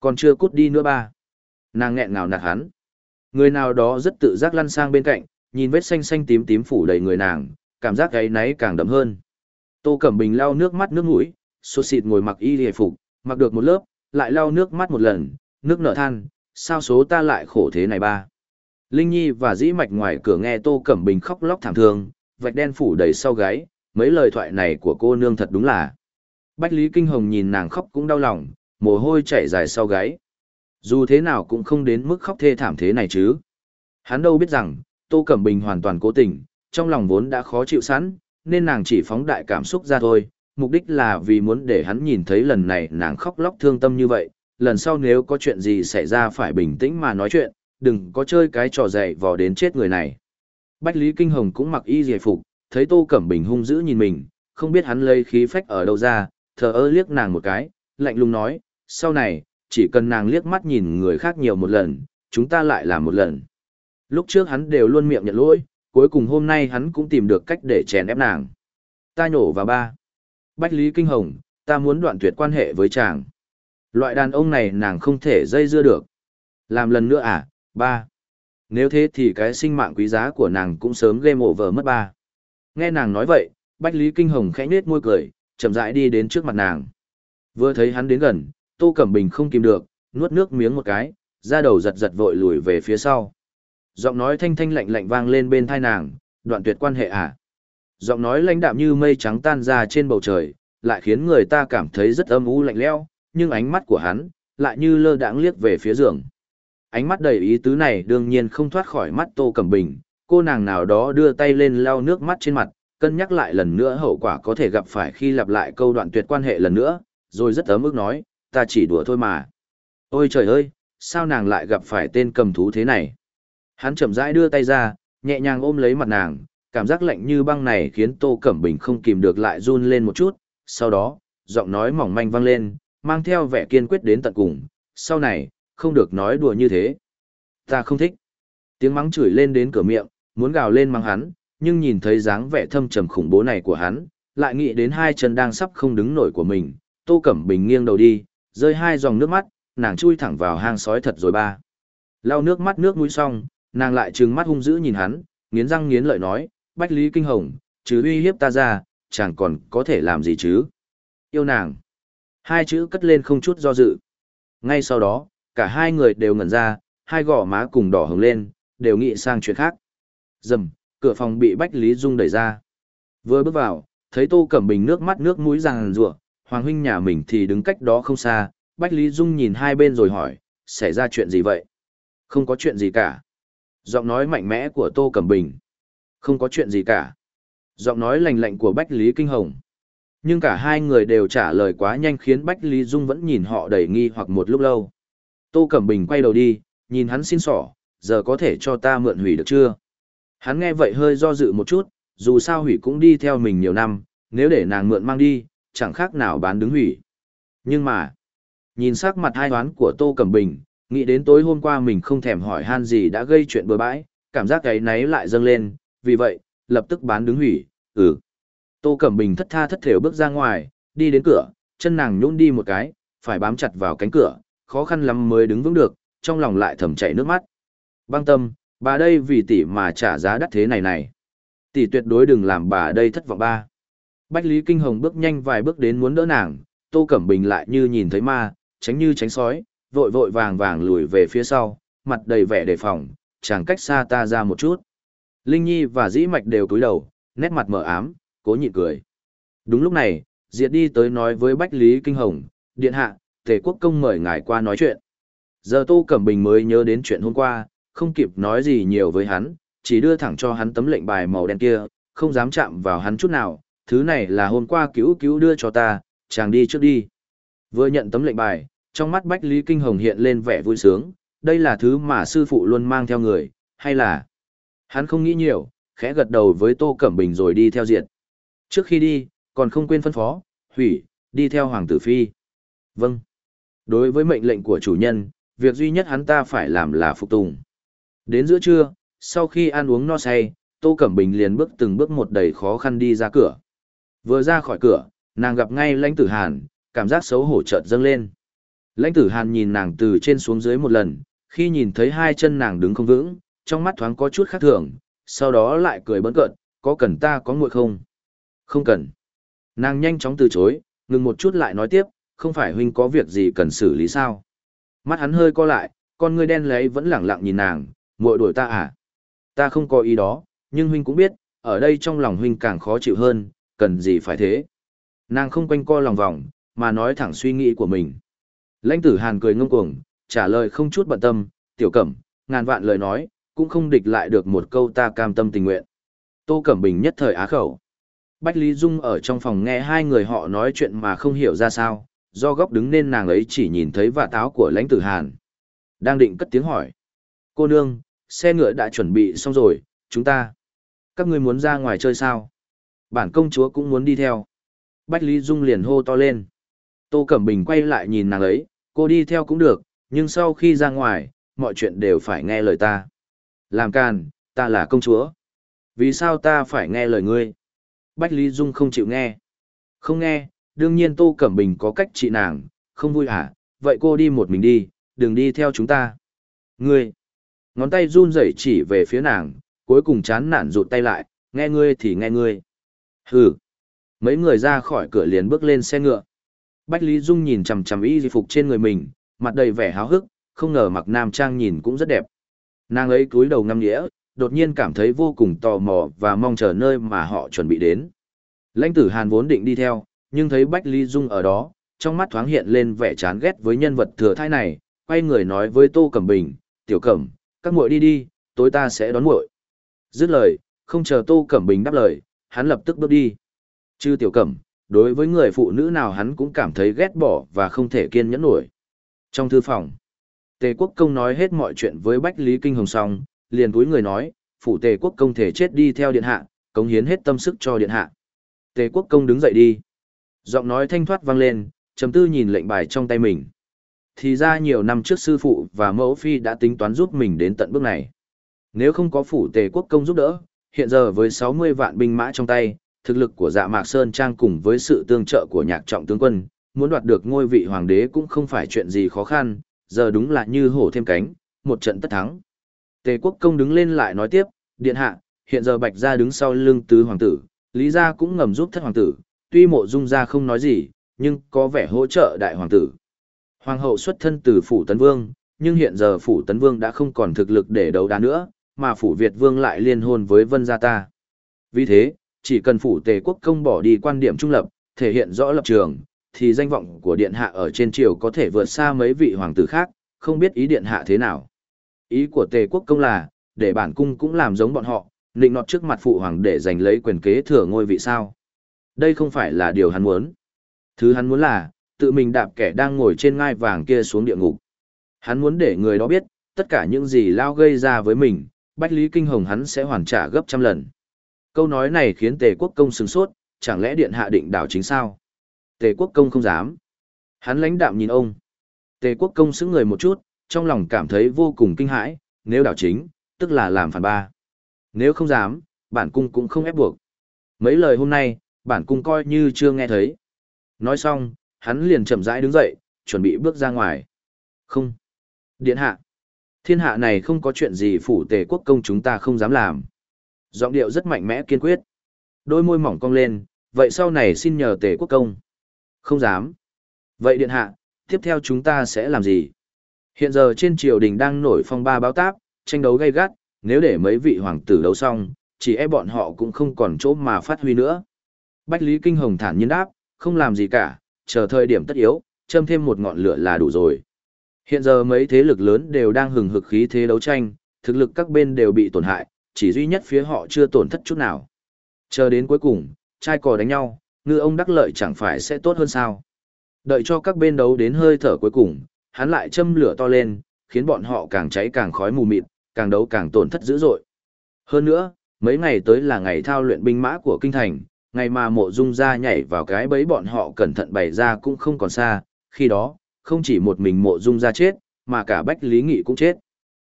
Còn chưa cút đi nữa ba. Nàng nghẹn ngào nạt hắn. Người nào đó rất tự giác lăn sang bên cạnh, nhìn vết xanh xanh tím tím phủ đầy người nàng, cảm giác gáy náy càng đậm hơn. Tô Cẩm Bình lau nước mắt nước mũi, sốt xịt ngồi mặc y hề phục, mặc được một lớp, lại lau nước mắt một lần, nước nở than, sao số ta lại khổ thế này ba. Linh Nhi và dĩ mạch ngoài cửa nghe Tô Cẩm Bình khóc lóc thảm thương, vạch đen phủ đầy sau gáy, mấy lời thoại này của cô nương thật đúng là. Bách Lý Kinh Hồng nhìn nàng khóc cũng đau lòng, mồ hôi chảy dài sau gáy. Dù thế nào cũng không đến mức khóc thê thảm thế này chứ. Hắn đâu biết rằng, Tô Cẩm Bình hoàn toàn cố tình, trong lòng vốn đã khó chịu sẵn, nên nàng chỉ phóng đại cảm xúc ra thôi, mục đích là vì muốn để hắn nhìn thấy lần này nàng khóc lóc thương tâm như vậy, lần sau nếu có chuyện gì xảy ra phải bình tĩnh mà nói chuyện, đừng có chơi cái trò dạy vò đến chết người này. Bách Lý Kinh Hồng cũng mặc y dề phục, thấy Tô Cẩm Bình hung dữ nhìn mình, không biết hắn lấy khí phách ở đâu ra, thờ ơ liếc nàng một cái, lạnh lùng nói, sau này, chỉ cần nàng liếc mắt nhìn người khác nhiều một lần, chúng ta lại làm một lần. Lúc trước hắn đều luôn miệng nhận lỗi, cuối cùng hôm nay hắn cũng tìm được cách để chèn ép nàng. Ta nhổ vào ba. Bách Lý Kinh Hồng, ta muốn đoạn tuyệt quan hệ với chàng. Loại đàn ông này nàng không thể dây dưa được. Làm lần nữa à, ba. Nếu thế thì cái sinh mạng quý giá của nàng cũng sớm game over mất ba. Nghe nàng nói vậy, Bách Lý Kinh Hồng khẽ nết môi cười, chậm rãi đi đến trước mặt nàng. Vừa thấy hắn đến gần, Tô Cẩm Bình không kìm được, nuốt nước miếng một cái, ra đầu giật giật vội lùi về phía sau. Giọng nói thanh thanh lạnh lạnh vang lên bên thai nàng, đoạn tuyệt quan hệ à. Giọng nói lãnh đạm như mây trắng tan ra trên bầu trời, lại khiến người ta cảm thấy rất âm u lạnh lẽo, nhưng ánh mắt của hắn lại như lơ đãng liếc về phía giường. Ánh mắt đầy ý tứ này đương nhiên không thoát khỏi mắt Tô Cẩm Bình, cô nàng nào đó đưa tay lên lau nước mắt trên mặt, cân nhắc lại lần nữa hậu quả có thể gặp phải khi lặp lại câu đoạn tuyệt quan hệ lần nữa, rồi rất ấm ức nói, ta chỉ đùa thôi mà. Ôi trời ơi, sao nàng lại gặp phải tên cầm thú thế này? Hắn chậm rãi đưa tay ra, nhẹ nhàng ôm lấy mặt nàng, cảm giác lạnh như băng này khiến Tô Cẩm Bình không kìm được lại run lên một chút, sau đó, giọng nói mỏng manh vang lên, mang theo vẻ kiên quyết đến tận cùng, sau này, không được nói đùa như thế. Ta không thích. Tiếng mắng chửi lên đến cửa miệng, muốn gào lên mắng hắn, nhưng nhìn thấy dáng vẻ thâm trầm khủng bố này của hắn, lại nghĩ đến hai chân đang sắp không đứng nổi của mình, Tô Cẩm Bình nghiêng đầu đi, rơi hai dòng nước mắt, nàng chui thẳng vào hang sói thật rồi ba. Lau nước mắt nước mũi xong, nàng lại trừng mắt hung dữ nhìn hắn, nghiến răng nghiến lợi nói, Bách Lý Kinh Hồng, chứ uy hiếp ta ra, chẳng còn có thể làm gì chứ. Yêu nàng. Hai chữ cất lên không chút do dự. Ngay sau đó, cả hai người đều ngẩn ra, hai gò má cùng đỏ hứng lên, đều nghĩ sang chuyện khác. Dầm, cửa phòng bị Bách Lý Dung đẩy ra. Vừa bước vào, thấy Tô Cẩm Bình nước mắt nước mũi ràng rủa, Hoàng huynh nhà mình thì đứng cách đó không xa, Bách Lý Dung nhìn hai bên rồi hỏi, xảy ra chuyện gì vậy? Không có chuyện gì cả. Giọng nói mạnh mẽ của Tô Cẩm Bình. Không có chuyện gì cả. Giọng nói lành lạnh của Bách Lý Kinh Hồng. Nhưng cả hai người đều trả lời quá nhanh khiến Bách Lý Dung vẫn nhìn họ đầy nghi hoặc một lúc lâu. Tô Cẩm Bình quay đầu đi, nhìn hắn xin sỏ, giờ có thể cho ta mượn hủy được chưa? Hắn nghe vậy hơi do dự một chút, dù sao hủy cũng đi theo mình nhiều năm, nếu để nàng mượn mang đi, chẳng khác nào bán đứng hủy. Nhưng mà, nhìn sắc mặt hai đoán của Tô Cẩm Bình, nghĩ đến tối hôm qua mình không thèm hỏi han gì đã gây chuyện bừa bãi, cảm giác cái náy lại dâng lên, vì vậy, lập tức bán đứng hủy, ừ. Tô Cẩm Bình thất tha thất thểu bước ra ngoài, đi đến cửa, chân nàng nhún đi một cái, phải bám chặt vào cánh cửa, khó khăn lắm mới đứng vững được, trong lòng lại thầm chảy nước mắt. Băng tâm, bà đây vì tỷ mà trả giá đắt thế này này. Tỷ tuyệt đối đừng làm bà đây thất vọng ba. Bách Lý Kinh Hồng bước nhanh vài bước đến muốn đỡ nàng, Tô Cẩm Bình lại như nhìn thấy ma, tránh như tránh sói, vội vội vàng vàng lùi về phía sau, mặt đầy vẻ đề phòng, chẳng cách xa ta ra một chút. Linh Nhi và Dĩ Mạch đều cúi đầu, nét mặt mờ ám, cố nhịn cười. Đúng lúc này, Diệt đi tới nói với Bách Lý Kinh Hồng, điện hạ, Tề Quốc Công mời ngài qua nói chuyện. Giờ Tô Cẩm Bình mới nhớ đến chuyện hôm qua, không kịp nói gì nhiều với hắn, chỉ đưa thẳng cho hắn tấm lệnh bài màu đen kia, không dám chạm vào hắn chút nào, thứ này là hôm qua cứu cứu đưa cho ta, chàng đi trước đi. Vừa nhận tấm lệnh bài, trong mắt Bách Lý Kinh Hồng hiện lên vẻ vui sướng, đây là thứ mà sư phụ luôn mang theo người, hay là... Hắn không nghĩ nhiều, khẽ gật đầu với Tô Cẩm Bình rồi đi theo diện. Trước khi đi, còn không quên phân phó, hủy, đi theo Hoàng Tử Phi. Vâng. Đối với mệnh lệnh của chủ nhân, việc duy nhất hắn ta phải làm là phục tùng. Đến giữa trưa, sau khi ăn uống no say, Tô Cẩm Bình liền bước từng bước một đầy khó khăn đi ra cửa. Vừa ra khỏi cửa, nàng gặp ngay lãnh tử hàn, cảm giác xấu hổ chợt dâng lên. Lãnh tử hàn nhìn nàng từ trên xuống dưới một lần, khi nhìn thấy hai chân nàng đứng không vững, trong mắt thoáng có chút khác thường, sau đó lại cười bấn cợt, có cần ta có nguội không? Không cần. Nàng nhanh chóng từ chối, ngừng một chút lại nói tiếp, không phải huynh có việc gì cần xử lý sao? Mắt hắn hơi co lại, con ngươi đen lấy vẫn lẳng lặng nhìn nàng, muội đuổi ta à? Ta không có ý đó, nhưng huynh cũng biết, ở đây trong lòng huynh càng khó chịu hơn, cần gì phải thế? Nàng không quanh co lòng vòng, mà nói thẳng suy nghĩ của mình. Lãnh tử hàn cười ngông cuồng, trả lời không chút bận tâm, tiểu cẩm, ngàn vạn lời nói, cũng không địch lại được một câu ta cam tâm tình nguyện. Tô Cẩm Bình nhất thời á khẩu. Bách Lý Dung ở trong phòng nghe hai người họ nói chuyện mà không hiểu ra sao, do góc đứng nên nàng ấy chỉ nhìn thấy vạ táo của lãnh tử hàn. Đang định cất tiếng hỏi. Cô nương, xe ngựa đã chuẩn bị xong rồi, chúng ta. Các ngươi muốn ra ngoài chơi sao? Bản công chúa cũng muốn đi theo. Bách Lý Dung liền hô to lên. Tô Cẩm Bình quay lại nhìn nàng ấy, cô đi theo cũng được, nhưng sau khi ra ngoài, mọi chuyện đều phải nghe lời ta. Làm càn, ta là công chúa. Vì sao ta phải nghe lời ngươi? Bách Lý Dung không chịu nghe. Không nghe, đương nhiên Tô Cẩm Bình có cách trị nàng, không vui hả? Vậy cô đi một mình đi, đừng đi theo chúng ta. Ngươi! Ngón tay run rẩy chỉ về phía nàng, cuối cùng chán nản rụt tay lại, nghe ngươi thì nghe ngươi. Hừ! Mấy người ra khỏi cửa liền bước lên xe ngựa. Bách Lý Dung nhìn chằm chằm y phục trên người mình, mặt đầy vẻ háo hức, không ngờ mặc nam trang nhìn cũng rất đẹp. Nàng ấy cúi đầu ngâm nghĩa, đột nhiên cảm thấy vô cùng tò mò và mong chờ nơi mà họ chuẩn bị đến. Lãnh tử Hàn vốn định đi theo, nhưng thấy Bách Lý Dung ở đó, trong mắt thoáng hiện lên vẻ chán ghét với nhân vật thừa thai này, quay người nói với Tô Cẩm Bình, tiểu cẩm, các muội đi đi, tối ta sẽ đón muội. Dứt lời, không chờ Tô Cẩm Bình đáp lời, hắn lập tức bước đi. Chư tiểu cẩm, đối với người phụ nữ nào hắn cũng cảm thấy ghét bỏ và không thể kiên nhẫn nổi. Trong thư phòng, Tề Quốc Công nói hết mọi chuyện với Bách Lý Kinh Hồng xong, liền túi người nói, phụ Tề Quốc Công thể chết đi theo điện hạ, cống hiến hết tâm sức cho điện hạ. Tề Quốc Công đứng dậy đi. Giọng nói thanh thoát vang lên, trầm tư nhìn lệnh bài trong tay mình. Thì ra nhiều năm trước sư phụ và mẫu phi đã tính toán giúp mình đến tận bước này. Nếu không có phủ Tề Quốc Công giúp đỡ, hiện giờ với 60 vạn binh mã trong tay, thực lực của dạ mạc Sơn Trang cùng với sự tương trợ của nhạc trọng tướng quân, muốn đoạt được ngôi vị hoàng đế cũng không phải chuyện gì khó khăn, giờ đúng là như hổ thêm cánh, một trận tất thắng. Tề quốc công đứng lên lại nói tiếp, điện hạ, hiện giờ bạch gia đứng sau lưng tứ hoàng tử, lý gia cũng ngầm giúp thất hoàng tử, tuy mộ dung gia không nói gì, nhưng có vẻ hỗ trợ đại hoàng tử. Hoàng hậu xuất thân từ phủ tấn vương, nhưng hiện giờ phủ tấn vương đã không còn thực lực để đấu đá nữa, mà phủ Việt vương lại liên hôn với vân gia ta. Vì thế, chỉ cần phủ tề quốc công bỏ đi quan điểm trung lập, thể hiện rõ lập trường, thì danh vọng của điện hạ ở trên triều có thể vượt xa mấy vị hoàng tử khác, không biết ý điện hạ thế nào. Ý của tề quốc công là, để bản cung cũng làm giống bọn họ, định nọt trước mặt phụ hoàng để giành lấy quyền kế thừa ngôi vị sao. Đây không phải là điều hắn muốn. Thứ hắn muốn là, tự mình đạp kẻ đang ngồi trên ngai vàng kia xuống địa ngục. Hắn muốn để người đó biết, tất cả những gì Lao gây ra với mình, Bách Lý Kinh Hồng hắn sẽ hoàn trả gấp trăm lần. Câu nói này khiến Tề Quốc Công sửng sốt, chẳng lẽ điện hạ định đảo chính sao? Tề Quốc Công không dám. Hắn lãnh đạm nhìn ông. Tề Quốc Công sững người một chút, trong lòng cảm thấy vô cùng kinh hãi, nếu đảo chính, tức là làm phản ba. Nếu không dám, bản cung cũng không ép buộc. Mấy lời hôm nay, bản cung coi như chưa nghe thấy. Nói xong, hắn liền chậm rãi đứng dậy, chuẩn bị bước ra ngoài. Không. Điện hạ. Thiên hạ này không có chuyện gì phủ tề quốc công chúng ta không dám làm. Giọng điệu rất mạnh mẽ kiên quyết. Đôi môi mỏng cong lên, vậy sau này xin nhờ tề quốc công. Không dám. Vậy điện hạ, tiếp theo chúng ta sẽ làm gì? Hiện giờ trên triều đình đang nổi phong ba báo táp, tranh đấu gay gắt, nếu để mấy vị hoàng tử đấu xong, chỉ e bọn họ cũng không còn chỗ mà phát huy nữa. Bách Lý Kinh Hồng thản nhiên đáp, không làm gì cả, chờ thời điểm tất yếu, châm thêm một ngọn lửa là đủ rồi. Hiện giờ mấy thế lực lớn đều đang hừng hực khí thế đấu tranh, thực lực các bên đều bị tổn hại, chỉ duy nhất phía họ chưa tổn thất chút nào. Chờ đến cuối cùng, trai cò đánh nhau, ngư ông đắc lợi chẳng phải sẽ tốt hơn sao. Đợi cho các bên đấu đến hơi thở cuối cùng, hắn lại châm lửa to lên, khiến bọn họ càng cháy càng khói mù mịt, càng đấu càng tổn thất dữ dội. Hơn nữa, mấy ngày tới là ngày thao luyện binh mã của kinh thành, ngày mà mộ dung ra nhảy vào cái bẫy bọn họ cẩn thận bày ra cũng không còn xa, khi đó, không chỉ một mình mộ dung ra chết, mà cả Bách Lý Nghị cũng chết.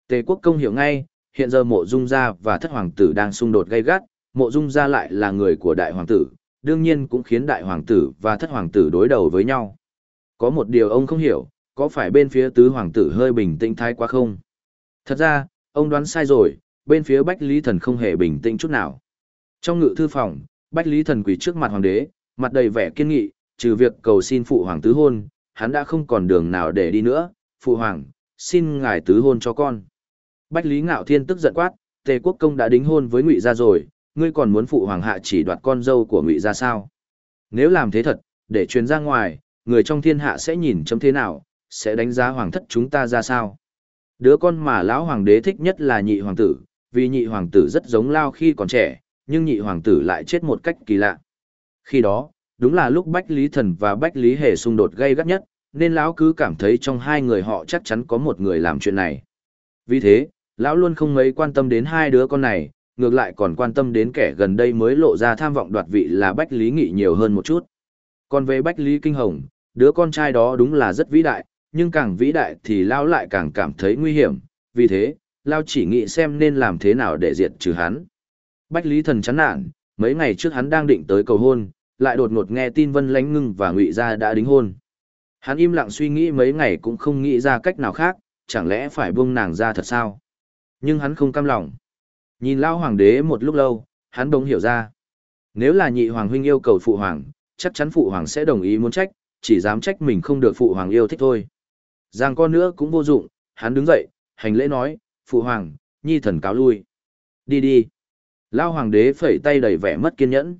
Tề quốc công hiểu ngay, hiện giờ mộ dung gia và thất hoàng tử đang xung đột gay gắt, mộ dung gia lại là người của đại hoàng tử, đương nhiên cũng khiến đại hoàng tử và thất hoàng tử đối đầu với nhau. Có một điều ông không hiểu, có phải bên phía tứ hoàng tử hơi bình tĩnh thái quá không? Thật ra, ông đoán sai rồi, bên phía Bách Lý Thần không hề bình tĩnh chút nào. Trong ngự thư phòng, Bách Lý Thần quỳ trước mặt hoàng đế, mặt đầy vẻ kiên nghị, trừ việc cầu xin phụ hoàng tứ hôn, hắn đã không còn đường nào để đi nữa, phụ hoàng, xin ngài tứ hôn cho con. Bách Lý Ngạo Thiên tức giận quát, Tề Quốc Công đã đính hôn với Ngụy gia rồi, ngươi còn muốn phụ hoàng hạ chỉ đoạt con dâu của Ngụy gia sao? Nếu làm thế thật, để truyền ra ngoài, người trong thiên hạ sẽ nhìn chấm thế nào, sẽ đánh giá hoàng thất chúng ta ra sao? Đứa con mà lão hoàng đế thích nhất là nhị hoàng tử, vì nhị hoàng tử rất giống Lao khi còn trẻ, nhưng nhị hoàng tử lại chết một cách kỳ lạ. Khi đó, đúng là lúc Bách Lý Thần và Bách Lý Hề xung đột gây gắt nhất, nên lão cứ cảm thấy trong hai người họ chắc chắn có một người làm chuyện này. Vì thế, lão luôn không mấy quan tâm đến hai đứa con này, ngược lại còn quan tâm đến kẻ gần đây mới lộ ra tham vọng đoạt vị là Bách Lý Nghị nhiều hơn một chút. Còn về Bách Lý Kinh Hồng, đứa con trai đó đúng là rất vĩ đại, nhưng càng vĩ đại thì lão lại càng cảm thấy nguy hiểm, vì thế, lão chỉ nghĩ xem nên làm thế nào để diệt trừ hắn. Bách Lý Thần chán nản, mấy ngày trước hắn đang định tới cầu hôn, lại đột ngột nghe tin Vân Lánh Ngưng và Ngụy Gia đã đính hôn. Hắn im lặng suy nghĩ mấy ngày cũng không nghĩ ra cách nào khác, chẳng lẽ phải buông nàng ra thật sao? Nhưng hắn không cam lòng. Nhìn lao hoàng đế một lúc lâu, hắn đống hiểu ra. Nếu là nhị hoàng huynh yêu cầu phụ hoàng, chắc chắn phụ hoàng sẽ đồng ý muốn trách, chỉ dám trách mình không được phụ hoàng yêu thích thôi. Giang con nữa cũng vô dụng, hắn đứng dậy, hành lễ nói, phụ hoàng, nhi thần cáo lui. Đi đi. Lao hoàng đế phẩy tay đầy vẻ mất kiên nhẫn.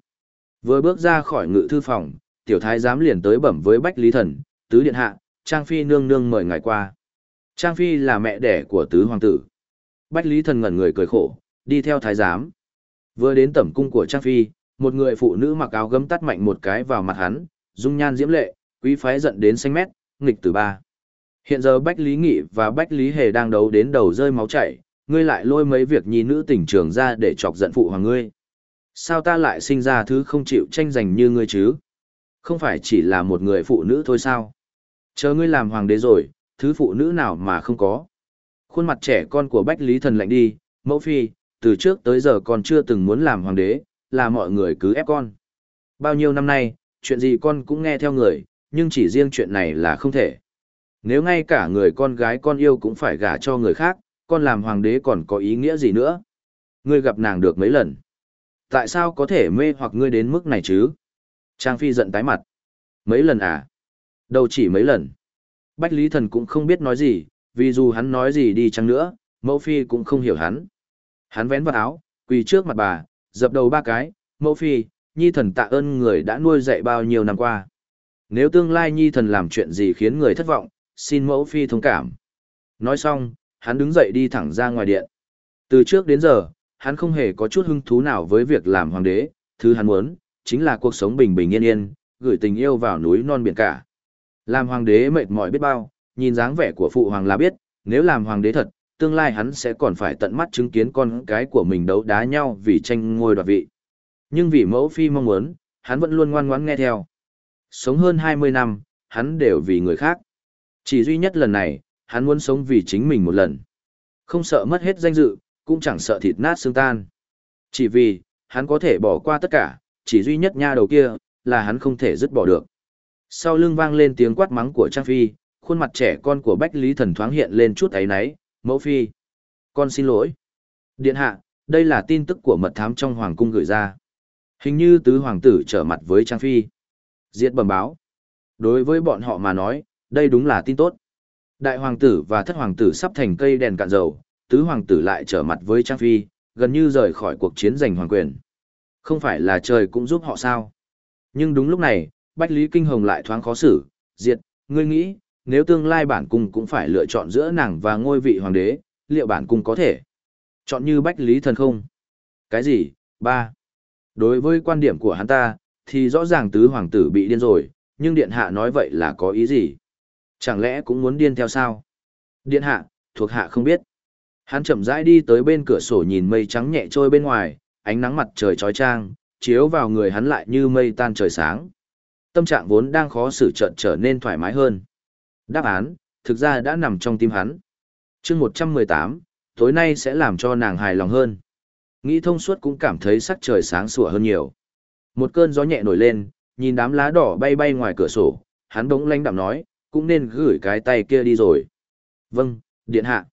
Vừa bước ra khỏi ngự thư phòng, tiểu thái giám liền tới bẩm với Bách Lý Thần, tứ điện hạ, Trang Phi nương nương mời ngài qua. Trang Phi là mẹ đẻ của tứ hoàng tử. Bách Lý Thần ngẩn người cười khổ, đi theo thái giám. Vừa đến tẩm cung của Trang Phi, một người phụ nữ mặc áo gấm tắt mạnh một cái vào mặt hắn, dung nhan diễm lệ, quý phái giận đến xanh mét, nghịch từ ba. Hiện giờ Bách Lý Nghị và Bách Lý Hề đang đấu đến đầu rơi máu chảy, ngươi lại lôi mấy việc nhi nữ tỉnh trường ra để chọc giận phụ hoàng ngươi. Sao ta lại sinh ra thứ không chịu tranh giành như ngươi chứ? Không phải chỉ là một người phụ nữ thôi sao? Chờ ngươi làm hoàng đế rồi, thứ phụ nữ nào mà không có. Khuôn mặt trẻ con của Bách Lý Thần lạnh đi, mẫu phi, từ trước tới giờ con chưa từng muốn làm hoàng đế, là mọi người cứ ép con. Bao nhiêu năm nay, chuyện gì con cũng nghe theo người, nhưng chỉ riêng chuyện này là không thể. Nếu ngay cả người con gái con yêu cũng phải gả cho người khác, con làm hoàng đế còn có ý nghĩa gì nữa? Ngươi gặp nàng được mấy lần? Tại sao có thể mê hoặc ngươi đến mức này chứ? Trang Phi giận tái mặt. Mấy lần à? Đâu chỉ mấy lần. Bách Lý Thần cũng không biết nói gì, vì dù hắn nói gì đi chăng nữa, mẫu phi cũng không hiểu hắn. Hắn vén vào áo, quỳ trước mặt bà, dập đầu ba cái, mẫu phi, nhi thần tạ ơn người đã nuôi dạy bao nhiêu năm qua. Nếu tương lai nhi thần làm chuyện gì khiến người thất vọng, xin mẫu phi thông cảm. Nói xong, hắn đứng dậy đi thẳng ra ngoài điện. Từ trước đến giờ, hắn không hề có chút hứng thú nào với việc làm hoàng đế, thứ hắn muốn, chính là cuộc sống bình bình yên yên, gửi tình yêu vào núi non biển cả. Làm hoàng đế mệt mỏi biết bao, nhìn dáng vẻ của phụ hoàng là biết, nếu làm hoàng đế thật, tương lai hắn sẽ còn phải tận mắt chứng kiến con cái của mình đấu đá nhau vì tranh ngôi đoạt vị. Nhưng vì mẫu phi mong muốn, hắn vẫn luôn ngoan ngoãn nghe theo. Sống hơn 20 năm, hắn đều vì người khác. Chỉ duy nhất lần này, hắn muốn sống vì chính mình một lần. Không sợ mất hết danh dự, cũng chẳng sợ thịt nát xương tan. Chỉ vì, hắn có thể bỏ qua tất cả, chỉ duy nhất nha đầu kia, là hắn không thể dứt bỏ được. Sau lưng vang lên tiếng quát mắng của Trang Phi, khuôn mặt trẻ con của Bách Lý Thần thoáng hiện lên chút ấy náy, mẫu Phi. Con xin lỗi. Điện hạ, đây là tin tức của mật thám trong Hoàng cung gửi ra. Hình như tứ hoàng tử trở mặt với Trang Phi. Diệt bẩm báo. Đối với bọn họ mà nói, đây đúng là tin tốt. Đại hoàng tử và thất hoàng tử sắp thành cây đèn cạn dầu, tứ hoàng tử lại trở mặt với Trang Phi, gần như rời khỏi cuộc chiến giành hoàng quyền. Không phải là trời cũng giúp họ sao. Nhưng đúng lúc này, Bách Lý Kinh Hồng lại thoáng khó xử, diệt, ngươi nghĩ, nếu tương lai bản cung cũng phải lựa chọn giữa nàng và ngôi vị hoàng đế, liệu bản cung có thể chọn như Bách Lý thần không? Cái gì? Ba. Đối với quan điểm của hắn ta, thì rõ ràng tứ hoàng tử bị điên rồi, nhưng điện hạ nói vậy là có ý gì? Chẳng lẽ cũng muốn điên theo sao? Điện hạ, thuộc hạ không biết. Hắn chậm rãi đi tới bên cửa sổ nhìn mây trắng nhẹ trôi bên ngoài, ánh nắng mặt trời chói chang, chiếu vào người hắn lại như mây tan trời sáng. Tâm trạng vốn đang khó xử chợt trở nên thoải mái hơn. Đáp án, thực ra đã nằm trong tim hắn. chương 118, tối nay sẽ làm cho nàng hài lòng hơn. Nghĩ thông suốt cũng cảm thấy sắc trời sáng sủa hơn nhiều. Một cơn gió nhẹ nổi lên, nhìn đám lá đỏ bay bay ngoài cửa sổ, hắn đống lanh đạm nói, cũng nên gửi cái tay kia đi rồi. Vâng, điện hạ.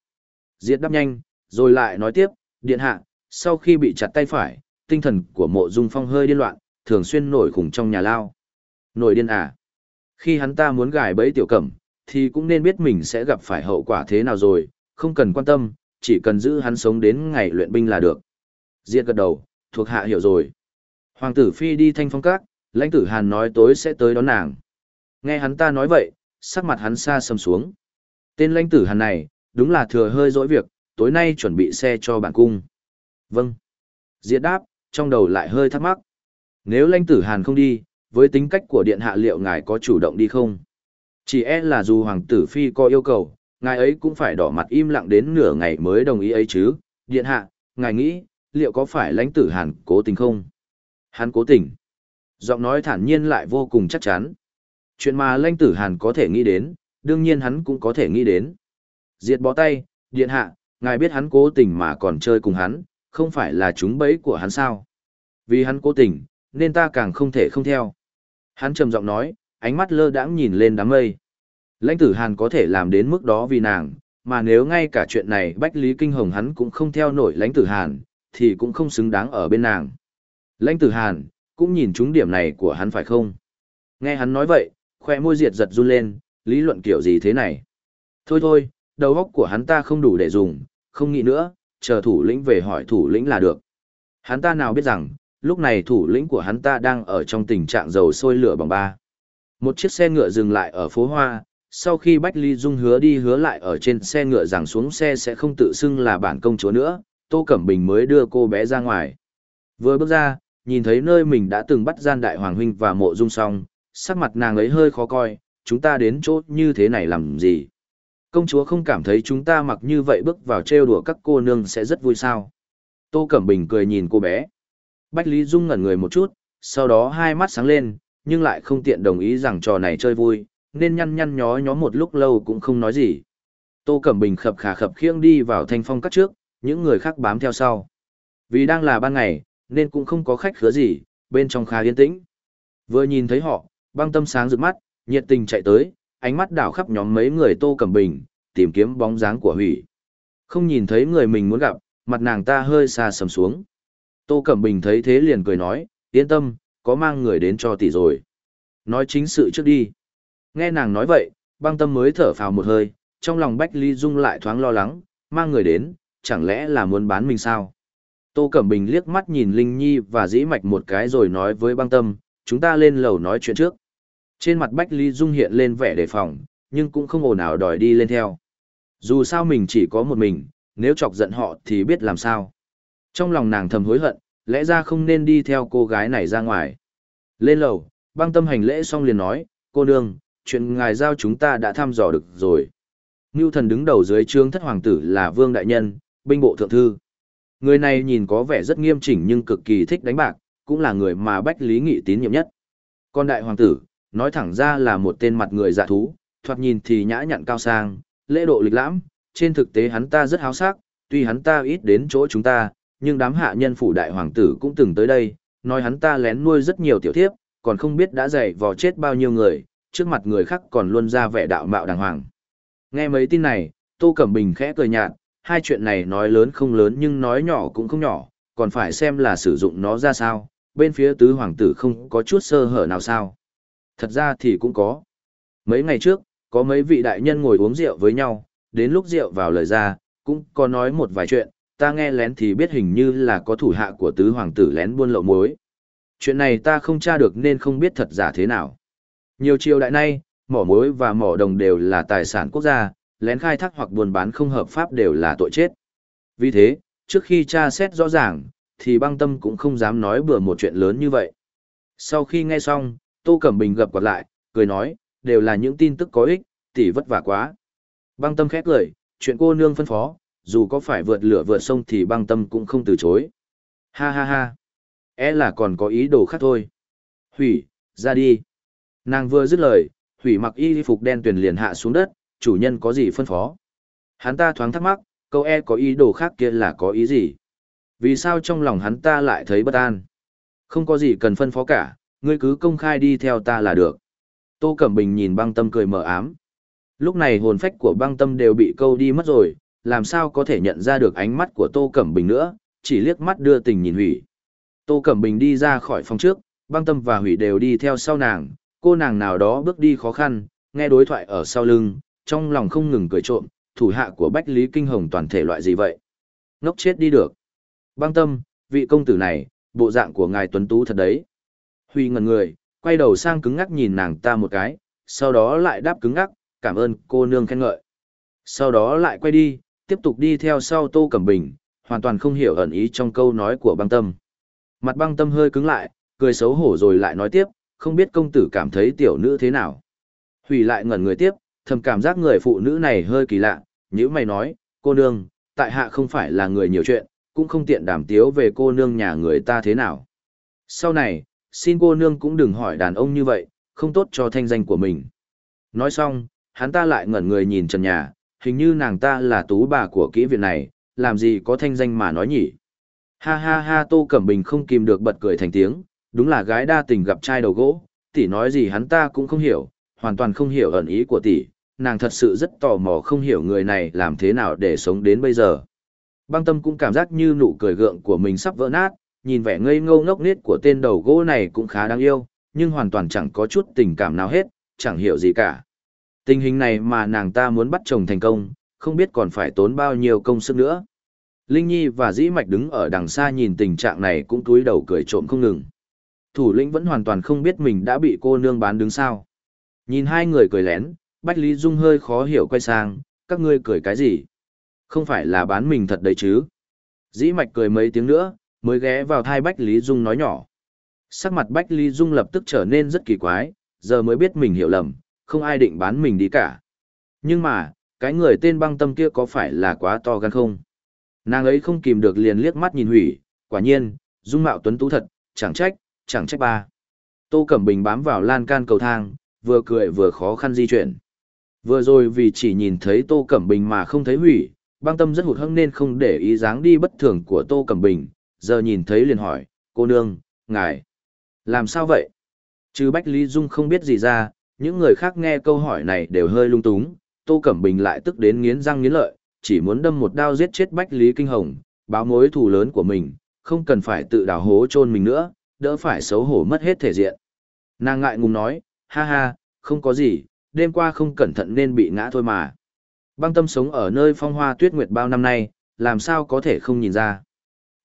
Diệt đáp nhanh, rồi lại nói tiếp, điện hạ, sau khi bị chặt tay phải, tinh thần của mộ dung phong hơi điên loạn, thường xuyên nổi khủng trong nhà lao. Nổi điên à? Khi hắn ta muốn gài bẫy tiểu cẩm, thì cũng nên biết mình sẽ gặp phải hậu quả thế nào rồi, không cần quan tâm, chỉ cần giữ hắn sống đến ngày luyện binh là được. Diệt gật đầu, thuộc hạ hiểu rồi. Hoàng tử phi đi thanh phong các, lãnh tử hàn nói tối sẽ tới đón nàng. Nghe hắn ta nói vậy, sắc mặt hắn xa sầm xuống. Tên lãnh tử hàn này, đúng là thừa hơi dỗi việc, tối nay chuẩn bị xe cho bản cung. Vâng. Diệt đáp, trong đầu lại hơi thắc mắc. Nếu lãnh tử hàn không đi, với tính cách của điện hạ liệu ngài có chủ động đi không? Chỉ e là dù hoàng tử phi có yêu cầu, ngài ấy cũng phải đỏ mặt im lặng đến nửa ngày mới đồng ý ấy chứ. Điện hạ, ngài nghĩ, liệu có phải lãnh tử hàn cố tình không? Hắn cố tình. Giọng nói thản nhiên lại vô cùng chắc chắn. Chuyện mà lãnh tử hàn có thể nghĩ đến, đương nhiên hắn cũng có thể nghĩ đến. Diệt bó tay, điện hạ, ngài biết hắn cố tình mà còn chơi cùng hắn, không phải là chúng bẫy của hắn sao? Vì hắn cố tình, nên ta càng không thể không theo. Hắn trầm giọng nói, ánh mắt lơ đãng nhìn lên đám mây. Lãnh tử Hàn có thể làm đến mức đó vì nàng, mà nếu ngay cả chuyện này Bách Lý Kinh Hồng hắn cũng không theo nổi lãnh tử Hàn, thì cũng không xứng đáng ở bên nàng. Lãnh tử Hàn, cũng nhìn trúng điểm này của hắn phải không? Nghe hắn nói vậy, khoe môi diệt giật run lên, lý luận kiểu gì thế này? Thôi thôi, đầu óc của hắn ta không đủ để dùng, không nghĩ nữa, chờ thủ lĩnh về hỏi thủ lĩnh là được. Hắn ta nào biết rằng, lúc này thủ lĩnh của hắn ta đang ở trong tình trạng dầu sôi lửa bằng ba. Một chiếc xe ngựa dừng lại ở phố Hoa, sau khi Bách Ly Dung hứa đi hứa lại ở trên xe ngựa rằng xuống xe sẽ không tự xưng là bản công chúa nữa, Tô Cẩm Bình mới đưa cô bé ra ngoài. Vừa bước ra, nhìn thấy nơi mình đã từng bắt gian đại hoàng huynh và mộ dung song, sắc mặt nàng ấy hơi khó coi, chúng ta đến chỗ như thế này làm gì? Công chúa không cảm thấy chúng ta mặc như vậy bước vào trêu đùa các cô nương sẽ rất vui sao? Tô Cẩm Bình cười nhìn cô bé. Bách Lý Dung ngẩn người một chút, sau đó hai mắt sáng lên, nhưng lại không tiện đồng ý rằng trò này chơi vui, nên nhăn nhăn nhó nhó một lúc lâu cũng không nói gì. Tô Cẩm Bình khập khà khập khiêng đi vào thanh phong cắt trước, những người khác bám theo sau. Vì đang là ban ngày, nên cũng không có khách khứa gì, bên trong khá yên tĩnh. Vừa nhìn thấy họ, băng tâm sáng rực mắt, nhiệt tình chạy tới, ánh mắt đảo khắp nhóm mấy người Tô Cẩm Bình, tìm kiếm bóng dáng của hủy. Không nhìn thấy người mình muốn gặp, mặt nàng ta hơi xa sầm xuống. Tô Cẩm Bình thấy thế liền cười nói, yên tâm, có mang người đến cho tỷ rồi. Nói chính sự trước đi. Nghe nàng nói vậy, băng tâm mới thở phào một hơi, trong lòng Bách Ly Dung lại thoáng lo lắng, mang người đến, chẳng lẽ là muốn bán mình sao? Tô Cẩm Bình liếc mắt nhìn Linh Nhi và dĩ mạch một cái rồi nói với băng tâm, chúng ta lên lầu nói chuyện trước. Trên mặt Bách Ly Dung hiện lên vẻ đề phòng, nhưng cũng không ồn ào đòi đi lên theo. Dù sao mình chỉ có một mình, nếu chọc giận họ thì biết làm sao. Trong lòng nàng thầm hối hận, lẽ ra không nên đi theo cô gái này ra ngoài. Lên lầu, băng tâm hành lễ xong liền nói, cô nương, chuyện ngài giao chúng ta đã thăm dò được rồi. Ngưu thần đứng đầu dưới trương thất hoàng tử là Vương Đại Nhân, binh bộ thượng thư. Người này nhìn có vẻ rất nghiêm chỉnh nhưng cực kỳ thích đánh bạc, cũng là người mà Bách Lý Nghị tín nhiệm nhất. Còn đại hoàng tử, nói thẳng ra là một tên mặt người dạ thú, thoạt nhìn thì nhã nhặn cao sang, lễ độ lịch lãm, trên thực tế hắn ta rất háo sắc, tuy hắn ta ít đến chỗ chúng ta, nhưng đám hạ nhân phủ đại hoàng tử cũng từng tới đây, nói hắn ta lén nuôi rất nhiều tiểu thiếp, còn không biết đã dạy vò chết bao nhiêu người, trước mặt người khác còn luôn ra vẻ đạo mạo đàng hoàng. Nghe mấy tin này, Tô Cẩm Bình khẽ cười nhạt, hai chuyện này nói lớn không lớn nhưng nói nhỏ cũng không nhỏ, còn phải xem là sử dụng nó ra sao, bên phía tứ hoàng tử không có chút sơ hở nào sao. Thật ra thì cũng có. Mấy ngày trước, có mấy vị đại nhân ngồi uống rượu với nhau, đến lúc rượu vào lời ra, cũng có nói một vài chuyện, ta nghe lén thì biết hình như là có thủ hạ của tứ hoàng tử lén buôn lậu muối. Chuyện này ta không tra được nên không biết thật giả thế nào. Nhiều triều đại nay, mỏ muối và mỏ đồng đều là tài sản quốc gia, lén khai thác hoặc buôn bán không hợp pháp đều là tội chết. Vì thế, trước khi tra xét rõ ràng, thì băng tâm cũng không dám nói bừa một chuyện lớn như vậy. Sau khi nghe xong, Tô Cẩm Bình gập quạt lại, cười nói, đều là những tin tức có ích, tỷ vất vả quá. Băng tâm khét cười, chuyện cô nương phân phó, dù có phải vượt lửa vượt sông thì băng tâm cũng không từ chối. Ha ha ha. É e là còn có ý đồ khác thôi. Hủy, ra đi. Nàng vừa dứt lời, hủy mặc y phục đen tuyển liền hạ xuống đất, chủ nhân có gì phân phó. Hắn ta thoáng thắc mắc, câu e có ý đồ khác kia là có ý gì? Vì sao trong lòng hắn ta lại thấy bất an? Không có gì cần phân phó cả, ngươi cứ công khai đi theo ta là được. Tô Cẩm Bình nhìn băng tâm cười mờ ám, Lúc này hồn phách của băng tâm đều bị câu đi mất rồi, làm sao có thể nhận ra được ánh mắt của Tô Cẩm Bình nữa, chỉ liếc mắt đưa tình nhìn hủy. Tô Cẩm Bình đi ra khỏi phòng trước, băng tâm và hủy đều đi theo sau nàng, cô nàng nào đó bước đi khó khăn, nghe đối thoại ở sau lưng, trong lòng không ngừng cười trộm, thủ hạ của Bách Lý Kinh Hồng toàn thể loại gì vậy? Ngốc chết đi được. Băng tâm, vị công tử này, bộ dạng của ngài tuấn tú thật đấy. Huy ngẩn người, quay đầu sang cứng ngắc nhìn nàng ta một cái, sau đó lại đáp cứng ngắc, cảm ơn cô nương khen ngợi. Sau đó lại quay đi, tiếp tục đi theo sau Tô Cẩm Bình, hoàn toàn không hiểu ẩn ý trong câu nói của băng tâm. Mặt băng tâm hơi cứng lại, cười xấu hổ rồi lại nói tiếp, không biết công tử cảm thấy tiểu nữ thế nào. Hủy lại ngẩn người tiếp, thầm cảm giác người phụ nữ này hơi kỳ lạ, như mày nói, cô nương, tại hạ không phải là người nhiều chuyện, cũng không tiện đàm tiếu về cô nương nhà người ta thế nào. Sau này, xin cô nương cũng đừng hỏi đàn ông như vậy, không tốt cho thanh danh của mình. Nói xong, hắn ta lại ngẩn người nhìn trần nhà, hình như nàng ta là tú bà của kỹ viện này, làm gì có thanh danh mà nói nhỉ. Ha ha ha Tô Cẩm Bình không kìm được bật cười thành tiếng, đúng là gái đa tình gặp trai đầu gỗ, tỷ nói gì hắn ta cũng không hiểu, hoàn toàn không hiểu ẩn ý của tỷ, nàng thật sự rất tò mò không hiểu người này làm thế nào để sống đến bây giờ. Băng tâm cũng cảm giác như nụ cười gượng của mình sắp vỡ nát, nhìn vẻ ngây ngô ngốc nghếch của tên đầu gỗ này cũng khá đáng yêu, nhưng hoàn toàn chẳng có chút tình cảm nào hết, chẳng hiểu gì cả. Tình hình này mà nàng ta muốn bắt chồng thành công, không biết còn phải tốn bao nhiêu công sức nữa. Linh Nhi và Dĩ Mạch đứng ở đằng xa nhìn tình trạng này cũng túi đầu cười trộm không ngừng. Thủ lĩnh vẫn hoàn toàn không biết mình đã bị cô nương bán đứng sao. Nhìn hai người cười lén, Bách Lý Dung hơi khó hiểu quay sang, các ngươi cười cái gì? Không phải là bán mình thật đấy chứ? Dĩ Mạch cười mấy tiếng nữa, mới ghé vào thai Bách Lý Dung nói nhỏ. Sắc mặt Bách Lý Dung lập tức trở nên rất kỳ quái, giờ mới biết mình hiểu lầm, không ai định bán mình đi cả. Nhưng mà, cái người tên băng tâm kia có phải là quá to gan không? Nàng ấy không kìm được liền liếc mắt nhìn hủy, quả nhiên, dung mạo tuấn tú thật, chẳng trách, chẳng trách ba. Tô Cẩm Bình bám vào lan can cầu thang, vừa cười vừa khó khăn di chuyển. Vừa rồi vì chỉ nhìn thấy Tô Cẩm Bình mà không thấy hủy, băng tâm rất hụt hẫng nên không để ý dáng đi bất thường của Tô Cẩm Bình, giờ nhìn thấy liền hỏi, cô nương, ngài, làm sao vậy? Chứ Bách Lý Dung không biết gì ra, những người khác nghe câu hỏi này đều hơi lung túng, Tô Cẩm Bình lại tức đến nghiến răng nghiến lợi, chỉ muốn đâm một đao giết chết Bách Lý Kinh Hồng, báo mối thù lớn của mình, không cần phải tự đào hố chôn mình nữa, đỡ phải xấu hổ mất hết thể diện. Nàng ngại ngùng nói, ha ha, không có gì, đêm qua không cẩn thận nên bị ngã thôi mà. Băng tâm sống ở nơi phong hoa tuyết nguyệt bao năm nay, làm sao có thể không nhìn ra.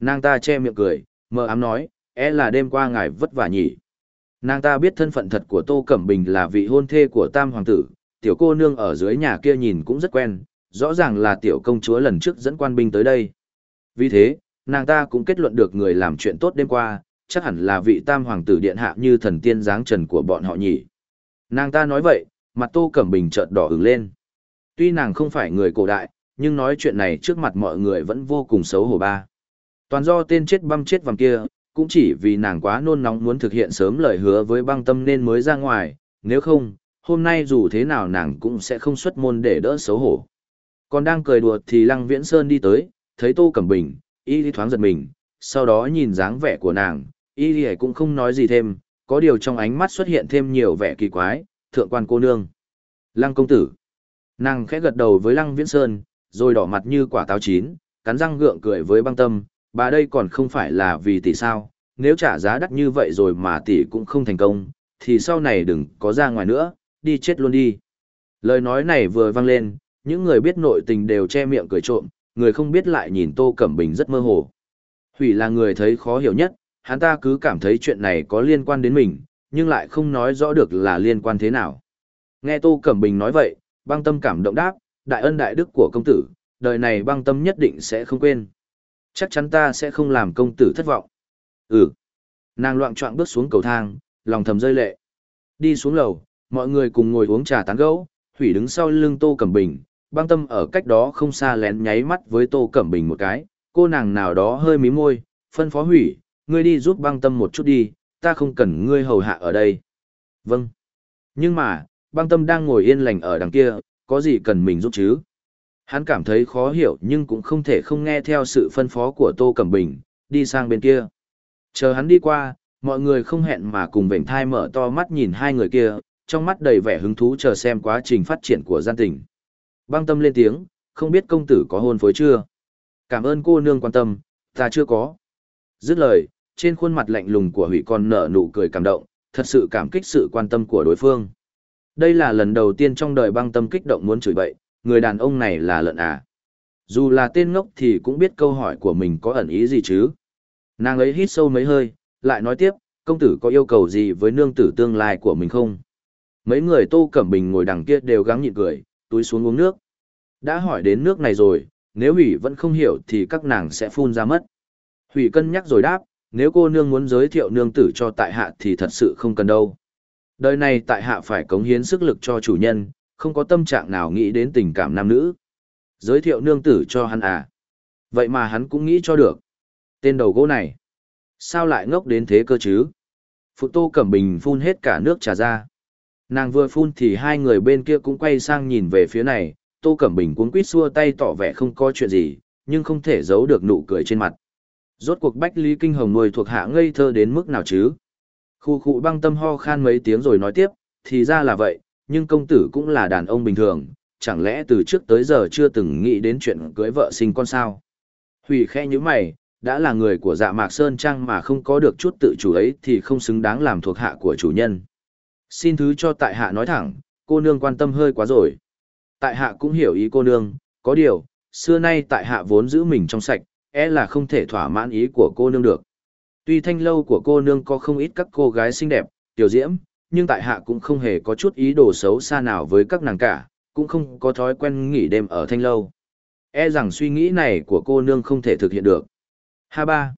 Nàng ta che miệng cười, mờ ám nói, e là đêm qua ngài vất vả nhỉ. Nàng ta biết thân phận thật của Tô Cẩm Bình là vị hôn thê của Tam Hoàng tử, tiểu cô nương ở dưới nhà kia nhìn cũng rất quen, rõ ràng là tiểu công chúa lần trước dẫn quan binh tới đây. Vì thế, nàng ta cũng kết luận được người làm chuyện tốt đêm qua, chắc hẳn là vị Tam Hoàng tử điện hạ như thần tiên giáng trần của bọn họ nhỉ. Nàng ta nói vậy, mặt Tô Cẩm Bình chợt đỏ ửng lên. Tuy nàng không phải người cổ đại, nhưng nói chuyện này trước mặt mọi người vẫn vô cùng xấu hổ ba. Toàn do tên chết băm chết vàng kia, cũng chỉ vì nàng quá nôn nóng muốn thực hiện sớm lời hứa với băng tâm nên mới ra ngoài, nếu không, hôm nay dù thế nào nàng cũng sẽ không xuất môn để đỡ xấu hổ. Còn đang cười đùa thì Lăng Viễn Sơn đi tới, thấy Tô Cẩm Bình, y thoáng giật mình, sau đó nhìn dáng vẻ của nàng, y cũng không nói gì thêm, có điều trong ánh mắt xuất hiện thêm nhiều vẻ kỳ quái, thượng quan cô nương. Lăng công tử. Nàng khẽ gật đầu với Lăng Viễn Sơn, rồi đỏ mặt như quả táo chín, cắn răng gượng cười với băng tâm, bà đây còn không phải là vì tỷ sao, nếu trả giá đắt như vậy rồi mà tỷ cũng không thành công, thì sau này đừng có ra ngoài nữa, đi chết luôn đi. Lời nói này vừa vang lên, những người biết nội tình đều che miệng cười trộm, người không biết lại nhìn Tô Cẩm Bình rất mơ hồ. Hủy là người thấy khó hiểu nhất, hắn ta cứ cảm thấy chuyện này có liên quan đến mình, nhưng lại không nói rõ được là liên quan thế nào. Nghe Tô Cẩm Bình nói vậy, băng tâm cảm động đáp, đại ân đại đức của công tử, đời này băng tâm nhất định sẽ không quên. Chắc chắn ta sẽ không làm công tử thất vọng. Ừ. Nàng loạn trọng bước xuống cầu thang, lòng thầm rơi lệ. Đi xuống lầu, mọi người cùng ngồi uống trà tán gẫu, Hủy đứng sau lưng Tô Cẩm Bình, băng tâm ở cách đó không xa lén nháy mắt với Tô Cẩm Bình một cái, cô nàng nào đó hơi mí môi, phân phó Hủy, ngươi đi giúp băng tâm một chút đi, ta không cần ngươi hầu hạ ở đây. Vâng. Nhưng mà, băng tâm đang ngồi yên lành ở đằng kia, có gì cần mình giúp chứ? Hắn cảm thấy khó hiểu nhưng cũng không thể không nghe theo sự phân phó của Tô Cẩm Bình, đi sang bên kia. Chờ hắn đi qua, mọi người không hẹn mà cùng vệnh thai mở to mắt nhìn hai người kia, trong mắt đầy vẻ hứng thú chờ xem quá trình phát triển của gian tình. Băng tâm lên tiếng, không biết công tử có hôn phối chưa? Cảm ơn cô nương quan tâm, ta chưa có. Dứt lời, trên khuôn mặt lạnh lùng của hủy con nở nụ cười cảm động, thật sự cảm kích sự quan tâm của đối phương. Đây là lần đầu tiên trong đời băng tâm kích động muốn chửi bậy, người đàn ông này là lợn à. Dù là tên ngốc thì cũng biết câu hỏi của mình có ẩn ý gì chứ. Nàng ấy hít sâu mấy hơi, lại nói tiếp, công tử có yêu cầu gì với nương tử tương lai của mình không? Mấy người tô cẩm bình ngồi đằng kia đều gắng nhịn cười, túi xuống uống nước. Đã hỏi đến nước này rồi, nếu hủy vẫn không hiểu thì các nàng sẽ phun ra mất. Hủy cân nhắc rồi đáp, nếu cô nương muốn giới thiệu nương tử cho tại hạ thì thật sự không cần đâu. Đời này tại hạ phải cống hiến sức lực cho chủ nhân, không có tâm trạng nào nghĩ đến tình cảm nam nữ. Giới thiệu nương tử cho hắn à. Vậy mà hắn cũng nghĩ cho được. Tên đầu gỗ này. Sao lại ngốc đến thế cơ chứ? Phụ tô cẩm bình phun hết cả nước trà ra. Nàng vừa phun thì hai người bên kia cũng quay sang nhìn về phía này, tô cẩm bình cuống quýt xua tay tỏ vẻ không có chuyện gì, nhưng không thể giấu được nụ cười trên mặt. Rốt cuộc Bách Lý Kinh Hồng nuôi thuộc hạ ngây thơ đến mức nào chứ? Khu khu băng tâm ho khan mấy tiếng rồi nói tiếp, thì ra là vậy, nhưng công tử cũng là đàn ông bình thường, chẳng lẽ từ trước tới giờ chưa từng nghĩ đến chuyện cưới vợ sinh con sao? Hủy khẽ như mày, đã là người của dạ mạc Sơn Trang mà không có được chút tự chủ ấy thì không xứng đáng làm thuộc hạ của chủ nhân. Xin thứ cho tại hạ nói thẳng, cô nương quan tâm hơi quá rồi. Tại hạ cũng hiểu ý cô nương, có điều, xưa nay tại hạ vốn giữ mình trong sạch, e là không thể thỏa mãn ý của cô nương được. Tuy thanh lâu của cô nương có không ít các cô gái xinh đẹp, tiểu diễm, nhưng tại hạ cũng không hề có chút ý đồ xấu xa nào với các nàng cả, cũng không có thói quen nghỉ đêm ở thanh lâu. E rằng suy nghĩ này của cô nương không thể thực hiện được. Ha ba.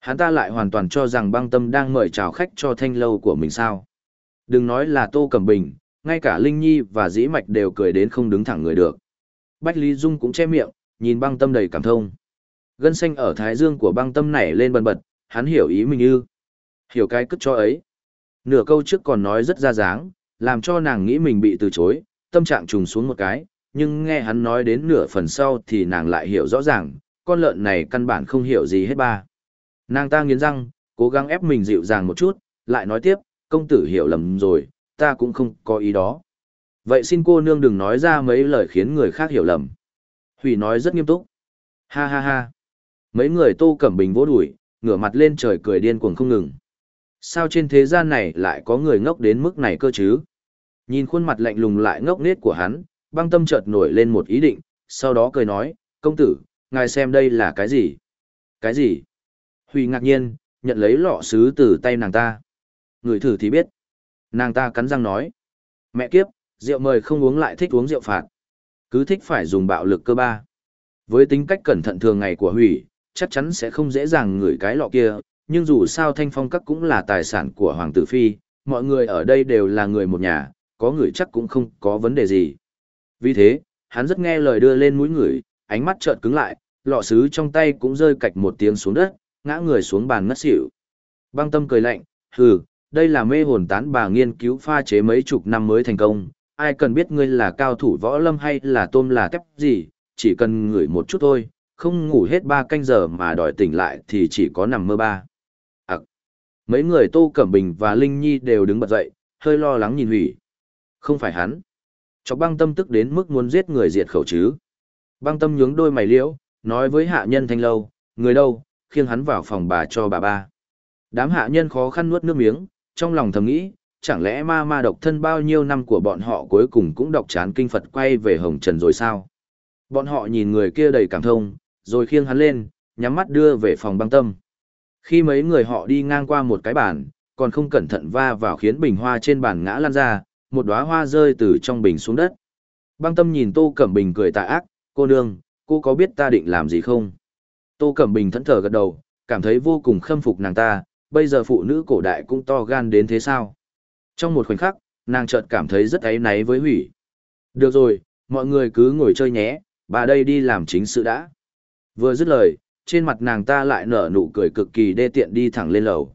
Hắn ta lại hoàn toàn cho rằng băng tâm đang mời chào khách cho thanh lâu của mình sao. Đừng nói là Tô Cẩm Bình, ngay cả Linh Nhi và Dĩ Mạch đều cười đến không đứng thẳng người được. Bách Lý Dung cũng che miệng, nhìn băng tâm đầy cảm thông. Gân xanh ở thái dương của băng tâm nảy lên bần bật, hắn hiểu ý mình ư. Hiểu cái cất cho ấy. Nửa câu trước còn nói rất ra dáng, làm cho nàng nghĩ mình bị từ chối, tâm trạng trùng xuống một cái, nhưng nghe hắn nói đến nửa phần sau thì nàng lại hiểu rõ ràng, con lợn này căn bản không hiểu gì hết ba. Nàng ta nghiến răng, cố gắng ép mình dịu dàng một chút, lại nói tiếp, công tử hiểu lầm rồi, ta cũng không có ý đó. Vậy xin cô nương đừng nói ra mấy lời khiến người khác hiểu lầm. Hủy nói rất nghiêm túc. Ha ha ha. Mấy người tô cẩm bình vỗ đuổi, ngửa mặt lên trời cười điên cuồng không ngừng. Sao trên thế gian này lại có người ngốc đến mức này cơ chứ? Nhìn khuôn mặt lạnh lùng lại ngốc nết của hắn, băng tâm chợt nổi lên một ý định, sau đó cười nói, công tử, ngài xem đây là cái gì? Cái gì? Huy ngạc nhiên, nhận lấy lọ sứ từ tay nàng ta. Người thử thì biết. Nàng ta cắn răng nói. Mẹ kiếp, rượu mời không uống lại thích uống rượu phạt. Cứ thích phải dùng bạo lực cơ ba. Với tính cách cẩn thận thường ngày của Hủy, chắc chắn sẽ không dễ dàng ngửi cái lọ kia, nhưng dù sao thanh phong các cũng là tài sản của Hoàng tử Phi, mọi người ở đây đều là người một nhà, có người chắc cũng không có vấn đề gì. Vì thế, hắn rất nghe lời đưa lên mũi người, ánh mắt trợn cứng lại, lọ sứ trong tay cũng rơi cạch một tiếng xuống đất, ngã người xuống bàn ngất xỉu. Băng tâm cười lạnh, hừ, đây là mê hồn tán bà nghiên cứu pha chế mấy chục năm mới thành công, ai cần biết ngươi là cao thủ võ lâm hay là tôm là tép gì, chỉ cần ngửi một chút thôi, không ngủ hết ba canh giờ mà đòi tỉnh lại thì chỉ có nằm mơ ba. Mấy người Tô Cẩm Bình và Linh Nhi đều đứng bật dậy, hơi lo lắng nhìn hủy. Không phải hắn. Chọc băng tâm tức đến mức muốn giết người diệt khẩu chứ. Băng tâm nhướng đôi mày liễu, nói với hạ nhân thanh lâu, người đâu, khiêng hắn vào phòng bà cho bà ba. Đám hạ nhân khó khăn nuốt nước miếng, trong lòng thầm nghĩ, chẳng lẽ ma ma độc thân bao nhiêu năm của bọn họ cuối cùng cũng đọc chán kinh Phật quay về Hồng Trần rồi sao? Bọn họ nhìn người kia đầy cảm thông, rồi khiêng hắn lên, nhắm mắt đưa về phòng băng tâm. Khi mấy người họ đi ngang qua một cái bàn, còn không cẩn thận va vào khiến bình hoa trên bàn ngã lăn ra, một đóa hoa rơi từ trong bình xuống đất. Băng tâm nhìn Tô Cẩm Bình cười tà ác, cô nương, cô có biết ta định làm gì không? Tô Cẩm Bình thẫn thờ gật đầu, cảm thấy vô cùng khâm phục nàng ta, bây giờ phụ nữ cổ đại cũng to gan đến thế sao? Trong một khoảnh khắc, nàng chợt cảm thấy rất áy náy với hủy. Được rồi, mọi người cứ ngồi chơi nhé, bà đây đi làm chính sự đã. Vừa dứt lời, trên mặt nàng ta lại nở nụ cười cực kỳ đê tiện đi thẳng lên lầu.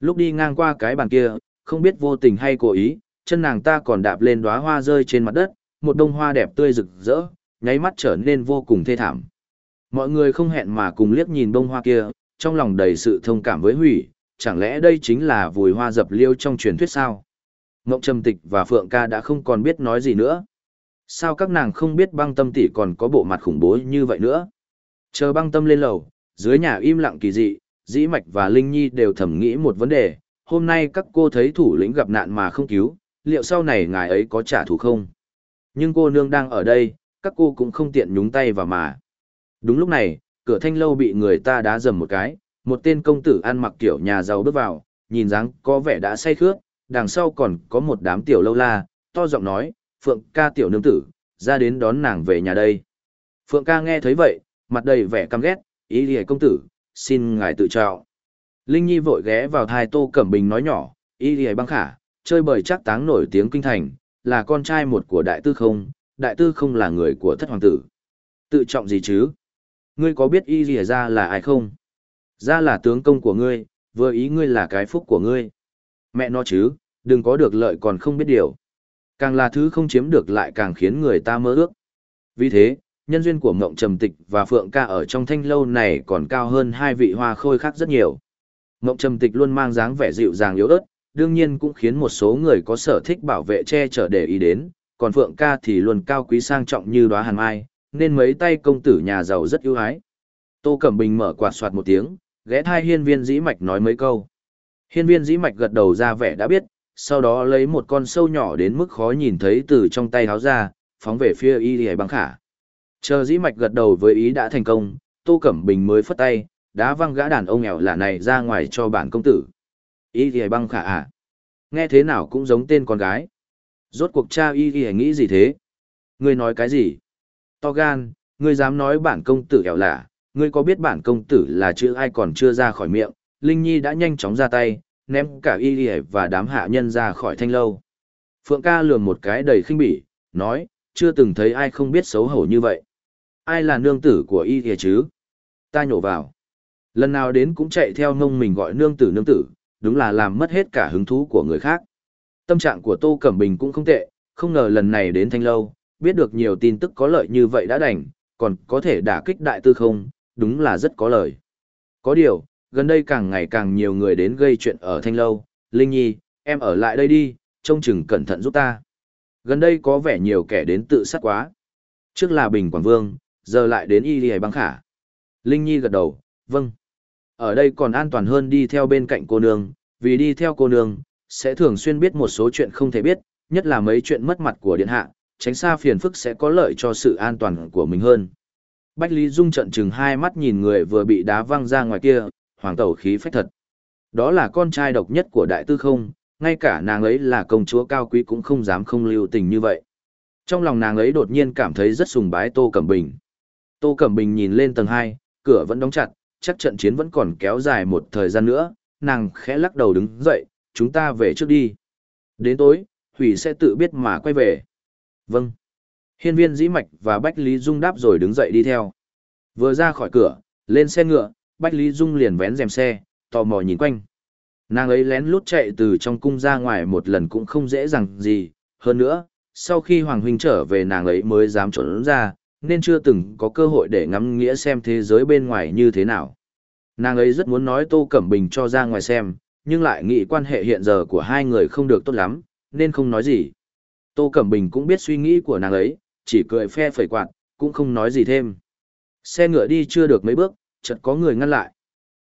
Lúc đi ngang qua cái bàn kia, không biết vô tình hay cố ý, chân nàng ta còn đạp lên đóa hoa rơi trên mặt đất, một đông hoa đẹp tươi rực rỡ, nháy mắt trở nên vô cùng thê thảm. Mọi người không hẹn mà cùng liếc nhìn đông hoa kia, trong lòng đầy sự thông cảm với hủy, chẳng lẽ đây chính là vùi hoa dập liêu trong truyền thuyết sao? Ngộng Trầm Tịch và Phượng Ca đã không còn biết nói gì nữa. Sao các nàng không biết băng tâm tỷ còn có bộ mặt khủng bố như vậy nữa? Chờ băng tâm lên lầu, dưới nhà im lặng kỳ dị, Dĩ Mạch và Linh Nhi đều thầm nghĩ một vấn đề, hôm nay các cô thấy thủ lĩnh gặp nạn mà không cứu, liệu sau này ngài ấy có trả thù không? Nhưng cô nương đang ở đây, các cô cũng không tiện nhúng tay vào mà. Đúng lúc này, cửa thanh lâu bị người ta đá dầm một cái, một tên công tử ăn mặc kiểu nhà giàu bước vào, nhìn dáng có vẻ đã say khướt, đằng sau còn có một đám tiểu lâu la, to giọng nói, Phượng ca tiểu nương tử, ra đến đón nàng về nhà đây. Phượng ca nghe thấy vậy, mặt đầy vẻ căm ghét, ý lìa công tử, xin ngài tự trào. Linh Nhi vội ghé vào thai Tô Cẩm Bình nói nhỏ, ý lìa băng khả, chơi bời chắc táng nổi tiếng kinh thành, là con trai một của đại tư không, đại tư không là người của thất hoàng tử. Tự trọng gì chứ? Ngươi có biết y lìa ra là ai không? Ra là tướng công của ngươi, vừa ý ngươi là cái phúc của ngươi. Mẹ nó chứ, đừng có được lợi còn không biết điều. Càng là thứ không chiếm được lại càng khiến người ta mơ ước. Vì thế, nhân duyên của Mộng Trầm Tịch và Phượng Ca ở trong thanh lâu này còn cao hơn hai vị hoa khôi khác rất nhiều. Mộng Trầm Tịch luôn mang dáng vẻ dịu dàng yếu ớt, đương nhiên cũng khiến một số người có sở thích bảo vệ che chở để ý đến, còn Phượng Ca thì luôn cao quý sang trọng như đóa hàn mai, nên mấy tay công tử nhà giàu rất ưu ái. Tô Cẩm Bình mở quạt soạt một tiếng, ghé thai hiên viên dĩ mạch nói mấy câu. Hiên viên dĩ mạch gật đầu ra vẻ đã biết, sau đó lấy một con sâu nhỏ đến mức khó nhìn thấy từ trong tay háo ra, phóng về phía y hề băng khả. Chờ dĩ mạch gật đầu với ý đã thành công, Tô Cẩm Bình mới phất tay, đá văng gã đàn ông nghèo lạ này ra ngoài cho bản công tử. Y hề băng khả à? Nghe thế nào cũng giống tên con gái. Rốt cuộc cha y hề nghĩ gì thế? Ngươi nói cái gì? To gan, ngươi dám nói bản công tử ẻo lạ, ngươi có biết bản công tử là chữ ai còn chưa ra khỏi miệng, Linh Nhi đã nhanh chóng ra tay, ném cả y lì và đám hạ nhân ra khỏi thanh lâu. Phượng ca lườm một cái đầy khinh bỉ, nói, chưa từng thấy ai không biết xấu hổ như vậy. Ai là nương tử của y lì chứ? Ta nhổ vào. Lần nào đến cũng chạy theo ngông mình gọi nương tử nương tử, đúng là làm mất hết cả hứng thú của người khác. Tâm trạng của Tô Cẩm Bình cũng không tệ, không ngờ lần này đến thanh lâu, biết được nhiều tin tức có lợi như vậy đã đành, còn có thể đả kích đại tư không, đúng là rất có lợi. Có điều, gần đây càng ngày càng nhiều người đến gây chuyện ở Thanh Lâu, Linh Nhi, em ở lại đây đi, trông chừng cẩn thận giúp ta. Gần đây có vẻ nhiều kẻ đến tự sát quá. Trước là Bình Quảng Vương, giờ lại đến Y Lì Băng Khả. Linh Nhi gật đầu, vâng. Ở đây còn an toàn hơn đi theo bên cạnh cô nương, vì đi theo cô nương, sẽ thường xuyên biết một số chuyện không thể biết, nhất là mấy chuyện mất mặt của điện hạ, tránh xa phiền phức sẽ có lợi cho sự an toàn của mình hơn. Bách Lý Dung trận chừng hai mắt nhìn người vừa bị đá văng ra ngoài kia, hoàng tẩu khí phách thật. Đó là con trai độc nhất của đại tư không, ngay cả nàng ấy là công chúa cao quý cũng không dám không lưu tình như vậy. Trong lòng nàng ấy đột nhiên cảm thấy rất sùng bái Tô Cẩm Bình. Tô Cẩm Bình nhìn lên tầng 2, cửa vẫn đóng chặt, chắc trận chiến vẫn còn kéo dài một thời gian nữa, nàng khẽ lắc đầu đứng dậy, chúng ta về trước đi. Đến tối, thủy sẽ tự biết mà quay về. Vâng. Hiên viên dĩ mạch và Bách Lý Dung đáp rồi đứng dậy đi theo. Vừa ra khỏi cửa, lên xe ngựa, Bách Lý Dung liền vén rèm xe, tò mò nhìn quanh. Nàng ấy lén lút chạy từ trong cung ra ngoài một lần cũng không dễ dàng gì, hơn nữa, sau khi Hoàng Huynh trở về nàng ấy mới dám trốn ra, nên chưa từng có cơ hội để ngắm nghĩa xem thế giới bên ngoài như thế nào. Nàng ấy rất muốn nói Tô Cẩm Bình cho ra ngoài xem, nhưng lại nghĩ quan hệ hiện giờ của hai người không được tốt lắm, nên không nói gì. Tô Cẩm Bình cũng biết suy nghĩ của nàng ấy, chỉ cười phe phẩy quạt, cũng không nói gì thêm. Xe ngựa đi chưa được mấy bước, chợt có người ngăn lại.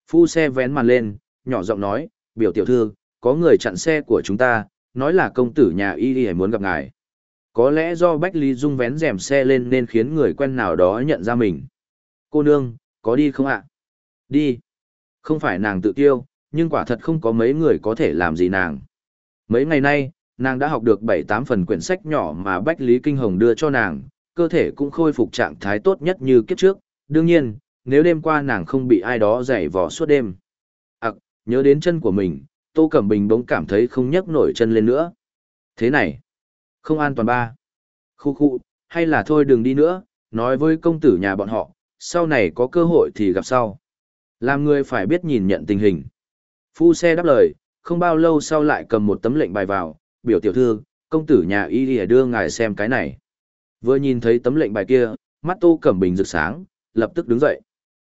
Phu xe vén màn lên, nhỏ giọng nói, biểu tiểu thư, có người chặn xe của chúng ta, nói là công tử nhà y y muốn gặp ngài. Có lẽ do Bách Lý Dung vén rèm xe lên nên khiến người quen nào đó nhận ra mình. Cô nương, có đi không ạ? Đi. Không phải nàng tự tiêu, nhưng quả thật không có mấy người có thể làm gì nàng. Mấy ngày nay, nàng đã học được 7-8 phần quyển sách nhỏ mà Bách Lý Kinh Hồng đưa cho nàng, cơ thể cũng khôi phục trạng thái tốt nhất như kiếp trước. Đương nhiên, nếu đêm qua nàng không bị ai đó giày vò suốt đêm. Ặc, nhớ đến chân của mình, Tô Cẩm Bình bỗng cảm thấy không nhấc nổi chân lên nữa. Thế này, không an toàn ba. Khu khu, hay là thôi đừng đi nữa, nói với công tử nhà bọn họ, sau này có cơ hội thì gặp sau. Làm người phải biết nhìn nhận tình hình. Phu xe đáp lời, không bao lâu sau lại cầm một tấm lệnh bài vào, biểu tiểu thư, công tử nhà y lìa đưa ngài xem cái này. Vừa nhìn thấy tấm lệnh bài kia, mắt Tô Cẩm Bình rực sáng, lập tức đứng dậy.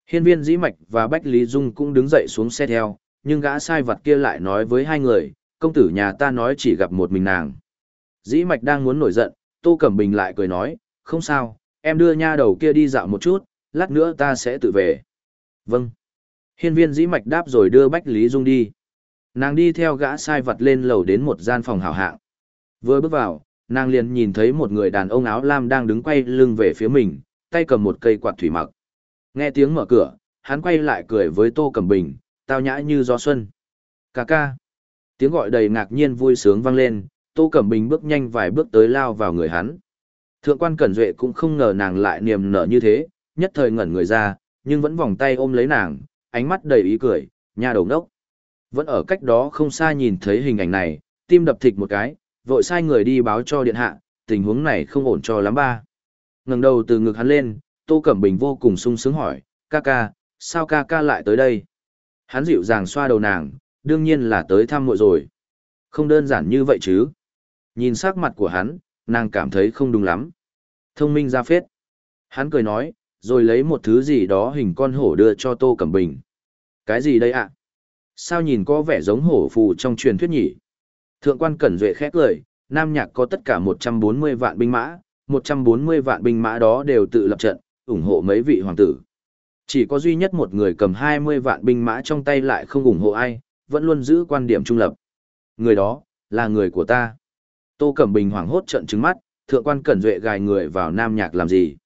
Hiên viên dĩ mạch và Bách Lý Dung cũng đứng dậy xuống xe theo, nhưng gã sai vật kia lại nói với hai người, công tử nhà ta nói chỉ gặp một mình nàng. Dĩ mạch đang muốn nổi giận, Tô Cẩm Bình lại cười nói, không sao, em đưa nha đầu kia đi dạo một chút, lát nữa ta sẽ tự về. Vâng. Hiên viên dĩ mạch đáp rồi đưa Bách Lý Dung đi. Nàng đi theo gã sai vật lên lầu đến một gian phòng hảo hạng. Vừa bước vào, nàng liền nhìn thấy một người đàn ông áo lam đang đứng quay lưng về phía mình, tay cầm một cây quạt thủy mặc. Nghe tiếng mở cửa, hắn quay lại cười với Tô Cẩm Bình, tao nhã như gió xuân. Cà ca. Tiếng gọi đầy ngạc nhiên vui sướng vang lên, Tô Cẩm Bình bước nhanh vài bước tới lao vào người hắn. Thượng quan Cẩn Duệ cũng không ngờ nàng lại niềm nở như thế, nhất thời ngẩn người ra, nhưng vẫn vòng tay ôm lấy nàng, ánh mắt đầy ý cười, nhà đầu đốc. Vẫn ở cách đó không xa nhìn thấy hình ảnh này, tim đập thịch một cái, vội sai người đi báo cho điện hạ, tình huống này không ổn cho lắm ba. ngẩng đầu từ ngực hắn lên, Tô Cẩm Bình vô cùng sung sướng hỏi, ca ca, sao ca ca lại tới đây? Hắn dịu dàng xoa đầu nàng, đương nhiên là tới thăm muội rồi. Không đơn giản như vậy chứ. Nhìn sắc mặt của hắn, nàng cảm thấy không đúng lắm. Thông minh ra phết. Hắn cười nói, rồi lấy một thứ gì đó hình con hổ đưa cho Tô Cẩm Bình. Cái gì đây ạ? Sao nhìn có vẻ giống hổ phù trong truyền thuyết nhỉ? Thượng quan Cẩn Duệ khét lời, Nam Nhạc có tất cả 140 vạn binh mã, 140 vạn binh mã đó đều tự lập trận, ủng hộ mấy vị hoàng tử. Chỉ có duy nhất một người cầm 20 vạn binh mã trong tay lại không ủng hộ ai, vẫn luôn giữ quan điểm trung lập. Người đó, là người của ta. Tô Cẩm Bình hoảng hốt trận trứng mắt, thượng quan Cẩn Duệ gài người vào Nam Nhạc làm gì?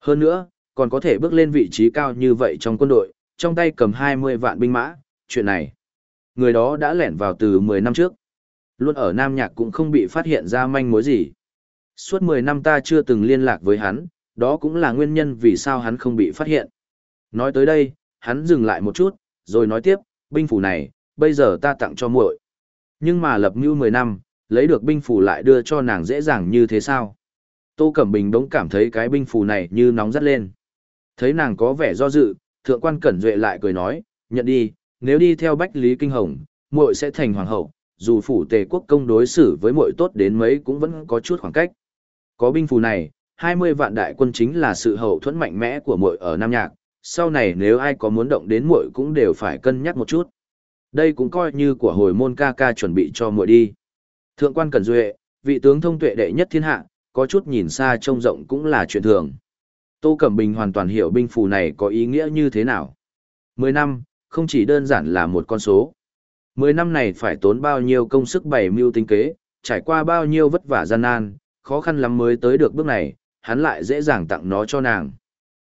Hơn nữa, còn có thể bước lên vị trí cao như vậy trong quân đội, trong tay cầm 20 vạn binh mã, chuyện này. Người đó đã lẻn vào từ 10 năm trước. Luôn ở Nam Nhạc cũng không bị phát hiện ra manh mối gì. Suốt 10 năm ta chưa từng liên lạc với hắn, đó cũng là nguyên nhân vì sao hắn không bị phát hiện. Nói tới đây, hắn dừng lại một chút, rồi nói tiếp, binh phủ này, bây giờ ta tặng cho muội. Nhưng mà lập mưu 10 năm, lấy được binh phù lại đưa cho nàng dễ dàng như thế sao? Tô Cẩm Bình đống cảm thấy cái binh phù này như nóng rất lên. Thấy nàng có vẻ do dự, thượng quan Cẩn Duệ lại cười nói, nhận đi, nếu đi theo Bách Lý Kinh Hồng, muội sẽ thành hoàng hậu, dù phủ tề quốc công đối xử với muội tốt đến mấy cũng vẫn có chút khoảng cách. Có binh phù này, 20 vạn đại quân chính là sự hậu thuẫn mạnh mẽ của muội ở Nam Nhạc, sau này nếu ai có muốn động đến muội cũng đều phải cân nhắc một chút. Đây cũng coi như của hồi môn ca ca chuẩn bị cho muội đi. Thượng quan Cẩn Duệ, vị tướng thông tuệ đệ nhất thiên hạ, có chút nhìn xa trông rộng cũng là chuyện thường. Tô Cẩm Bình hoàn toàn hiểu binh phù này có ý nghĩa như thế nào. Mười năm, không chỉ đơn giản là một con số. Mười năm này phải tốn bao nhiêu công sức bày mưu tính kế, trải qua bao nhiêu vất vả gian nan, khó khăn lắm mới tới được bước này, hắn lại dễ dàng tặng nó cho nàng.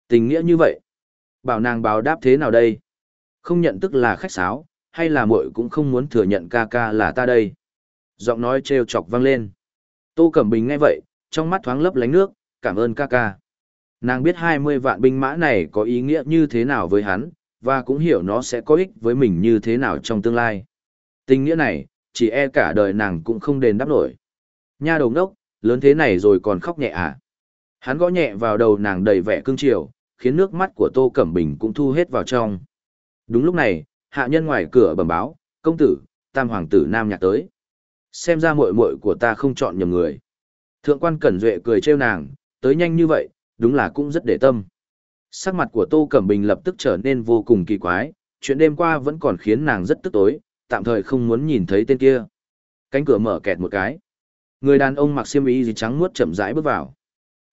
Tình nghĩa như vậy. Bảo nàng báo đáp thế nào đây? Không nhận tức là khách sáo, hay là muội cũng không muốn thừa nhận ca ca là ta đây? Giọng nói trêu chọc vang lên. Tô Cẩm Bình nghe vậy, trong mắt thoáng lấp lánh nước, cảm ơn ca ca. Nàng biết 20 vạn binh mã này có ý nghĩa như thế nào với hắn, và cũng hiểu nó sẽ có ích với mình như thế nào trong tương lai. Tình nghĩa này, chỉ e cả đời nàng cũng không đền đáp nổi. Nha đầu ngốc, lớn thế này rồi còn khóc nhẹ à? Hắn gõ nhẹ vào đầu nàng đầy vẻ cương triều, khiến nước mắt của Tô Cẩm Bình cũng thu hết vào trong. Đúng lúc này, hạ nhân ngoài cửa bẩm báo, công tử, tam hoàng tử nam nhạc tới. Xem ra muội muội của ta không chọn nhầm người. Thượng quan Cẩn Duệ cười trêu nàng, tới nhanh như vậy, đúng là cũng rất để tâm. Sắc mặt của Tô Cẩm Bình lập tức trở nên vô cùng kỳ quái, chuyện đêm qua vẫn còn khiến nàng rất tức tối, tạm thời không muốn nhìn thấy tên kia. Cánh cửa mở kẹt một cái. Người đàn ông mặc xiêm y gì trắng muốt chậm rãi bước vào.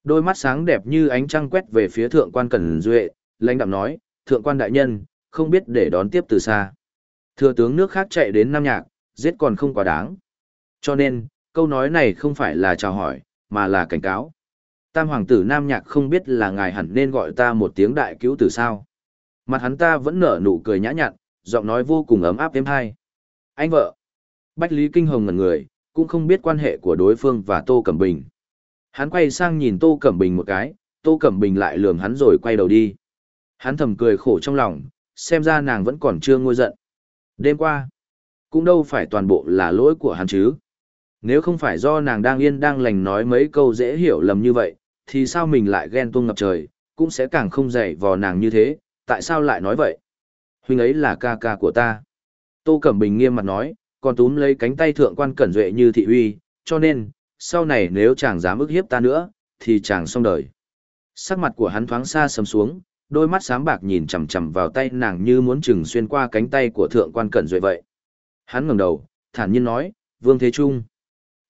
Đôi mắt sáng đẹp như ánh trăng quét về phía thượng quan Cẩn Duệ, lãnh đạm nói, thượng quan đại nhân, không biết để đón tiếp từ xa. Thừa tướng nước khác chạy đến Nam Nhạc, giết còn không quá đáng. Cho nên, câu nói này không phải là chào hỏi, mà là cảnh cáo. Tam hoàng tử Nam Nhạc không biết là ngài hẳn nên gọi ta một tiếng đại cứu tử sao. Mặt hắn ta vẫn nở nụ cười nhã nhặn, giọng nói vô cùng ấm áp êm hai. Anh vợ. Bách Lý Kinh Hồng ngẩn người, cũng không biết quan hệ của đối phương và Tô Cẩm Bình. Hắn quay sang nhìn Tô Cẩm Bình một cái, Tô Cẩm Bình lại lườm hắn rồi quay đầu đi. Hắn thầm cười khổ trong lòng, xem ra nàng vẫn còn chưa ngôi giận. Đêm qua, cũng đâu phải toàn bộ là lỗi của hắn chứ. Nếu không phải do nàng đang yên đang lành nói mấy câu dễ hiểu lầm như vậy, thì sao mình lại ghen tuông ngập trời, cũng sẽ càng không dạy vò nàng như thế, tại sao lại nói vậy? Huynh ấy là ca ca của ta. Tô Cẩm Bình nghiêm mặt nói, còn túm lấy cánh tay thượng quan cẩn duệ như thị uy, cho nên, sau này nếu chàng dám ức hiếp ta nữa, thì chàng xong đời. Sắc mặt của hắn thoáng xa sầm xuống, đôi mắt sáng bạc nhìn chằm chằm vào tay nàng như muốn chừng xuyên qua cánh tay của thượng quan cẩn duệ vậy. Hắn ngẩng đầu, thản nhiên nói, Vương Thế Trung.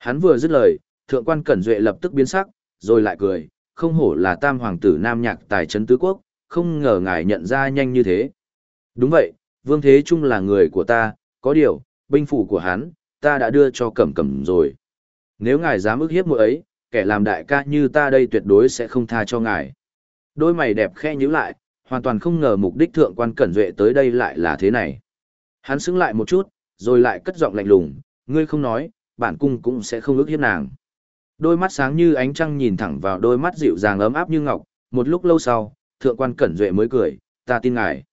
Hắn vừa dứt lời, thượng quan Cẩn Duệ lập tức biến sắc, rồi lại cười, không hổ là tam hoàng tử nam nhạc tài trấn tứ quốc, không ngờ ngài nhận ra nhanh như thế. Đúng vậy, Vương Thế Trung là người của ta, có điều, binh phủ của hắn, ta đã đưa cho cẩm cẩm rồi. Nếu ngài dám ức hiếp mỗi ấy, kẻ làm đại ca như ta đây tuyệt đối sẽ không tha cho ngài. Đôi mày đẹp khe nhíu lại, hoàn toàn không ngờ mục đích thượng quan cẩn duệ tới đây lại là thế này. Hắn sững lại một chút, rồi lại cất giọng lạnh lùng, ngươi không nói, bản cung cũng sẽ không ước hiếp nàng. Đôi mắt sáng như ánh trăng nhìn thẳng vào đôi mắt dịu dàng ấm áp như ngọc, một lúc lâu sau, thượng quan cẩn duệ mới cười, ta tin ngài.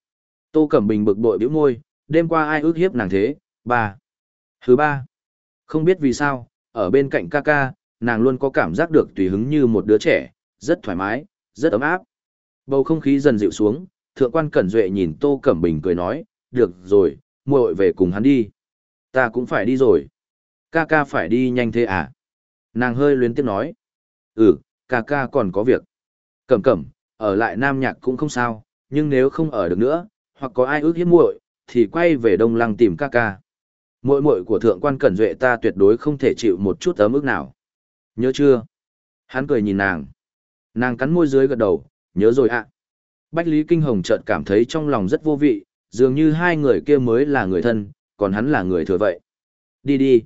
Tô Cẩm Bình bực bội bĩu môi, đêm qua ai ước hiếp nàng thế, ba. Thứ ba. Không biết vì sao, ở bên cạnh ca ca, nàng luôn có cảm giác được tùy hứng như một đứa trẻ, rất thoải mái, rất ấm áp. Bầu không khí dần dịu xuống, thượng quan Cẩn Duệ nhìn Tô Cẩm Bình cười nói, được rồi, muội về cùng hắn đi. Ta cũng phải đi rồi. Ca ca phải đi nhanh thế à? Nàng hơi luyến tiếc nói. Ừ, ca ca còn có việc. Cẩm cẩm, ở lại Nam Nhạc cũng không sao, nhưng nếu không ở được nữa, hoặc có ai ước hiếp muội, thì quay về Đông Lăng tìm ca ca. Muội muội của thượng quan Cẩn Duệ ta tuyệt đối không thể chịu một chút ấm ức nào. Nhớ chưa? Hắn cười nhìn nàng. Nàng cắn môi dưới gật đầu, nhớ rồi ạ. Bách Lý Kinh Hồng chợt cảm thấy trong lòng rất vô vị, dường như hai người kia mới là người thân, còn hắn là người thừa vậy. Đi đi.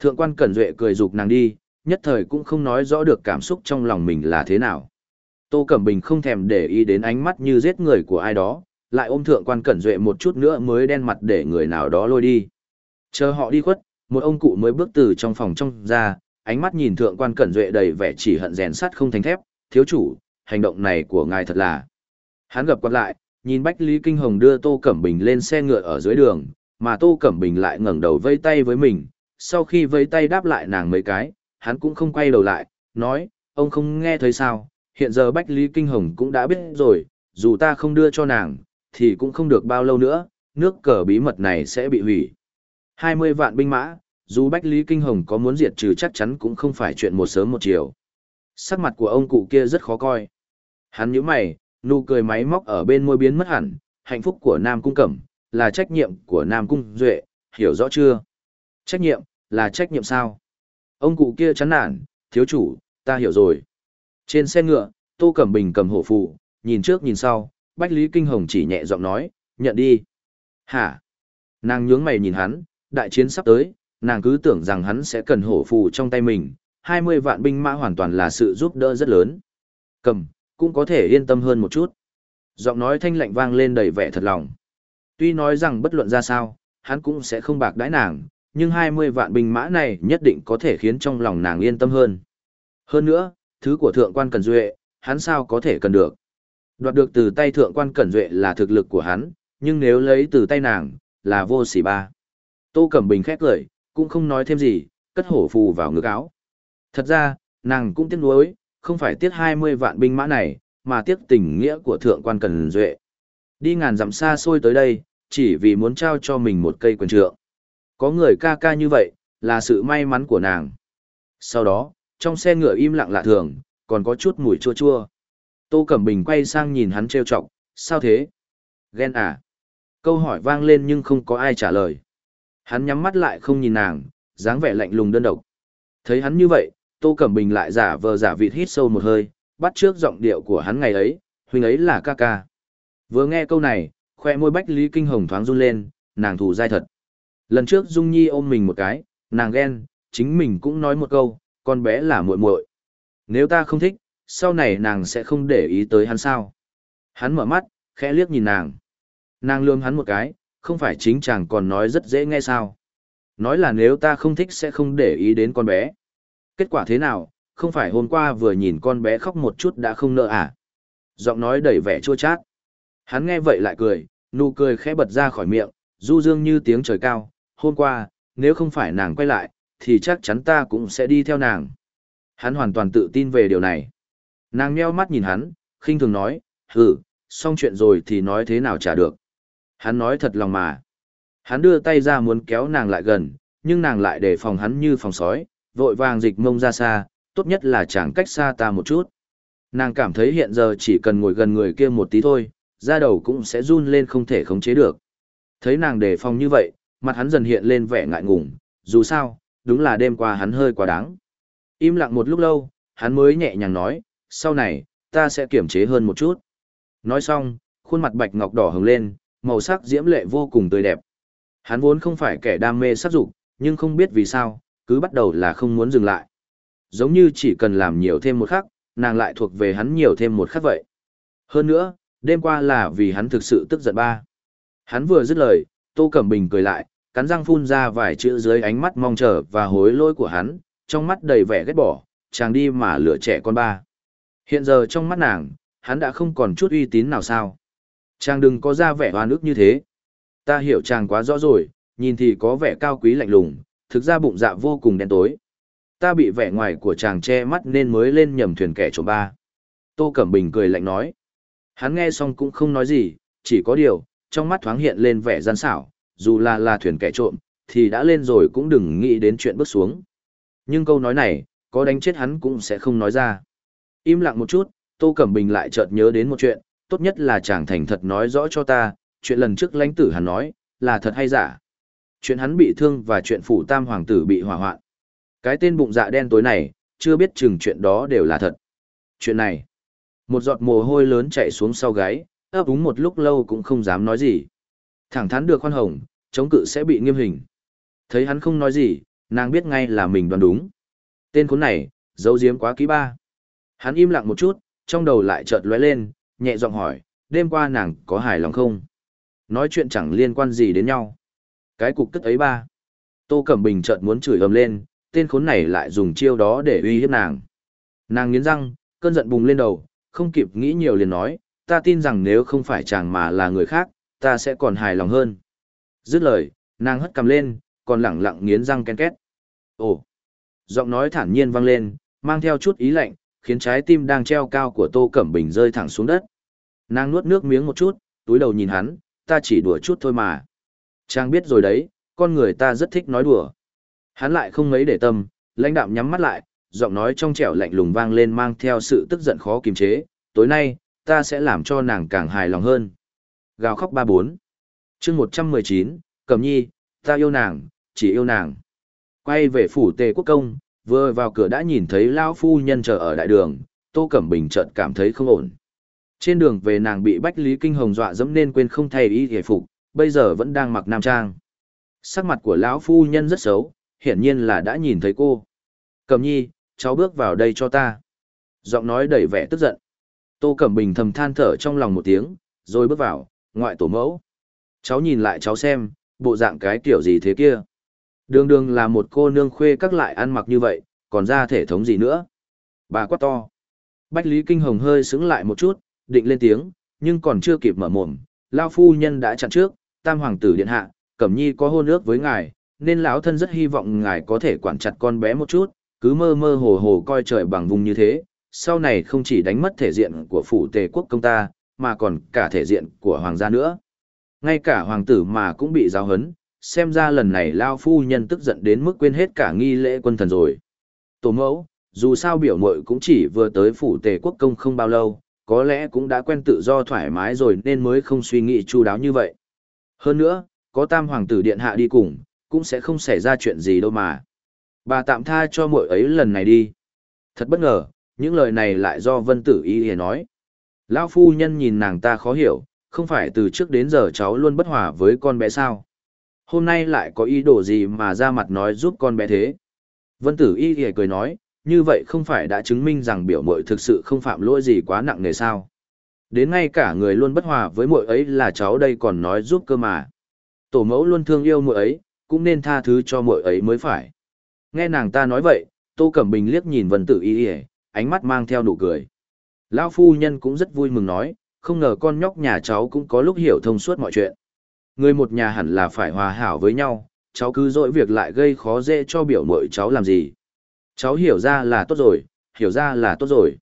Thượng quan Cẩn Duệ cười dục nàng đi, nhất thời cũng không nói rõ được cảm xúc trong lòng mình là thế nào. Tô Cẩm Bình không thèm để ý đến ánh mắt như giết người của ai đó, lại ôm thượng quan Cẩn Duệ một chút nữa mới đen mặt để người nào đó lôi đi. Chờ họ đi khuất, một ông cụ mới bước từ trong phòng trong ra, ánh mắt nhìn thượng quan Cẩn Duệ đầy vẻ chỉ hận rèn sắt không thành thép, thiếu chủ, hành động này của ngài thật là. Hắn gập quan lại, nhìn Bách Lý Kinh Hồng đưa Tô Cẩm Bình lên xe ngựa ở dưới đường, mà Tô Cẩm Bình lại ngẩng đầu vây tay với mình, sau khi vẫy tay đáp lại nàng mấy cái, hắn cũng không quay đầu lại, nói, ông không nghe thấy sao, hiện giờ Bách Lý Kinh Hồng cũng đã biết rồi, dù ta không đưa cho nàng, thì cũng không được bao lâu nữa, nước cờ bí mật này sẽ bị hủy. 20 vạn binh mã, dù Bách Lý Kinh Hồng có muốn diệt trừ chắc chắn cũng không phải chuyện một sớm một chiều. Sắc mặt của ông cụ kia rất khó coi. Hắn nhíu mày, nụ cười máy móc ở bên môi biến mất hẳn, hạnh phúc của Nam Cung Cẩm, là trách nhiệm của Nam Cung Duệ, hiểu rõ chưa? Trách nhiệm, là trách nhiệm sao? Ông cụ kia chán nản, thiếu chủ, ta hiểu rồi. Trên xe ngựa, Tô Cẩm Bình cầm hổ phụ, nhìn trước nhìn sau, Bách Lý Kinh Hồng chỉ nhẹ giọng nói, nhận đi. Hả? Nàng nhướng mày nhìn hắn, đại chiến sắp tới, nàng cứ tưởng rằng hắn sẽ cần hổ phù trong tay mình, 20 vạn binh mã hoàn toàn là sự giúp đỡ rất lớn. Cầm, cũng có thể yên tâm hơn một chút. Giọng nói thanh lạnh vang lên đầy vẻ thật lòng. Tuy nói rằng bất luận ra sao, hắn cũng sẽ không bạc đãi nàng, nhưng 20 vạn binh mã này nhất định có thể khiến trong lòng nàng yên tâm hơn. Hơn nữa, thứ của thượng quan Cần Duệ, hắn sao có thể cần được. Đoạt được từ tay thượng quan Cẩn Duệ là thực lực của hắn, nhưng nếu lấy từ tay nàng, là vô sỉ ba. Tô Cẩm Bình khét lời, cũng không nói thêm gì, cất hổ phù vào ngực áo. Thật ra, nàng cũng tiếc nuối, không phải tiếc 20 vạn binh mã này, mà tiếc tình nghĩa của thượng quan cẩn Duệ. Đi ngàn dặm xa xôi tới đây, chỉ vì muốn trao cho mình một cây quyền trượng. Có người ca ca như vậy, là sự may mắn của nàng. Sau đó, trong xe ngựa im lặng lạ thường, còn có chút mùi chua chua. Tô Cẩm Bình quay sang nhìn hắn trêu chọc, sao thế? Ghen à? Câu hỏi vang lên nhưng không có ai trả lời. Hắn nhắm mắt lại không nhìn nàng, dáng vẻ lạnh lùng đơn độc. Thấy hắn như vậy, Tô Cẩm Bình lại giả vờ giả vịt hít sâu một hơi, bắt trước giọng điệu của hắn ngày ấy, huynh ấy là ca ca. Vừa nghe câu này, khoe môi Bách Lý Kinh Hồng thoáng run lên, nàng thù dai thật. Lần trước Dung Nhi ôm mình một cái, nàng ghen, chính mình cũng nói một câu, con bé là muội muội. Nếu ta không thích, sau này nàng sẽ không để ý tới hắn sao. Hắn mở mắt, khẽ liếc nhìn nàng. Nàng lương hắn một cái, không phải chính chàng còn nói rất dễ nghe sao. Nói là nếu ta không thích sẽ không để ý đến con bé. Kết quả thế nào, không phải hôm qua vừa nhìn con bé khóc một chút đã không nợ à. Giọng nói đầy vẻ chua chát. Hắn nghe vậy lại cười, nụ cười khẽ bật ra khỏi miệng, du dương như tiếng trời cao. Hôm qua, nếu không phải nàng quay lại, thì chắc chắn ta cũng sẽ đi theo nàng. Hắn hoàn toàn tự tin về điều này. Nàng nheo mắt nhìn hắn, khinh thường nói, hừ, xong chuyện rồi thì nói thế nào trả được. Hắn nói thật lòng mà. Hắn đưa tay ra muốn kéo nàng lại gần, nhưng nàng lại để phòng hắn như phòng sói, vội vàng dịch mông ra xa, tốt nhất là chẳng cách xa ta một chút. Nàng cảm thấy hiện giờ chỉ cần ngồi gần người kia một tí thôi, da đầu cũng sẽ run lên không thể khống chế được. Thấy nàng đề phòng như vậy, mặt hắn dần hiện lên vẻ ngại ngùng, dù sao, đúng là đêm qua hắn hơi quá đáng. Im lặng một lúc lâu, hắn mới nhẹ nhàng nói, sau này, ta sẽ kiểm chế hơn một chút. Nói xong, khuôn mặt bạch ngọc đỏ hừng lên, màu sắc diễm lệ vô cùng tươi đẹp. Hắn vốn không phải kẻ đam mê sắc dục, nhưng không biết vì sao, cứ bắt đầu là không muốn dừng lại. Giống như chỉ cần làm nhiều thêm một khắc, nàng lại thuộc về hắn nhiều thêm một khắc vậy. Hơn nữa, đêm qua là vì hắn thực sự tức giận ba. Hắn vừa dứt lời, Tô Cẩm Bình cười lại, cắn răng phun ra vài chữ dưới ánh mắt mong chờ và hối lỗi của hắn, trong mắt đầy vẻ ghét bỏ, chàng đi mà lựa trẻ con ba. Hiện giờ trong mắt nàng, hắn đã không còn chút uy tín nào sao. Chàng đừng có ra vẻ hoa nước như thế. Ta hiểu chàng quá rõ rồi, nhìn thì có vẻ cao quý lạnh lùng, thực ra bụng dạ vô cùng đen tối. Ta bị vẻ ngoài của chàng che mắt nên mới lên nhầm thuyền kẻ trộm ba. Tô Cẩm Bình cười lạnh nói. Hắn nghe xong cũng không nói gì, chỉ có điều, trong mắt thoáng hiện lên vẻ gian xảo, dù là là thuyền kẻ trộm, thì đã lên rồi cũng đừng nghĩ đến chuyện bước xuống. Nhưng câu nói này, có đánh chết hắn cũng sẽ không nói ra. Im lặng một chút, Tô Cẩm Bình lại chợt nhớ đến một chuyện, tốt nhất là chàng thành thật nói rõ cho ta, chuyện lần trước lãnh tử hắn nói, là thật hay giả. Chuyện hắn bị thương và chuyện phủ tam hoàng tử bị hỏa hoạn. Cái tên bụng dạ đen tối này, chưa biết chừng chuyện đó đều là thật. Chuyện này, một giọt mồ hôi lớn chạy xuống sau gáy, ấp úng một lúc lâu cũng không dám nói gì. Thẳng thắn được khoan hồng, chống cự sẽ bị nghiêm hình. Thấy hắn không nói gì, nàng biết ngay là mình đoán đúng. Tên khốn này, giấu giếm quá kỹ ba. Hắn im lặng một chút, trong đầu lại chợt lóe lên, nhẹ giọng hỏi, đêm qua nàng có hài lòng không? Nói chuyện chẳng liên quan gì đến nhau. Cái cục tức ấy ba. Tô Cẩm Bình chợt muốn chửi ầm lên, tên khốn này lại dùng chiêu đó để uy hiếp nàng. Nàng nghiến răng, cơn giận bùng lên đầu, không kịp nghĩ nhiều liền nói, ta tin rằng nếu không phải chàng mà là người khác, ta sẽ còn hài lòng hơn. Dứt lời, nàng hất cầm lên, còn lẳng lặng nghiến răng ken két. Ồ! Giọng nói thản nhiên vang lên, mang theo chút ý lạnh, khiến trái tim đang treo cao của Tô Cẩm Bình rơi thẳng xuống đất. Nàng nuốt nước miếng một chút, túi đầu nhìn hắn, ta chỉ đùa chút thôi mà. Chàng biết rồi đấy, con người ta rất thích nói đùa. Hắn lại không mấy để tâm, lãnh đạm nhắm mắt lại, giọng nói trong trẻo lạnh lùng vang lên mang theo sự tức giận khó kiềm chế, tối nay, ta sẽ làm cho nàng càng hài lòng hơn. Gào khóc ba bốn chương một trăm mười chín Cẩm Nhi, ta yêu nàng, chỉ yêu nàng. Quay về phủ tề quốc công, vừa vào cửa đã nhìn thấy Lao Phu Nhân chờ ở đại đường, Tô Cẩm Bình chợt cảm thấy không ổn. Trên đường về nàng bị Bách Lý Kinh Hồng dọa dẫm nên quên không thay y hề phục, bây giờ vẫn đang mặc nam trang. Sắc mặt của lão Phu Nhân rất xấu, hiển nhiên là đã nhìn thấy cô. Cẩm Nhi, cháu bước vào đây cho ta. Giọng nói đầy vẻ tức giận. Tô Cẩm Bình thầm than thở trong lòng một tiếng, rồi bước vào, ngoại tổ mẫu. Cháu nhìn lại cháu xem, bộ dạng cái kiểu gì thế kia. Đường đường là một cô nương khuê các lại ăn mặc như vậy, còn ra thể thống gì nữa. Bà quát to. Bách Lý Kinh Hồng hơi sững lại một chút, định lên tiếng, nhưng còn chưa kịp mở mồm, Lao Phu Nhân đã chặn trước, Tam Hoàng tử Điện Hạ, Cẩm Nhi có hôn ước với ngài, nên lão thân rất hy vọng ngài có thể quản chặt con bé một chút, cứ mơ mơ hồ hồ coi trời bằng vùng như thế, sau này không chỉ đánh mất thể diện của phủ tề quốc công ta, mà còn cả thể diện của hoàng gia nữa. Ngay cả hoàng tử mà cũng bị giáo hấn, xem ra lần này Lao Phu Nhân tức giận đến mức quên hết cả nghi lễ quân thần rồi. Tổ mẫu, dù sao biểu mội cũng chỉ vừa tới phủ tề quốc công không bao lâu, có lẽ cũng đã quen tự do thoải mái rồi nên mới không suy nghĩ chu đáo như vậy. Hơn nữa, có tam hoàng tử điện hạ đi cùng, cũng sẽ không xảy ra chuyện gì đâu mà. Bà tạm tha cho muội ấy lần này đi. Thật bất ngờ, những lời này lại do vân tử y hề nói. Lão phu nhân nhìn nàng ta khó hiểu, không phải từ trước đến giờ cháu luôn bất hòa với con bé sao. Hôm nay lại có ý đồ gì mà ra mặt nói giúp con bé thế. Vân tử y hề cười nói, như vậy không phải đã chứng minh rằng biểu mội thực sự không phạm lỗi gì quá nặng nề sao. Đến ngay cả người luôn bất hòa với muội ấy là cháu đây còn nói giúp cơ mà. Tổ mẫu luôn thương yêu muội ấy, cũng nên tha thứ cho muội ấy mới phải. Nghe nàng ta nói vậy, Tô Cẩm Bình liếc nhìn Vân Tử Y Y, ánh mắt mang theo nụ cười. Lão phu nhân cũng rất vui mừng nói, không ngờ con nhóc nhà cháu cũng có lúc hiểu thông suốt mọi chuyện. Người một nhà hẳn là phải hòa hảo với nhau, cháu cứ dỗi việc lại gây khó dễ cho biểu mội cháu làm gì. Cháu hiểu ra là tốt rồi, hiểu ra là tốt rồi.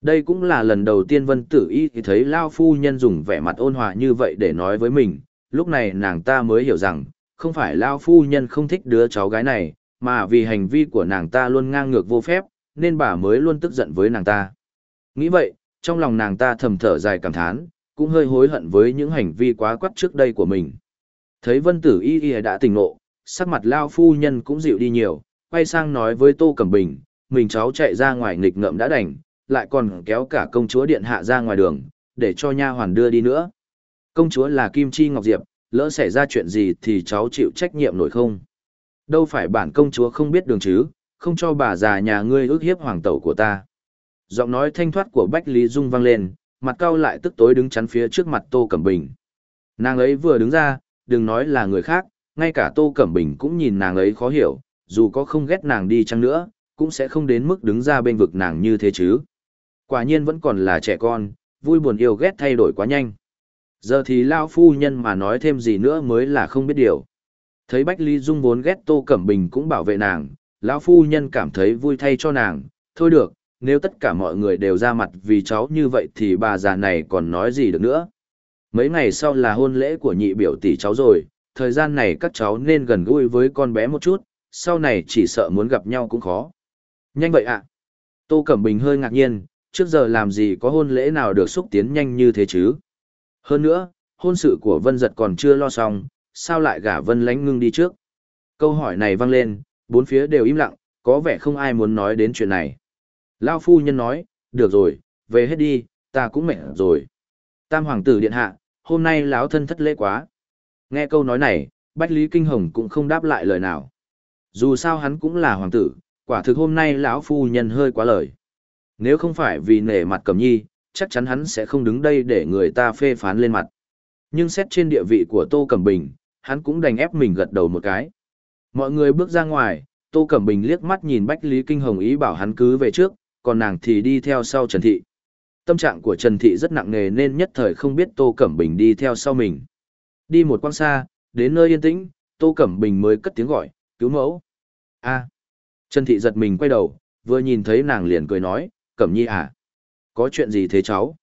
Đây cũng là lần đầu tiên Vân Tử Y thì thấy Lao Phu Nhân dùng vẻ mặt ôn hòa như vậy để nói với mình, lúc này nàng ta mới hiểu rằng, không phải Lao Phu Nhân không thích đứa cháu gái này, mà vì hành vi của nàng ta luôn ngang ngược vô phép, nên bà mới luôn tức giận với nàng ta. Nghĩ vậy, trong lòng nàng ta thầm thở dài cảm thán, cũng hơi hối hận với những hành vi quá quắt trước đây của mình. Thấy Vân Tử Y Y đã tỉnh ngộ, sắc mặt Lao phu nhân cũng dịu đi nhiều, quay sang nói với Tô Cẩm Bình, mình cháu chạy ra ngoài nghịch ngợm đã đành, lại còn kéo cả công chúa điện hạ ra ngoài đường, để cho nha hoàn đưa đi nữa. Công chúa là Kim Chi Ngọc Diệp, lỡ xảy ra chuyện gì thì cháu chịu trách nhiệm nổi không? Đâu phải bản công chúa không biết đường chứ, không cho bà già nhà ngươi ước hiếp hoàng tẩu của ta. Giọng nói thanh thoát của Bách Lý Dung vang lên, mặt cao lại tức tối đứng chắn phía trước mặt Tô Cẩm Bình. Nàng ấy vừa đứng ra, đừng nói là người khác, ngay cả Tô Cẩm Bình cũng nhìn nàng ấy khó hiểu, dù có không ghét nàng đi chăng nữa, cũng sẽ không đến mức đứng ra bên vực nàng như thế chứ. Quả nhiên vẫn còn là trẻ con, vui buồn yêu ghét thay đổi quá nhanh. Giờ thì Lao phu nhân mà nói thêm gì nữa mới là không biết điều. Thấy Bách Lý Dung vốn ghét Tô Cẩm Bình cũng bảo vệ nàng, lão phu nhân cảm thấy vui thay cho nàng, thôi được, nếu tất cả mọi người đều ra mặt vì cháu như vậy thì bà già này còn nói gì được nữa. Mấy ngày sau là hôn lễ của nhị biểu tỷ cháu rồi, thời gian này các cháu nên gần gũi với con bé một chút, sau này chỉ sợ muốn gặp nhau cũng khó. Nhanh vậy ạ. Tô Cẩm Bình hơi ngạc nhiên, trước giờ làm gì có hôn lễ nào được xúc tiến nhanh như thế chứ. Hơn nữa, hôn sự của Vân Giật còn chưa lo xong, sao lại gả Vân Lánh Ngưng đi trước? Câu hỏi này vang lên, bốn phía đều im lặng, có vẻ không ai muốn nói đến chuyện này. Lao phu nhân nói, được rồi, về hết đi, ta cũng mệt rồi. Tam hoàng tử điện hạ, hôm nay lão thân thất lễ quá. Nghe câu nói này, Bách Lý Kinh Hồng cũng không đáp lại lời nào. Dù sao hắn cũng là hoàng tử, quả thực hôm nay lão phu nhân hơi quá lời. Nếu không phải vì nể mặt Cẩm Nhi, chắc chắn hắn sẽ không đứng đây để người ta phê phán lên mặt. Nhưng xét trên địa vị của Tô Cẩm Bình, hắn cũng đành ép mình gật đầu một cái. Mọi người bước ra ngoài, Tô Cẩm Bình liếc mắt nhìn Bách Lý Kinh Hồng ý bảo hắn cứ về trước, còn nàng thì đi theo sau Trần Thị. Tâm trạng của Trần Thị rất nặng nề nên nhất thời không biết Tô Cẩm Bình đi theo sau mình. Đi một quãng xa, đến nơi yên tĩnh, Tô Cẩm Bình mới cất tiếng gọi, cứu mẫu. a Trần Thị giật mình quay đầu, vừa nhìn thấy nàng liền cười nói, Cẩm Nhi à? Có chuyện gì thế cháu?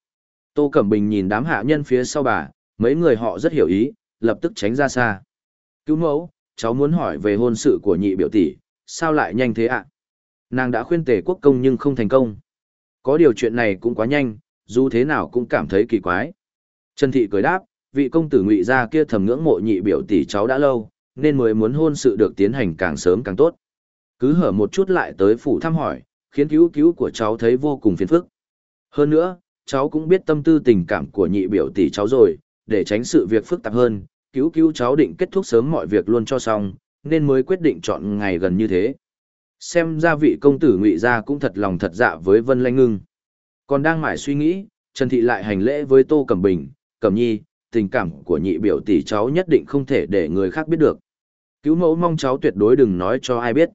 Tô Cẩm Bình nhìn đám hạ nhân phía sau bà, mấy người họ rất hiểu ý, lập tức tránh ra xa. Cứu mẫu, cháu muốn hỏi về hôn sự của nhị biểu tỷ, sao lại nhanh thế ạ? Nàng đã khuyên tề quốc công nhưng không thành công. Có điều chuyện này cũng quá nhanh, dù thế nào cũng cảm thấy kỳ quái. Trần Thị cười đáp, vị công tử ngụy gia kia thầm ngưỡng mộ nhị biểu tỷ cháu đã lâu, nên mới muốn hôn sự được tiến hành càng sớm càng tốt. Cứ hở một chút lại tới phủ thăm hỏi, khiến cứu cứu của cháu thấy vô cùng phiền phức. Hơn nữa, cháu cũng biết tâm tư tình cảm của nhị biểu tỷ cháu rồi, để tránh sự việc phức tạp hơn, cứu cứu cháu định kết thúc sớm mọi việc luôn cho xong, nên mới quyết định chọn ngày gần như thế. Xem ra vị công tử ngụy gia cũng thật lòng thật dạ với Vân Lanh Ngưng. Còn đang mải suy nghĩ, Trần Thị lại hành lễ với Tô Cẩm Bình, Cẩm Nhi, tình cảm của nhị biểu tỷ cháu nhất định không thể để người khác biết được. Cứu mẫu mong cháu tuyệt đối đừng nói cho ai biết.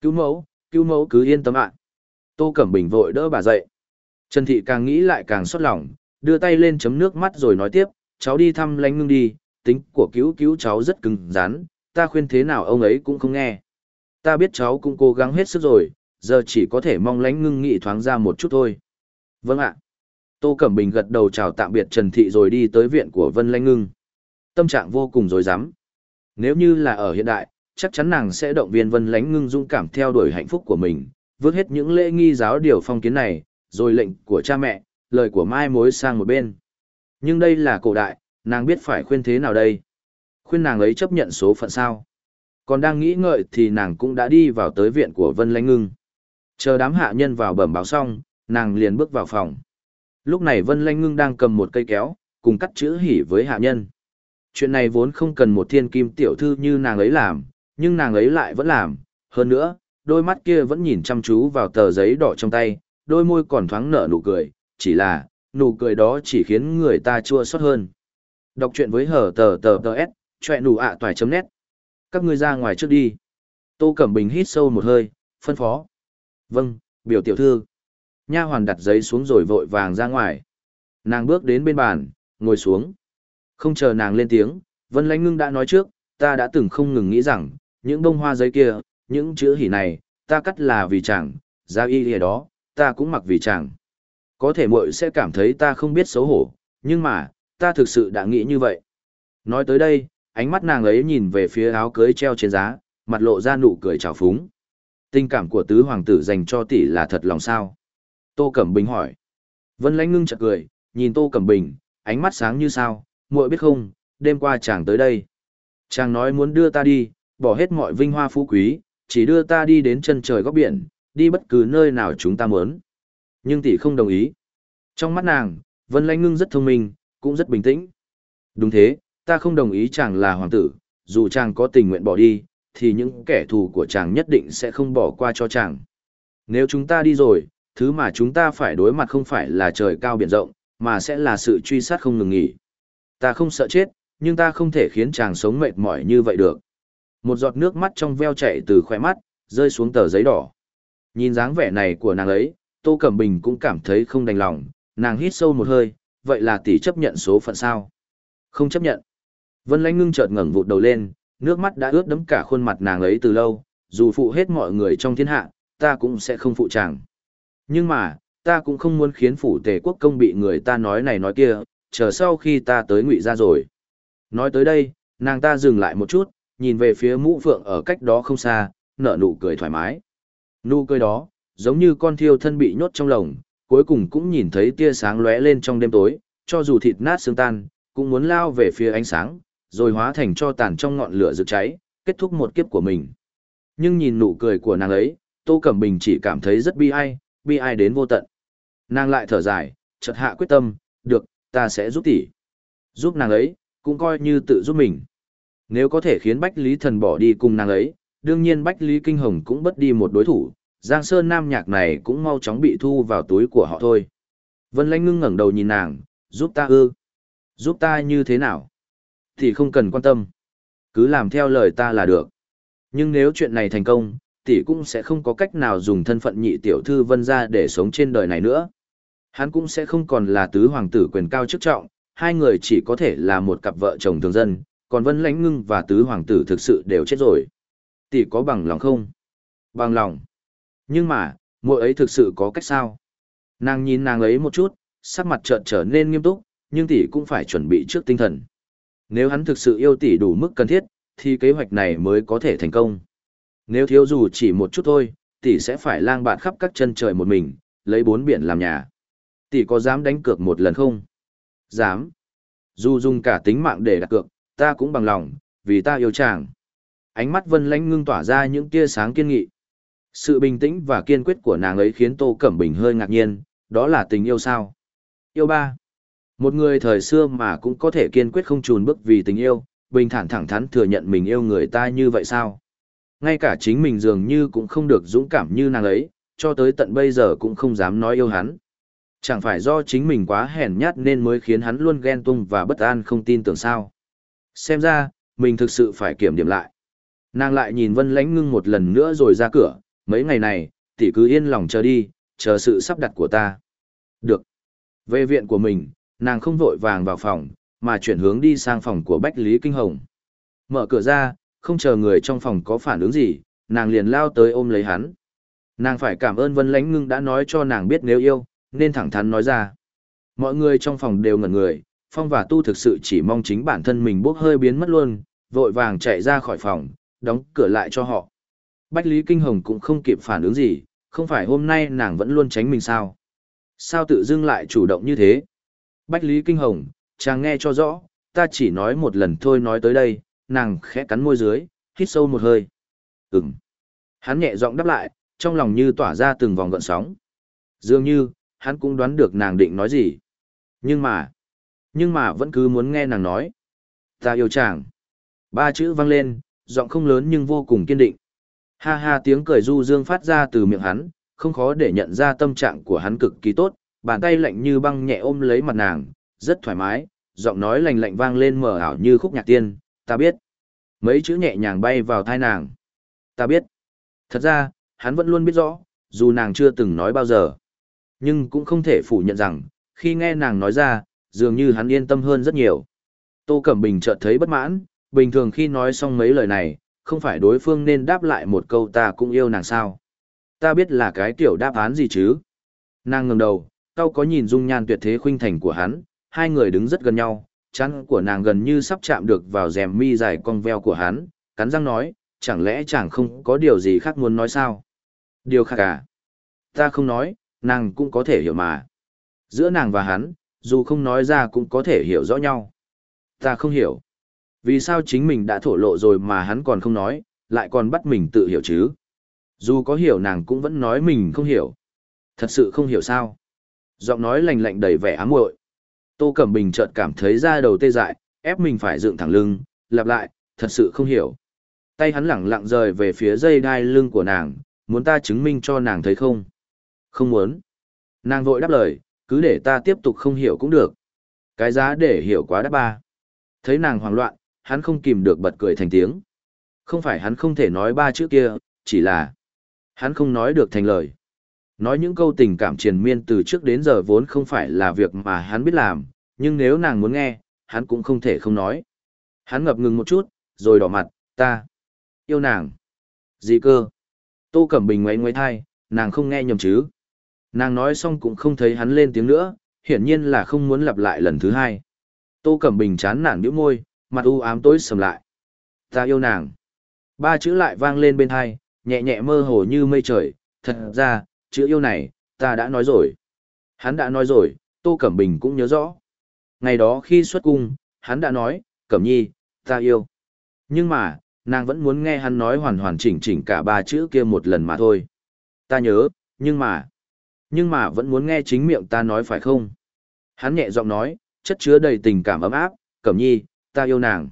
Cứu mẫu, cứu mẫu cứ yên tâm ạ. Tô Cẩm Bình vội đỡ bà dậy. Trần Thị càng nghĩ lại càng xót lòng, đưa tay lên chấm nước mắt rồi nói tiếp, cháu đi thăm lánh ngưng đi, tính của cứu cứu cháu rất cứng rắn, ta khuyên thế nào ông ấy cũng không nghe. Ta biết cháu cũng cố gắng hết sức rồi, giờ chỉ có thể mong lánh ngưng nghị thoáng ra một chút thôi. Vâng ạ. Tô Cẩm Bình gật đầu chào tạm biệt Trần Thị rồi đi tới viện của Vân Lanh Ngưng. Tâm trạng vô cùng rối rắm. Nếu như là ở hiện đại, chắc chắn nàng sẽ động viên Vân Lánh Ngưng dũng cảm theo đuổi hạnh phúc của mình, vứt hết những lễ nghi giáo điều phong kiến này, rồi lệnh của cha mẹ, lời của mai mối sang một bên. Nhưng đây là cổ đại, nàng biết phải khuyên thế nào đây? Khuyên nàng ấy chấp nhận số phận sao? Còn đang nghĩ ngợi thì nàng cũng đã đi vào tới viện của Vân Lánh Ngưng. Chờ đám hạ nhân vào bẩm báo xong, nàng liền bước vào phòng. Lúc này Vân Lanh Ngưng đang cầm một cây kéo, cùng cắt chữ hỉ với hạ nhân. Chuyện này vốn không cần một thiên kim tiểu thư như nàng ấy làm, nhưng nàng ấy lại vẫn làm. Hơn nữa, đôi mắt kia vẫn nhìn chăm chú vào tờ giấy đỏ trong tay, đôi môi còn thoáng nở nụ cười, chỉ là, nụ cười đó chỉ khiến người ta chua xót hơn. Đọc truyện với hở tờ tờ tờ s, chuyện nụ ạ toài chấm nét. Các ngươi ra ngoài trước đi. Tô Cẩm Bình hít sâu một hơi, phân phó. Vâng, biểu tiểu thư. Nha hoàn đặt giấy xuống rồi vội vàng ra ngoài. Nàng bước đến bên bàn, ngồi xuống. Không chờ nàng lên tiếng, Vân Lãnh Ngưng đã nói trước, ta đã từng không ngừng nghĩ rằng, những bông hoa giấy kia, những chữ hỉ này, ta cắt là vì chàng, ra y lìa đó, ta cũng mặc vì chàng. Có thể muội sẽ cảm thấy ta không biết xấu hổ, nhưng mà, ta thực sự đã nghĩ như vậy. Nói tới đây, ánh mắt nàng ấy nhìn về phía áo cưới treo trên giá, mặt lộ ra nụ cười trào phúng. Tình cảm của tứ hoàng tử dành cho tỷ là thật lòng sao? Tô Cẩm Bình hỏi. Vân Lánh ngưng chợt cười, nhìn Tô Cẩm Bình, ánh mắt sáng như sao, muội biết không, đêm qua chàng tới đây. Chàng nói muốn đưa ta đi, bỏ hết mọi vinh hoa phú quý, chỉ đưa ta đi đến chân trời góc biển, đi bất cứ nơi nào chúng ta muốn. Nhưng tỷ không đồng ý. Trong mắt nàng, Vân Lánh Ngưng rất thông minh, cũng rất bình tĩnh. Đúng thế, ta không đồng ý chàng là hoàng tử, dù chàng có tình nguyện bỏ đi, thì những kẻ thù của chàng nhất định sẽ không bỏ qua cho chàng. Nếu chúng ta đi rồi, thứ mà chúng ta phải đối mặt không phải là trời cao biển rộng, mà sẽ là sự truy sát không ngừng nghỉ. Ta không sợ chết, nhưng ta không thể khiến chàng sống mệt mỏi như vậy được. Một giọt nước mắt trong veo chảy từ khóe mắt, rơi xuống tờ giấy đỏ. Nhìn dáng vẻ này của nàng ấy, Tô Cẩm Bình cũng cảm thấy không đành lòng, nàng hít sâu một hơi, vậy là tỷ chấp nhận số phận sao? Không chấp nhận. Vân lanh ngưng chợt ngẩng vụt đầu lên, nước mắt đã ướt đẫm cả khuôn mặt nàng ấy từ lâu, dù phụ hết mọi người trong thiên hạ, ta cũng sẽ không phụ chàng. Nhưng mà, ta cũng không muốn khiến phủ tề quốc công bị người ta nói này nói kia, chờ sau khi ta tới ngụy ra rồi. Nói tới đây, nàng ta dừng lại một chút, nhìn về phía mũ phượng ở cách đó không xa, nở nụ cười thoải mái. Nụ cười đó, giống như con thiêu thân bị nhốt trong lồng, cuối cùng cũng nhìn thấy tia sáng lóe lên trong đêm tối, cho dù thịt nát xương tan, cũng muốn lao về phía ánh sáng, rồi hóa thành cho tàn trong ngọn lửa rực cháy, kết thúc một kiếp của mình. Nhưng nhìn nụ cười của nàng ấy, Tô Cẩm Bình chỉ cảm thấy rất bi ai, bi ai đến vô tận. Nàng lại thở dài, chợt hạ quyết tâm, được, ta sẽ giúp tỷ. Giúp nàng ấy, cũng coi như tự giúp mình. Nếu có thể khiến Bách Lý Thần bỏ đi cùng nàng ấy, đương nhiên Bách Lý Kinh Hồng cũng bất đi một đối thủ, Giang Sơn Nam Nhạc này cũng mau chóng bị thu vào túi của họ thôi. Vân Lanh ngưng ngẩng đầu nhìn nàng, giúp ta ư. Giúp ta như thế nào? Thì không cần quan tâm. Cứ làm theo lời ta là được. Nhưng nếu chuyện này thành công, tỷ cũng sẽ không có cách nào dùng thân phận nhị tiểu thư vân ra để sống trên đời này nữa. Hắn cũng sẽ không còn là tứ hoàng tử quyền cao chức trọng, hai người chỉ có thể là một cặp vợ chồng thường dân, còn Vân Lãnh Ngưng và tứ hoàng tử thực sự đều chết rồi. Tỷ có bằng lòng không? Bằng lòng. Nhưng mà, muội ấy thực sự có cách sao? Nàng nhìn nàng ấy một chút, sắc mặt chợt trở nên nghiêm túc, nhưng tỷ cũng phải chuẩn bị trước tinh thần. Nếu hắn thực sự yêu tỷ đủ mức cần thiết, thì kế hoạch này mới có thể thành công. Nếu thiếu dù chỉ một chút thôi, tỷ sẽ phải lang bạt khắp các chân trời một mình, lấy bốn biển làm nhà. Tỷ có dám đánh cược một lần không? Dám. Dù dùng cả tính mạng để đặt cược, ta cũng bằng lòng, vì ta yêu chàng. Ánh mắt vân lãnh ngưng tỏa ra những tia sáng kiên nghị. Sự bình tĩnh và kiên quyết của nàng ấy khiến Tô Cẩm Bình hơi ngạc nhiên, đó là tình yêu sao? Yêu ba. Một người thời xưa mà cũng có thể kiên quyết không chùn bước vì tình yêu, bình thản thẳng thắn thừa nhận mình yêu người ta như vậy sao? Ngay cả chính mình dường như cũng không được dũng cảm như nàng ấy, cho tới tận bây giờ cũng không dám nói yêu hắn. Chẳng phải do chính mình quá hèn nhát nên mới khiến hắn luôn ghen tung và bất an không tin tưởng sao. Xem ra, mình thực sự phải kiểm điểm lại. Nàng lại nhìn Vân Lãnh Ngưng một lần nữa rồi ra cửa, mấy ngày này, tỷ cứ yên lòng chờ đi, chờ sự sắp đặt của ta. Được. Về viện của mình, nàng không vội vàng vào phòng, mà chuyển hướng đi sang phòng của Bách Lý Kinh Hồng. Mở cửa ra, không chờ người trong phòng có phản ứng gì, nàng liền lao tới ôm lấy hắn. Nàng phải cảm ơn Vân Lãnh Ngưng đã nói cho nàng biết nếu yêu, nên thẳng thắn nói ra. Mọi người trong phòng đều ngẩn người, Phong và Tu thực sự chỉ mong chính bản thân mình bốc hơi biến mất luôn, vội vàng chạy ra khỏi phòng, đóng cửa lại cho họ. Bách Lý Kinh Hồng cũng không kịp phản ứng gì, không phải hôm nay nàng vẫn luôn tránh mình sao? Sao tự dưng lại chủ động như thế? Bách Lý Kinh Hồng, chàng nghe cho rõ, ta chỉ nói một lần thôi nói tới đây, nàng khẽ cắn môi dưới, hít sâu một hơi. Ừm. Hắn nhẹ giọng đáp lại, trong lòng như tỏa ra từng vòng gợn sóng. Dường như, hắn cũng đoán được nàng định nói gì. Nhưng mà, nhưng mà vẫn cứ muốn nghe nàng nói. Ta yêu chàng. Ba chữ vang lên, giọng không lớn nhưng vô cùng kiên định. Ha ha tiếng cười du dương phát ra từ miệng hắn, không khó để nhận ra tâm trạng của hắn cực kỳ tốt, bàn tay lạnh như băng nhẹ ôm lấy mặt nàng, rất thoải mái, giọng nói lạnh lạnh vang lên mờ ảo như khúc nhạc tiên, ta biết. Mấy chữ nhẹ nhàng bay vào thai nàng. Ta biết. Thật ra, hắn vẫn luôn biết rõ, dù nàng chưa từng nói bao giờ. Nhưng cũng không thể phủ nhận rằng, khi nghe nàng nói ra, dường như hắn yên tâm hơn rất nhiều. Tô Cẩm Bình chợt thấy bất mãn, bình thường khi nói xong mấy lời này, không phải đối phương nên đáp lại một câu ta cũng yêu nàng sao. Ta biết là cái kiểu đáp án gì chứ. Nàng ngẩng đầu, tao có nhìn dung nhan tuyệt thế khuynh thành của hắn, hai người đứng rất gần nhau, chắn của nàng gần như sắp chạm được vào rèm mi dài cong veo của hắn, cắn răng nói, chẳng lẽ chẳng không có điều gì khác muốn nói sao? Điều khác à? Ta không nói, nàng cũng có thể hiểu mà. Giữa nàng và hắn, dù không nói ra cũng có thể hiểu rõ nhau. Ta không hiểu. Vì sao chính mình đã thổ lộ rồi mà hắn còn không nói, lại còn bắt mình tự hiểu chứ? Dù có hiểu nàng cũng vẫn nói mình không hiểu. Thật sự không hiểu sao. Giọng nói lành lạnh đầy vẻ ám muội. Tô Cẩm Bình chợt cảm thấy da đầu tê dại, ép mình phải dựng thẳng lưng, lặp lại, thật sự không hiểu. Tay hắn lẳng lặng rời về phía dây đai lưng của nàng, muốn ta chứng minh cho nàng thấy không? Không muốn. Nàng vội đáp lời, cứ để ta tiếp tục không hiểu cũng được. Cái giá để hiểu quá đắt ba. Thấy nàng hoảng loạn, hắn không kìm được bật cười thành tiếng. Không phải hắn không thể nói ba chữ kia, chỉ là hắn không nói được thành lời. Nói những câu tình cảm triền miên từ trước đến giờ vốn không phải là việc mà hắn biết làm, nhưng nếu nàng muốn nghe, hắn cũng không thể không nói. Hắn ngập ngừng một chút, rồi đỏ mặt, ta yêu nàng. Gì cơ? Tô Cẩm Bình ngoáy ngoáy thai, nàng không nghe nhầm chứ. Nàng nói xong cũng không thấy hắn lên tiếng nữa, hiển nhiên là không muốn lặp lại lần thứ hai. Tô Cẩm Bình chán nản nhíu môi, mặt u ám tối sầm lại. Ta yêu nàng. Ba chữ lại vang lên bên hai, nhẹ nhẹ mơ hồ như mây trời, thật ra, chữ yêu này, ta đã nói rồi. Hắn đã nói rồi, Tô Cẩm Bình cũng nhớ rõ. Ngày đó khi xuất cung, hắn đã nói, Cẩm Nhi, ta yêu. Nhưng mà, nàng vẫn muốn nghe hắn nói hoàn hoàn chỉnh chỉnh cả ba chữ kia một lần mà thôi. Ta nhớ, nhưng mà, nhưng mà vẫn muốn nghe chính miệng ta nói phải không? Hắn nhẹ giọng nói, chất chứa đầy tình cảm ấm áp, Cẩm Nhi, ta yêu nàng.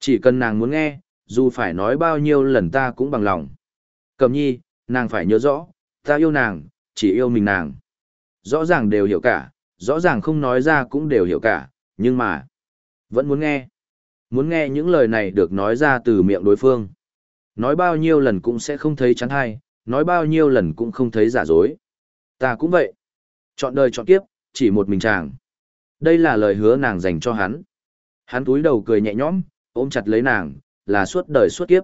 Chỉ cần nàng muốn nghe, dù phải nói bao nhiêu lần ta cũng bằng lòng. Cẩm Nhi, nàng phải nhớ rõ, ta yêu nàng, chỉ yêu mình nàng. Rõ ràng đều hiểu cả, rõ ràng không nói ra cũng đều hiểu cả, nhưng mà, vẫn muốn nghe. Muốn nghe những lời này được nói ra từ miệng đối phương. Nói bao nhiêu lần cũng sẽ không thấy chán hay, nói bao nhiêu lần cũng không thấy giả dối. Ta cũng vậy. Chọn đời chọn kiếp, chỉ một mình chàng. Đây là lời hứa nàng dành cho hắn. Hắn túi đầu cười nhẹ nhõm, ôm chặt lấy nàng, là suốt đời suốt kiếp.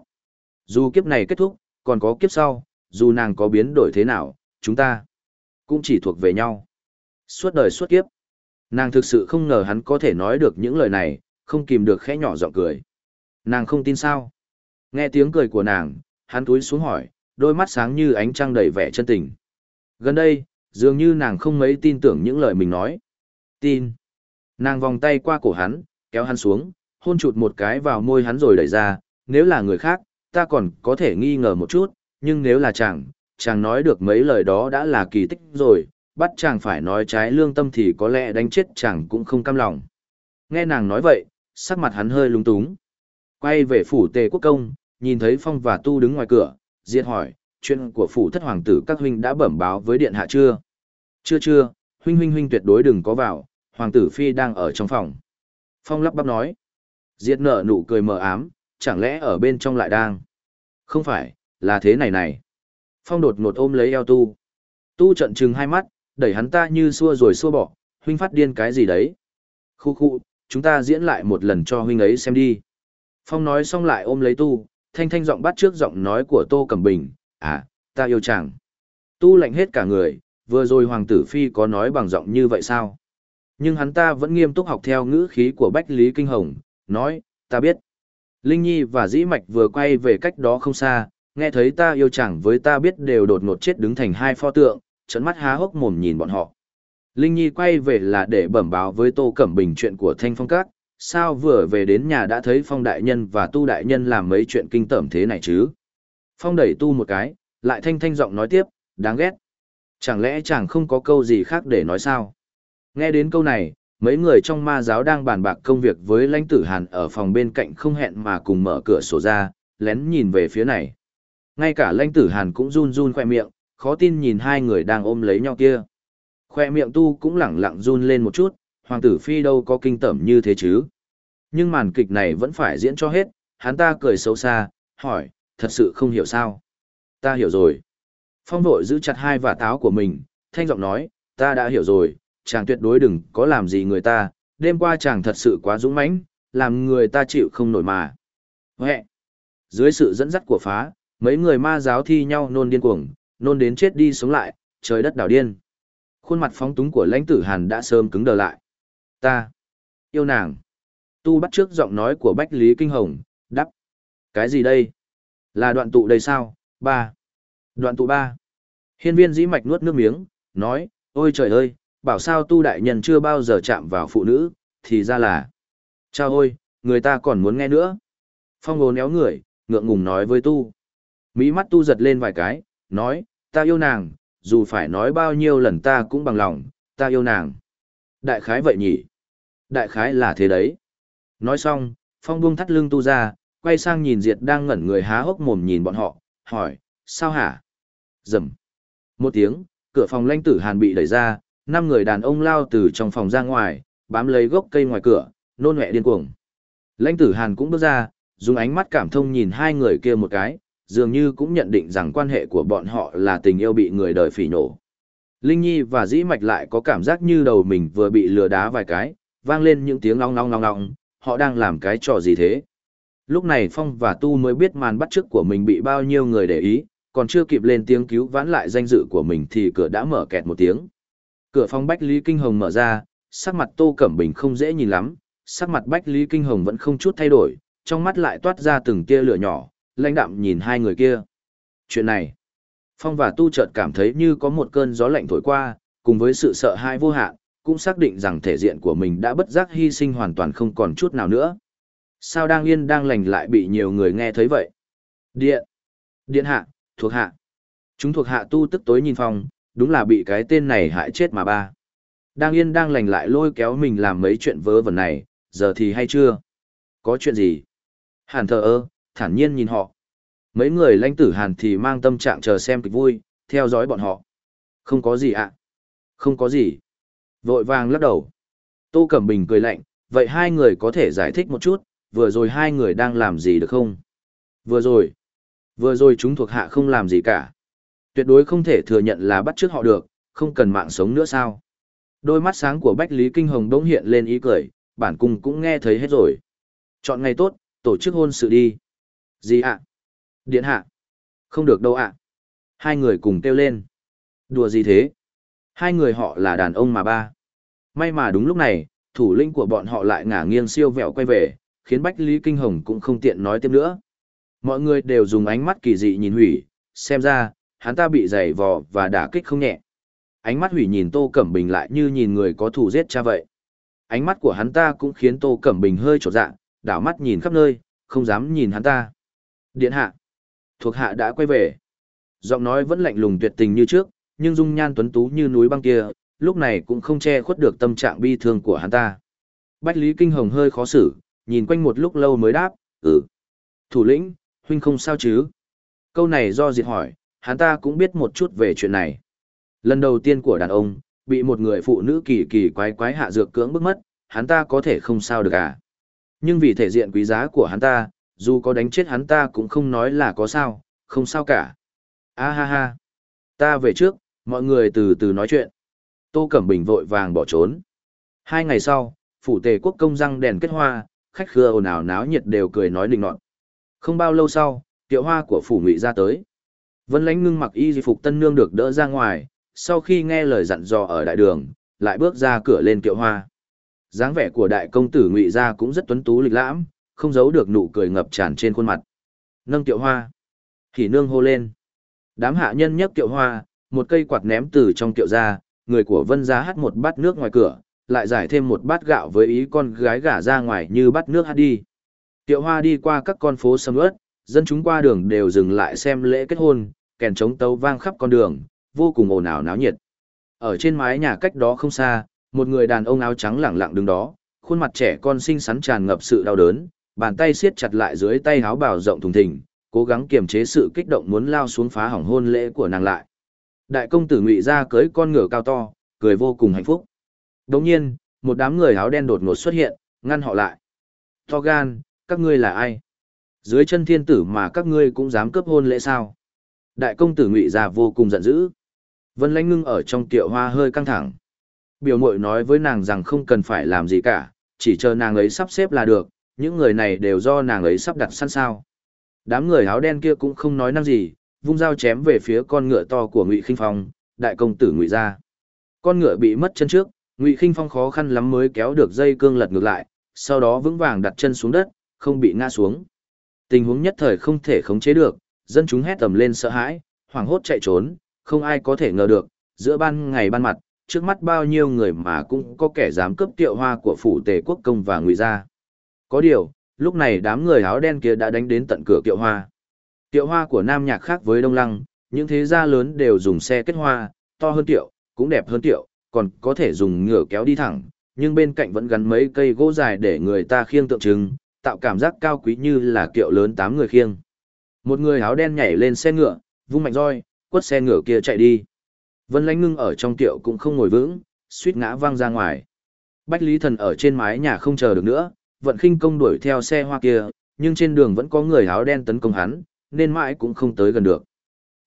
Dù kiếp này kết thúc, còn có kiếp sau, dù nàng có biến đổi thế nào, chúng ta cũng chỉ thuộc về nhau. Suốt đời suốt kiếp. Nàng thực sự không ngờ hắn có thể nói được những lời này, không kìm được khẽ nhỏ giọng cười. Nàng không tin sao. Nghe tiếng cười của nàng, hắn túi xuống hỏi, đôi mắt sáng như ánh trăng đầy vẻ chân tình. Gần đây, dường như nàng không mấy tin tưởng những lời mình nói. Tin. Nàng vòng tay qua cổ hắn, kéo hắn xuống, hôn chụt một cái vào môi hắn rồi đẩy ra, nếu là người khác, ta còn có thể nghi ngờ một chút, nhưng nếu là chàng, chàng nói được mấy lời đó đã là kỳ tích rồi, bắt chàng phải nói trái lương tâm thì có lẽ đánh chết chàng cũng không cam lòng. Nghe nàng nói vậy, sắc mặt hắn hơi lung túng. Quay về phủ tề quốc công, nhìn thấy Phong và Tu đứng ngoài cửa, diệt hỏi, chuyện của phủ thất hoàng tử các huynh đã bẩm báo với điện hạ chưa? Chưa chưa, huynh huynh huynh tuyệt đối đừng có vào, hoàng tử phi đang ở trong phòng. Phong lắp bắp nói. Diệt nở nụ cười mờ ám, chẳng lẽ ở bên trong lại đang? Không phải, là thế này này. Phong đột ngột ôm lấy eo tu. Tu trận trừng hai mắt, đẩy hắn ta như xua rồi xua bỏ, huynh phát điên cái gì đấy. Khu khu, chúng ta diễn lại một lần cho huynh ấy xem đi. Phong nói xong lại ôm lấy tu, thanh thanh giọng bắt trước giọng nói của Tô Cẩm Bình, à, ta yêu chàng. Tu lạnh hết cả người, vừa rồi Hoàng tử Phi có nói bằng giọng như vậy sao? Nhưng hắn ta vẫn nghiêm túc học theo ngữ khí của Bách Lý Kinh Hồng, nói, ta biết. Linh Nhi và Dĩ Mạch vừa quay về cách đó không xa, nghe thấy ta yêu chàng với ta biết đều đột ngột chết đứng thành hai pho tượng, trận mắt há hốc mồm nhìn bọn họ. Linh Nhi quay về là để bẩm báo với Tô Cẩm Bình chuyện của Thanh Phong Các, sao vừa về đến nhà đã thấy Phong Đại Nhân và Tu Đại Nhân làm mấy chuyện kinh tởm thế này chứ? Phong đẩy Tu một cái, lại thanh thanh giọng nói tiếp, đáng ghét. Chẳng lẽ chàng không có câu gì khác để nói sao? Nghe đến câu này, mấy người trong ma giáo đang bàn bạc công việc với lãnh tử hàn ở phòng bên cạnh không hẹn mà cùng mở cửa sổ ra, lén nhìn về phía này. Ngay cả lãnh tử hàn cũng run run khoe miệng, khó tin nhìn hai người đang ôm lấy nhau kia. Khoe miệng tu cũng lẳng lặng run lên một chút, hoàng tử phi đâu có kinh tởm như thế chứ. Nhưng màn kịch này vẫn phải diễn cho hết, hắn ta cười xấu xa, hỏi, thật sự không hiểu sao. Ta hiểu rồi. Phong vội giữ chặt hai vả táo của mình, thanh giọng nói, ta đã hiểu rồi, chàng tuyệt đối đừng có làm gì người ta, đêm qua chàng thật sự quá dũng mãnh, làm người ta chịu không nổi mà. Huệ! Dưới sự dẫn dắt của phá, mấy người ma giáo thi nhau nôn điên cuồng, nôn đến chết đi sống lại, trời đất đảo điên. Khuôn mặt phóng túng của lãnh tử hàn đã sớm cứng đờ lại. Ta! Yêu nàng! Tu bắt trước giọng nói của Bách Lý Kinh Hồng, đắp. Cái gì đây? Là đoạn tụ đây sao? Ba. Đoạn tụ ba. Hiên viên dĩ mạch nuốt nước miếng, nói, ôi trời ơi, bảo sao tu đại nhân chưa bao giờ chạm vào phụ nữ, thì ra là. Cha ôi, người ta còn muốn nghe nữa. Phong ngố néo người, ngượng ngùng nói với tu. Mỹ mắt tu giật lên vài cái, nói, ta yêu nàng, dù phải nói bao nhiêu lần ta cũng bằng lòng, ta yêu nàng. Đại khái vậy nhỉ? Đại khái là thế đấy. Nói xong, Phong buông thắt lưng tu ra, quay sang nhìn Diệt đang ngẩn người há hốc mồm nhìn bọn họ, hỏi, sao hả? Dầm. Một tiếng, cửa phòng lanh tử hàn bị đẩy ra, năm người đàn ông lao từ trong phòng ra ngoài, bám lấy gốc cây ngoài cửa, nôn mẹ điên cuồng. Lãnh tử hàn cũng bước ra, dùng ánh mắt cảm thông nhìn hai người kia một cái, dường như cũng nhận định rằng quan hệ của bọn họ là tình yêu bị người đời phỉ nổ. Linh Nhi và Dĩ Mạch lại có cảm giác như đầu mình vừa bị lừa đá vài cái, vang lên những tiếng long long long long, họ đang làm cái trò gì thế? Lúc này Phong và Tu mới biết màn bắt chước của mình bị bao nhiêu người để ý, còn chưa kịp lên tiếng cứu vãn lại danh dự của mình thì cửa đã mở kẹt một tiếng. Cửa phòng Bách Lý Kinh Hồng mở ra, sắc mặt Tô Cẩm Bình không dễ nhìn lắm, sắc mặt Bách Lý Kinh Hồng vẫn không chút thay đổi, trong mắt lại toát ra từng tia lửa nhỏ, lãnh đạm nhìn hai người kia. Chuyện này, Phong và Tu chợt cảm thấy như có một cơn gió lạnh thổi qua, cùng với sự sợ hãi vô hạn, cũng xác định rằng thể diện của mình đã bất giác hy sinh hoàn toàn không còn chút nào nữa. Sao đang yên đang lành lại bị nhiều người nghe thấy vậy? Điện! Điện hạ, thuộc hạ. Chúng thuộc hạ tu tức tối nhìn Phong, đúng là bị cái tên này hại chết mà ba. Đang yên đang lành lại lôi kéo mình làm mấy chuyện vớ vẩn này, giờ thì hay chưa? Có chuyện gì? Hàn thờ ơ, thản nhiên nhìn họ. Mấy người lãnh tử hàn thì mang tâm trạng chờ xem kịch vui, theo dõi bọn họ. Không có gì ạ. Không có gì. Vội vàng lắc đầu. Tô Cẩm Bình cười lạnh, vậy hai người có thể giải thích một chút, vừa rồi hai người đang làm gì được không? Vừa rồi. Vừa rồi chúng thuộc hạ không làm gì cả. Tuyệt đối không thể thừa nhận là bắt trước họ được, không cần mạng sống nữa sao? Đôi mắt sáng của Bách Lý Kinh Hồng bỗng hiện lên ý cười, bản cung cũng nghe thấy hết rồi. Chọn ngày tốt, tổ chức hôn sự đi. Gì ạ? Điện hạ. Không được đâu ạ. Hai người cùng kêu lên. Đùa gì thế? Hai người họ là đàn ông mà ba. May mà đúng lúc này, thủ lĩnh của bọn họ lại ngả nghiêng siêu vẹo quay về, khiến Bách Lý Kinh Hồng cũng không tiện nói tiếp nữa. Mọi người đều dùng ánh mắt kỳ dị nhìn hủy, xem ra, hắn ta bị giày vò và đả kích không nhẹ. Ánh mắt hủy nhìn Tô Cẩm Bình lại như nhìn người có thù giết cha vậy. Ánh mắt của hắn ta cũng khiến Tô Cẩm Bình hơi trột dạ, đảo mắt nhìn khắp nơi, không dám nhìn hắn ta. Điện hạ. Thuộc hạ đã quay về. Giọng nói vẫn lạnh lùng tuyệt tình như trước, nhưng dung nhan tuấn tú như núi băng kia, lúc này cũng không che khuất được tâm trạng bi thương của hắn ta. Bách Lý Kinh Hồng hơi khó xử, nhìn quanh một lúc lâu mới đáp, ừ. Thủ lĩnh, huynh không sao chứ? Câu này do diệt hỏi, hắn ta cũng biết một chút về chuyện này. Lần đầu tiên của đàn ông, bị một người phụ nữ kỳ kỳ quái quái hạ dược cưỡng bức mất, hắn ta có thể không sao được à. Nhưng vì thể diện quý giá của hắn ta, dù có đánh chết hắn ta cũng không nói là có sao, không sao cả. A ha ha. Ta về trước, mọi người từ từ nói chuyện. Tô Cẩm Bình vội vàng bỏ trốn. Hai ngày sau, phủ tề quốc công răng đèn kết hoa, khách khứa ồn ào náo nhiệt đều cười nói linh nọt. Không bao lâu sau, tiệu hoa của phủ ngụy ra tới. Vân lãnh ngưng mặc y di phục tân nương được đỡ ra ngoài, sau khi nghe lời dặn dò ở đại đường, lại bước ra cửa lên kiệu hoa. dáng vẻ của đại công tử ngụy gia cũng rất tuấn tú lịch lãm, không giấu được nụ cười ngập tràn trên khuôn mặt. Nâng kiệu hoa. thì nương hô lên. Đám hạ nhân nhấc kiệu hoa, một cây quạt ném từ trong kiệu ra, người của vân gia hắt một bát nước ngoài cửa, lại giải thêm một bát gạo với ý con gái gả ra ngoài như bát nước hát đi. Kiệu hoa đi qua các con phố sầm ớt, dân chúng qua đường đều dừng lại xem lễ kết hôn, kèn trống tấu vang khắp con đường, vô cùng ồn ào náo nhiệt. Ở trên mái nhà cách đó không xa, một người đàn ông áo trắng lẳng lặng đứng đó, khuôn mặt trẻ con xinh xắn tràn ngập sự đau đớn, bàn tay siết chặt lại dưới tay áo bào rộng thùng thình, cố gắng kiềm chế sự kích động muốn lao xuống phá hỏng hôn lễ của nàng lại. Đại công tử Ngụy ra cưới con ngựa cao to, cười vô cùng hạnh phúc. Đồng nhiên, một đám người áo đen đột ngột xuất hiện, ngăn họ lại. To gan, các ngươi là ai? Dưới chân thiên tử mà các ngươi cũng dám cướp hôn lễ sao? Đại công tử Ngụy Gia vô cùng giận dữ. Vân Lãnh Ngưng ở trong tiệu hoa hơi căng thẳng. Biểu mội nói với nàng rằng không cần phải làm gì cả, chỉ chờ nàng ấy sắp xếp là được, những người này đều do nàng ấy sắp đặt sẵn sao. Đám người áo đen kia cũng không nói năng gì, vung dao chém về phía con ngựa to của Ngụy Khinh Phong, đại công tử Ngụy gia. Con ngựa bị mất chân trước, Ngụy Khinh Phong khó khăn lắm mới kéo được dây cương lật ngược lại, sau đó vững vàng đặt chân xuống đất, không bị ngã xuống. Tình huống nhất thời không thể khống chế được, dân chúng hét tầm lên sợ hãi, hoảng hốt chạy trốn, không ai có thể ngờ được, giữa ban ngày ban mặt, trước mắt bao nhiêu người mà cũng có kẻ dám cướp tiệu hoa của phủ tề quốc công và ngụy gia. Có điều, Lúc này đám người áo đen kia đã đánh đến tận cửa tiệu hoa. Tiệu hoa của Nam Nhạc khác với Đông Lăng, những thế gia lớn đều dùng xe kết hoa, to hơn tiệu, cũng đẹp hơn tiệu, còn có thể dùng ngựa kéo đi thẳng, nhưng bên cạnh vẫn gắn mấy cây gỗ dài để người ta khiêng tượng trưng, tạo cảm giác cao quý như là kiệu lớn tám người khiêng. Một người áo đen nhảy lên xe ngựa, vung mạnh roi, quất xe ngựa kia chạy đi. Vân Lánh Ngưng ở trong tiệu cũng không ngồi vững, suýt ngã văng ra ngoài. Bách Lý Thần ở trên mái nhà không chờ được nữa, vận khinh công đuổi theo xe hoa kia, nhưng trên đường vẫn có người áo đen tấn công hắn, nên mãi cũng không tới gần được.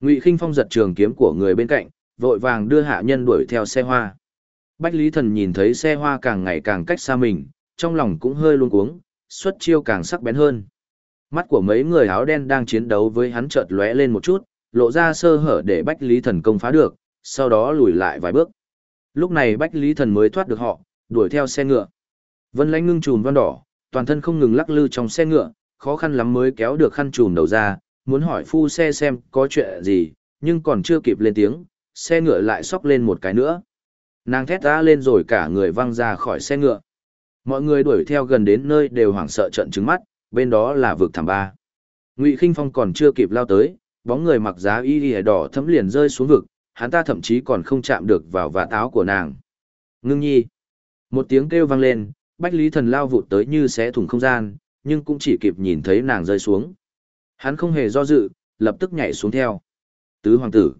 Ngụy Khinh Phong giật trường kiếm của người bên cạnh, vội vàng đưa hạ nhân đuổi theo xe hoa. Bách Lý Thần nhìn thấy xe hoa càng ngày càng cách xa mình, trong lòng cũng hơi luống cuống, xuất chiêu càng sắc bén hơn. Mắt của mấy người áo đen đang chiến đấu với hắn chợt lóe lên một chút, lộ ra sơ hở để Bách Lý Thần công phá được, sau đó lùi lại vài bước. Lúc này Bách Lý Thần mới thoát được họ, đuổi theo xe ngựa. Vân Lãnh ngưng chùm văn đỏ, toàn thân không ngừng lắc lư trong xe ngựa, khó khăn lắm mới kéo được khăn chùm đầu ra, muốn hỏi phu xe xem có chuyện gì, nhưng còn chưa kịp lên tiếng, xe ngựa lại sóc lên một cái nữa. Nàng thét ra lên rồi cả người văng ra khỏi xe ngựa. Mọi người đuổi theo gần đến nơi đều hoảng sợ trận trứng mắt, bên đó là vực thảm ba. Ngụy Khinh Phong còn chưa kịp lao tới, bóng người mặc giá y y đỏ thấm liền rơi xuống vực, hắn ta thậm chí còn không chạm được vào vạt áo của nàng. Ngưng nhi. Một tiếng kêu vang lên, Bách Lý Thần lao vụt tới như xé thủng không gian, nhưng cũng chỉ kịp nhìn thấy nàng rơi xuống. Hắn không hề do dự, lập tức nhảy xuống theo. Tứ hoàng tử.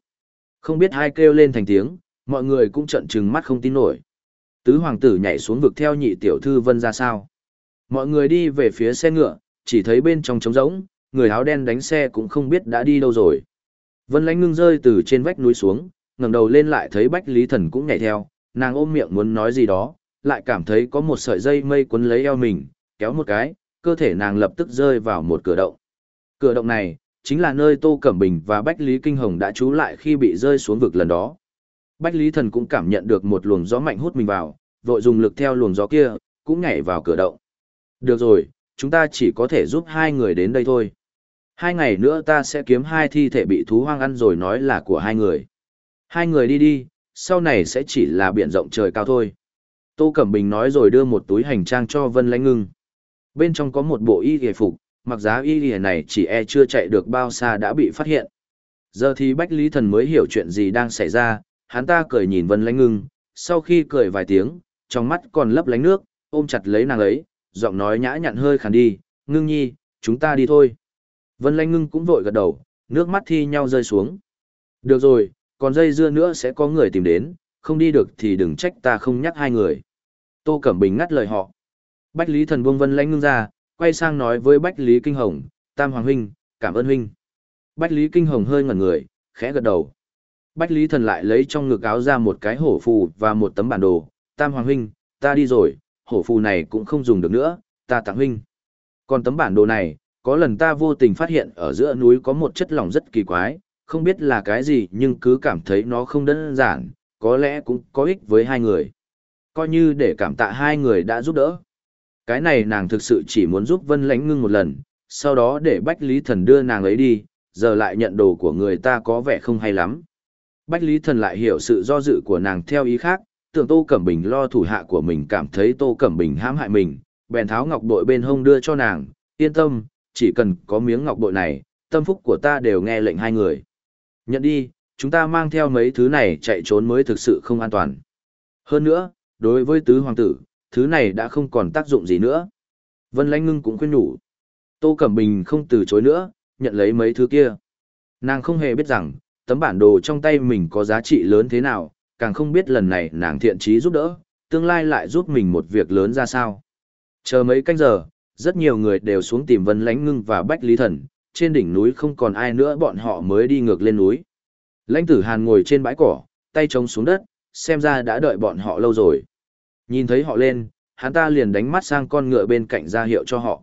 Không biết hai kêu lên thành tiếng, mọi người cũng trận trừng mắt không tin nổi. Tứ hoàng tử nhảy xuống vực theo nhị tiểu thư vân ra sao. Mọi người đi về phía xe ngựa, chỉ thấy bên trong trống rỗng, người áo đen đánh xe cũng không biết đã đi đâu rồi. Vân Lánh ngưng rơi từ trên vách núi xuống, ngẩng đầu lên lại thấy Bách Lý Thần cũng nhảy theo, nàng ôm miệng muốn nói gì đó, lại cảm thấy có một sợi dây mây quấn lấy eo mình, kéo một cái, cơ thể nàng lập tức rơi vào một cửa động. Cửa động này, chính là nơi Tô Cẩm Bình và Bách Lý Kinh Hồng đã trú lại khi bị rơi xuống vực lần đó. Bách Lý Thần cũng cảm nhận được một luồng gió mạnh hút mình vào, vội dùng lực theo luồng gió kia, cũng nhảy vào cửa động. Được rồi, chúng ta chỉ có thể giúp hai người đến đây thôi. Hai ngày nữa ta sẽ kiếm hai thi thể bị thú hoang ăn rồi nói là của hai người. Hai người đi đi, sau này sẽ chỉ là biển rộng trời cao thôi. Tô Cẩm Bình nói rồi đưa một túi hành trang cho Vân Lánh Ngưng. Bên trong có một bộ y hề phục, mặc giá y hề này chỉ e chưa chạy được bao xa đã bị phát hiện. Giờ thì Bách Lý Thần mới hiểu chuyện gì đang xảy ra, hắn ta cười nhìn Vân Lánh Ngưng, sau khi cười vài tiếng, trong mắt còn lấp lánh nước, ôm chặt lấy nàng ấy, giọng nói nhã nhặn hơi khàn đi, ngưng nhi, chúng ta đi thôi. Vân Lanh ngưng cũng vội gật đầu, nước mắt thi nhau rơi xuống. Được rồi, còn dây dưa nữa sẽ có người tìm đến, không đi được thì đừng trách ta không nhắc hai người. Tô Cẩm Bình ngắt lời họ. Bách Lý Thần buông Vân Lanh ngưng ra, quay sang nói với Bách Lý Kinh Hồng, Tam Hoàng Huynh, cảm ơn Huynh. Bách Lý Kinh Hồng hơi ngẩn người, khẽ gật đầu. Bách Lý Thần lại lấy trong ngực áo ra một cái hổ phù và một tấm bản đồ. Tam Hoàng Huynh, ta đi rồi, hổ phù này cũng không dùng được nữa, ta tặng Huynh. Còn tấm bản đồ này, có lần ta vô tình phát hiện ở giữa núi có một chất lỏng rất kỳ quái, không biết là cái gì nhưng cứ cảm thấy nó không đơn giản, có lẽ cũng có ích với hai người. Coi như để cảm tạ hai người đã giúp đỡ. Cái này nàng thực sự chỉ muốn giúp Vân Lánh ngưng một lần, sau đó để Bách Lý Thần đưa nàng ấy đi, giờ lại nhận đồ của người ta có vẻ không hay lắm. Bách Lý Thần lại hiểu sự do dự của nàng theo ý khác, tưởng Tô Cẩm Bình lo thủ hạ của mình cảm thấy Tô Cẩm Bình hãm hại mình, bèn tháo ngọc bội bên hông đưa cho nàng, yên tâm, chỉ cần có miếng ngọc bội này, tâm phúc của ta đều nghe lệnh hai người. Nhận đi, chúng ta mang theo mấy thứ này chạy trốn mới thực sự không an toàn. Hơn nữa, đối với tứ hoàng tử, thứ này đã không còn tác dụng gì nữa. Vân Lãnh Ngưng cũng khuyên nhủ. Tô Cẩm Bình không từ chối nữa, nhận lấy mấy thứ kia. Nàng không hề biết rằng, tấm bản đồ trong tay mình có giá trị lớn thế nào, càng không biết lần này nàng thiện trí giúp đỡ, tương lai lại giúp mình một việc lớn ra sao. Chờ mấy canh giờ, rất nhiều người đều xuống tìm Vân Lãnh Ngưng và Bách Lý Thần, trên đỉnh núi không còn ai nữa bọn họ mới đi ngược lên núi. Lãnh Tử Hàn ngồi trên bãi cỏ, tay trống xuống đất, xem ra đã đợi bọn họ lâu rồi. Nhìn thấy họ lên, hắn ta liền đánh mắt sang con ngựa bên cạnh ra hiệu cho họ.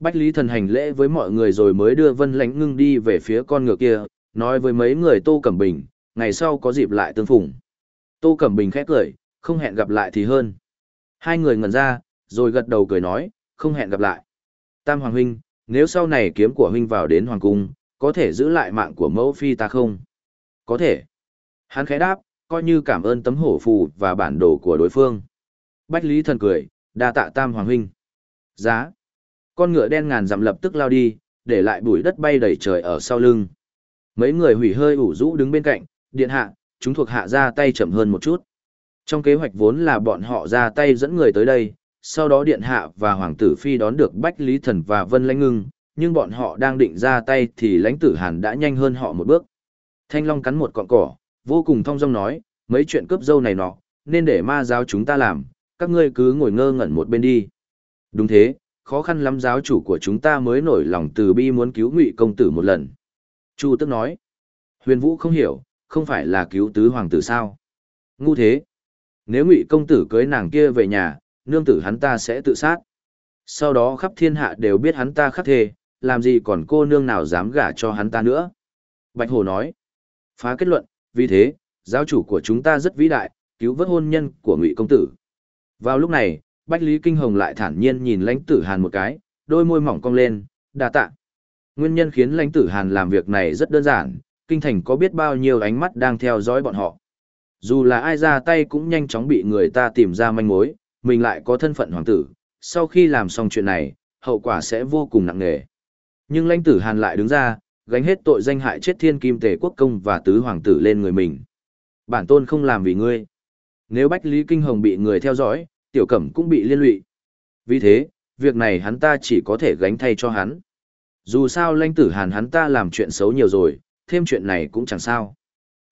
Bách Lý Thần hành lễ với mọi người rồi mới đưa Vân Lãnh Ngưng đi về phía con ngựa kia, nói với mấy người Tô Cẩm Bình, ngày sau có dịp lại tương phùng. Tô Cẩm Bình khẽ cười, không hẹn gặp lại thì hơn. Hai người ngẩn ra, rồi gật đầu cười nói, không hẹn gặp lại. Tam Hoàng Huynh, nếu sau này kiếm của Huynh vào đến Hoàng Cung, có thể giữ lại mạng của mẫu phi ta không? Có thể. Hắn khẽ đáp, coi như cảm ơn tấm hổ phù và bản đồ của đối phương. Bách Lý thần cười, đa tạ Tam Hoàng Huynh. Giá. Con ngựa đen ngàn dặm lập tức lao đi, để lại bụi đất bay đầy trời ở sau lưng. Mấy người hủy hơi ủ rũ đứng bên cạnh, điện hạ, chúng thuộc hạ ra tay chậm hơn một chút. Trong kế hoạch vốn là bọn họ ra tay dẫn người tới đây, sau đó điện hạ và hoàng tử phi đón được Bách Lý Thần và Vân Lãnh Ngưng, nhưng bọn họ đang định ra tay thì lãnh tử Hàn đã nhanh hơn họ một bước. Thanh Long cắn một cọng cỏ, vô cùng thong dong nói, mấy chuyện cướp dâu này nọ, nên để ma giáo chúng ta làm, các ngươi cứ ngồi ngơ ngẩn một bên đi. Đúng thế, khó khăn lắm giáo chủ của chúng ta mới nổi lòng từ bi muốn cứu ngụy công tử một lần. Chu tức nói, huyền vũ không hiểu, không phải là cứu tứ hoàng tử sao. Ngu thế, nếu ngụy công tử cưới nàng kia về nhà, nương tử hắn ta sẽ tự sát. Sau đó khắp thiên hạ đều biết hắn ta khắc thề, làm gì còn cô nương nào dám gả cho hắn ta nữa. Bạch Hồ nói, phá kết luận, vì thế, giáo chủ của chúng ta rất vĩ đại, cứu vớt hôn nhân của ngụy công tử. Vào lúc này, Bách Lý Kinh Hồng lại thản nhiên nhìn lãnh tử Hàn một cái, đôi môi mỏng cong lên, đa tạ. Nguyên nhân khiến lãnh tử Hàn làm việc này rất đơn giản, kinh thành có biết bao nhiêu ánh mắt đang theo dõi bọn họ. Dù là ai ra tay cũng nhanh chóng bị người ta tìm ra manh mối, mình lại có thân phận hoàng tử, sau khi làm xong chuyện này, hậu quả sẽ vô cùng nặng nề. Nhưng lãnh tử Hàn lại đứng ra, gánh hết tội danh hại chết thiên kim tề quốc công và tứ hoàng tử lên người mình. Bản tôn không làm vì ngươi. Nếu Bách Lý Kinh Hồng bị người theo dõi, tiểu cẩm cũng bị liên lụy. Vì thế, việc này hắn ta chỉ có thể gánh thay cho hắn. Dù sao lãnh tử hàn hắn ta làm chuyện xấu nhiều rồi, thêm chuyện này cũng chẳng sao.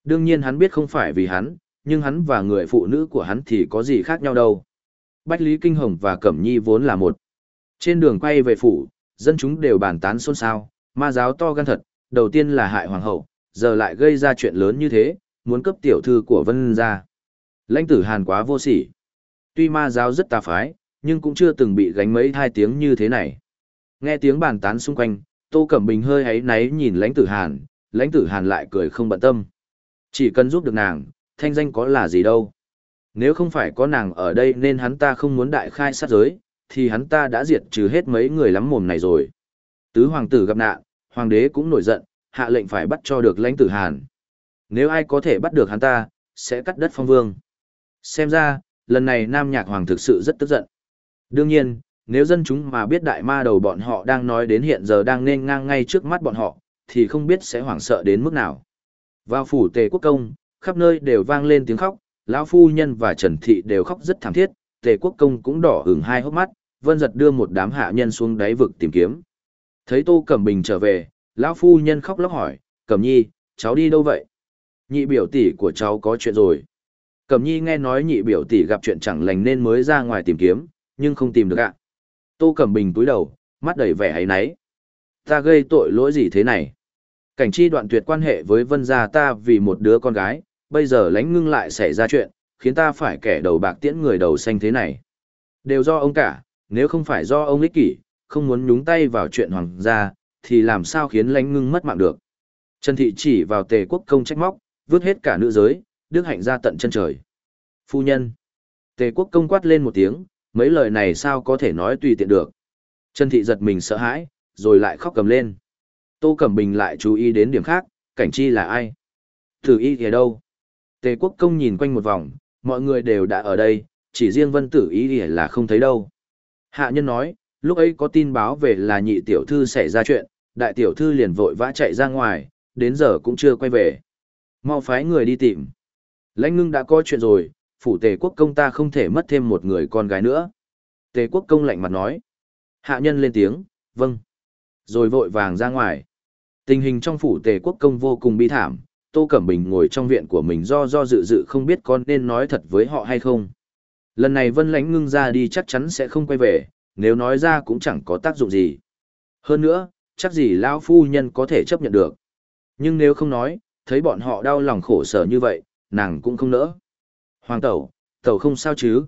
Đương nhiên hắn biết không phải vì hắn, nhưng hắn và người phụ nữ của hắn thì có gì khác nhau đâu. Bách Lý Kinh Hồng và Cẩm Nhi vốn là một. Trên đường quay về phủ, dân chúng đều bàn tán xôn xao, ma giáo to gan thật, đầu tiên là hại hoàng hậu, giờ lại gây ra chuyện lớn như thế, muốn cấp tiểu thư của Vân ra. Lãnh tử Hàn quá vô sỉ. Tuy ma giáo rất tà phái, nhưng cũng chưa từng bị gánh mấy hai tiếng như thế này. Nghe tiếng bàn tán xung quanh, Tô Cẩm Bình hơi ấy náy nhìn lãnh tử Hàn, lãnh tử Hàn lại cười không bận tâm. Chỉ cần giúp được nàng, thanh danh có là gì đâu. Nếu không phải có nàng ở đây nên hắn ta không muốn đại khai sát giới, thì hắn ta đã diệt trừ hết mấy người lắm mồm này rồi. Tứ hoàng tử gặp nạn, hoàng đế cũng nổi giận, hạ lệnh phải bắt cho được lãnh tử Hàn. Nếu ai có thể bắt được hắn ta, sẽ cắt đất phong vương. Xem ra, lần này Nam Nhạc Hoàng thực sự rất tức giận. Đương nhiên, nếu dân chúng mà biết đại ma đầu bọn họ đang nói đến hiện giờ đang nên ngang ngay trước mắt bọn họ, thì không biết sẽ hoảng sợ đến mức nào. Vào phủ tề quốc công, khắp nơi đều vang lên tiếng khóc, lão phu nhân và Trần Thị đều khóc rất thảm thiết, tề quốc công cũng đỏ ửng hai hốc mắt, vân giật đưa một đám hạ nhân xuống đáy vực tìm kiếm. Thấy Tô Cẩm Bình trở về, lão phu nhân khóc lóc hỏi, Cẩm Nhi, cháu đi đâu vậy? Nhị biểu tỷ của cháu có chuyện rồi. Cẩm nhi nghe nói nhị biểu tỷ gặp chuyện chẳng lành nên mới ra ngoài tìm kiếm, nhưng không tìm được ạ. Tô Cẩm Bình túi đầu, mắt đầy vẻ ấy náy. Ta gây tội lỗi gì thế này? Cảnh chi đoạn tuyệt quan hệ với vân gia ta vì một đứa con gái, bây giờ lánh ngưng lại xảy ra chuyện, khiến ta phải kẻ đầu bạc tiễn người đầu xanh thế này. Đều do ông cả, nếu không phải do ông ích kỷ, không muốn nhúng tay vào chuyện hoàng gia, thì làm sao khiến lánh ngưng mất mạng được. Trần Thị chỉ vào tề quốc công trách móc, vứt hết cả nữ giới, đức hạnh ra tận chân trời. Phu nhân. Tề quốc công quát lên một tiếng, mấy lời này sao có thể nói tùy tiện được. Trần thị giật mình sợ hãi, rồi lại khóc cầm lên. Tô Cẩm Bình lại chú ý đến điểm khác, cảnh chi là ai? Tử y ở đâu? Tề quốc công nhìn quanh một vòng, mọi người đều đã ở đây, chỉ riêng vân tử y là không thấy đâu. Hạ nhân nói, lúc ấy có tin báo về là nhị tiểu thư xảy ra chuyện, đại tiểu thư liền vội vã chạy ra ngoài, đến giờ cũng chưa quay về. Mau phái người đi tìm. Lãnh ngưng đã có chuyện rồi, phủ tề quốc công ta không thể mất thêm một người con gái nữa. Tề quốc công lạnh mặt nói. Hạ nhân lên tiếng, vâng. Rồi vội vàng ra ngoài. Tình hình trong phủ tề quốc công vô cùng bi thảm, Tô Cẩm Bình ngồi trong viện của mình do do dự dự không biết con nên nói thật với họ hay không. Lần này Vân Lánh ngưng ra đi chắc chắn sẽ không quay về, nếu nói ra cũng chẳng có tác dụng gì. Hơn nữa, chắc gì lão phu nhân có thể chấp nhận được. Nhưng nếu không nói, thấy bọn họ đau lòng khổ sở như vậy, nàng cũng không nỡ. Hoàng tẩu, tẩu không sao chứ?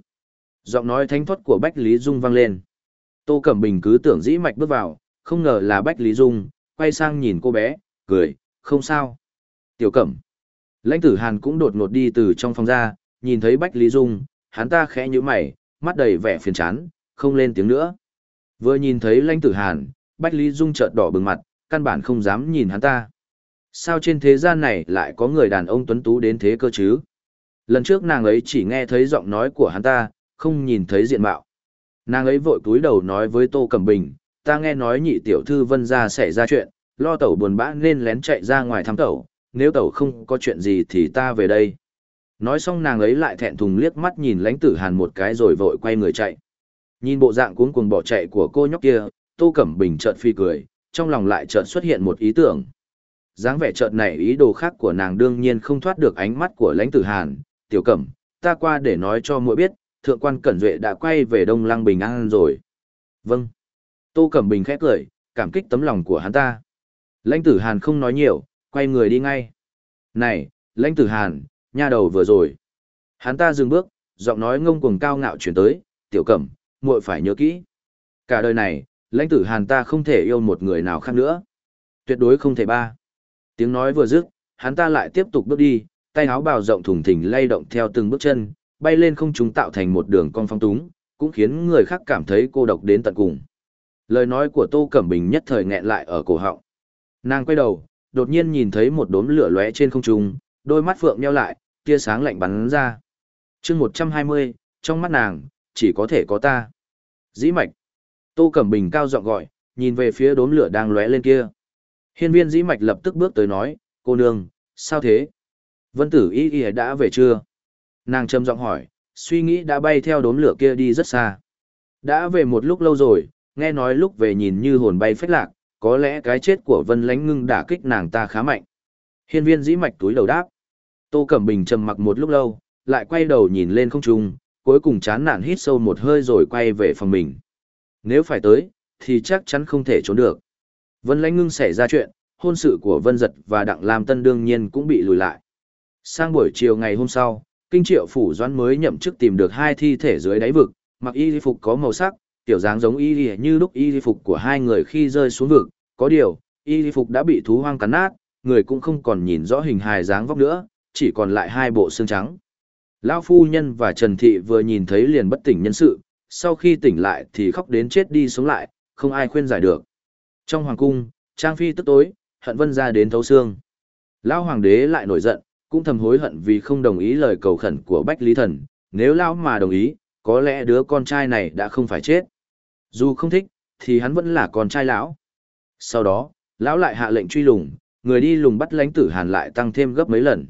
Giọng nói thánh thoát của Bách Lý Dung vang lên. Tô Cẩm Bình cứ tưởng dĩ mạch bước vào, không ngờ là Bách Lý Dung, quay sang nhìn cô bé, cười, không sao. Tiểu Cẩm. Lãnh tử Hàn cũng đột ngột đi từ trong phòng ra, nhìn thấy Bách Lý Dung, hắn ta khẽ nhíu mày, mắt đầy vẻ phiền chán, không lên tiếng nữa. Vừa nhìn thấy lãnh tử Hàn, Bách Lý Dung chợt đỏ bừng mặt, căn bản không dám nhìn hắn ta. Sao trên thế gian này lại có người đàn ông tuấn tú đến thế cơ chứ? Lần trước nàng ấy chỉ nghe thấy giọng nói của hắn ta, không nhìn thấy diện mạo. Nàng ấy vội cúi đầu nói với Tô Cẩm Bình, ta nghe nói nhị tiểu thư vân ra xảy ra chuyện, lo tẩu buồn bã nên lén chạy ra ngoài thăm tẩu, nếu tẩu không có chuyện gì thì ta về đây. Nói xong nàng ấy lại thẹn thùng liếc mắt nhìn lãnh tử hàn một cái rồi vội quay người chạy. Nhìn bộ dạng cuống cuồng bỏ chạy của cô nhóc kia, Tô Cẩm Bình chợt phi cười, trong lòng lại chợt xuất hiện một ý tưởng. dáng vẻ chợt này ý đồ khác của nàng đương nhiên không thoát được ánh mắt của lãnh tử hàn, tiểu cẩm, ta qua để nói cho mỗi biết, thượng quan Cẩn Duệ đã quay về Đông Lăng Bình An rồi. Vâng. Tô Cẩm Bình khẽ cười, cảm kích tấm lòng của hắn ta. Lãnh tử hàn không nói nhiều, quay người đi ngay. Này, lãnh tử hàn, nha đầu vừa rồi. Hắn ta dừng bước, giọng nói ngông cuồng cao ngạo chuyển tới, tiểu cẩm, muội phải nhớ kỹ. Cả đời này, lãnh tử hàn ta không thể yêu một người nào khác nữa. Tuyệt đối không thể ba. Tiếng nói vừa dứt, hắn ta lại tiếp tục bước đi, tay áo bào rộng thùng thình lay động theo từng bước chân, bay lên không trung tạo thành một đường cong phong túng, cũng khiến người khác cảm thấy cô độc đến tận cùng. Lời nói của Tô Cẩm Bình nhất thời nghẹn lại ở cổ họng. Nàng quay đầu, đột nhiên nhìn thấy một đốm lửa lóe trên không trung, đôi mắt phượng nheo lại, tia sáng lạnh bắn ra. chương 120, trong mắt nàng, chỉ có thể có ta. Dĩ mạch. Tô Cẩm Bình cao giọng gọi, nhìn về phía đốm lửa đang lóe lên kia. Hiên viên dĩ mạch lập tức bước tới nói, cô nương, sao thế? Vân tử y y đã về chưa? Nàng trầm giọng hỏi, suy nghĩ đã bay theo đốm lửa kia đi rất xa. Đã về một lúc lâu rồi, nghe nói lúc về nhìn như hồn bay phách lạc, có lẽ cái chết của Vân Lánh Ngưng đã kích nàng ta khá mạnh. Hiên viên dĩ mạch túi đầu đáp. Tô Cẩm Bình trầm mặc một lúc lâu, lại quay đầu nhìn lên không trung, cuối cùng chán nản hít sâu một hơi rồi quay về phòng mình. Nếu phải tới, thì chắc chắn không thể trốn được. Vân Lánh Ngưng xảy ra chuyện, hôn sự của Vân Giật và Đặng Lam Tân đương nhiên cũng bị lùi lại. Sang buổi chiều ngày hôm sau, Kinh Triệu Phủ Doãn mới nhậm chức tìm được hai thi thể dưới đáy vực, mặc y phục có màu sắc, tiểu dáng giống y như lúc y phục của hai người khi rơi xuống vực, có điều, y phục đã bị thú hoang cắn nát, người cũng không còn nhìn rõ hình hài dáng vóc nữa, chỉ còn lại hai bộ xương trắng. Lão phu nhân và Trần Thị vừa nhìn thấy liền bất tỉnh nhân sự, sau khi tỉnh lại thì khóc đến chết đi sống lại, không ai khuyên giải được. Trong hoàng cung, Trang Phi tức tối, hận vân ra đến thấu xương. Lão hoàng đế lại nổi giận, cũng thầm hối hận vì không đồng ý lời cầu khẩn của Bách Lý Thần, nếu lão mà đồng ý, có lẽ đứa con trai này đã không phải chết. Dù không thích, thì hắn vẫn là con trai lão. Sau đó, lão lại hạ lệnh truy lùng, người đi lùng bắt lãnh tử Hàn lại tăng thêm gấp mấy lần.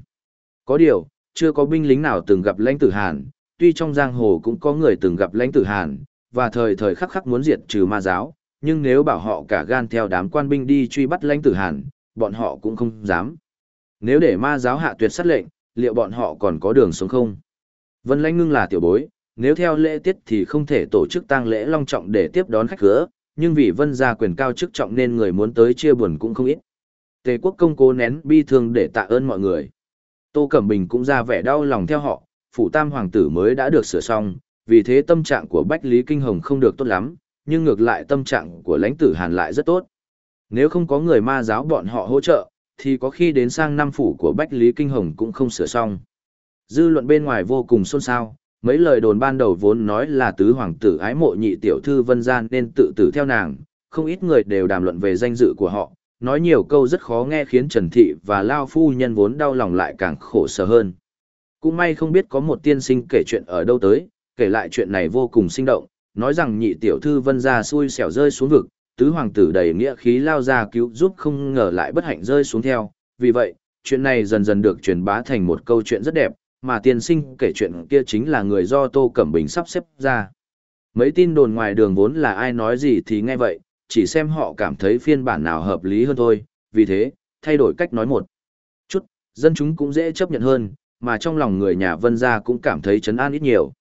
Có điều, chưa có binh lính nào từng gặp lãnh tử Hàn, tuy trong giang hồ cũng có người từng gặp lãnh tử Hàn, và thời thời khắc khắc muốn diệt trừ ma giáo, nhưng nếu bảo họ cả gan theo đám quan binh đi truy bắt lãnh tử Hàn, bọn họ cũng không dám. Nếu để ma giáo hạ tuyệt sát lệnh, liệu bọn họ còn có đường sống không? Vân lãnh ngưng là tiểu bối, nếu theo lễ tiết thì không thể tổ chức tang lễ long trọng để tiếp đón khách khứa, nhưng vì vân gia quyền cao chức trọng nên người muốn tới chia buồn cũng không ít. Tề quốc công cố nén bi thương để tạ ơn mọi người. Tô Cẩm Bình cũng ra vẻ đau lòng theo họ, phủ tam hoàng tử mới đã được sửa xong, vì thế tâm trạng của Bách Lý Kinh Hồng không được tốt lắm, nhưng ngược lại tâm trạng của lãnh tử Hàn lại rất tốt. Nếu không có người ma giáo bọn họ hỗ trợ, thì có khi đến sang năm phủ của Bách Lý Kinh Hồng cũng không sửa xong. Dư luận bên ngoài vô cùng xôn xao, mấy lời đồn ban đầu vốn nói là tứ hoàng tử ái mộ nhị tiểu thư vân gian nên tự tử theo nàng, không ít người đều đàm luận về danh dự của họ, nói nhiều câu rất khó nghe khiến Trần Thị và Lao Phu Nhân vốn đau lòng lại càng khổ sở hơn. Cũng may không biết có một tiên sinh kể chuyện ở đâu tới, kể lại chuyện này vô cùng sinh động, nói rằng nhị tiểu thư vân ra xui xẻo rơi xuống vực, tứ hoàng tử đầy nghĩa khí lao ra cứu giúp không ngờ lại bất hạnh rơi xuống theo, vì vậy, chuyện này dần dần được truyền bá thành một câu chuyện rất đẹp, mà tiên sinh kể chuyện kia chính là người do Tô Cẩm Bình sắp xếp ra. Mấy tin đồn ngoài đường vốn là ai nói gì thì nghe vậy, chỉ xem họ cảm thấy phiên bản nào hợp lý hơn thôi, vì thế, thay đổi cách nói một chút, dân chúng cũng dễ chấp nhận hơn, mà trong lòng người nhà vân gia cũng cảm thấy chấn an ít nhiều.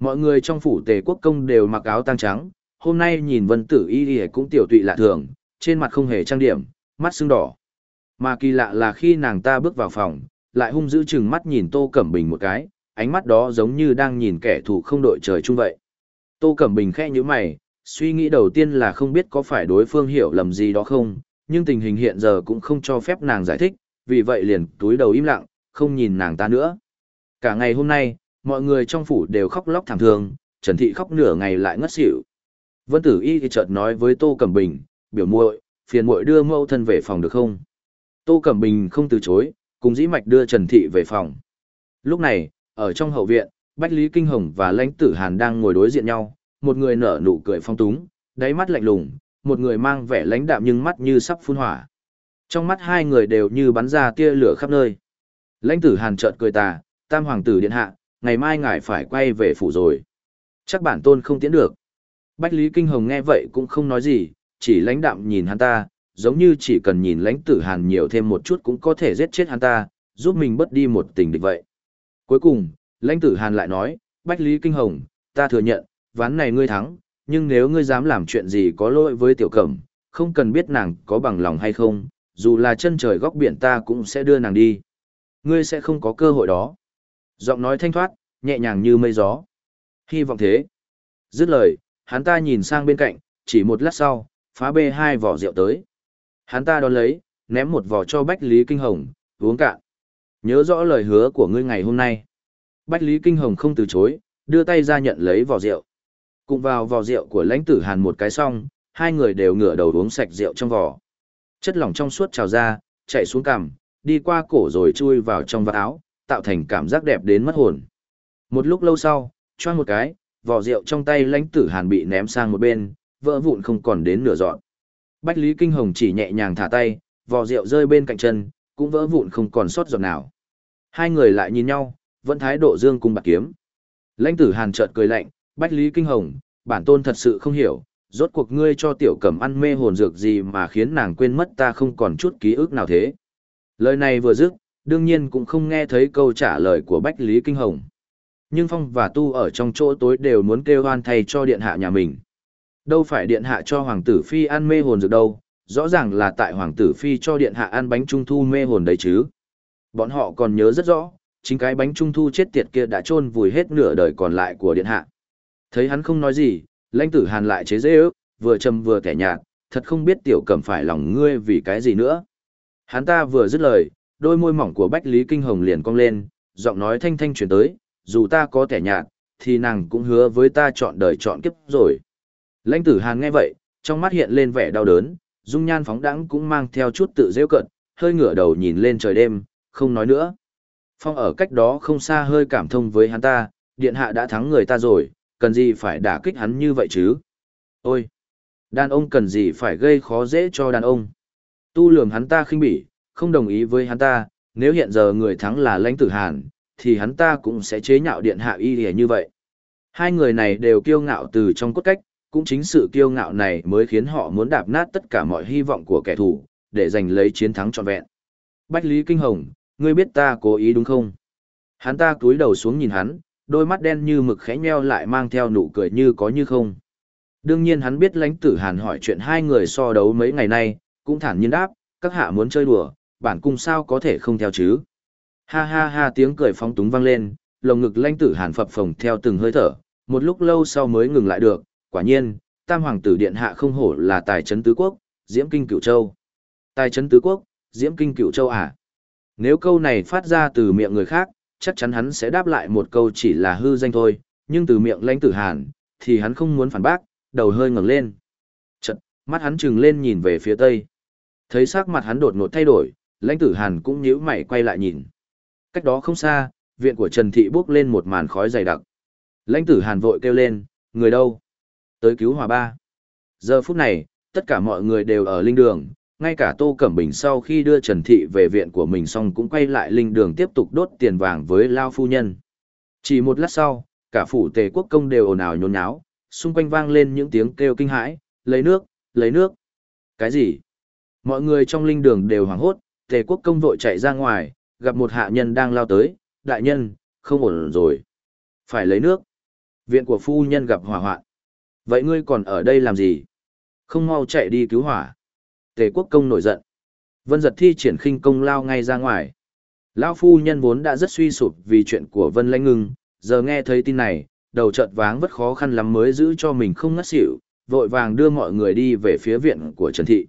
Mọi người trong phủ tề quốc công đều mặc áo tang trắng, hôm nay nhìn vân tử y y cũng tiểu tụy lạ thường, trên mặt không hề trang điểm, mắt sưng đỏ. Mà kỳ lạ là khi nàng ta bước vào phòng, lại hung dữ chừng mắt nhìn Tô Cẩm Bình một cái, ánh mắt đó giống như đang nhìn kẻ thù không đội trời chung vậy. Tô Cẩm Bình khẽ như mày, suy nghĩ đầu tiên là không biết có phải đối phương hiểu lầm gì đó không, nhưng tình hình hiện giờ cũng không cho phép nàng giải thích, vì vậy liền túi đầu im lặng, không nhìn nàng ta nữa. Cả ngày hôm nay, mọi người trong phủ đều khóc lóc thảm thương, Trần Thị khóc nửa ngày lại ngất xỉu. Vân Tử Y thì chợt nói với Tô Cẩm Bình, biểu muội, phiền muội đưa mẫu thân về phòng được không? Tô Cẩm Bình không từ chối, cùng dĩ mạch đưa Trần Thị về phòng. Lúc này, ở trong hậu viện, Bách Lý Kinh Hồng và Lãnh Tử Hàn đang ngồi đối diện nhau, một người nở nụ cười phong túng, đáy mắt lạnh lùng, một người mang vẻ lãnh đạm nhưng mắt như sắp phun hỏa. Trong mắt hai người đều như bắn ra tia lửa khắp nơi. Lãnh tử hàn chợt cười tà, tam hoàng tử điện hạ, ngày mai ngài phải quay về phủ rồi. Chắc bản tôn không tiến được. Bách Lý Kinh Hồng nghe vậy cũng không nói gì, chỉ lãnh đạm nhìn hắn ta, giống như chỉ cần nhìn lãnh tử hàn nhiều thêm một chút cũng có thể giết chết hắn ta, giúp mình bớt đi một tình địch vậy. Cuối cùng, lãnh tử hàn lại nói, Bách Lý Kinh Hồng, ta thừa nhận, ván này ngươi thắng, nhưng nếu ngươi dám làm chuyện gì có lỗi với tiểu cẩm, không cần biết nàng có bằng lòng hay không, dù là chân trời góc biển ta cũng sẽ đưa nàng đi. Ngươi sẽ không có cơ hội đó. Giọng nói thanh thoát, nhẹ nhàng như mây gió. Hy vọng thế. Dứt lời, hắn ta nhìn sang bên cạnh, chỉ một lát sau, phá bê hai vỏ rượu tới. Hắn ta đón lấy, ném một vỏ cho Bách Lý Kinh Hồng, uống cạn. Nhớ rõ lời hứa của ngươi ngày hôm nay. Bách Lý Kinh Hồng không từ chối, đưa tay ra nhận lấy vỏ rượu. Cùng vào vỏ rượu của lãnh tử hàn một cái xong, hai người đều ngửa đầu uống sạch rượu trong vỏ. Chất lỏng trong suốt trào ra, chạy xuống cằm, đi qua cổ rồi chui vào trong vạt áo, tạo thành cảm giác đẹp đến mất hồn. Một lúc lâu sau, choang một cái, vỏ rượu trong tay lãnh tử hàn bị ném sang một bên, vỡ vụn không còn đến nửa dọn. Bách Lý Kinh Hồng chỉ nhẹ nhàng thả tay, vò rượu rơi bên cạnh chân, cũng vỡ vụn không còn sót giọt nào. Hai người lại nhìn nhau, vẫn thái độ dương cung bạc kiếm. Lãnh tử hàn chợt cười lạnh, Bách Lý Kinh Hồng, bản tôn thật sự không hiểu, rốt cuộc ngươi cho tiểu cẩm ăn mê hồn dược gì mà khiến nàng quên mất ta không còn chút ký ức nào thế. Lời này vừa dứt, đương nhiên cũng không nghe thấy câu trả lời của Bách Lý Kinh Hồng. Nhưng Phong và Tu ở trong chỗ tối đều muốn kêu hoan thay cho điện hạ nhà mình. Đâu phải điện hạ cho Hoàng tử Phi ăn mê hồn dược đâu, rõ ràng là tại Hoàng tử Phi cho điện hạ ăn bánh trung thu mê hồn đấy chứ. Bọn họ còn nhớ rất rõ, chính cái bánh trung thu chết tiệt kia đã chôn vùi hết nửa đời còn lại của điện hạ. Thấy hắn không nói gì, lãnh tử hàn lại chế dễ ước, vừa trầm vừa kẻ nhạt, thật không biết tiểu cẩm phải lòng ngươi vì cái gì nữa. Hắn ta vừa dứt lời, đôi môi mỏng của Bách Lý Kinh Hồng liền cong lên, giọng nói thanh thanh chuyển tới, dù ta có kẻ nhạt, thì nàng cũng hứa với ta chọn đời chọn kiếp rồi. Lãnh tử hàn nghe vậy, trong mắt hiện lên vẻ đau đớn, dung nhan phóng đãng cũng mang theo chút tự dễ cận, hơi ngửa đầu nhìn lên trời đêm, không nói nữa. Phong ở cách đó không xa hơi cảm thông với hắn ta, điện hạ đã thắng người ta rồi, cần gì phải đả kích hắn như vậy chứ? Ôi! Đàn ông cần gì phải gây khó dễ cho đàn ông? Tu lường hắn ta khinh bỉ, không đồng ý với hắn ta, nếu hiện giờ người thắng là lãnh tử hàn, thì hắn ta cũng sẽ chế nhạo điện hạ y lìa như vậy. Hai người này đều kiêu ngạo từ trong cốt cách, cũng chính sự kiêu ngạo này mới khiến họ muốn đạp nát tất cả mọi hy vọng của kẻ thù, để giành lấy chiến thắng trọn vẹn. Bách Lý Kinh Hồng, ngươi biết ta cố ý đúng không? Hắn ta cúi đầu xuống nhìn hắn, đôi mắt đen như mực khẽ nheo lại mang theo nụ cười như có như không. Đương nhiên hắn biết lãnh tử hàn hỏi chuyện hai người so đấu mấy ngày nay, cũng thản nhiên đáp, các hạ muốn chơi đùa, bản cung sao có thể không theo chứ. Ha ha ha tiếng cười phóng túng vang lên, lồng ngực lãnh tử hàn phập phồng theo từng hơi thở, một lúc lâu sau mới ngừng lại được, quả nhiên, tam hoàng tử điện hạ không hổ là tài trấn tứ quốc, diễm kinh cửu châu. Tài trấn tứ quốc, diễm kinh cửu châu à? Nếu câu này phát ra từ miệng người khác, chắc chắn hắn sẽ đáp lại một câu chỉ là hư danh thôi, nhưng từ miệng lãnh tử hàn, thì hắn không muốn phản bác, đầu hơi ngẩng lên. Chật, mắt hắn trừng lên nhìn về phía tây. Thấy sắc mặt hắn đột ngột thay đổi, lãnh tử hàn cũng nhíu mày quay lại nhìn. Cách đó không xa, viện của Trần Thị bước lên một màn khói dày đặc. Lãnh tử hàn vội kêu lên, người đâu? Tới cứu hòa ba. Giờ phút này, tất cả mọi người đều ở linh đường, ngay cả Tô Cẩm Bình sau khi đưa Trần Thị về viện của mình xong cũng quay lại linh đường tiếp tục đốt tiền vàng với Lao Phu Nhân. Chỉ một lát sau, cả phủ tề quốc công đều ồn ào nhốn nháo, xung quanh vang lên những tiếng kêu kinh hãi, lấy nước, lấy nước. Cái gì? Mọi người trong linh đường đều hoảng hốt, tề quốc công vội chạy ra ngoài, gặp một hạ nhân đang lao tới, đại nhân, không ổn rồi. Phải lấy nước. Viện của phu nhân gặp hỏa hoạn. Vậy ngươi còn ở đây làm gì? Không mau chạy đi cứu hỏa. Tề quốc công nổi giận. Vân giật thi triển khinh công lao ngay ra ngoài. Lão phu nhân vốn đã rất suy sụp vì chuyện của Vân Lãnh Ngưng, giờ nghe thấy tin này, đầu chợt váng vất khó khăn lắm mới giữ cho mình không ngất xỉu, vội vàng đưa mọi người đi về phía viện của Trần Thị.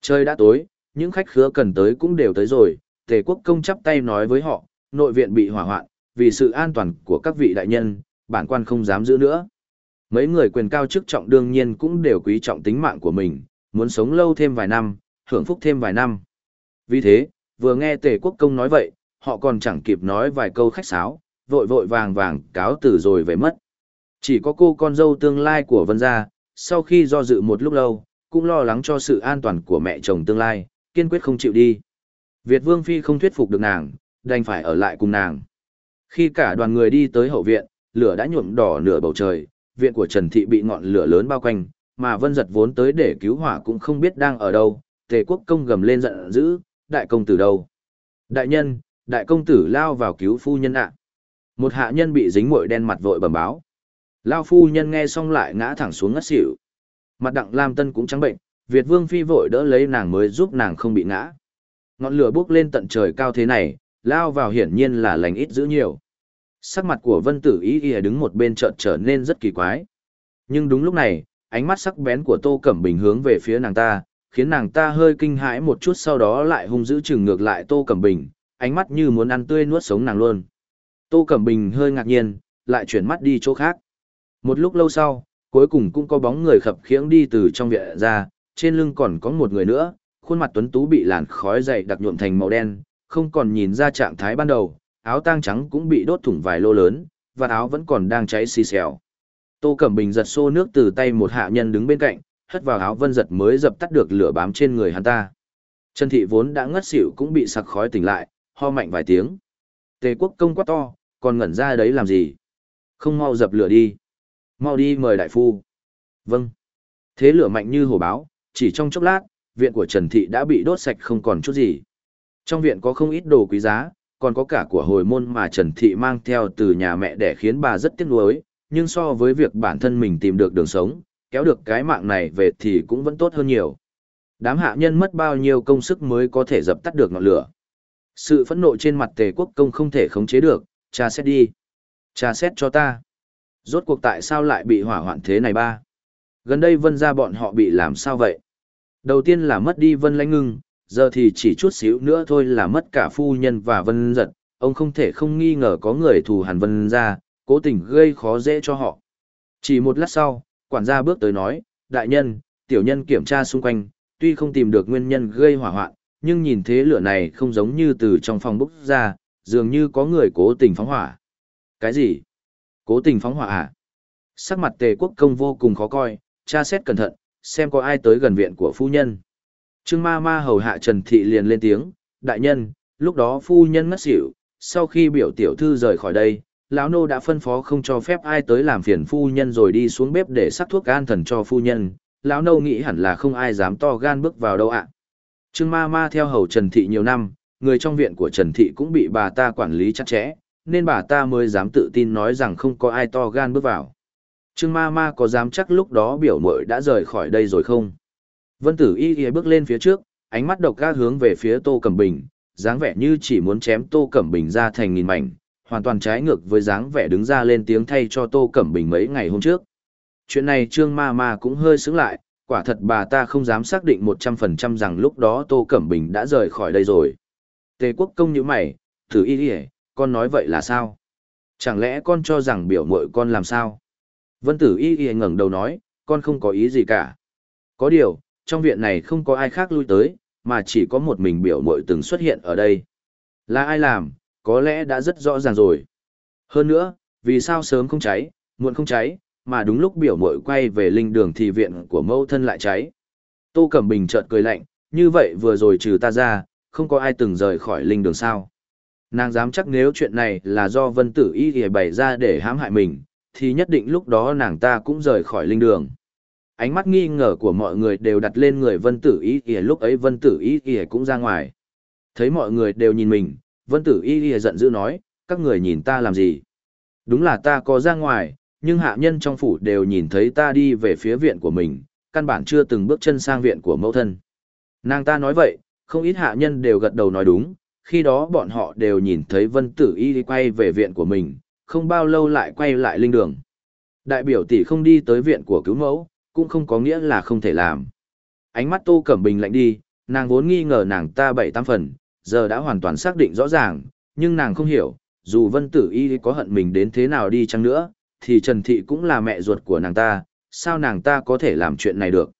Trời đã tối, những khách khứa cần tới cũng đều tới rồi, Tề quốc công chắp tay nói với họ, nội viện bị hỏa hoạn, vì sự an toàn của các vị đại nhân, bản quan không dám giữ nữa. Mấy người quyền cao chức trọng đương nhiên cũng đều quý trọng tính mạng của mình, muốn sống lâu thêm vài năm, hưởng phúc thêm vài năm. Vì thế, vừa nghe Tề Quốc Công nói vậy, họ còn chẳng kịp nói vài câu khách sáo, vội vội vàng vàng cáo từ rồi về mất. Chỉ có cô con dâu tương lai của Vân Gia, sau khi do dự một lúc lâu, cũng lo lắng cho sự an toàn của mẹ chồng tương lai, kiên quyết không chịu đi. Việt Vương Phi không thuyết phục được nàng, đành phải ở lại cùng nàng. Khi cả đoàn người đi tới hậu viện, lửa đã nhuộm đỏ nửa bầu trời, viện của Trần Thị bị ngọn lửa lớn bao quanh, mà Vân Giật vốn tới để cứu hỏa cũng không biết đang ở đâu, Tề Quốc công gầm lên giận dữ, đại công tử đâu? Đại nhân, đại công tử lao vào cứu phu nhân ạ. Một hạ nhân bị dính muội đen mặt vội bẩm báo. Lao phu nhân nghe xong lại ngã thẳng xuống ngất xỉu. Mặt đặng Lam Tân cũng trắng bệnh, Việt Vương Phi vội đỡ lấy nàng mới giúp nàng không bị ngã. Ngọn lửa bốc lên tận trời cao thế này, lao vào hiển nhiên là lành ít giữ nhiều. Sắc mặt của Vân Tử Ý ý đứng một bên chợt trở nên rất kỳ quái. Nhưng đúng lúc này, ánh mắt sắc bén của Tô Cẩm Bình hướng về phía nàng ta, khiến nàng ta hơi kinh hãi một chút sau đó lại hung dữ chừng ngược lại Tô Cẩm Bình, ánh mắt như muốn ăn tươi nuốt sống nàng luôn. Tô Cẩm Bình hơi ngạc nhiên, lại chuyển mắt đi chỗ khác. Một lúc lâu sau, cuối cùng cũng có bóng người khập khiễng đi từ trong viện ra, trên lưng còn có một người nữa, khuôn mặt tuấn tú bị làn khói dày đặc nhuộm thành màu đen, không còn nhìn ra trạng thái ban đầu, áo tang trắng cũng bị đốt thủng vài lô lớn, và áo vẫn còn đang cháy xì xèo. Tô Cẩm Bình giật xô nước từ tay một hạ nhân đứng bên cạnh, hất vào áo vân giật mới dập tắt được lửa bám trên người hắn ta. Trần Thị vốn đã ngất xỉu cũng bị sặc khói tỉnh lại, ho mạnh vài tiếng. Tề quốc công quá to, còn ngẩn ra đấy làm gì? Không mau dập lửa đi. Mau đi mời đại phu. Vâng. Thế lửa mạnh như hổ báo, chỉ trong chốc lát, viện của Trần Thị đã bị đốt sạch không còn chút gì. Trong viện có không ít đồ quý giá, còn có cả của hồi môn mà Trần Thị mang theo từ nhà mẹ để khiến bà rất tiếc nuối, nhưng so với việc bản thân mình tìm được đường sống, kéo được cái mạng này về thì cũng vẫn tốt hơn nhiều. Đám hạ nhân mất bao nhiêu công sức mới có thể dập tắt được ngọn lửa. Sự phẫn nộ trên mặt tề quốc công không thể khống chế được, cha xét đi. Cha xét cho ta. Rốt cuộc tại sao lại bị hỏa hoạn thế này ba? Gần đây vân ra bọn họ bị làm sao vậy? Đầu tiên là mất đi vân lãnh ngưng, giờ thì chỉ chút xíu nữa thôi là mất cả phu nhân và vân giật. Ông không thể không nghi ngờ có người thù hàn vân ra, cố tình gây khó dễ cho họ. Chỉ một lát sau, quản gia bước tới nói, đại nhân, tiểu nhân kiểm tra xung quanh, tuy không tìm được nguyên nhân gây hỏa hoạn, nhưng nhìn thế lửa này không giống như từ trong phòng bốc ra, dường như có người cố tình phóng hỏa. Cái gì? Cố tình phóng hỏa à? Sắc mặt tề quốc công vô cùng khó coi, tra xét cẩn thận, xem có ai tới gần viện của phu nhân. Trương ma ma hầu hạ Trần Thị liền lên tiếng, đại nhân, lúc đó phu nhân ngất xỉu, sau khi biểu tiểu thư rời khỏi đây, lão nô đã phân phó không cho phép ai tới làm phiền phu nhân rồi đi xuống bếp để sắc thuốc an thần cho phu nhân, lão nô nghĩ hẳn là không ai dám to gan bước vào đâu ạ. Trương ma ma theo hầu Trần Thị nhiều năm, người trong viện của Trần Thị cũng bị bà ta quản lý chặt chẽ, nên bà ta mới dám tự tin nói rằng không có ai to gan bước vào. Trương ma ma có dám chắc lúc đó biểu mội đã rời khỏi đây rồi không? Vân tử y y bước lên phía trước, ánh mắt độc gác hướng về phía Tô Cẩm Bình, dáng vẻ như chỉ muốn chém Tô Cẩm Bình ra thành nghìn mảnh, hoàn toàn trái ngược với dáng vẻ đứng ra lên tiếng thay cho Tô Cẩm Bình mấy ngày hôm trước. Chuyện này Trương Ma Ma cũng hơi sững lại, quả thật bà ta không dám xác định 100% rằng lúc đó Tô Cẩm Bình đã rời khỏi đây rồi. Tề quốc công như mày, thử y đi con nói vậy là sao? Chẳng lẽ con cho rằng biểu mội con làm sao? Vân tử y y ngẩng đầu nói, con không có ý gì cả. Có điều, trong viện này không có ai khác lui tới, mà chỉ có một mình biểu mội từng xuất hiện ở đây. Là ai làm, có lẽ đã rất rõ ràng rồi. Hơn nữa, vì sao sớm không cháy, muộn không cháy, mà đúng lúc biểu mội quay về linh đường thì viện của mẫu thân lại cháy. Tô Cẩm Bình chợt cười lạnh, như vậy vừa rồi trừ ta ra, không có ai từng rời khỏi linh đường sao. Nàng dám chắc nếu chuyện này là do vân tử y thì bày ra để hãm hại mình, thì nhất định lúc đó nàng ta cũng rời khỏi linh đường. Ánh mắt nghi ngờ của mọi người đều đặt lên người vân tử y ỉa lúc ấy vân tử y ỉa cũng ra ngoài. Thấy mọi người đều nhìn mình, vân tử y ỉa giận dữ nói, các người nhìn ta làm gì? Đúng là ta có ra ngoài, nhưng hạ nhân trong phủ đều nhìn thấy ta đi về phía viện của mình, căn bản chưa từng bước chân sang viện của mẫu thân. Nàng ta nói vậy, không ít hạ nhân đều gật đầu nói đúng, khi đó bọn họ đều nhìn thấy vân tử y quay về viện của mình, không bao lâu lại quay lại linh đường. Đại biểu tỷ không đi tới viện của cứu mẫu, cũng không có nghĩa là không thể làm. Ánh mắt Tô Cẩm Bình lạnh đi, nàng vốn nghi ngờ nàng ta bảy tam phần, giờ đã hoàn toàn xác định rõ ràng, nhưng nàng không hiểu, dù Vân Tử Y có hận mình đến thế nào đi chăng nữa, thì Trần Thị cũng là mẹ ruột của nàng ta, sao nàng ta có thể làm chuyện này được.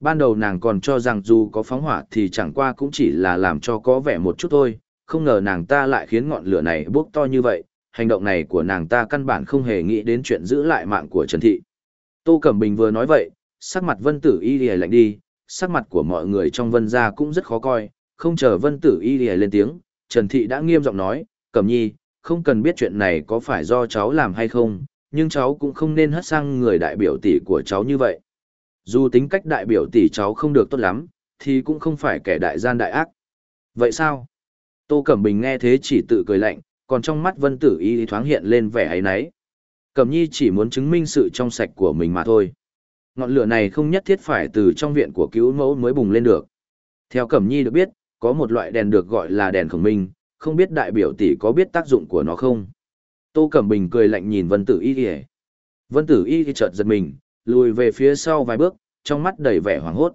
Ban đầu nàng còn cho rằng dù có phóng hỏa thì chẳng qua cũng chỉ là làm cho có vẻ một chút thôi, không ngờ nàng ta lại khiến ngọn lửa này bốc to như vậy, hành động này của nàng ta căn bản không hề nghĩ đến chuyện giữ lại mạng của Trần Thị. Tô Cẩm Bình vừa nói vậy, sắc mặt Vân Tử Y lìa lạnh đi, sắc mặt của mọi người trong vân gia cũng rất khó coi, không chờ vân tử y lìa lên tiếng, Trần Thị đã nghiêm giọng nói, Cẩm Nhi, không cần biết chuyện này có phải do cháu làm hay không, nhưng cháu cũng không nên hất sang người đại biểu tỷ của cháu như vậy. Dù tính cách đại biểu tỷ cháu không được tốt lắm, thì cũng không phải kẻ đại gian đại ác. Vậy sao? Tô Cẩm Bình nghe thế chỉ tự cười lạnh, còn trong mắt Vân Tử Y thoáng hiện lên vẻ ấy nấy. Cẩm Nhi chỉ muốn chứng minh sự trong sạch của mình mà thôi. Ngọn lửa này không nhất thiết phải từ trong viện của cứu mẫu mới bùng lên được. Theo Cẩm Nhi được biết, có một loại đèn được gọi là đèn khổng minh, không biết đại biểu tỷ có biết tác dụng của nó không? Tô Cẩm Bình cười lạnh nhìn Vân Tử Y kìa. Vân Tử Y thì chợt giật mình, lùi về phía sau vài bước, trong mắt đầy vẻ hoảng hốt.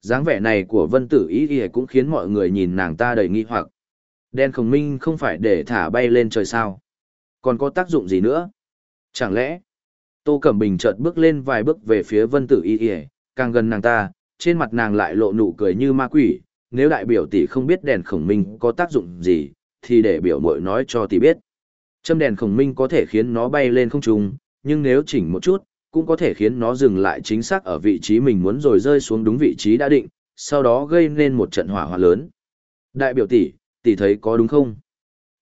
dáng vẻ này của Vân Tử Y kìa cũng khiến mọi người nhìn nàng ta đầy nghi hoặc. Đèn khổng minh không phải để thả bay lên trời sao? Còn có tác dụng gì nữa? Chẳng lẽ? Tô Cẩm Bình chợt bước lên vài bước về phía Vân Tử Y y càng gần nàng ta, trên mặt nàng lại lộ nụ cười như ma quỷ, nếu đại biểu tỷ không biết đèn khổng minh có tác dụng gì, thì để biểu mội nói cho tỷ biết. Châm đèn khổng minh có thể khiến nó bay lên không trung, nhưng nếu chỉnh một chút, cũng có thể khiến nó dừng lại chính xác ở vị trí mình muốn rồi rơi xuống đúng vị trí đã định, sau đó gây nên một trận hỏa hoạn lớn. Đại biểu tỷ, tỷ thấy có đúng không?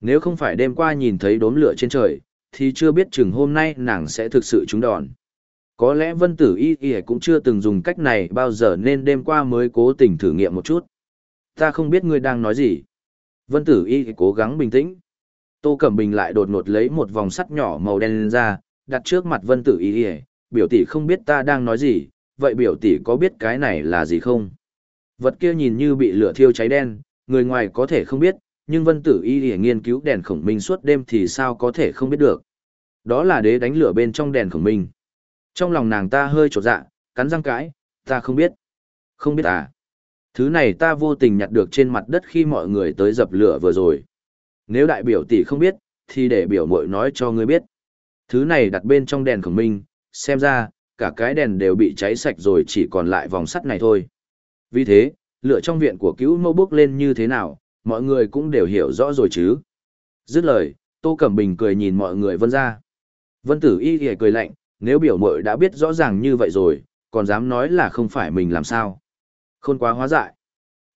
Nếu không phải đêm qua nhìn thấy đốm lửa trên trời, thì chưa biết chừng hôm nay nàng sẽ thực sự trúng đòn. Có lẽ Vân Tử Y Y cũng chưa từng dùng cách này bao giờ nên đêm qua mới cố tình thử nghiệm một chút. Ta không biết ngươi đang nói gì. Vân Tử Y cố gắng bình tĩnh. Tô Cẩm Bình lại đột ngột lấy một vòng sắt nhỏ màu đen lên ra, đặt trước mặt Vân Tử Y Y, biểu tỷ không biết ta đang nói gì, vậy biểu tỷ có biết cái này là gì không? Vật kia nhìn như bị lửa thiêu cháy đen, người ngoài có thể không biết, nhưng Vân Tử Y để nghiên cứu đèn khổng minh suốt đêm thì sao có thể không biết được. Đó là đế đánh lửa bên trong đèn khổng minh. Trong lòng nàng ta hơi trột dạ, cắn răng cãi, ta không biết. Không biết à? Thứ này ta vô tình nhặt được trên mặt đất khi mọi người tới dập lửa vừa rồi. Nếu đại biểu tỷ không biết, thì để biểu mội nói cho ngươi biết. Thứ này đặt bên trong đèn khổng minh, xem ra, cả cái đèn đều bị cháy sạch rồi chỉ còn lại vòng sắt này thôi. Vì thế, lửa trong viện của cứu mẫu bước lên như thế nào, mọi người cũng đều hiểu rõ rồi chứ. Dứt lời, Tô Cẩm Bình cười nhìn mọi người vân ra. Vân tử y thì cười lạnh, nếu biểu mội đã biết rõ ràng như vậy rồi, còn dám nói là không phải mình làm sao. Khôn quá hóa dại.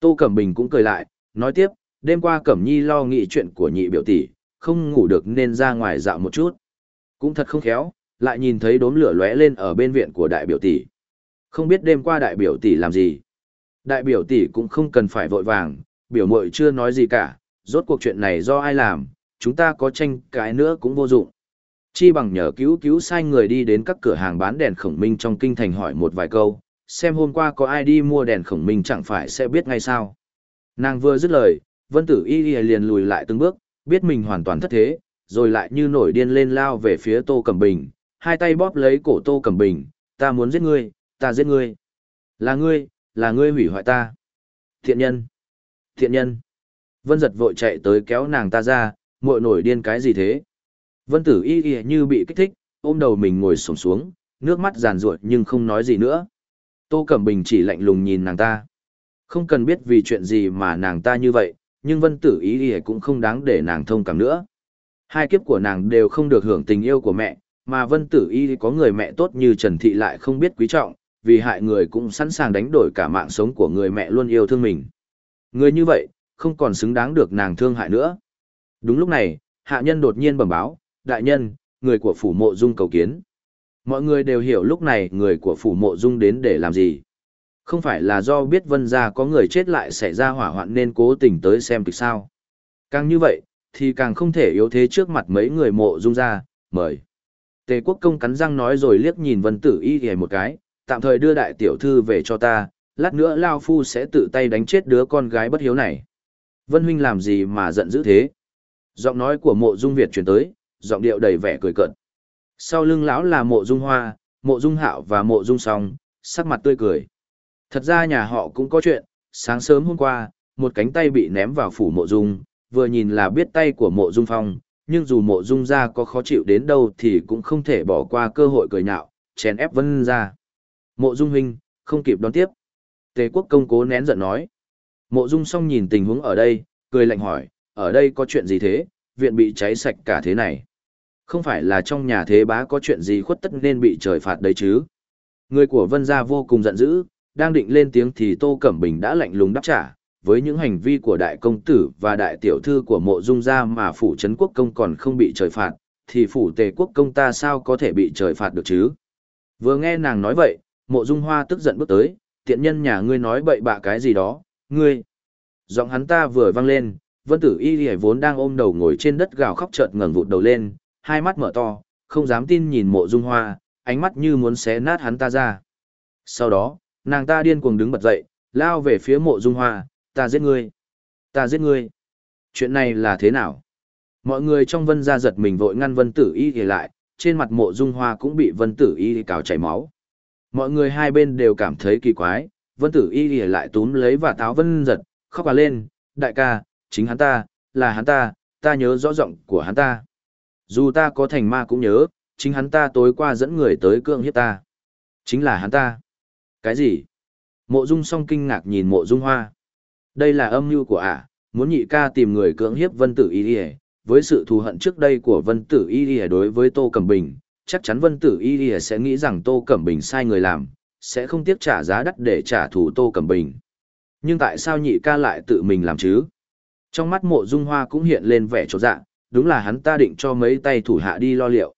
Tô Cẩm Bình cũng cười lại, nói tiếp, đêm qua Cẩm Nhi lo nghĩ chuyện của nhị biểu tỷ, không ngủ được nên ra ngoài dạo một chút. Cũng thật không khéo, lại nhìn thấy đốm lửa lóe lên ở bên viện của đại biểu tỷ. Không biết đêm qua đại biểu tỷ làm gì. Đại biểu tỷ cũng không cần phải vội vàng, biểu mội chưa nói gì cả, rốt cuộc chuyện này do ai làm, chúng ta có tranh cãi nữa cũng vô dụng. Chi bằng nhờ cứu cứu sai người đi đến các cửa hàng bán đèn khổng minh trong kinh thành hỏi một vài câu, xem hôm qua có ai đi mua đèn khổng minh chẳng phải sẽ biết ngay sao. Nàng vừa dứt lời, vân tử y liền lùi lại từng bước, biết mình hoàn toàn thất thế, rồi lại như nổi điên lên lao về phía tô cẩm bình, hai tay bóp lấy cổ tô cẩm bình, ta muốn giết ngươi, ta giết ngươi. Là ngươi, là ngươi hủy hoại ta. Thiện nhân, thiện nhân. Vân giật vội chạy tới kéo nàng ta ra, muội nổi điên cái gì thế? Vân tử y y như bị kích thích, ôm đầu mình ngồi sổng xuống, nước mắt giàn ruột nhưng không nói gì nữa. Tô Cẩm Bình chỉ lạnh lùng nhìn nàng ta. Không cần biết vì chuyện gì mà nàng ta như vậy, nhưng vân tử Y y cũng không đáng để nàng thông cảm nữa. Hai kiếp của nàng đều không được hưởng tình yêu của mẹ, mà vân tử y có người mẹ tốt như Trần Thị lại không biết quý trọng, vì hại người cũng sẵn sàng đánh đổi cả mạng sống của người mẹ luôn yêu thương mình. Người như vậy, không còn xứng đáng được nàng thương hại nữa. Đúng lúc này, hạ nhân đột nhiên bẩm báo, đại nhân, người của phủ mộ dung cầu kiến. Mọi người đều hiểu lúc này người của phủ mộ dung đến để làm gì. Không phải là do biết vân gia có người chết lại xảy ra hỏa hoạn nên cố tình tới xem kịch sao. Càng như vậy, thì càng không thể yếu thế trước mặt mấy người mộ dung ra, mời. Tề quốc công cắn răng nói rồi liếc nhìn vân tử y hề một cái, tạm thời đưa đại tiểu thư về cho ta, lát nữa Lao Phu sẽ tự tay đánh chết đứa con gái bất hiếu này. Vân huynh làm gì mà giận dữ thế? Giọng nói của mộ dung Việt chuyển tới, giọng điệu đầy vẻ cười cợt. Sau lưng lão là mộ dung hoa, mộ dung hạo và mộ dung song, sắc mặt tươi cười. Thật ra nhà họ cũng có chuyện, sáng sớm hôm qua, một cánh tay bị ném vào phủ mộ dung, vừa nhìn là biết tay của mộ dung phong, nhưng dù mộ dung ra có khó chịu đến đâu thì cũng không thể bỏ qua cơ hội cười nhạo, chèn ép vân ra. Mộ dung huynh, không kịp đón tiếp. Tề quốc công cố nén giận nói. Mộ dung song nhìn tình huống ở đây, cười lạnh hỏi, ở đây có chuyện gì thế, viện bị cháy sạch cả thế này. Không phải là trong nhà thế bá có chuyện gì khuất tất nên bị trời phạt đấy chứ. Người của vân gia vô cùng giận dữ, đang định lên tiếng thì Tô Cẩm Bình đã lạnh lùng đáp trả, với những hành vi của đại công tử và đại tiểu thư của mộ dung gia mà phủ trấn quốc công còn không bị trời phạt, thì phủ tề quốc công ta sao có thể bị trời phạt được chứ? Vừa nghe nàng nói vậy, mộ dung hoa tức giận bước tới, tiện nhân nhà ngươi nói bậy bạ cái gì đó, ngươi. Giọng hắn ta vừa vang lên, vân tử y y vốn đang ôm đầu ngồi trên đất gào khóc chợt ngẩng vụt đầu lên, hai mắt mở to, không dám tin nhìn mộ dung hoa, ánh mắt như muốn xé nát hắn ta ra. Sau đó, nàng ta điên cuồng đứng bật dậy, lao về phía mộ dung hoa, ta giết ngươi, ta giết ngươi. Chuyện này là thế nào? Mọi người trong vân gia giật mình vội ngăn vân tử y thì lại, trên mặt mộ dung hoa cũng bị vân tử y cào chảy máu. Mọi người hai bên đều cảm thấy kỳ quái, vân tử y thì lại túm lấy và táo vân giật, khóc bà lên, đại ca, chính hắn ta, là hắn ta, ta nhớ rõ giọng của hắn ta. Dù ta có thành ma cũng nhớ, chính hắn ta tối qua dẫn người tới cưỡng hiếp ta. Chính là hắn ta. Cái gì? Mộ Dung song kinh ngạc nhìn mộ Dung hoa. Đây là âm mưu của ả, muốn nhị ca tìm người cưỡng hiếp vân tử y y với sự thù hận trước đây của vân tử y y đối với Tô Cẩm Bình, chắc chắn vân tử y y sẽ nghĩ rằng Tô Cẩm Bình sai người làm, sẽ không tiếc trả giá đắt để trả thù Tô Cẩm Bình. Nhưng tại sao nhị ca lại tự mình làm chứ? Trong mắt mộ dung hoa cũng hiện lên vẻ trột dạ, đúng là hắn ta định cho mấy tay thủ hạ đi lo liệu.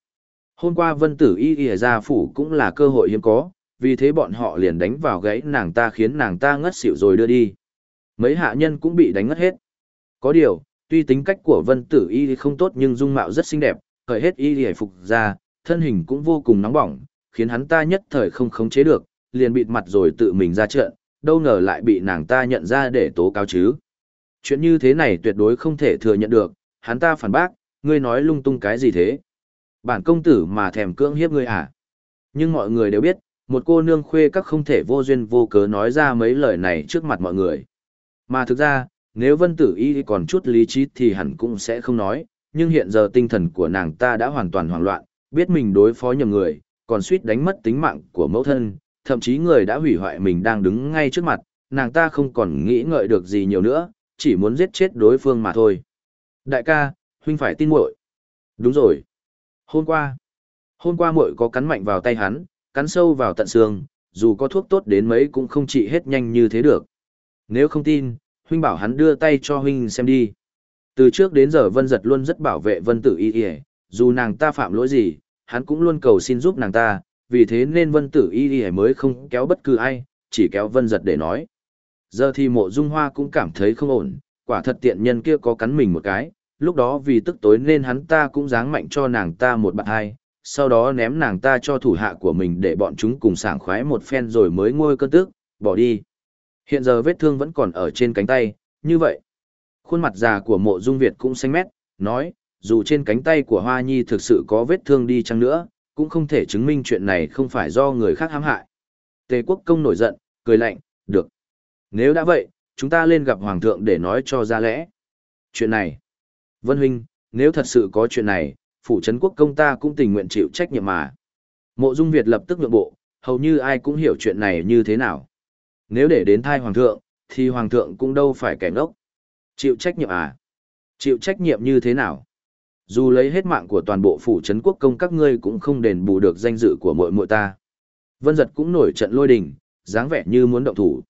Hôm qua vân tử y y ra phủ cũng là cơ hội hiếm có, vì thế bọn họ liền đánh vào gãy nàng ta khiến nàng ta ngất xỉu rồi đưa đi. Mấy hạ nhân cũng bị đánh ngất hết. Có điều, tuy tính cách của vân tử y không tốt nhưng dung mạo rất xinh đẹp, khởi hết y y phục ra, thân hình cũng vô cùng nóng bỏng, khiến hắn ta nhất thời không khống chế được, liền bịt mặt rồi tự mình ra trận, đâu ngờ lại bị nàng ta nhận ra để tố cáo chứ. Chuyện như thế này tuyệt đối không thể thừa nhận được, hắn ta phản bác, ngươi nói lung tung cái gì thế? Bản công tử mà thèm cưỡng hiếp ngươi à? Nhưng mọi người đều biết, một cô nương khuê các không thể vô duyên vô cớ nói ra mấy lời này trước mặt mọi người. Mà thực ra, nếu vân tử y còn chút lý trí thì hẳn cũng sẽ không nói, nhưng hiện giờ tinh thần của nàng ta đã hoàn toàn hoảng loạn, biết mình đối phó nhầm người, còn suýt đánh mất tính mạng của mẫu thân, thậm chí người đã hủy hoại mình đang đứng ngay trước mặt, nàng ta không còn nghĩ ngợi được gì nhiều nữa, chỉ muốn giết chết đối phương mà thôi. Đại ca, huynh phải tin muội. Đúng rồi. Hôm qua, hôm qua muội có cắn mạnh vào tay hắn, cắn sâu vào tận xương, dù có thuốc tốt đến mấy cũng không trị hết nhanh như thế được. Nếu không tin, huynh bảo hắn đưa tay cho huynh xem đi. Từ trước đến giờ Vân Giật luôn rất bảo vệ Vân Tử Y Y, dù nàng ta phạm lỗi gì, hắn cũng luôn cầu xin giúp nàng ta, vì thế nên Vân Tử Y Y mới không kéo bất cứ ai, chỉ kéo Vân Giật để nói. Giờ thì mộ dung hoa cũng cảm thấy không ổn, quả thật tiện nhân kia có cắn mình một cái, lúc đó vì tức tối nên hắn ta cũng dáng mạnh cho nàng ta một bạn hai, sau đó ném nàng ta cho thủ hạ của mình để bọn chúng cùng sảng khoái một phen rồi mới ngôi cơn tức, bỏ đi. Hiện giờ vết thương vẫn còn ở trên cánh tay, như vậy. Khuôn mặt già của mộ dung Việt cũng xanh mét, nói, dù trên cánh tay của Hoa Nhi thực sự có vết thương đi chăng nữa, cũng không thể chứng minh chuyện này không phải do người khác hãm hại. Tề quốc công nổi giận, cười lạnh, được. Nếu đã vậy, chúng ta lên gặp Hoàng thượng để nói cho ra lẽ. Chuyện này. Vân Huynh, nếu thật sự có chuyện này, phủ trấn quốc công ta cũng tình nguyện chịu trách nhiệm mà. Mộ Dung Việt lập tức nhượng bộ, hầu như ai cũng hiểu chuyện này như thế nào. Nếu để đến thai hoàng thượng, thì hoàng thượng cũng đâu phải kẻ ngốc. Chịu trách nhiệm à? Chịu trách nhiệm như thế nào? Dù lấy hết mạng của toàn bộ phủ trấn quốc công các ngươi cũng không đền bù được danh dự của muội muội ta. Vân giật cũng nổi trận lôi đình, dáng vẻ như muốn động thủ.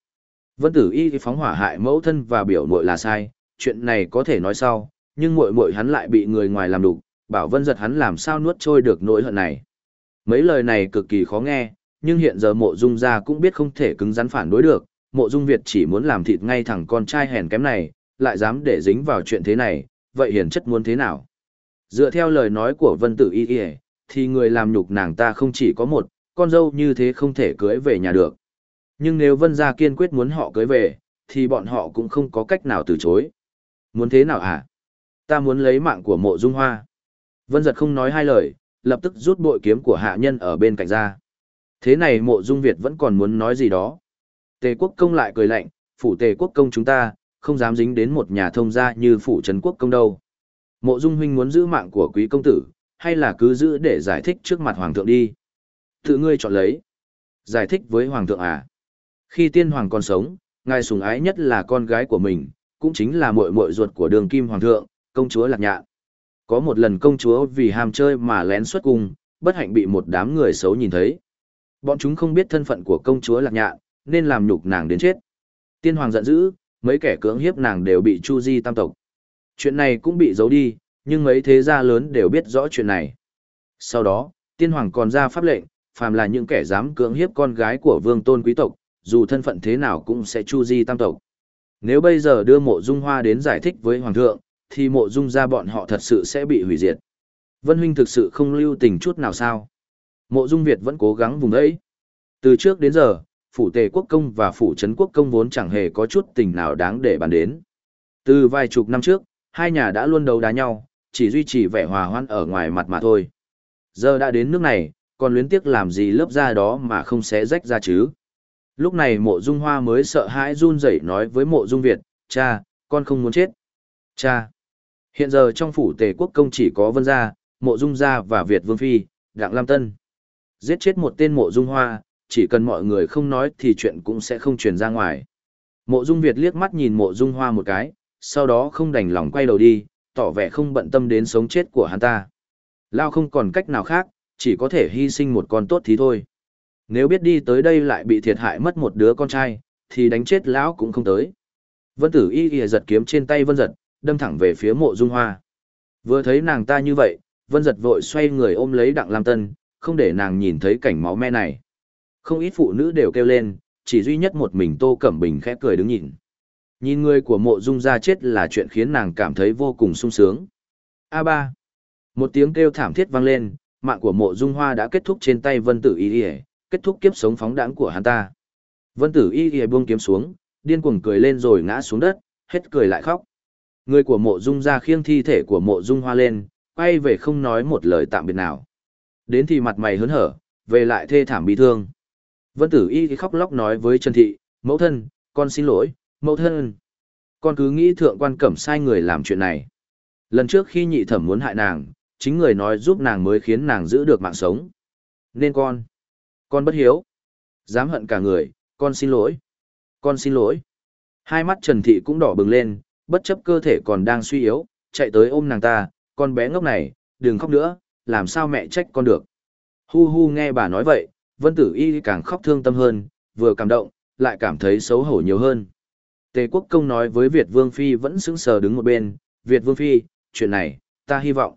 Vân tử y phóng hỏa hại mẫu thân và biểu muội là sai, chuyện này có thể nói sau, nhưng muội muội hắn lại bị người ngoài làm đục, bảo vân giật hắn làm sao nuốt trôi được nỗi hận này. Mấy lời này cực kỳ khó nghe, nhưng hiện giờ mộ dung gia cũng biết không thể cứng rắn phản đối được, mộ dung Việt chỉ muốn làm thịt ngay thẳng con trai hèn kém này, lại dám để dính vào chuyện thế này, vậy hiền chất muốn thế nào? Dựa theo lời nói của vân tử y y, thì người làm nhục nàng ta không chỉ có một, con dâu như thế không thể cưới về nhà được. Nhưng nếu vân gia kiên quyết muốn họ cưới về, thì bọn họ cũng không có cách nào từ chối. Muốn thế nào hả? Ta muốn lấy mạng của mộ dung hoa. Vân giật không nói hai lời, lập tức rút bội kiếm của hạ nhân ở bên cạnh ra. Thế này mộ dung Việt vẫn còn muốn nói gì đó. Tề quốc công lại cười lạnh, phủ tề quốc công chúng ta, không dám dính đến một nhà thông gia như phủ trấn quốc công đâu. Mộ dung huynh muốn giữ mạng của quý công tử, hay là cứ giữ để giải thích trước mặt hoàng thượng đi. Tự ngươi chọn lấy. Giải thích với hoàng thượng à. Khi tiên hoàng còn sống, ngài sùng ái nhất là con gái của mình, cũng chính là muội muội ruột của đường kim hoàng thượng, công chúa lạc nhạn. Có một lần công chúa vì ham chơi mà lén xuất cung, bất hạnh bị một đám người xấu nhìn thấy. Bọn chúng không biết thân phận của công chúa lạc nhạn, nên làm nhục nàng đến chết. Tiên hoàng giận dữ, mấy kẻ cưỡng hiếp nàng đều bị chu di tam tộc. Chuyện này cũng bị giấu đi, nhưng mấy thế gia lớn đều biết rõ chuyện này. Sau đó, tiên hoàng còn ra pháp lệnh, phàm là những kẻ dám cưỡng hiếp con gái của vương tôn quý tộc, dù thân phận thế nào cũng sẽ chu di tam tộc. Nếu bây giờ đưa mộ dung hoa đến giải thích với hoàng thượng, thì mộ dung ra bọn họ thật sự sẽ bị hủy diệt. Vân huynh thực sự không lưu tình chút nào sao. Mộ dung Việt vẫn cố gắng vùng ấy. Từ trước đến giờ, phủ tề quốc công và phủ trấn quốc công vốn chẳng hề có chút tình nào đáng để bàn đến. Từ vài chục năm trước, hai nhà đã luôn đấu đá nhau, chỉ duy trì vẻ hòa hoan ở ngoài mặt mà thôi. Giờ đã đến nước này, còn luyến tiếc làm gì lớp da đó mà không xé rách ra chứ. Lúc này mộ dung hoa mới sợ hãi run rẩy nói với mộ dung Việt, cha, con không muốn chết. Cha, hiện giờ trong phủ tề quốc công chỉ có vân gia, mộ dung gia và Việt vương phi, đặng lam tân. Giết chết một tên mộ dung hoa, chỉ cần mọi người không nói thì chuyện cũng sẽ không truyền ra ngoài. Mộ dung Việt liếc mắt nhìn mộ dung hoa một cái, sau đó không đành lòng quay đầu đi, tỏ vẻ không bận tâm đến sống chết của hắn ta. Lao không còn cách nào khác, chỉ có thể hy sinh một con tốt thì thôi. Nếu biết đi tới đây lại bị thiệt hại mất một đứa con trai, thì đánh chết lão cũng không tới. Vân tử y ghi giật kiếm trên tay vân giật, đâm thẳng về phía mộ dung hoa. Vừa thấy nàng ta như vậy, vân giật vội xoay người ôm lấy đặng lam tân, không để nàng nhìn thấy cảnh máu me này. Không ít phụ nữ đều kêu lên, chỉ duy nhất một mình tô cẩm bình khẽ cười đứng nhìn. Nhìn người của mộ dung ra chết là chuyện khiến nàng cảm thấy vô cùng sung sướng. A3. Một tiếng kêu thảm thiết vang lên, mạng của mộ dung hoa đã kết thúc trên tay vân tử y y kết thúc kiếp sống phóng đãng của hắn ta. Vân tử y y buông kiếm xuống, điên cuồng cười lên rồi ngã xuống đất, hết cười lại khóc. Người của mộ dung ra khiêng thi thể của mộ dung hoa lên, quay về không nói một lời tạm biệt nào. Đến thì mặt mày hớn hở, về lại thê thảm bị thương. Vân tử y khóc lóc nói với Trần Thị, mẫu thân, con xin lỗi, mẫu thân. Con cứ nghĩ thượng quan cẩm sai người làm chuyện này. Lần trước khi nhị thẩm muốn hại nàng, chính người nói giúp nàng mới khiến nàng giữ được mạng sống. Nên con, con bất hiếu. Dám hận cả người, con xin lỗi. Con xin lỗi. Hai mắt Trần Thị cũng đỏ bừng lên, bất chấp cơ thể còn đang suy yếu, chạy tới ôm nàng ta, con bé ngốc này, đừng khóc nữa, làm sao mẹ trách con được. Hu hu nghe bà nói vậy, Vân Tử Y càng khóc thương tâm hơn, vừa cảm động, lại cảm thấy xấu hổ nhiều hơn. Tề Quốc Công nói với Việt Vương Phi vẫn sững sờ đứng một bên, Việt Vương Phi, chuyện này, ta hy vọng.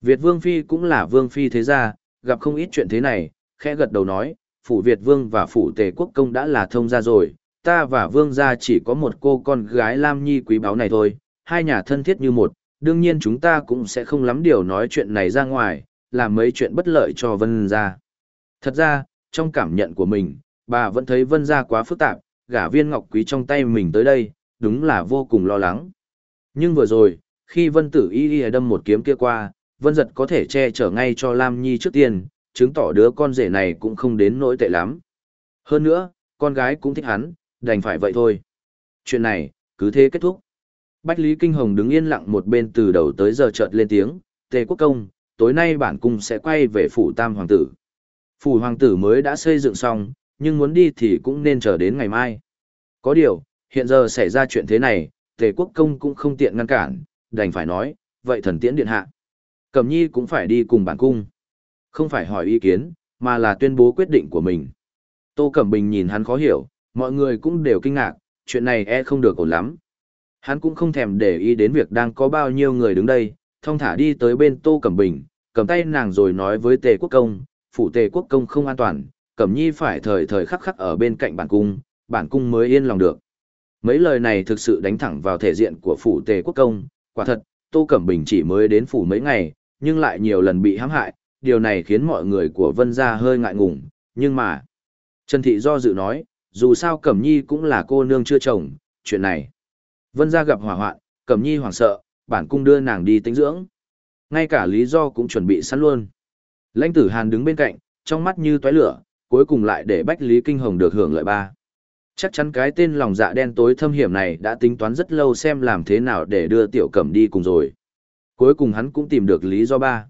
Việt Vương Phi cũng là Vương Phi thế gia, gặp không ít chuyện thế này, khẽ gật đầu nói, phủ Việt Vương và phủ Tề Quốc Công đã là thông gia rồi, ta và Vương gia chỉ có một cô con gái Lam Nhi quý báu này thôi, hai nhà thân thiết như một, đương nhiên chúng ta cũng sẽ không lắm điều nói chuyện này ra ngoài, làm mấy chuyện bất lợi cho Vân gia. Thật ra, trong cảm nhận của mình, bà vẫn thấy Vân gia quá phức tạp, gả viên ngọc quý trong tay mình tới đây, đúng là vô cùng lo lắng. Nhưng vừa rồi, khi Vân Tử Y Y đâm một kiếm kia qua, Vân Giật có thể che chở ngay cho Lam Nhi trước tiên, chứng tỏ đứa con rể này cũng không đến nỗi tệ lắm. Hơn nữa, con gái cũng thích hắn, đành phải vậy thôi. Chuyện này, cứ thế kết thúc. Bách Lý Kinh Hồng đứng yên lặng một bên từ đầu tới giờ chợt lên tiếng, Tề Quốc Công, tối nay bản cung sẽ quay về phủ Tam Hoàng tử. Phủ Hoàng tử mới đã xây dựng xong, nhưng muốn đi thì cũng nên chờ đến ngày mai. Có điều, hiện giờ xảy ra chuyện thế này, Tề Quốc Công cũng không tiện ngăn cản, đành phải nói, vậy thần tiễn điện hạ. Cẩm nhi cũng phải đi cùng bản cung. Không phải hỏi ý kiến, mà là tuyên bố quyết định của mình. Tô Cẩm Bình nhìn hắn khó hiểu, mọi người cũng đều kinh ngạc, chuyện này e không được ổn lắm. Hắn cũng không thèm để ý đến việc đang có bao nhiêu người đứng đây, thông thả đi tới bên Tô Cẩm Bình, cầm tay nàng rồi nói với Tề Quốc Công, phủ Tề Quốc Công không an toàn, Cẩm Nhi phải thời thời khắc khắc ở bên cạnh bản cung, bản cung mới yên lòng được. Mấy lời này thực sự đánh thẳng vào thể diện của phủ Tề Quốc Công, quả thật, Tô Cẩm Bình chỉ mới đến phủ mấy ngày, nhưng lại nhiều lần bị hãm hại, điều này khiến mọi người của Vân gia hơi ngại ngùng, nhưng mà... Trần Thị do dự nói, dù sao Cẩm Nhi cũng là cô nương chưa chồng, chuyện này. Vân gia gặp hỏa hoạn, Cẩm Nhi hoảng sợ, bản cung đưa nàng đi tĩnh dưỡng. Ngay cả lý do cũng chuẩn bị sẵn luôn. Lãnh tử Hàn đứng bên cạnh, trong mắt như tóe lửa, cuối cùng lại để Bách Lý Kinh Hồng được hưởng lợi ba. Chắc chắn cái tên lòng dạ đen tối thâm hiểm này đã tính toán rất lâu xem làm thế nào để đưa tiểu cẩm đi cùng rồi. Cuối cùng hắn cũng tìm được lý do ba.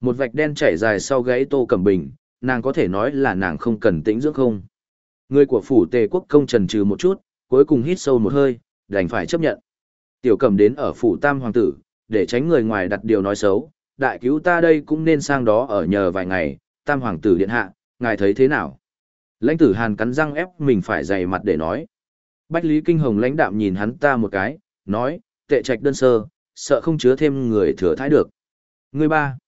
Một vạch đen chảy dài sau gáy tô cẩm bình, nàng có thể nói là nàng không cần tĩnh dưỡng không. Người của phủ tề quốc công trần trừ một chút, cuối cùng hít sâu một hơi, đành phải chấp nhận. Tiểu cẩm đến ở phủ tam hoàng tử, để tránh người ngoài đặt điều nói xấu, đại cứu ta đây cũng nên sang đó ở nhờ vài ngày, tam hoàng tử điện hạ, ngài thấy thế nào? Lãnh tử Hàn cắn răng ép mình phải dày mặt để nói. Bách Lý Kinh Hồng lãnh đạm nhìn hắn ta một cái, nói, tệ trạch đơn sơ, sợ không chứa thêm người thừa thái được. Người ba.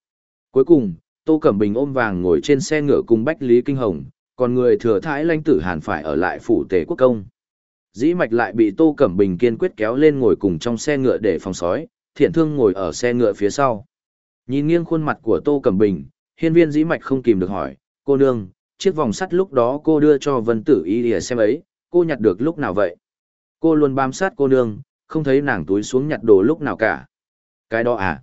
Cuối cùng, Tô Cẩm Bình ôm vàng ngồi trên xe ngựa cùng Bách Lý Kinh Hồng, còn người thừa thái lãnh tử Hàn phải ở lại phủ tề quốc công. Dĩ mạch lại bị Tô Cẩm Bình kiên quyết kéo lên ngồi cùng trong xe ngựa để phòng sói, thiện thương ngồi ở xe ngựa phía sau. Nhìn nghiêng khuôn mặt của Tô Cẩm Bình, hiên viên dĩ mạch không kìm được hỏi, cô nương, chiếc vòng sắt lúc đó cô đưa cho vân tử y lìa xem ấy, cô nhặt được lúc nào vậy? Cô luôn bám sát cô nương, không thấy nàng túi xuống nhặt đồ lúc nào cả. Cái đó à?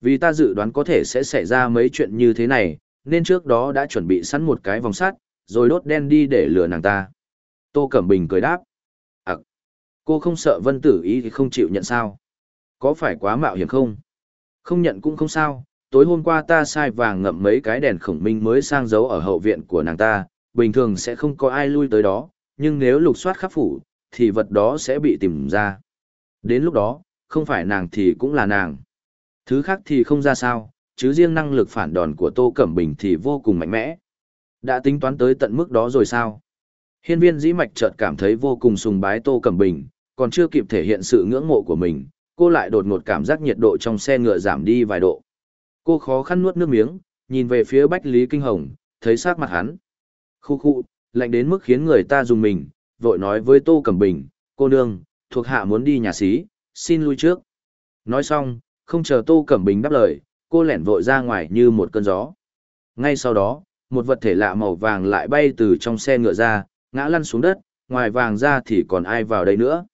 Vì ta dự đoán có thể sẽ xảy ra mấy chuyện như thế này, nên trước đó đã chuẩn bị sẵn một cái vòng sắt, rồi đốt đen đi để lừa nàng ta. Tô Cẩm Bình cười đáp. À, cô không sợ vân tử ý thì không chịu nhận sao? Có phải quá mạo hiểm không? Không nhận cũng không sao, tối hôm qua ta sai vàng ngậm mấy cái đèn khổng minh mới sang giấu ở hậu viện của nàng ta, bình thường sẽ không có ai lui tới đó, nhưng nếu lục soát khắp phủ, thì vật đó sẽ bị tìm ra. Đến lúc đó, không phải nàng thì cũng là nàng. Thứ khác thì không ra sao, chứ riêng năng lực phản đòn của Tô Cẩm Bình thì vô cùng mạnh mẽ. Đã tính toán tới tận mức đó rồi sao? Hiên viên dĩ mạch chợt cảm thấy vô cùng sùng bái Tô Cẩm Bình, còn chưa kịp thể hiện sự ngưỡng mộ của mình, cô lại đột ngột cảm giác nhiệt độ trong xe ngựa giảm đi vài độ. Cô khó khăn nuốt nước miếng, nhìn về phía Bách Lý Kinh Hồng, thấy sắc mặt hắn. Khu khu, lạnh đến mức khiến người ta dùng mình, vội nói với Tô Cẩm Bình, cô nương, thuộc hạ muốn đi nhà xí, xin lui trước. Nói xong, không chờ Tô Cẩm Bình đáp lời, cô lẻn vội ra ngoài như một cơn gió. Ngay sau đó, một vật thể lạ màu vàng lại bay từ trong xe ngựa ra, ngã lăn xuống đất, ngoài vàng ra thì còn ai vào đây nữa.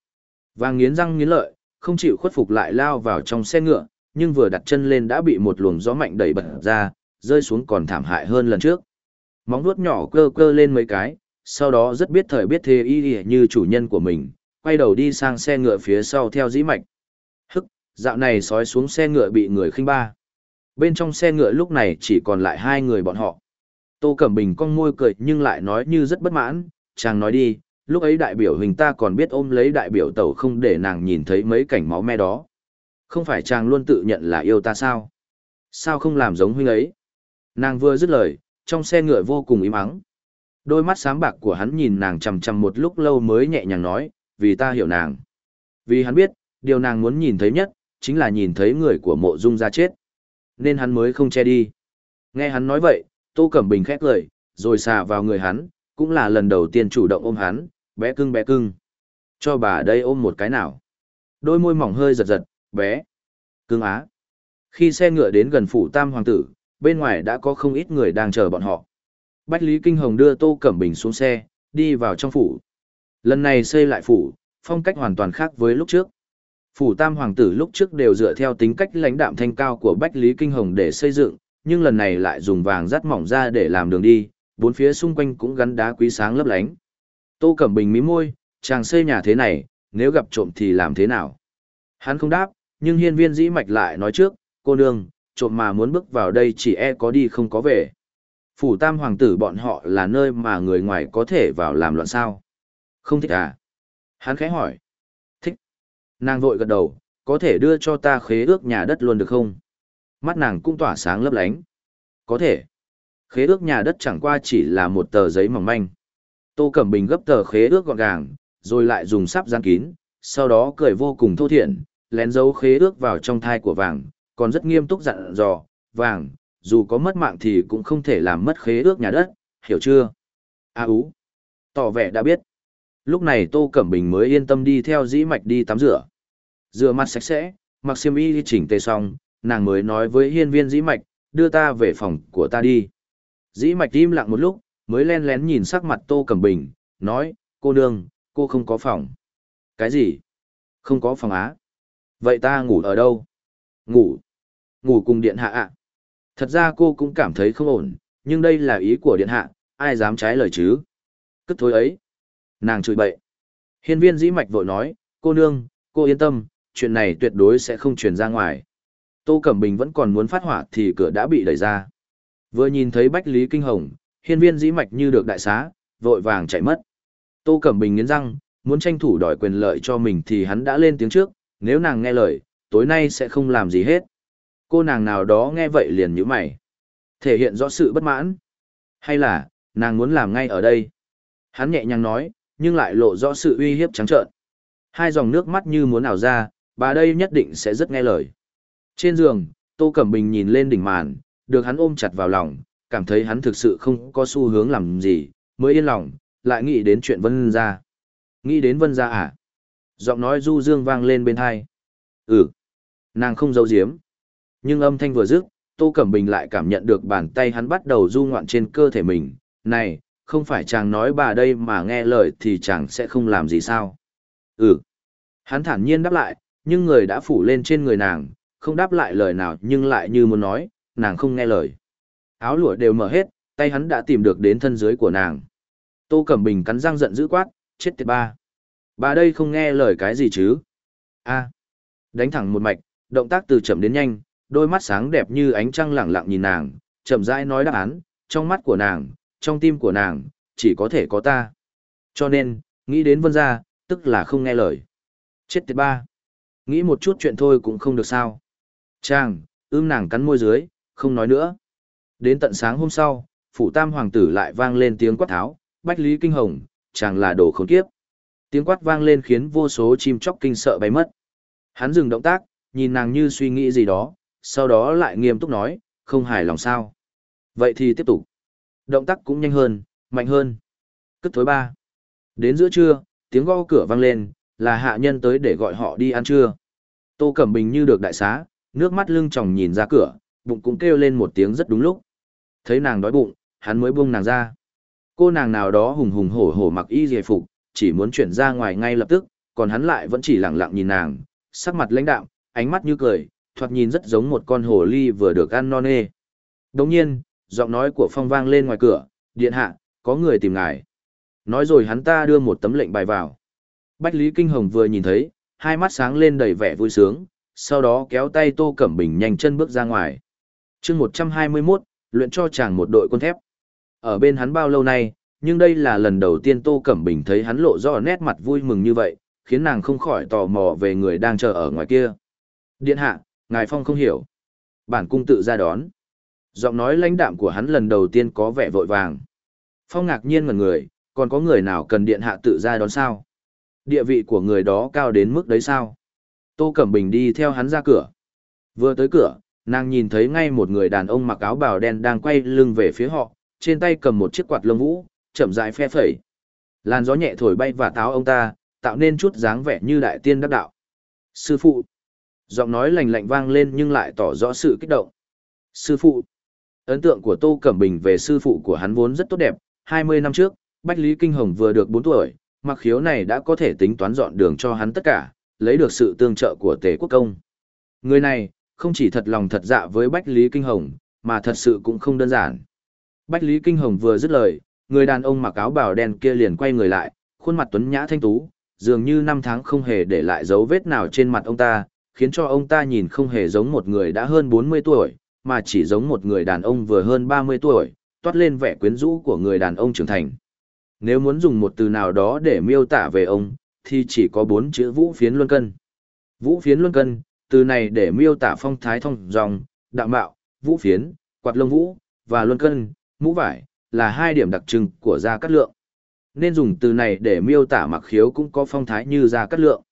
Vàng nghiến răng nghiến lợi, không chịu khuất phục lại lao vào trong xe ngựa, nhưng vừa đặt chân lên đã bị một luồng gió mạnh đẩy bật ra, rơi xuống còn thảm hại hơn lần trước. Móng vuốt nhỏ cơ cơ lên mấy cái, sau đó rất biết thời biết thế y như chủ nhân của mình, quay đầu đi sang xe ngựa phía sau theo dĩ mạch. Hức, dạo này sói xuống xe ngựa bị người khinh ba. Bên trong xe ngựa lúc này chỉ còn lại hai người bọn họ. Tô Cẩm Bình cong môi cười nhưng lại nói như rất bất mãn, chàng nói đi, lúc ấy đại biểu hình ta còn biết ôm lấy đại biểu tẩu không để nàng nhìn thấy mấy cảnh máu me đó. Không phải chàng luôn tự nhận là yêu ta sao? Sao không làm giống huynh ấy? Nàng vừa dứt lời, trong xe ngựa vô cùng im ắng. Đôi mắt sáng bạc của hắn nhìn nàng chằm chằm một lúc lâu mới nhẹ nhàng nói, vì ta hiểu nàng. Vì hắn biết, điều nàng muốn nhìn thấy nhất, chính là nhìn thấy người của mộ dung ra chết. Nên hắn mới không che đi. Nghe hắn nói vậy, Tô Cẩm Bình khét lời, rồi xà vào người hắn, cũng là lần đầu tiên chủ động ôm hắn, bé cưng bé cưng. Cho bà đây ôm một cái nào. Đôi môi mỏng hơi giật giật, bé. cương á. Khi xe ngựa đến gần phủ tam hoàng tử, bên ngoài đã có không ít người đang chờ bọn họ. Bách Lý Kinh Hồng đưa Tô Cẩm Bình xuống xe, đi vào trong phủ. Lần này xây lại phủ, phong cách hoàn toàn khác với lúc trước. Phủ Tam Hoàng tử lúc trước đều dựa theo tính cách lãnh đạm thanh cao của Bách Lý Kinh Hồng để xây dựng, nhưng lần này lại dùng vàng rắt mỏng ra để làm đường đi, bốn phía xung quanh cũng gắn đá quý sáng lấp lánh. Tô Cẩm Bình mí môi, chàng xây nhà thế này, nếu gặp trộm thì làm thế nào? Hắn không đáp, nhưng hiên viên dĩ mạch lại nói trước, cô nương, trộm mà muốn bước vào đây chỉ e có đi không có về. Phủ tam hoàng tử bọn họ là nơi mà người ngoài có thể vào làm loạn sao. Không thích à? Hắn khẽ hỏi. Thích. Nàng vội gật đầu, có thể đưa cho ta khế ước nhà đất luôn được không? Mắt nàng cũng tỏa sáng lấp lánh. Có thể. Khế ước nhà đất chẳng qua chỉ là một tờ giấy mỏng manh. Tô Cẩm Bình gấp tờ khế ước gọn gàng, rồi lại dùng sắp dán kín, sau đó cười vô cùng thô thiện, lén giấu khế ước vào trong thai của vàng, còn rất nghiêm túc dặn dò, vàng, dù có mất mạng thì cũng không thể làm mất khế ước nhà đất, hiểu chưa? A à, ú, tỏ vẻ đã biết. Lúc này Tô Cẩm Bình mới yên tâm đi theo dĩ mạch đi tắm rửa. Rửa mặt sạch sẽ, mặc xiêm y chỉnh tề xong, nàng mới nói với hiên viên dĩ mạch, đưa ta về phòng của ta đi. Dĩ mạch im lặng một lúc, mới len lén nhìn sắc mặt Tô Cẩm Bình, nói, cô nương, cô không có phòng. Cái gì? Không có phòng á? Vậy ta ngủ ở đâu? Ngủ. Ngủ cùng điện hạ ạ. Thật ra cô cũng cảm thấy không ổn, nhưng đây là ý của điện hạ, ai dám trái lời chứ? Cất thối ấy. Nàng chửi bậy. Hiên viên dĩ mạch vội nói, cô nương, cô yên tâm, chuyện này tuyệt đối sẽ không truyền ra ngoài. Tô Cẩm Bình vẫn còn muốn phát hỏa thì cửa đã bị đẩy ra. Vừa nhìn thấy Bách Lý Kinh Hồng, hiên viên dĩ mạch như được đại xá, vội vàng chạy mất. Tô Cẩm Bình nghiến răng, muốn tranh thủ đòi quyền lợi cho mình thì hắn đã lên tiếng trước, nếu nàng nghe lời, tối nay sẽ không làm gì hết. Cô nàng nào đó nghe vậy liền như mày. Thể hiện rõ sự bất mãn. Hay là, nàng muốn làm ngay ở đây. Hắn nhẹ nhàng nói, nhưng lại lộ rõ sự uy hiếp trắng trợn. Hai dòng nước mắt như muốn ảo ra, bà đây nhất định sẽ rất nghe lời. Trên giường, Tô Cẩm Bình nhìn lên đỉnh màn, được hắn ôm chặt vào lòng, cảm thấy hắn thực sự không có xu hướng làm gì, mới yên lòng, lại nghĩ đến chuyện Vân Gia. Nghĩ đến Vân Gia à? Giọng nói du dương vang lên bên hai. Ừ. Nàng không giấu giếm. Nhưng âm thanh vừa dứt, Tô Cẩm Bình lại cảm nhận được bàn tay hắn bắt đầu du ngoạn trên cơ thể mình. Này, không phải chàng nói bà đây mà nghe lời thì chàng sẽ không làm gì sao? Ừ. Hắn thản nhiên đáp lại, nhưng người đã phủ lên trên người nàng, không đáp lại lời nào nhưng lại như muốn nói, nàng không nghe lời. Áo lụa đều mở hết, tay hắn đã tìm được đến thân dưới của nàng. Tô Cẩm Bình cắn răng giận dữ quát, chết tiệt ba. Bà đây không nghe lời cái gì chứ? a Đánh thẳng một mạch, động tác từ chậm đến nhanh, đôi mắt sáng đẹp như ánh trăng lẳng lặng nhìn nàng, chậm rãi nói đáp án, trong mắt của nàng, trong tim của nàng, chỉ có thể có ta. Cho nên, nghĩ đến vân gia, tức là không nghe lời. Chết tiệt ba. Nghĩ một chút chuyện thôi cũng không được sao. Chàng, ưm nàng cắn môi dưới, không nói nữa. Đến tận sáng hôm sau, phủ tam hoàng tử lại vang lên tiếng quát tháo, bách lý kinh hồng, chàng là đồ khốn kiếp. Tiếng quát vang lên khiến vô số chim chóc kinh sợ bay mất. Hắn dừng động tác, nhìn nàng như suy nghĩ gì đó, sau đó lại nghiêm túc nói, không hài lòng sao. Vậy thì tiếp tục. Động tác cũng nhanh hơn, mạnh hơn. Cất thối ba. Đến giữa trưa, tiếng gõ cửa vang lên, là hạ nhân tới để gọi họ đi ăn trưa. Tô Cẩm Bình như được đại xá, nước mắt lưng tròng nhìn ra cửa, bụng cũng kêu lên một tiếng rất đúng lúc. Thấy nàng đói bụng, hắn mới buông nàng ra. Cô nàng nào đó hùng hùng hổ hổ mặc y dề phục, chỉ muốn chuyển ra ngoài ngay lập tức, còn hắn lại vẫn chỉ lặng lặng nhìn nàng, sắc mặt lãnh đạm, ánh mắt như cười, thoạt nhìn rất giống một con hồ ly vừa được ăn non nê. Đồng nhiên, giọng nói của Phong vang lên ngoài cửa, điện hạ, có người tìm ngài. Nói rồi hắn ta đưa một tấm lệnh bài vào. Bách Lý Kinh Hồng vừa nhìn thấy, hai mắt sáng lên đầy vẻ vui sướng, sau đó kéo tay Tô Cẩm Bình nhanh chân bước ra ngoài. chương 121, luyện cho chàng một đội quân thép. Ở bên hắn bao lâu nay, nhưng đây là lần đầu tiên Tô Cẩm Bình thấy hắn lộ rõ nét mặt vui mừng như vậy, khiến nàng không khỏi tò mò về người đang chờ ở ngoài kia. Điện hạ, Ngài Phong không hiểu. Bản cung tự ra đón. Giọng nói lãnh đạm của hắn lần đầu tiên có vẻ vội vàng. Phong ngạc nhiên ngẩn người, còn có người nào cần điện hạ tự ra đón sao? Địa vị của người đó cao đến mức đấy sao? Tô Cẩm Bình đi theo hắn ra cửa. Vừa tới cửa, nàng nhìn thấy ngay một người đàn ông mặc áo bào đen đang quay lưng về phía họ, trên tay cầm một chiếc quạt lông vũ, chậm rãi phe phẩy. Làn gió nhẹ thổi bay và táo ông ta, tạo nên chút dáng vẻ như đại tiên đắc đạo. Sư phụ. Giọng nói lạnh lạnh vang lên nhưng lại tỏ rõ sự kích động. Sư phụ. Ấn tượng của Tô Cẩm Bình về sư phụ của hắn vốn rất tốt đẹp. 20 năm trước, Bách Lý Kinh Hồng vừa được 4 tuổi, mặc khiếu này đã có thể tính toán dọn đường cho hắn tất cả, lấy được sự tương trợ của Tề Quốc Công. Người này, không chỉ thật lòng thật dạ với Bách Lý Kinh Hồng, mà thật sự cũng không đơn giản. Bách Lý Kinh Hồng vừa dứt lời, người đàn ông mặc áo bào đen kia liền quay người lại, khuôn mặt tuấn nhã thanh tú, dường như năm tháng không hề để lại dấu vết nào trên mặt ông ta, khiến cho ông ta nhìn không hề giống một người đã hơn 40 tuổi, mà chỉ giống một người đàn ông vừa hơn 30 tuổi, toát lên vẻ quyến rũ của người đàn ông trưởng thành. Nếu muốn dùng một từ nào đó để miêu tả về ông, thì chỉ có bốn chữ vũ phiến luân cân. Vũ phiến luân cân, từ này để miêu tả phong thái thông dòng, đạm bạo, vũ phiến, quạt lông vũ, và luân cân, mũ vải, là hai điểm đặc trưng của Gia Cát Lượng. Nên dùng từ này để miêu tả mặc khiếu cũng có phong thái như Gia Cát Lượng.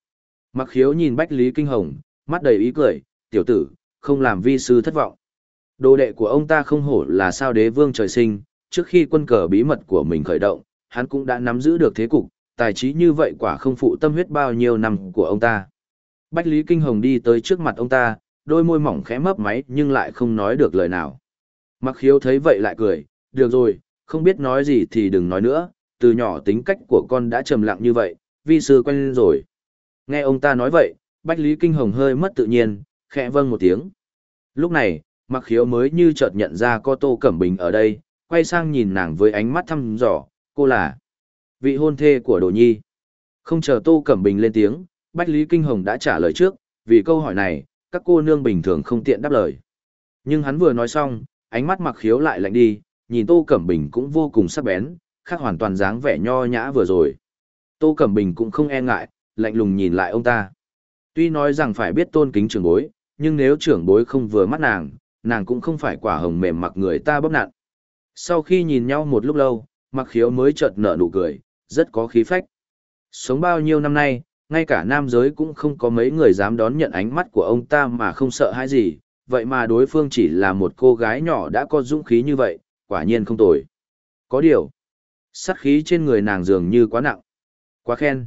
Mặc khiếu nhìn Bách Lý Kinh Hồng, mắt đầy ý cười, tiểu tử, không làm vi sư thất vọng. Đồ đệ của ông ta không hổ là sao đế vương trời sinh, trước khi quân cờ bí mật của mình khởi động, hắn cũng đã nắm giữ được thế cục, tài trí như vậy quả không phụ tâm huyết bao nhiêu năm của ông ta. Bách Lý Kinh Hồng đi tới trước mặt ông ta, đôi môi mỏng khẽ mấp máy nhưng lại không nói được lời nào. Mặc khiếu thấy vậy lại cười, được rồi, không biết nói gì thì đừng nói nữa, từ nhỏ tính cách của con đã trầm lặng như vậy, vi sư quen lên rồi. Nghe ông ta nói vậy, Bách Lý Kinh Hồng hơi mất tự nhiên, khẽ vâng một tiếng. Lúc này, mặc khiếu mới như chợt nhận ra có Tô Cẩm Bình ở đây, quay sang nhìn nàng với ánh mắt thăm dò, cô là vị hôn thê của Đồ Nhi. Không chờ Tô Cẩm Bình lên tiếng, Bách Lý Kinh Hồng đã trả lời trước, vì câu hỏi này, các cô nương bình thường không tiện đáp lời. Nhưng hắn vừa nói xong, ánh mắt mặc khiếu lại lạnh đi, nhìn Tô Cẩm Bình cũng vô cùng sắc bén, khác hoàn toàn dáng vẻ nho nhã vừa rồi. Tô Cẩm Bình cũng không e ngại, lạnh lùng nhìn lại ông ta. Tuy nói rằng phải biết tôn kính trưởng bối, nhưng nếu trưởng bối không vừa mắt nàng, nàng cũng không phải quả hồng mềm mặc người ta bóp nạn. Sau khi nhìn nhau một lúc lâu, mặc khiếu mới chợt nở nụ cười, rất có khí phách. Sống bao nhiêu năm nay, ngay cả nam giới cũng không có mấy người dám đón nhận ánh mắt của ông ta mà không sợ hãi gì, vậy mà đối phương chỉ là một cô gái nhỏ đã có dũng khí như vậy, quả nhiên không tồi. Có điều, sát khí trên người nàng dường như quá nặng. Quá khen.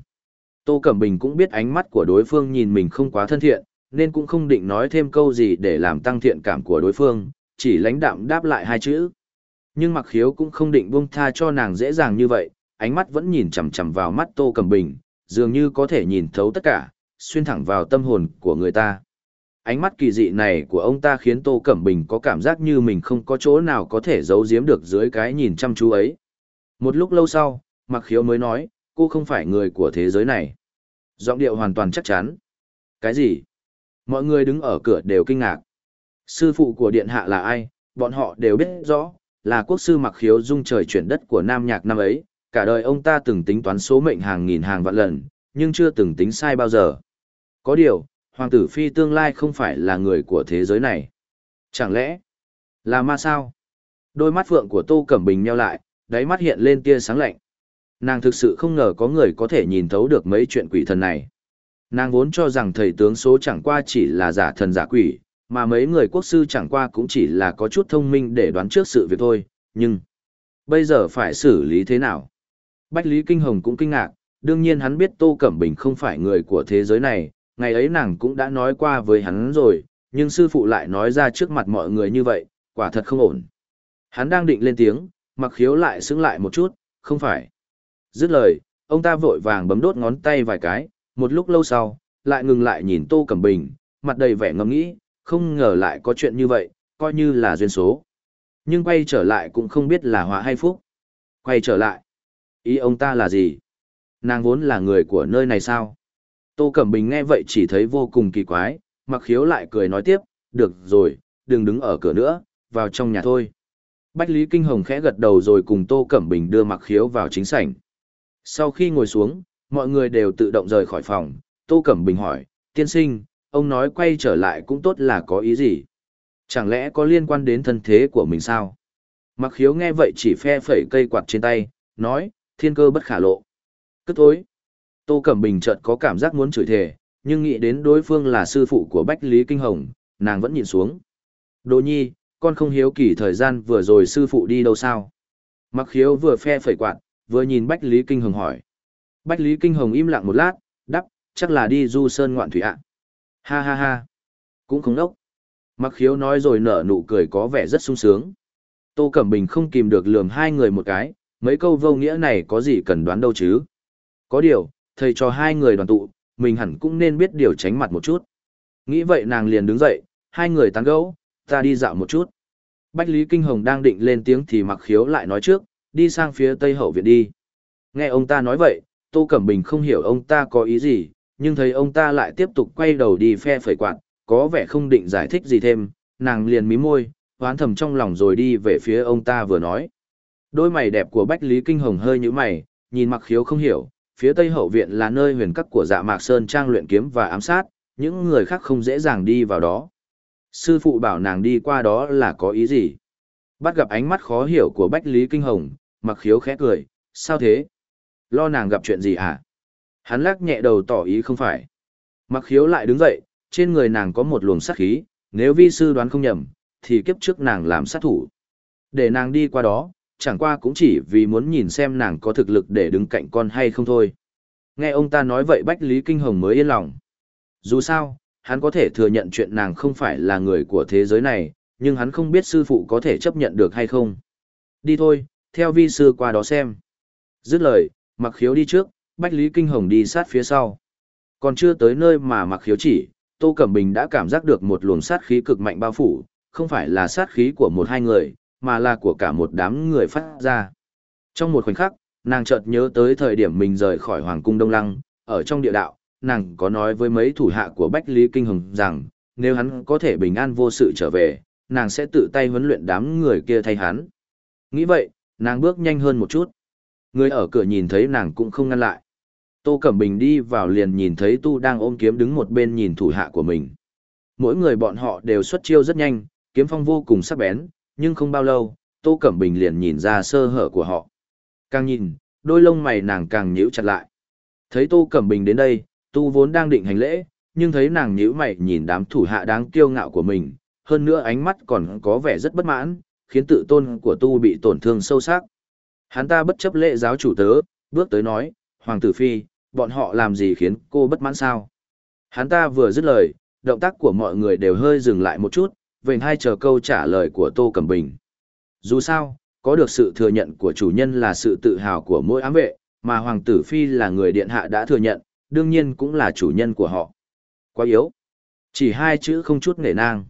Tô Cẩm Bình cũng biết ánh mắt của đối phương nhìn mình không quá thân thiện, nên cũng không định nói thêm câu gì để làm tăng thiện cảm của đối phương, chỉ lãnh đạm đáp lại hai chữ. Nhưng mặc khiếu cũng không định buông tha cho nàng dễ dàng như vậy, ánh mắt vẫn nhìn chằm chằm vào mắt Tô Cẩm Bình, dường như có thể nhìn thấu tất cả, xuyên thẳng vào tâm hồn của người ta. Ánh mắt kỳ dị này của ông ta khiến Tô Cẩm Bình có cảm giác như mình không có chỗ nào có thể giấu giếm được dưới cái nhìn chăm chú ấy. Một lúc lâu sau, Mặc Khiếu mới nói, cô không phải người của thế giới này. Giọng điệu hoàn toàn chắc chắn. Cái gì? Mọi người đứng ở cửa đều kinh ngạc. Sư phụ của điện hạ là ai? Bọn họ đều biết rõ, là quốc sư Mặc Khiếu dung trời chuyển đất của Nam Nhạc năm ấy, cả đời ông ta từng tính toán số mệnh hàng nghìn hàng vạn lần, nhưng chưa từng tính sai bao giờ. Có điều, Hoàng tử Phi tương lai không phải là người của thế giới này. Chẳng lẽ, là ma sao? Đôi mắt phượng của Tô Cẩm Bình nheo lại, đáy mắt hiện lên tia sáng lạnh. Nàng thực sự không ngờ có người có thể nhìn thấu được mấy chuyện quỷ thần này. Nàng vốn cho rằng thầy tướng số chẳng qua chỉ là giả thần giả quỷ, mà mấy người quốc sư chẳng qua cũng chỉ là có chút thông minh để đoán trước sự việc thôi, nhưng bây giờ phải xử lý thế nào? Bách Lý Kinh Hồng cũng kinh ngạc, đương nhiên hắn biết Tô Cẩm Bình không phải người của thế giới này, ngày ấy nàng cũng đã nói qua với hắn rồi, nhưng sư phụ lại nói ra trước mặt mọi người như vậy, quả thật không ổn. Hắn đang định lên tiếng, mặc khiếu lại xứng lại một chút, không phải. Dứt lời, ông ta vội vàng bấm đốt ngón tay vài cái, một lúc lâu sau, lại ngừng lại nhìn Tô Cẩm Bình, mặt đầy vẻ ngẫm nghĩ, không ngờ lại có chuyện như vậy, coi như là duyên số. Nhưng quay trở lại cũng không biết là họa hay phúc. Quay trở lại. Ý ông ta là gì? Nàng vốn là người của nơi này sao? Tô Cẩm Bình nghe vậy chỉ thấy vô cùng kỳ quái, mặc khiếu lại cười nói tiếp, được rồi, đừng đứng ở cửa nữa, vào trong nhà thôi. Bách Lý Kinh Hồng khẽ gật đầu rồi cùng Tô Cẩm Bình đưa mặc khiếu vào chính sảnh. Sau khi ngồi xuống, mọi người đều tự động rời khỏi phòng, Tô Cẩm Bình hỏi, tiên sinh, ông nói quay trở lại cũng tốt là có ý gì? Chẳng lẽ có liên quan đến thân thế của mình sao? Mặc khiếu nghe vậy chỉ phe phẩy cây quạt trên tay, nói, thiên cơ bất khả lộ. Cứ thôi." Tô Cẩm Bình chợt có cảm giác muốn chửi thề, nhưng nghĩ đến đối phương là sư phụ của Bách Lý Kinh Hồng, nàng vẫn nhìn xuống. Đồ nhi, con không hiếu kỳ thời gian vừa rồi sư phụ đi đâu sao? Mặc khiếu vừa phe phẩy quạt, vừa nhìn Bách Lý Kinh Hồng hỏi. Bách Lý Kinh Hồng im lặng một lát, đắp, chắc là đi du sơn ngoạn thủy ạ. Ha ha ha. Cũng không đốc. Mặc khiếu nói rồi nở nụ cười có vẻ rất sung sướng. Tô Cẩm Bình không kìm được lườm hai người một cái, mấy câu vô nghĩa này có gì cần đoán đâu chứ. Có điều, thầy cho hai người đoàn tụ, mình hẳn cũng nên biết điều tránh mặt một chút. Nghĩ vậy nàng liền đứng dậy, hai người tán gẫu, ta đi dạo một chút. Bách Lý Kinh Hồng đang định lên tiếng thì mặc khiếu lại nói trước, đi sang phía tây hậu viện đi. Nghe ông ta nói vậy, Tô Cẩm Bình không hiểu ông ta có ý gì, nhưng thấy ông ta lại tiếp tục quay đầu đi phe phẩy quạt, có vẻ không định giải thích gì thêm, nàng liền mím môi, hoán thầm trong lòng rồi đi về phía ông ta vừa nói. Đôi mày đẹp của Bách Lý Kinh Hồng hơi như mày, nhìn mặc khiếu không hiểu, phía tây hậu viện là nơi huyền cắt của dạ mạc sơn trang luyện kiếm và ám sát, những người khác không dễ dàng đi vào đó. Sư phụ bảo nàng đi qua đó là có ý gì? Bắt gặp ánh mắt khó hiểu của Bách Lý Kinh Hồng, mặc khiếu khẽ cười, sao thế? Lo nàng gặp chuyện gì hả? Hắn lắc nhẹ đầu tỏ ý không phải. Mặc khiếu lại đứng dậy, trên người nàng có một luồng sát khí, nếu vi sư đoán không nhầm, thì kiếp trước nàng làm sát thủ. Để nàng đi qua đó, chẳng qua cũng chỉ vì muốn nhìn xem nàng có thực lực để đứng cạnh con hay không thôi. Nghe ông ta nói vậy Bách Lý Kinh Hồng mới yên lòng. Dù sao, hắn có thể thừa nhận chuyện nàng không phải là người của thế giới này, nhưng hắn không biết sư phụ có thể chấp nhận được hay không. Đi thôi, theo vi sư qua đó xem. Dứt lời, mặc khiếu đi trước, Bách Lý Kinh Hồng đi sát phía sau. Còn chưa tới nơi mà mặc khiếu chỉ, Tô Cẩm Bình đã cảm giác được một luồng sát khí cực mạnh bao phủ, không phải là sát khí của một hai người, mà là của cả một đám người phát ra. Trong một khoảnh khắc, nàng chợt nhớ tới thời điểm mình rời khỏi Hoàng cung Đông Lăng, ở trong địa đạo, nàng có nói với mấy thủ hạ của Bách Lý Kinh Hồng rằng, nếu hắn có thể bình an vô sự trở về, nàng sẽ tự tay huấn luyện đám người kia thay hắn. Nghĩ vậy, nàng bước nhanh hơn một chút. Người ở cửa nhìn thấy nàng cũng không ngăn lại. Tô Cẩm Bình đi vào liền nhìn thấy Tu đang ôm kiếm đứng một bên nhìn thủ hạ của mình. Mỗi người bọn họ đều xuất chiêu rất nhanh, kiếm phong vô cùng sắc bén, nhưng không bao lâu, Tô Cẩm Bình liền nhìn ra sơ hở của họ. Càng nhìn, đôi lông mày nàng càng nhíu chặt lại. Thấy Tô Cẩm Bình đến đây, tu vốn đang định hành lễ, nhưng thấy nàng nhíu mày nhìn đám thủ hạ đáng kiêu ngạo của mình, hơn nữa ánh mắt còn có vẻ rất bất mãn, khiến tự tôn của tu bị tổn thương sâu sắc. Hắn ta bất chấp lễ giáo chủ tớ, bước tới nói, Hoàng tử Phi, bọn họ làm gì khiến cô bất mãn sao? Hắn ta vừa dứt lời, động tác của mọi người đều hơi dừng lại một chút, về hai chờ câu trả lời của Tô Cẩm Bình. Dù sao, có được sự thừa nhận của chủ nhân là sự tự hào của mỗi ám vệ, mà Hoàng tử Phi là người điện hạ đã thừa nhận, đương nhiên cũng là chủ nhân của họ. Quá yếu. Chỉ hai chữ không chút nể nang.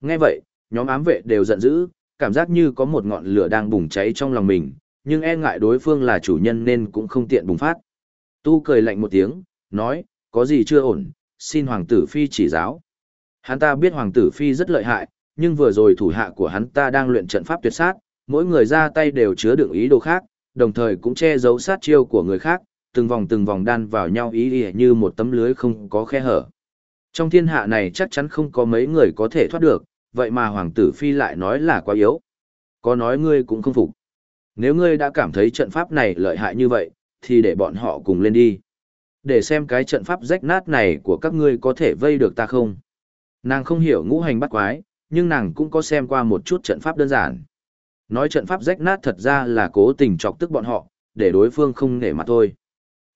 Nghe vậy, nhóm ám vệ đều giận dữ, cảm giác như có một ngọn lửa đang bùng cháy trong lòng mình, nhưng e ngại đối phương là chủ nhân nên cũng không tiện bùng phát. Tu cười lạnh một tiếng, nói, có gì chưa ổn, xin Hoàng tử Phi chỉ giáo. Hắn ta biết Hoàng tử Phi rất lợi hại, nhưng vừa rồi thủ hạ của hắn ta đang luyện trận pháp tuyệt sát, mỗi người ra tay đều chứa đựng ý đồ khác, đồng thời cũng che giấu sát chiêu của người khác, từng vòng từng vòng đan vào nhau ý ý như một tấm lưới không có khe hở. Trong thiên hạ này chắc chắn không có mấy người có thể thoát được, vậy mà Hoàng tử Phi lại nói là quá yếu. Có nói ngươi cũng không phục. Nếu ngươi đã cảm thấy trận pháp này lợi hại như vậy, thì để bọn họ cùng lên đi. Để xem cái trận pháp rách nát này của các ngươi có thể vây được ta không. Nàng không hiểu ngũ hành bắt quái, nhưng nàng cũng có xem qua một chút trận pháp đơn giản. Nói trận pháp rách nát thật ra là cố tình chọc tức bọn họ, để đối phương không nể mặt thôi.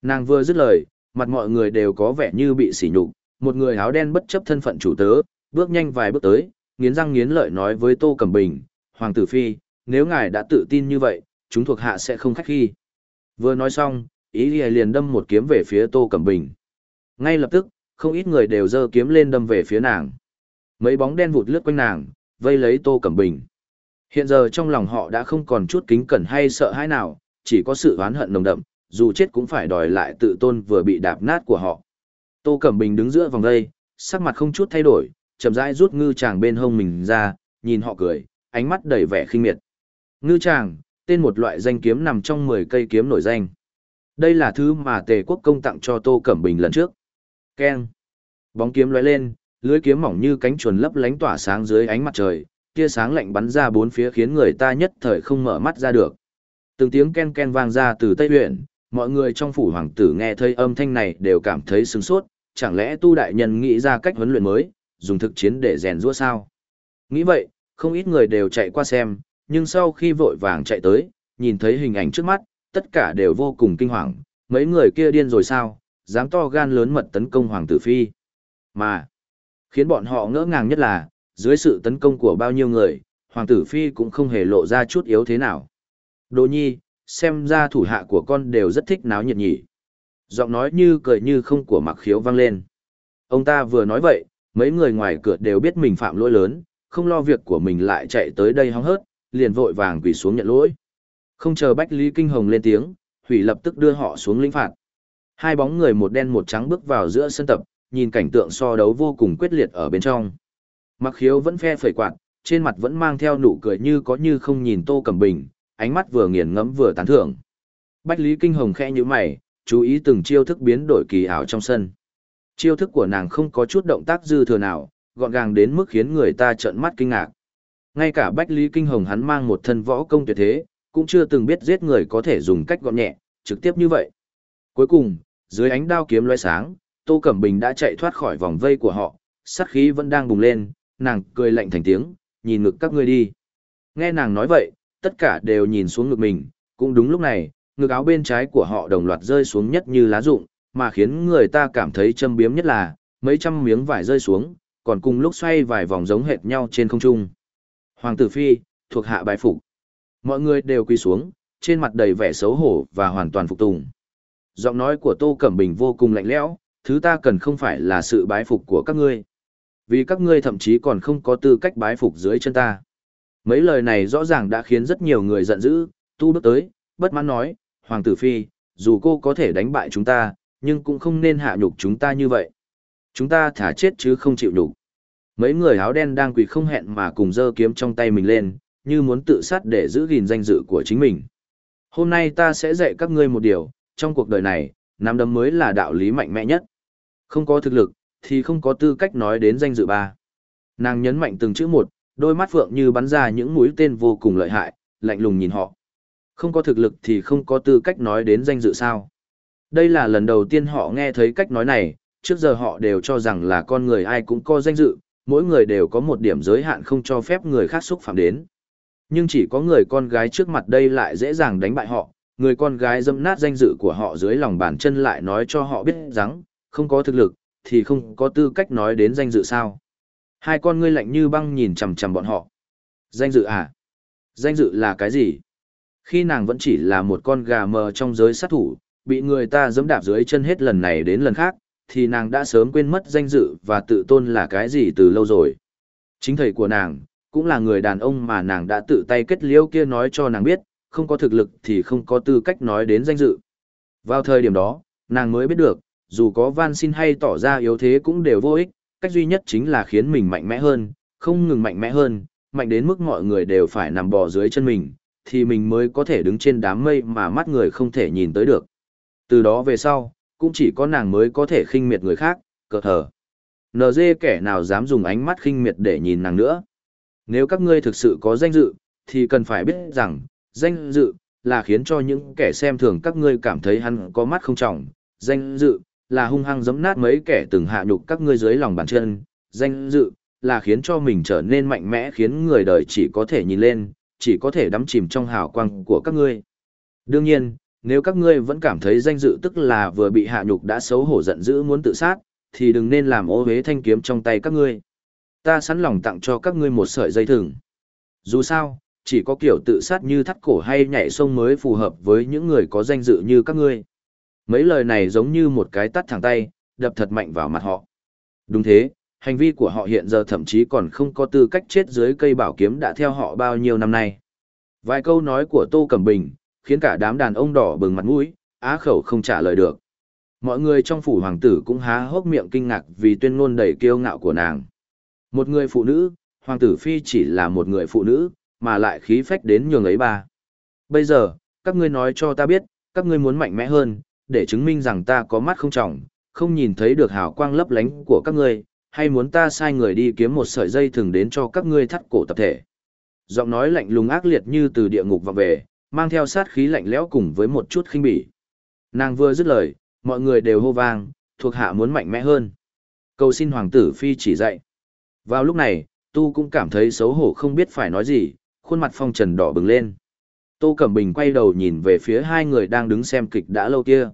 Nàng vừa dứt lời, mặt mọi người đều có vẻ như bị sỉ nhục, một người áo đen bất chấp thân phận chủ tớ, bước nhanh vài bước tới, nghiến răng nghiến lợi nói với Tô Cẩm Bình, Hoàng tử Phi, nếu ngài đã tự tin như vậy, chúng thuộc hạ sẽ không khách khí. Vừa nói xong, ý lìa liền đâm một kiếm về phía Tô Cẩm Bình. Ngay lập tức, không ít người đều giơ kiếm lên đâm về phía nàng. Mấy bóng đen vụt lướt quanh nàng, vây lấy Tô Cẩm Bình. Hiện giờ trong lòng họ đã không còn chút kính cẩn hay sợ hãi nào, chỉ có sự oán hận nồng đậm, dù chết cũng phải đòi lại tự tôn vừa bị đạp nát của họ. Tô Cẩm Bình đứng giữa vòng đây, sắc mặt không chút thay đổi, chậm rãi rút ngư chàng bên hông mình ra, nhìn họ cười, ánh mắt đầy vẻ khinh miệt. Ngư chàng, tên một loại danh kiếm nằm trong 10 cây kiếm nổi danh. Đây là thứ mà Tề Quốc công tặng cho Tô Cẩm Bình lần trước. Keng. Bóng kiếm lóe lên, lưới kiếm mỏng như cánh chuồn lấp lánh tỏa sáng dưới ánh mặt trời, tia sáng lạnh bắn ra bốn phía khiến người ta nhất thời không mở mắt ra được. Từng tiếng ken ken vang ra từ Tây huyện, mọi người trong phủ hoàng tử nghe thấy âm thanh này đều cảm thấy sửng sốt, chẳng lẽ tu đại nhân nghĩ ra cách huấn luyện mới, dùng thực chiến để rèn rũa sao? Nghĩ vậy, không ít người đều chạy qua xem, nhưng sau khi vội vàng chạy tới, nhìn thấy hình ảnh trước mắt, tất cả đều vô cùng kinh hoàng, mấy người kia điên rồi sao, dám to gan lớn mật tấn công hoàng tử phi. Mà, khiến bọn họ ngỡ ngàng nhất là, dưới sự tấn công của bao nhiêu người, hoàng tử phi cũng không hề lộ ra chút yếu thế nào. Đồ nhi, xem ra thủ hạ của con đều rất thích náo nhiệt nhỉ. Giọng nói như cười như không của mặc khiếu vang lên. Ông ta vừa nói vậy, mấy người ngoài cửa đều biết mình phạm lỗi lớn, không lo việc của mình lại chạy tới đây hóng hớt, liền vội vàng quỳ xuống nhận lỗi. Không chờ Bách Lý Kinh Hồng lên tiếng, Hủy lập tức đưa họ xuống lĩnh phạt. Hai bóng người một đen một trắng bước vào giữa sân tập, nhìn cảnh tượng so đấu vô cùng quyết liệt ở bên trong. Mặc khiếu vẫn phe phẩy quạt, trên mặt vẫn mang theo nụ cười như có như không nhìn Tô Cẩm Bình, ánh mắt vừa nghiền ngẫm vừa tán thưởng. Bách Lý Kinh Hồng khẽ như mày, chú ý từng chiêu thức biến đổi kỳ ảo trong sân. Chiêu thức của nàng không có chút động tác dư thừa nào, gọn gàng đến mức khiến người ta trợn mắt kinh ngạc. Ngay cả Bách Lý Kinh Hồng hắn mang một thân võ công tuyệt thế, cũng chưa từng biết giết người có thể dùng cách gọn nhẹ, trực tiếp như vậy. Cuối cùng, dưới ánh đao kiếm loe sáng, Tô Cẩm Bình đã chạy thoát khỏi vòng vây của họ, sát khí vẫn đang bùng lên, nàng cười lạnh thành tiếng, nhìn ngực các ngươi đi. Nghe nàng nói vậy, tất cả đều nhìn xuống ngực mình, cũng đúng lúc này, ngực áo bên trái của họ đồng loạt rơi xuống nhất như lá rụng, mà khiến người ta cảm thấy châm biếm nhất là, mấy trăm miếng vải rơi xuống, còn cùng lúc xoay vài vòng giống hệt nhau trên không trung. Hoàng tử phi, thuộc hạ bái phục. Mọi người đều quỳ xuống, trên mặt đầy vẻ xấu hổ và hoàn toàn phục tùng. Giọng nói của Tô Cẩm Bình vô cùng lạnh lẽo, thứ ta cần không phải là sự bái phục của các ngươi. Vì các ngươi thậm chí còn không có tư cách bái phục dưới chân ta. Mấy lời này rõ ràng đã khiến rất nhiều người giận dữ, tu bước tới, bất mãn nói, Hoàng tử Phi, dù cô có thể đánh bại chúng ta, nhưng cũng không nên hạ nhục chúng ta như vậy. Chúng ta thả chết chứ không chịu nhục. Mấy người áo đen đang quỳ không hẹn mà cùng giơ kiếm trong tay mình lên, như muốn tự sát để giữ gìn danh dự của chính mình. Hôm nay ta sẽ dạy các ngươi một điều, trong cuộc đời này, nắm đấm mới là đạo lý mạnh mẽ nhất. Không có thực lực, thì không có tư cách nói đến danh dự ba. Nàng nhấn mạnh từng chữ một, đôi mắt phượng như bắn ra những mũi tên vô cùng lợi hại, lạnh lùng nhìn họ. Không có thực lực thì không có tư cách nói đến danh dự sao. Đây là lần đầu tiên họ nghe thấy cách nói này, trước giờ họ đều cho rằng là con người ai cũng có danh dự, mỗi người đều có một điểm giới hạn không cho phép người khác xúc phạm đến. Nhưng chỉ có người con gái trước mặt đây lại dễ dàng đánh bại họ, người con gái dâm nát danh dự của họ dưới lòng bàn chân lại nói cho họ biết rằng, không có thực lực, thì không có tư cách nói đến danh dự sao. Hai con ngươi lạnh như băng nhìn chằm chằm bọn họ. Danh dự à? Danh dự là cái gì? Khi nàng vẫn chỉ là một con gà mờ trong giới sát thủ, bị người ta dẫm đạp dưới chân hết lần này đến lần khác, thì nàng đã sớm quên mất danh dự và tự tôn là cái gì từ lâu rồi. Chính thầy của nàng, cũng là người đàn ông mà nàng đã tự tay kết liễu kia nói cho nàng biết, không có thực lực thì không có tư cách nói đến danh dự. Vào thời điểm đó, nàng mới biết được, dù có van xin hay tỏ ra yếu thế cũng đều vô ích, cách duy nhất chính là khiến mình mạnh mẽ hơn, không ngừng mạnh mẽ hơn, mạnh đến mức mọi người đều phải nằm bò dưới chân mình, thì mình mới có thể đứng trên đám mây mà mắt người không thể nhìn tới được. Từ đó về sau, cũng chỉ có nàng mới có thể khinh miệt người khác, cờ thờ. NG kẻ nào dám dùng ánh mắt khinh miệt để nhìn nàng nữa. Nếu các ngươi thực sự có danh dự, thì cần phải biết rằng, danh dự, là khiến cho những kẻ xem thường các ngươi cảm thấy hắn có mắt không trọng. Danh dự, là hung hăng giấm nát mấy kẻ từng hạ nhục các ngươi dưới lòng bàn chân. Danh dự, là khiến cho mình trở nên mạnh mẽ khiến người đời chỉ có thể nhìn lên, chỉ có thể đắm chìm trong hào quang của các ngươi. Đương nhiên, nếu các ngươi vẫn cảm thấy danh dự tức là vừa bị hạ nhục đã xấu hổ giận dữ muốn tự sát, thì đừng nên làm ô hế thanh kiếm trong tay các ngươi. Ta sẵn lòng tặng cho các ngươi một sợi dây thừng. Dù sao, chỉ có kiểu tự sát như thắt cổ hay nhảy sông mới phù hợp với những người có danh dự như các ngươi. Mấy lời này giống như một cái tắt thẳng tay, đập thật mạnh vào mặt họ. Đúng thế, hành vi của họ hiện giờ thậm chí còn không có tư cách chết dưới cây bảo kiếm đã theo họ bao nhiêu năm nay. Vài câu nói của Tô Cẩm Bình, khiến cả đám đàn ông đỏ bừng mặt mũi, á khẩu không trả lời được. Mọi người trong phủ hoàng tử cũng há hốc miệng kinh ngạc vì tuyên ngôn đầy kiêu ngạo của nàng. Một người phụ nữ, hoàng tử phi chỉ là một người phụ nữ, mà lại khí phách đến nhường ấy ba. Bây giờ, các ngươi nói cho ta biết, các ngươi muốn mạnh mẽ hơn, để chứng minh rằng ta có mắt không trọng, không nhìn thấy được hào quang lấp lánh của các ngươi, hay muốn ta sai người đi kiếm một sợi dây thường đến cho các ngươi thắt cổ tập thể. Giọng nói lạnh lùng ác liệt như từ địa ngục vọng về, mang theo sát khí lạnh lẽo cùng với một chút khinh bỉ. Nàng vừa dứt lời, mọi người đều hô vang, thuộc hạ muốn mạnh mẽ hơn. Cầu xin hoàng tử phi chỉ dạy. Vào lúc này, tu cũng cảm thấy xấu hổ không biết phải nói gì, khuôn mặt phong trần đỏ bừng lên. Tô Cẩm Bình quay đầu nhìn về phía hai người đang đứng xem kịch đã lâu kia.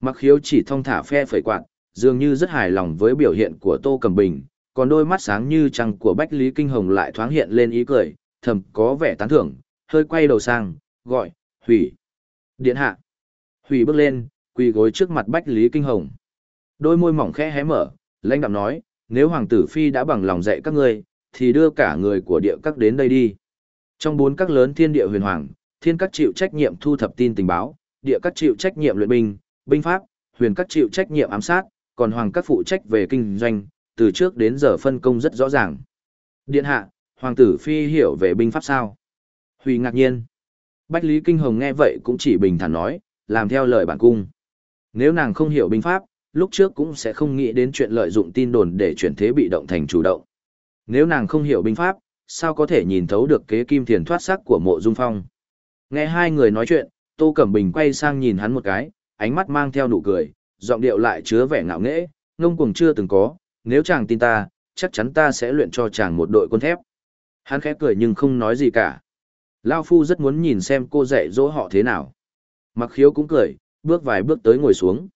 Mặc khiếu chỉ thong thả phe phẩy quạt, dường như rất hài lòng với biểu hiện của Tô Cẩm Bình, còn đôi mắt sáng như trăng của Bách Lý Kinh Hồng lại thoáng hiện lên ý cười, thầm có vẻ tán thưởng, hơi quay đầu sang, gọi, hủy. Điện hạ. Hủy bước lên, quỳ gối trước mặt Bách Lý Kinh Hồng. Đôi môi mỏng khẽ hé mở, lãnh đạm nói, nếu Hoàng tử Phi đã bằng lòng dạy các ngươi, thì đưa cả người của địa các đến đây đi. Trong bốn các lớn thiên địa huyền hoàng, thiên các chịu trách nhiệm thu thập tin tình báo, địa các chịu trách nhiệm luyện binh, binh pháp, huyền các chịu trách nhiệm ám sát, còn hoàng các phụ trách về kinh doanh, từ trước đến giờ phân công rất rõ ràng. Điện hạ, hoàng tử phi hiểu về binh pháp sao? Huy ngạc nhiên. Bách Lý Kinh Hồng nghe vậy cũng chỉ bình thản nói, làm theo lời bản cung. Nếu nàng không hiểu binh pháp, lúc trước cũng sẽ không nghĩ đến chuyện lợi dụng tin đồn để chuyển thế bị động thành chủ động. Nếu nàng không hiểu binh pháp, sao có thể nhìn thấu được kế kim thiền thoát sắc của mộ dung phong. Nghe hai người nói chuyện, Tô Cẩm Bình quay sang nhìn hắn một cái, ánh mắt mang theo nụ cười, giọng điệu lại chứa vẻ ngạo nghễ, ngông cuồng chưa từng có, nếu chàng tin ta, chắc chắn ta sẽ luyện cho chàng một đội quân thép. Hắn khẽ cười nhưng không nói gì cả. Lao Phu rất muốn nhìn xem cô dạy dỗ họ thế nào. Mặc khiếu cũng cười, bước vài bước tới ngồi xuống.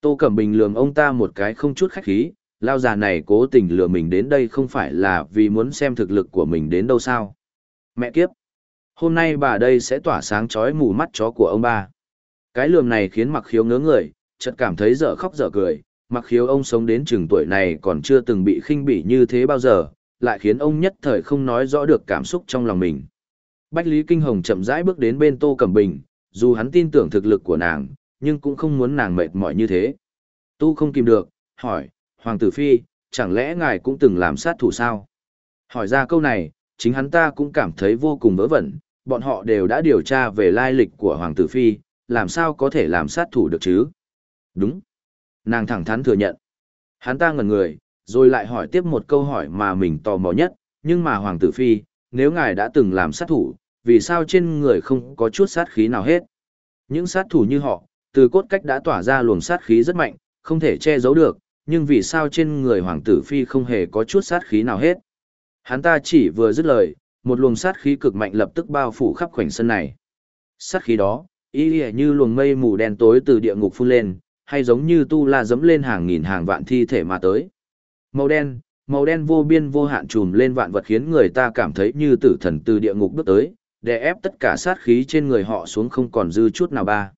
Tô Cẩm Bình lườm ông ta một cái không chút khách khí, lao già này cố tình lừa mình đến đây không phải là vì muốn xem thực lực của mình đến đâu sao. Mẹ kiếp! Hôm nay bà đây sẽ tỏa sáng chói mù mắt chó của ông ba. Cái lườm này khiến mặc khiếu ngớ người, chợt cảm thấy dở khóc dở cười, mặc khiếu ông sống đến chừng tuổi này còn chưa từng bị khinh bỉ như thế bao giờ, lại khiến ông nhất thời không nói rõ được cảm xúc trong lòng mình. Bách Lý Kinh Hồng chậm rãi bước đến bên Tô Cẩm Bình, dù hắn tin tưởng thực lực của nàng, nhưng cũng không muốn nàng mệt mỏi như thế. Tu không kìm được, hỏi, Hoàng tử Phi, chẳng lẽ ngài cũng từng làm sát thủ sao? Hỏi ra câu này, chính hắn ta cũng cảm thấy vô cùng vớ vẩn, bọn họ đều đã điều tra về lai lịch của Hoàng tử Phi, làm sao có thể làm sát thủ được chứ? Đúng. Nàng thẳng thắn thừa nhận. Hắn ta ngẩn người, rồi lại hỏi tiếp một câu hỏi mà mình tò mò nhất, nhưng mà Hoàng tử Phi, nếu ngài đã từng làm sát thủ, vì sao trên người không có chút sát khí nào hết. Những sát thủ như họ, từ cốt cách đã tỏa ra luồng sát khí rất mạnh, không thể che giấu được, nhưng vì sao trên người hoàng tử phi không hề có chút sát khí nào hết. Hắn ta chỉ vừa dứt lời, một luồng sát khí cực mạnh lập tức bao phủ khắp khoảnh sân này. Sát khí đó, y như luồng mây mù đen tối từ địa ngục phun lên, hay giống như tu la dẫm lên hàng nghìn hàng vạn thi thể mà tới. Màu đen, màu đen vô biên vô hạn trùm lên vạn vật khiến người ta cảm thấy như tử thần từ địa ngục bước tới, đè ép tất cả sát khí trên người họ xuống không còn dư chút nào ba.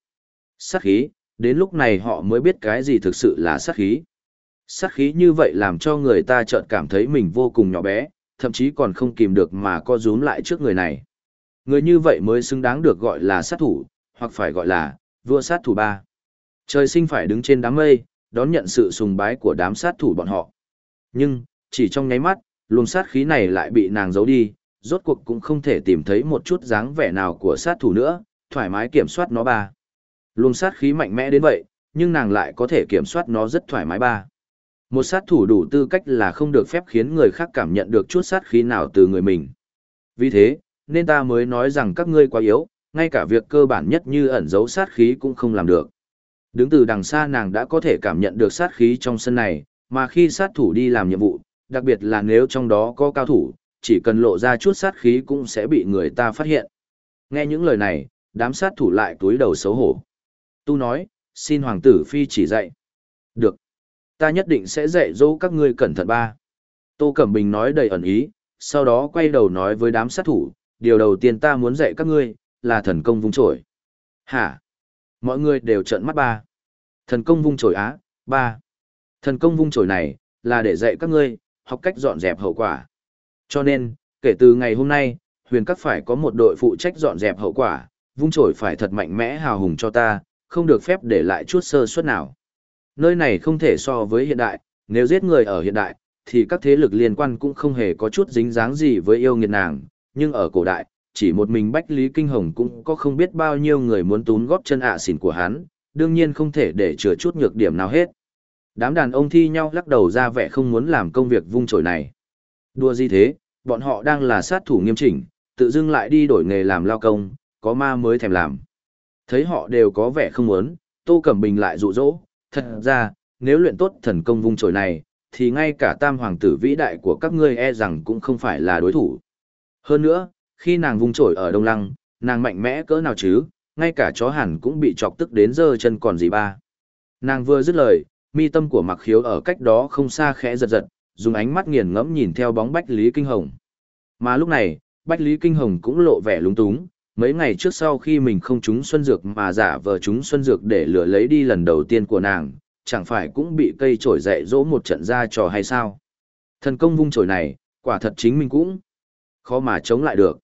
Sát khí, đến lúc này họ mới biết cái gì thực sự là sát khí. Sát khí như vậy làm cho người ta chợt cảm thấy mình vô cùng nhỏ bé, thậm chí còn không kìm được mà co rúm lại trước người này. Người như vậy mới xứng đáng được gọi là sát thủ, hoặc phải gọi là vua sát thủ ba. Trời sinh phải đứng trên đám mây, đón nhận sự sùng bái của đám sát thủ bọn họ. Nhưng, chỉ trong nháy mắt, luồng sát khí này lại bị nàng giấu đi, rốt cuộc cũng không thể tìm thấy một chút dáng vẻ nào của sát thủ nữa, thoải mái kiểm soát nó ba. Luồng sát khí mạnh mẽ đến vậy, nhưng nàng lại có thể kiểm soát nó rất thoải mái ba. Một sát thủ đủ tư cách là không được phép khiến người khác cảm nhận được chút sát khí nào từ người mình. Vì thế, nên ta mới nói rằng các ngươi quá yếu, ngay cả việc cơ bản nhất như ẩn giấu sát khí cũng không làm được. Đứng từ đằng xa nàng đã có thể cảm nhận được sát khí trong sân này, mà khi sát thủ đi làm nhiệm vụ, đặc biệt là nếu trong đó có cao thủ, chỉ cần lộ ra chút sát khí cũng sẽ bị người ta phát hiện. Nghe những lời này, đám sát thủ lại túi đầu xấu hổ. Tu nói, xin hoàng tử phi chỉ dạy. Được. Ta nhất định sẽ dạy dỗ các ngươi cẩn thận ba. Tô Cẩm Bình nói đầy ẩn ý, sau đó quay đầu nói với đám sát thủ, điều đầu tiên ta muốn dạy các ngươi, là thần công vung trổi. Hả? Mọi người đều trợn mắt ba. Thần công vung trổi á, ba. Thần công vung trổi này, là để dạy các ngươi, học cách dọn dẹp hậu quả. Cho nên, kể từ ngày hôm nay, huyền các phải có một đội phụ trách dọn dẹp hậu quả, vung trổi phải thật mạnh mẽ hào hùng cho ta, không được phép để lại chút sơ suất nào. Nơi này không thể so với hiện đại, nếu giết người ở hiện đại, thì các thế lực liên quan cũng không hề có chút dính dáng gì với yêu nghiệt nàng, nhưng ở cổ đại, chỉ một mình Bách Lý Kinh Hồng cũng có không biết bao nhiêu người muốn tún góp chân ạ xỉn của hắn, đương nhiên không thể để chừa chút nhược điểm nào hết. Đám đàn ông thi nhau lắc đầu ra vẻ không muốn làm công việc vung trổi này. Đùa gì thế, bọn họ đang là sát thủ nghiêm chỉnh, tự dưng lại đi đổi nghề làm lao công, có ma mới thèm làm. Thấy họ đều có vẻ không muốn, Tô Cẩm Bình lại dụ dỗ, thật ra, nếu luyện tốt thần công vung chổi này, thì ngay cả tam hoàng tử vĩ đại của các ngươi e rằng cũng không phải là đối thủ. Hơn nữa, khi nàng vung chổi ở Đông Lăng, nàng mạnh mẽ cỡ nào chứ, ngay cả chó hẳn cũng bị chọc tức đến giờ chân còn gì ba. Nàng vừa dứt lời, mi tâm của mặc khiếu ở cách đó không xa khẽ giật giật, dùng ánh mắt nghiền ngẫm nhìn theo bóng Bách Lý Kinh Hồng. Mà lúc này, Bách Lý Kinh Hồng cũng lộ vẻ lúng túng, mấy ngày trước sau khi mình không trúng xuân dược mà giả vờ trúng xuân dược để lừa lấy đi lần đầu tiên của nàng, chẳng phải cũng bị cây trổi dạy dỗ một trận ra trò hay sao? Thần công vung trổi này, quả thật chính mình cũng khó mà chống lại được.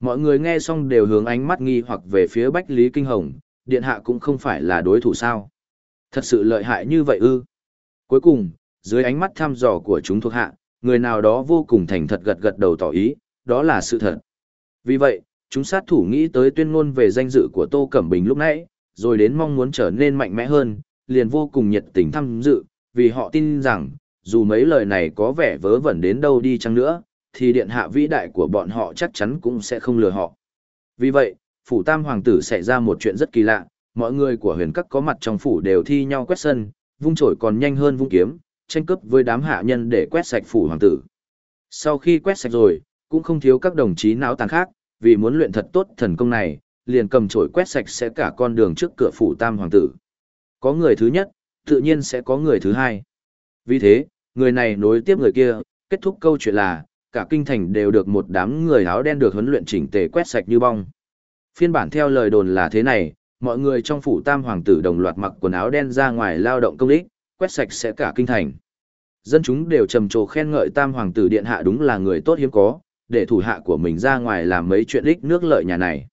Mọi người nghe xong đều hướng ánh mắt nghi hoặc về phía Bách Lý Kinh Hồng, điện hạ cũng không phải là đối thủ sao. Thật sự lợi hại như vậy ư. Cuối cùng, dưới ánh mắt thăm dò của chúng thuộc hạ, người nào đó vô cùng thành thật gật gật đầu tỏ ý, đó là sự thật. Vì vậy, chúng sát thủ nghĩ tới tuyên ngôn về danh dự của Tô Cẩm Bình lúc nãy, rồi đến mong muốn trở nên mạnh mẽ hơn, liền vô cùng nhiệt tình tham dự, vì họ tin rằng, dù mấy lời này có vẻ vớ vẩn đến đâu đi chăng nữa, thì điện hạ vĩ đại của bọn họ chắc chắn cũng sẽ không lừa họ. Vì vậy, phủ tam hoàng tử xảy ra một chuyện rất kỳ lạ, mọi người của huyền các có mặt trong phủ đều thi nhau quét sân, vung trổi còn nhanh hơn vung kiếm, tranh cướp với đám hạ nhân để quét sạch phủ hoàng tử. Sau khi quét sạch rồi, cũng không thiếu các đồng chí não tàn khác, vì muốn luyện thật tốt thần công này, liền cầm chổi quét sạch sẽ cả con đường trước cửa phủ tam hoàng tử. Có người thứ nhất, tự nhiên sẽ có người thứ hai. Vì thế, người này nối tiếp người kia, kết thúc câu chuyện là, cả kinh thành đều được một đám người áo đen được huấn luyện chỉnh tề quét sạch như bong. Phiên bản theo lời đồn là thế này, mọi người trong phủ tam hoàng tử đồng loạt mặc quần áo đen ra ngoài lao động công ích, quét sạch sẽ cả kinh thành. Dân chúng đều trầm trồ khen ngợi tam hoàng tử điện hạ đúng là người tốt hiếm có, để thủ hạ của mình ra ngoài làm mấy chuyện ích nước lợi nhà này.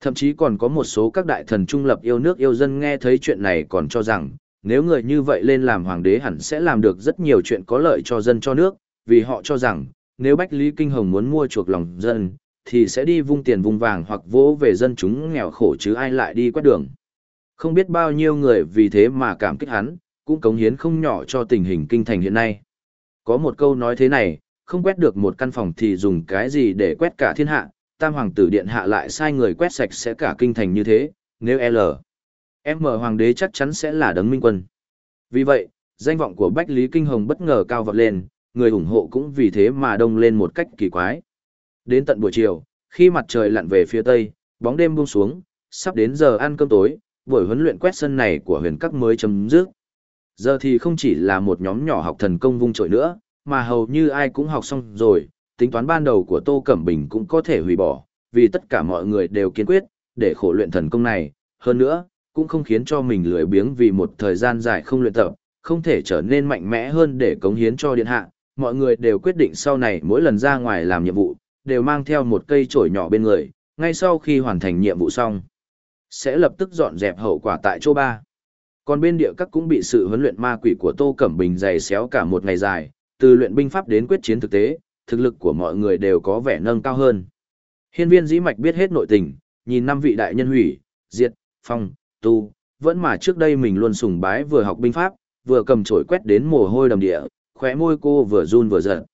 Thậm chí còn có một số các đại thần trung lập yêu nước yêu dân nghe thấy chuyện này còn cho rằng, nếu người như vậy lên làm hoàng đế hẳn sẽ làm được rất nhiều chuyện có lợi cho dân cho nước, vì họ cho rằng, nếu Bách Lý Kinh Hồng muốn mua chuộc lòng dân, thì sẽ đi vung tiền vung vàng hoặc vỗ về dân chúng nghèo khổ chứ ai lại đi quét đường. Không biết bao nhiêu người vì thế mà cảm kích hắn, cũng cống hiến không nhỏ cho tình hình kinh thành hiện nay. Có một câu nói thế này, không quét được một căn phòng thì dùng cái gì để quét cả thiên hạ, tam hoàng tử điện hạ lại sai người quét sạch sẽ cả kinh thành như thế, nếu L. M hoàng đế chắc chắn sẽ là đấng minh quân. Vì vậy, danh vọng của Bách Lý Kinh Hồng bất ngờ cao vọt lên, người ủng hộ cũng vì thế mà đông lên một cách kỳ quái. Đến tận buổi chiều, khi mặt trời lặn về phía tây, bóng đêm buông xuống, sắp đến giờ ăn cơm tối, buổi huấn luyện quét sân này của huyền các mới chấm dứt. Giờ thì không chỉ là một nhóm nhỏ học thần công vung trội nữa, mà hầu như ai cũng học xong rồi, tính toán ban đầu của Tô Cẩm Bình cũng có thể hủy bỏ, vì tất cả mọi người đều kiên quyết, để khổ luyện thần công này, hơn nữa, cũng không khiến cho mình lười biếng vì một thời gian dài không luyện tập, không thể trở nên mạnh mẽ hơn để cống hiến cho điện hạ. Mọi người đều quyết định sau này mỗi lần ra ngoài làm nhiệm vụ, đều mang theo một cây chổi nhỏ bên người, ngay sau khi hoàn thành nhiệm vụ xong. Sẽ lập tức dọn dẹp hậu quả tại chỗ ba. Còn bên địa các cũng bị sự huấn luyện ma quỷ của Tô Cẩm Bình dày xéo cả một ngày dài, từ luyện binh pháp đến quyết chiến thực tế, thực lực của mọi người đều có vẻ nâng cao hơn. Hiên viên dĩ mạch biết hết nội tình, nhìn năm vị đại nhân hủy, diệt, phong, tu, vẫn mà trước đây mình luôn sùng bái vừa học binh pháp, vừa cầm chổi quét đến mồ hôi đầm địa, khóe môi cô vừa run vừa giận.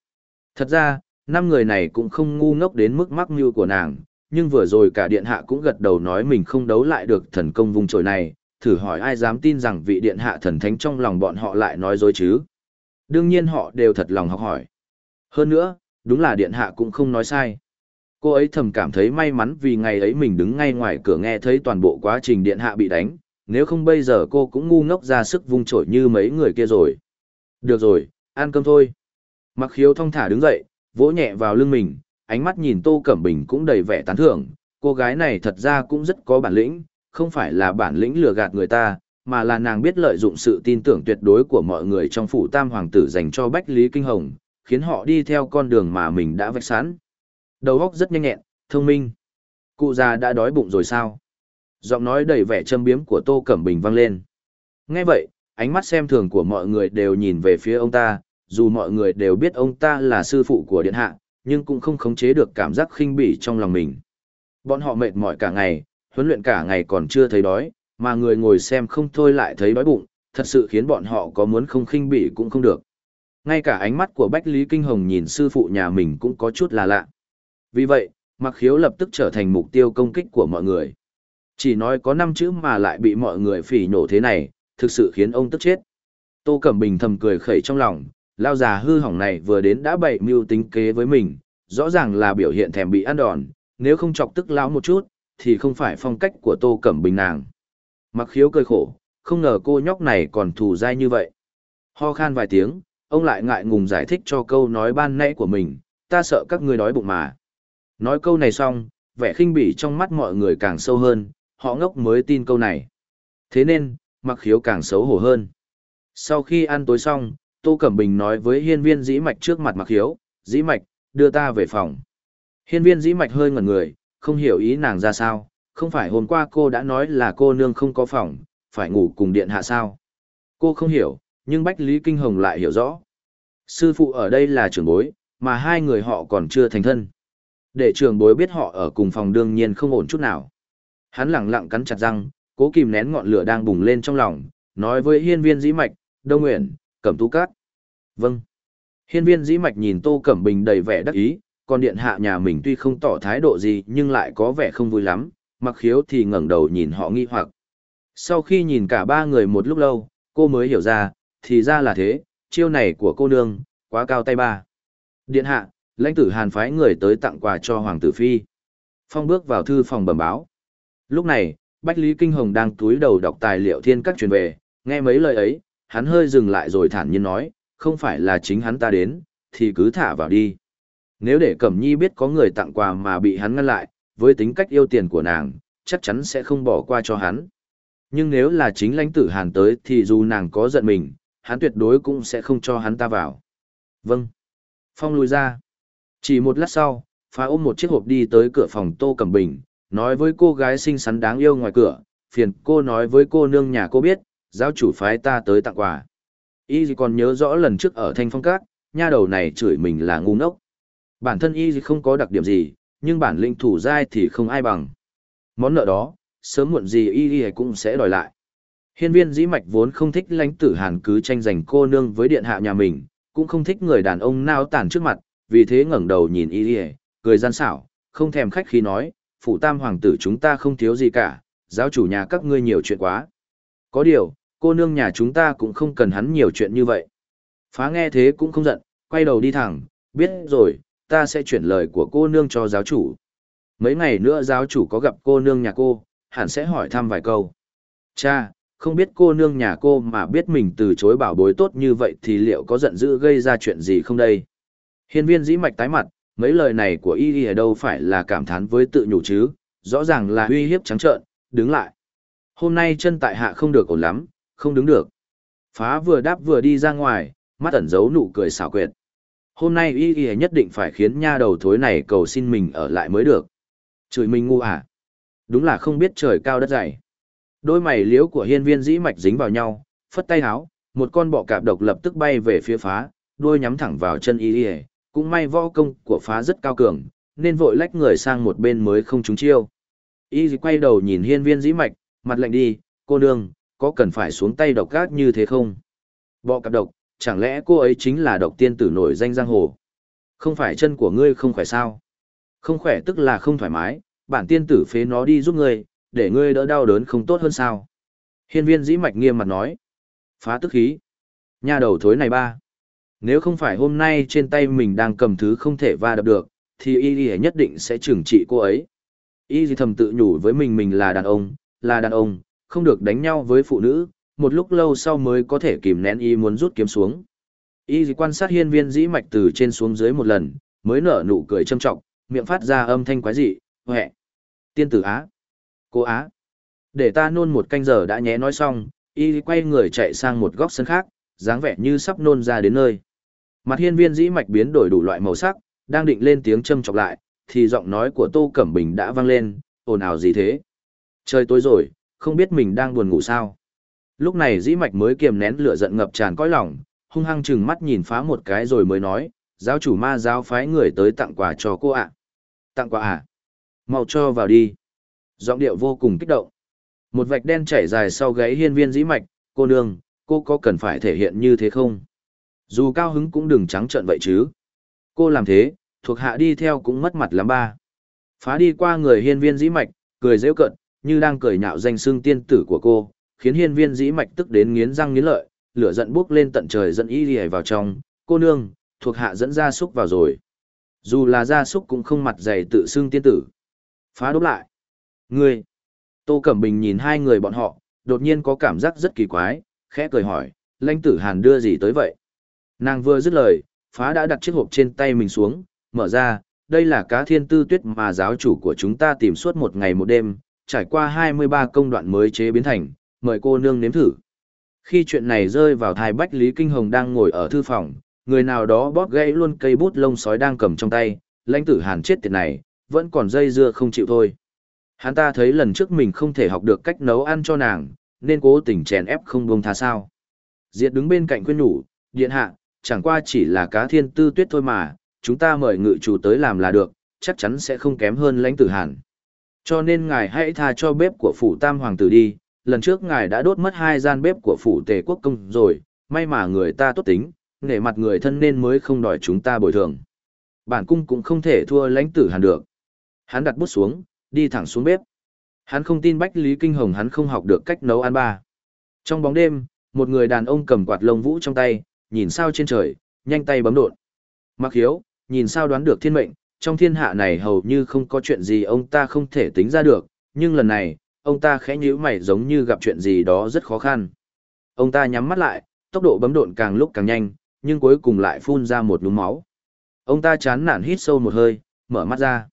Thật ra, năm người này cũng không ngu ngốc đến mức mắc mưu của nàng, nhưng vừa rồi cả điện hạ cũng gật đầu nói mình không đấu lại được thần công vùng chổi này, thử hỏi ai dám tin rằng vị điện hạ thần thánh trong lòng bọn họ lại nói dối chứ. Đương nhiên họ đều thật lòng học hỏi. Hơn nữa, đúng là điện hạ cũng không nói sai. Cô ấy thầm cảm thấy may mắn vì ngày ấy mình đứng ngay ngoài cửa nghe thấy toàn bộ quá trình điện hạ bị đánh, nếu không bây giờ cô cũng ngu ngốc ra sức vung trổi như mấy người kia rồi. Được rồi, ăn cơm thôi. Mặc khiếu thong thả đứng dậy, vỗ nhẹ vào lưng mình, ánh mắt nhìn Tô Cẩm Bình cũng đầy vẻ tán thưởng, cô gái này thật ra cũng rất có bản lĩnh, không phải là bản lĩnh lừa gạt người ta, mà là nàng biết lợi dụng sự tin tưởng tuyệt đối của mọi người trong phủ tam hoàng tử dành cho Bách Lý Kinh Hồng, khiến họ đi theo con đường mà mình đã vạch sẵn. Đầu óc rất nhanh nhẹn, thông minh. Cụ già đã đói bụng rồi sao? Giọng nói đầy vẻ châm biếm của Tô Cẩm Bình vang lên. Nghe vậy, ánh mắt xem thường của mọi người đều nhìn về phía ông ta, dù mọi người đều biết ông ta là sư phụ của điện hạ, nhưng cũng không khống chế được cảm giác khinh bỉ trong lòng mình. Bọn họ mệt mỏi cả ngày, huấn luyện cả ngày còn chưa thấy đói, mà người ngồi xem không thôi lại thấy đói bụng, thật sự khiến bọn họ có muốn không khinh bỉ cũng không được. Ngay cả ánh mắt của Bách Lý Kinh Hồng nhìn sư phụ nhà mình cũng có chút là lạ. Vì vậy, Mặc Khiếu lập tức trở thành mục tiêu công kích của mọi người. Chỉ nói có năm chữ mà lại bị mọi người phỉ nhổ thế này, thực sự khiến ông tức chết. Tô Cẩm Bình thầm cười khẩy trong lòng, lao già hư hỏng này vừa đến đã bày mưu tính kế với mình, rõ ràng là biểu hiện thèm bị ăn đòn, nếu không chọc tức lão một chút, thì không phải phong cách của Tô Cẩm Bình nàng. Mặc khiếu cười khổ, không ngờ cô nhóc này còn thù dai như vậy. Ho khan vài tiếng, ông lại ngại ngùng giải thích cho câu nói ban nãy của mình, ta sợ các ngươi đói bụng mà. Nói câu này xong, vẻ khinh bỉ trong mắt mọi người càng sâu hơn, họ ngốc mới tin câu này. Thế nên, mặc khiếu càng xấu hổ hơn. Sau khi ăn tối xong, Tô Cẩm Bình nói với hiên viên dĩ mạch trước mặt mặc khiếu, dĩ mạch, đưa ta về phòng. Hiên viên dĩ mạch hơi ngẩn người, không hiểu ý nàng ra sao, không phải hôm qua cô đã nói là cô nương không có phòng, phải ngủ cùng điện hạ sao. Cô không hiểu, nhưng Bách Lý Kinh Hồng lại hiểu rõ. Sư phụ ở đây là trưởng bối, mà hai người họ còn chưa thành thân. Để trưởng bối biết họ ở cùng phòng đương nhiên không ổn chút nào. Hắn lặng lặng cắn chặt răng, cố kìm nén ngọn lửa đang bùng lên trong lòng, nói với hiên viên dĩ mạch, đông nguyện, cẩm tú cát. Vâng. Hiên viên dĩ mạch nhìn Tô Cẩm Bình đầy vẻ đắc ý, còn điện hạ nhà mình tuy không tỏ thái độ gì nhưng lại có vẻ không vui lắm, mặc khiếu thì ngẩng đầu nhìn họ nghi hoặc. Sau khi nhìn cả ba người một lúc lâu, cô mới hiểu ra, thì ra là thế, chiêu này của cô nương, quá cao tay ba. Điện hạ, lãnh tử hàn phái người tới tặng quà cho Hoàng tử Phi. Phong bước vào thư phòng bẩm báo. Lúc này, Bách Lý Kinh Hồng đang túi đầu đọc tài liệu thiên các truyền về, nghe mấy lời ấy, hắn hơi dừng lại rồi thản nhiên nói, không phải là chính hắn ta đến, thì cứ thả vào đi. Nếu để Cẩm Nhi biết có người tặng quà mà bị hắn ngăn lại, với tính cách yêu tiền của nàng, chắc chắn sẽ không bỏ qua cho hắn. Nhưng nếu là chính lãnh tử hàn tới thì dù nàng có giận mình, hắn tuyệt đối cũng sẽ không cho hắn ta vào. Vâng. Phong lùi ra. Chỉ một lát sau, phá ôm một chiếc hộp đi tới cửa phòng Tô Cẩm Bình, nói với cô gái xinh xắn đáng yêu ngoài cửa, phiền cô nói với cô nương nhà cô biết, giáo chủ phái ta tới tặng quà. Y còn nhớ rõ lần trước ở Thanh Phong Các, nha đầu này chửi mình là ngu ngốc. Bản thân Y không có đặc điểm gì, nhưng bản lĩnh thủ giai thì không ai bằng. Món nợ đó, sớm muộn gì Y Y cũng sẽ đòi lại. Hiên viên dĩ mạch vốn không thích lãnh tử hàn cứ tranh giành cô nương với điện hạ nhà mình, cũng không thích người đàn ông nao tàn trước mặt, vì thế ngẩng đầu nhìn Y Y cười gian xảo, không thèm khách khí nói, phụ tam hoàng tử chúng ta không thiếu gì cả, giáo chủ nhà các ngươi nhiều chuyện quá. Có điều, cô nương nhà chúng ta cũng không cần hắn nhiều chuyện như vậy. Phá nghe thế cũng không giận, quay đầu đi thẳng, biết rồi, ta sẽ chuyển lời của cô nương cho giáo chủ. Mấy ngày nữa giáo chủ có gặp cô nương nhà cô, hẳn sẽ hỏi thăm vài câu. Cha, không biết cô nương nhà cô mà biết mình từ chối bảo bối tốt như vậy thì liệu có giận dữ gây ra chuyện gì không đây? Hiên viên dĩ mạch tái mặt, mấy lời này của y ở đâu phải là cảm thán với tự nhủ chứ, rõ ràng là uy hiếp trắng trợn, đứng lại. Hôm nay chân tại hạ không được ổn lắm, không đứng được. Phá vừa đáp vừa đi ra ngoài, mắt ẩn giấu nụ cười xảo quyệt. Hôm nay y y nhất định phải khiến nha đầu thối này cầu xin mình ở lại mới được. Chửi mình ngu à? Đúng là không biết trời cao đất dày. Đôi mày liếu của hiên viên dĩ mạch dính vào nhau, phất tay háo, một con bọ cạp độc lập tức bay về phía phá, đuôi nhắm thẳng vào chân y y, cũng may võ công của phá rất cao cường, nên vội lách người sang một bên mới không trúng chiêu. Y quay đầu nhìn hiên viên dĩ mạch, mặt lạnh đi, cô nương, có cần phải xuống tay độc gác như thế không? Bọ cạp độc, chẳng lẽ cô ấy chính là độc tiên tử nổi danh giang hồ? Không phải chân của ngươi không khỏe sao? Không khỏe tức là không thoải mái, bản tiên tử phế nó đi giúp ngươi, để ngươi đỡ đau đớn không tốt hơn sao? Hiên viên dĩ mạch nghiêm mặt nói. Phá tức khí. Nhà đầu thối này ba. Nếu không phải hôm nay trên tay mình đang cầm thứ không thể va đập được, thì y y nhất định sẽ trừng trị cô ấy. Y thầm tự nhủ với mình mình là đàn ông, là đàn ông, không được đánh nhau với phụ nữ, một lúc lâu sau mới có thể kìm nén y muốn rút kiếm xuống. Y quan sát hiên viên dĩ mạch từ trên xuống dưới một lần, mới nở nụ cười châm trọng, miệng phát ra âm thanh quái dị, huệ. Tiên tử Á. Cô Á. Để ta nôn một canh giờ đã nhé nói xong, y quay người chạy sang một góc sân khác, dáng vẻ như sắp nôn ra đến nơi. Mặt hiên viên dĩ mạch biến đổi đủ loại màu sắc, đang định lên tiếng châm chọc lại, thì giọng nói của Tô Cẩm Bình đã vang lên, ồn ào gì thế? Trời tối rồi, không biết mình đang buồn ngủ sao? Lúc này dĩ mạch mới kiềm nén lửa giận ngập tràn cõi lòng, hung hăng chừng mắt nhìn phá một cái rồi mới nói, giáo chủ ma giáo phái người tới tặng quà cho cô ạ. Tặng quà à? Mau cho vào đi. Giọng điệu vô cùng kích động. Một vạch đen chảy dài sau gáy hiên viên dĩ mạch, cô nương, cô có cần phải thể hiện như thế không? Dù cao hứng cũng đừng trắng trợn vậy chứ. Cô làm thế, thuộc hạ đi theo cũng mất mặt lắm ba. Phá đi qua người hiên viên dĩ mạch, cười rêu cận, như đang cười nhạo danh xương tiên tử của cô, khiến hiên viên dĩ mạch tức đến nghiến răng nghiến lợi, lửa giận buốc lên tận trời dẫn y lìa vào trong, cô nương, thuộc hạ dẫn gia súc vào rồi. Dù là gia súc cũng không mặt dày tự xưng tiên tử. Phá đốt lại. Ngươi. Tô Cẩm Bình nhìn hai người bọn họ, đột nhiên có cảm giác rất kỳ quái, khẽ cười hỏi, lãnh tử hàn đưa gì tới vậy? Nàng vừa dứt lời, phá đã đặt chiếc hộp trên tay mình xuống, mở ra, đây là cá thiên tư tuyết mà giáo chủ của chúng ta tìm suốt một ngày một đêm, trải qua 23 công đoạn mới chế biến thành, mời cô nương nếm thử. Khi chuyện này rơi vào thai Bách Lý Kinh Hồng đang ngồi ở thư phòng, người nào đó bóp gãy luôn cây bút lông sói đang cầm trong tay, lãnh tử hàn chết tiệt này, vẫn còn dây dưa không chịu thôi. Hắn ta thấy lần trước mình không thể học được cách nấu ăn cho nàng, nên cố tình chèn ép không buông tha sao. Diệt đứng bên cạnh khuyên nhủ, điện hạ, chẳng qua chỉ là cá thiên tư tuyết thôi mà, chúng ta mời ngự chủ tới làm là được, chắc chắn sẽ không kém hơn lãnh tử hàn. Cho nên ngài hãy tha cho bếp của phủ tam hoàng tử đi, lần trước ngài đã đốt mất hai gian bếp của phủ tề quốc công rồi, may mà người ta tốt tính, nể mặt người thân nên mới không đòi chúng ta bồi thường. Bản cung cũng không thể thua lãnh tử hàn được. Hắn đặt bút xuống, đi thẳng xuống bếp. Hắn không tin Bách Lý Kinh Hồng hắn không học được cách nấu ăn ba. Trong bóng đêm, một người đàn ông cầm quạt lông vũ trong tay, nhìn sao trên trời, nhanh tay bấm đột. Mặc hiếu, nhìn sao đoán được thiên mệnh, trong thiên hạ này hầu như không có chuyện gì ông ta không thể tính ra được, nhưng lần này, ông ta khẽ nhíu mày giống như gặp chuyện gì đó rất khó khăn. Ông ta nhắm mắt lại, tốc độ bấm độn càng lúc càng nhanh, nhưng cuối cùng lại phun ra một đống máu. Ông ta chán nản hít sâu một hơi, mở mắt ra.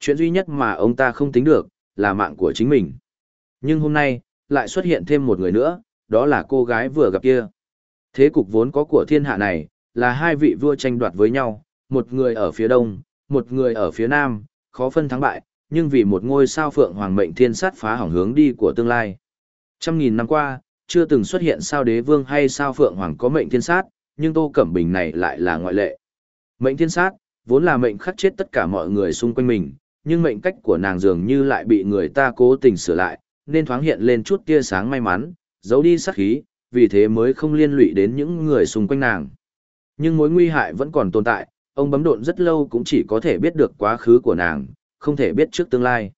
Chuyện duy nhất mà ông ta không tính được, là mạng của chính mình. Nhưng hôm nay, lại xuất hiện thêm một người nữa, đó là cô gái vừa gặp kia. Thế cục vốn có của thiên hạ này, là hai vị vua tranh đoạt với nhau, một người ở phía đông, một người ở phía nam, khó phân thắng bại, nhưng vì một ngôi sao phượng hoàng mệnh thiên sát phá hỏng hướng đi của tương lai. Trăm nghìn năm qua, chưa từng xuất hiện sao đế vương hay sao phượng hoàng có mệnh thiên sát, nhưng Tô Cẩm Bình này lại là ngoại lệ. Mệnh thiên sát, vốn là mệnh khắc chết tất cả mọi người xung quanh mình, nhưng mệnh cách của nàng dường như lại bị người ta cố tình sửa lại, nên thoáng hiện lên chút tia sáng may mắn, giấu đi sát khí, vì thế mới không liên lụy đến những người xung quanh nàng. Nhưng mối nguy hại vẫn còn tồn tại, ông bấm độn rất lâu cũng chỉ có thể biết được quá khứ của nàng, không thể biết trước tương lai.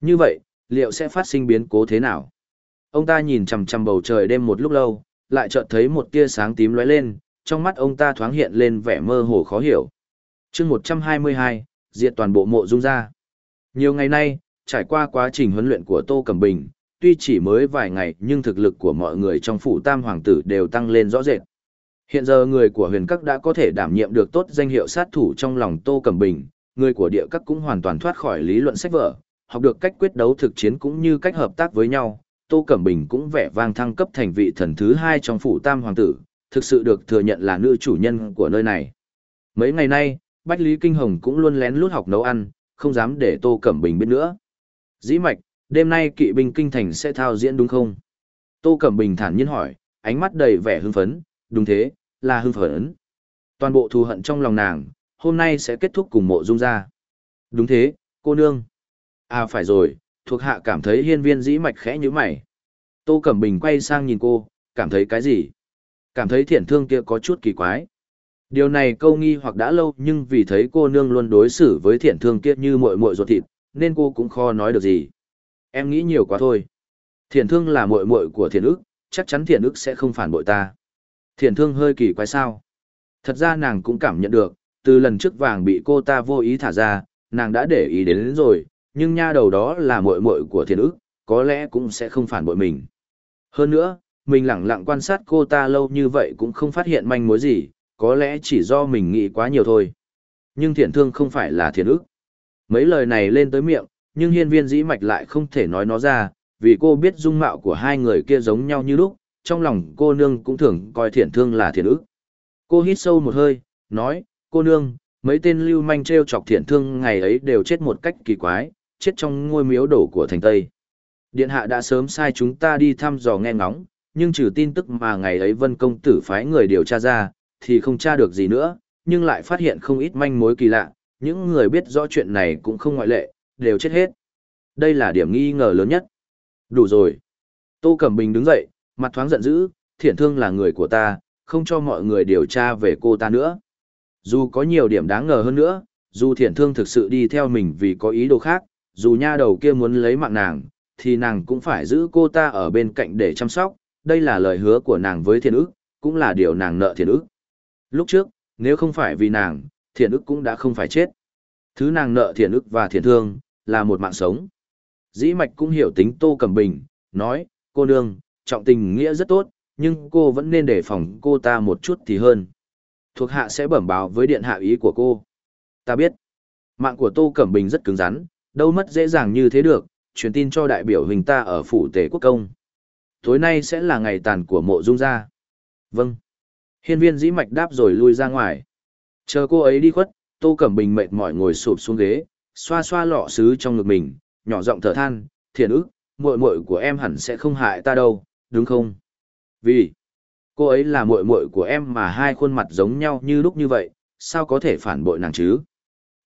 Như vậy, liệu sẽ phát sinh biến cố thế nào? Ông ta nhìn chằm chằm bầu trời đêm một lúc lâu, lại chợt thấy một tia sáng tím lóe lên, trong mắt ông ta thoáng hiện lên vẻ mơ hồ khó hiểu. chương 122, diệt toàn bộ mộ dung ra. Nhiều ngày nay, trải qua quá trình huấn luyện của Tô Cẩm Bình, tuy chỉ mới vài ngày nhưng thực lực của mọi người trong phủ tam hoàng tử đều tăng lên rõ rệt. Hiện giờ người của huyền các đã có thể đảm nhiệm được tốt danh hiệu sát thủ trong lòng Tô Cẩm Bình, người của địa các cũng hoàn toàn thoát khỏi lý luận sách vở, học được cách quyết đấu thực chiến cũng như cách hợp tác với nhau. Tô Cẩm Bình cũng vẻ vang thăng cấp thành vị thần thứ hai trong phủ tam hoàng tử, thực sự được thừa nhận là nữ chủ nhân của nơi này. Mấy ngày nay, Bách Lý Kinh Hồng cũng luôn lén lút học nấu ăn, không dám để Tô Cẩm Bình biết nữa. Dĩ mạch, đêm nay kỵ binh kinh thành sẽ thao diễn đúng không? Tô Cẩm Bình thản nhiên hỏi, ánh mắt đầy vẻ hưng phấn, đúng thế, là hưng phấn. Toàn bộ thù hận trong lòng nàng, hôm nay sẽ kết thúc cùng mộ dung ra. Đúng thế, cô nương. À phải rồi, thuộc hạ cảm thấy hiên viên dĩ mạch khẽ như mày. Tô Cẩm Bình quay sang nhìn cô, cảm thấy cái gì? Cảm thấy thiện thương kia có chút kỳ quái. Điều này câu nghi hoặc đã lâu nhưng vì thấy cô nương luôn đối xử với thiện thương kia như muội muội ruột thịt, nên cô cũng khó nói được gì. Em nghĩ nhiều quá thôi. Thiện thương là muội muội của thiện ức, chắc chắn thiện ức sẽ không phản bội ta. Thiện thương hơi kỳ quái sao. Thật ra nàng cũng cảm nhận được, từ lần trước vàng bị cô ta vô ý thả ra, nàng đã để ý đến, đến rồi, nhưng nha đầu đó là muội muội của thiên ức, có lẽ cũng sẽ không phản bội mình. Hơn nữa, mình lặng lặng quan sát cô ta lâu như vậy cũng không phát hiện manh mối gì, có lẽ chỉ do mình nghĩ quá nhiều thôi. Nhưng thiện thương không phải là thiện ức. Mấy lời này lên tới miệng, nhưng hiên viên dĩ mạch lại không thể nói nó ra, vì cô biết dung mạo của hai người kia giống nhau như lúc, trong lòng cô nương cũng thường coi thiện thương là thiện ức. Cô hít sâu một hơi, nói, cô nương, mấy tên lưu manh treo chọc thiện thương ngày ấy đều chết một cách kỳ quái, chết trong ngôi miếu đổ của thành Tây. Điện hạ đã sớm sai chúng ta đi thăm dò nghe ngóng, nhưng trừ tin tức mà ngày ấy vân công tử phái người điều tra ra, thì không tra được gì nữa, nhưng lại phát hiện không ít manh mối kỳ lạ, những người biết rõ chuyện này cũng không ngoại lệ, đều chết hết. Đây là điểm nghi ngờ lớn nhất. Đủ rồi. Tô Cẩm Bình đứng dậy, mặt thoáng giận dữ, thiện thương là người của ta, không cho mọi người điều tra về cô ta nữa. Dù có nhiều điểm đáng ngờ hơn nữa, dù thiện thương thực sự đi theo mình vì có ý đồ khác, dù nha đầu kia muốn lấy mạng nàng, thì nàng cũng phải giữ cô ta ở bên cạnh để chăm sóc, đây là lời hứa của nàng với thiện ức, cũng là điều nàng nợ thiện ức. Lúc trước, nếu không phải vì nàng, thiện ức cũng đã không phải chết. Thứ nàng nợ thiện ức và thiện thương, là một mạng sống. Dĩ mạch cũng hiểu tính Tô Cẩm Bình, nói, cô nương, trọng tình nghĩa rất tốt, nhưng cô vẫn nên đề phòng cô ta một chút thì hơn. Thuộc hạ sẽ bẩm báo với điện hạ ý của cô. Ta biết, mạng của Tô Cẩm Bình rất cứng rắn, đâu mất dễ dàng như thế được, truyền tin cho đại biểu hình ta ở phủ tể quốc công. Tối nay sẽ là ngày tàn của mộ dung gia. Vâng. Hiên viên dĩ mạch đáp rồi lui ra ngoài. Chờ cô ấy đi khuất, Tô Cẩm Bình mệt mỏi ngồi sụp xuống ghế, xoa xoa lọ sứ trong ngực mình, nhỏ giọng thở than, thiền ức, muội muội của em hẳn sẽ không hại ta đâu, đúng không? Vì, cô ấy là muội muội của em mà hai khuôn mặt giống nhau như lúc như vậy, sao có thể phản bội nàng chứ?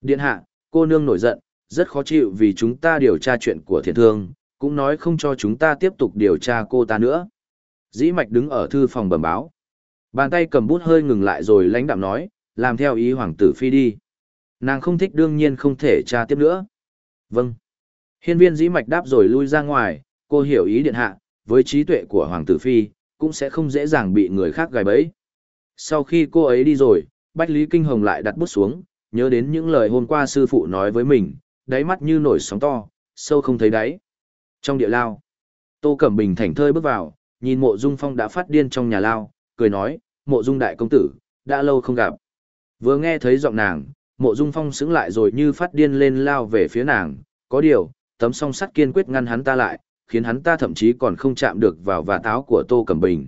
Điện hạ, cô nương nổi giận, rất khó chịu vì chúng ta điều tra chuyện của thiền thương, cũng nói không cho chúng ta tiếp tục điều tra cô ta nữa. Dĩ mạch đứng ở thư phòng bẩm báo. Bàn tay cầm bút hơi ngừng lại rồi lãnh đạm nói, làm theo ý hoàng tử phi đi. Nàng không thích đương nhiên không thể tra tiếp nữa. Vâng. Hiên viên dĩ mạch đáp rồi lui ra ngoài, cô hiểu ý điện hạ, với trí tuệ của hoàng tử phi, cũng sẽ không dễ dàng bị người khác gài bẫy. Sau khi cô ấy đi rồi, Bách Lý Kinh Hồng lại đặt bút xuống, nhớ đến những lời hôm qua sư phụ nói với mình, đáy mắt như nổi sóng to, sâu không thấy đáy. Trong địa lao, Tô Cẩm Bình thảnh thơi bước vào, nhìn mộ dung phong đã phát điên trong nhà lao, cười nói, mộ dung đại công tử, đã lâu không gặp. Vừa nghe thấy giọng nàng, mộ dung phong sững lại rồi như phát điên lên lao về phía nàng, có điều, tấm song sắt kiên quyết ngăn hắn ta lại, khiến hắn ta thậm chí còn không chạm được vào và táo của Tô Cẩm Bình.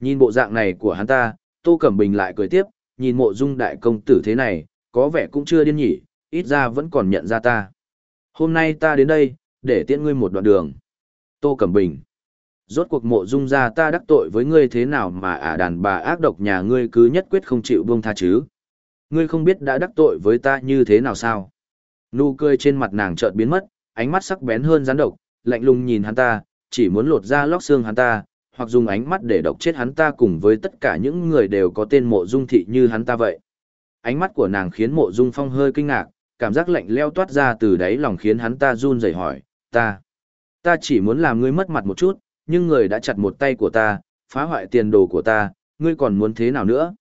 Nhìn bộ dạng này của hắn ta, Tô Cẩm Bình lại cười tiếp, nhìn mộ dung đại công tử thế này, có vẻ cũng chưa điên nhỉ, ít ra vẫn còn nhận ra ta. Hôm nay ta đến đây, để tiễn ngươi một đoạn đường. Tô Cẩm Bình. Rốt cuộc mộ dung ra ta đắc tội với ngươi thế nào mà ả đàn bà ác độc nhà ngươi cứ nhất quyết không chịu buông tha chứ. Ngươi không biết đã đắc tội với ta như thế nào sao? Nụ cười trên mặt nàng chợt biến mất, ánh mắt sắc bén hơn rắn độc, lạnh lùng nhìn hắn ta, chỉ muốn lột ra lóc xương hắn ta, hoặc dùng ánh mắt để độc chết hắn ta cùng với tất cả những người đều có tên mộ dung thị như hắn ta vậy. Ánh mắt của nàng khiến mộ dung phong hơi kinh ngạc, cảm giác lạnh leo toát ra từ đáy lòng khiến hắn ta run rẩy hỏi, ta, ta chỉ muốn làm ngươi mất mặt một chút, nhưng người đã chặt một tay của ta, phá hoại tiền đồ của ta, ngươi còn muốn thế nào nữa?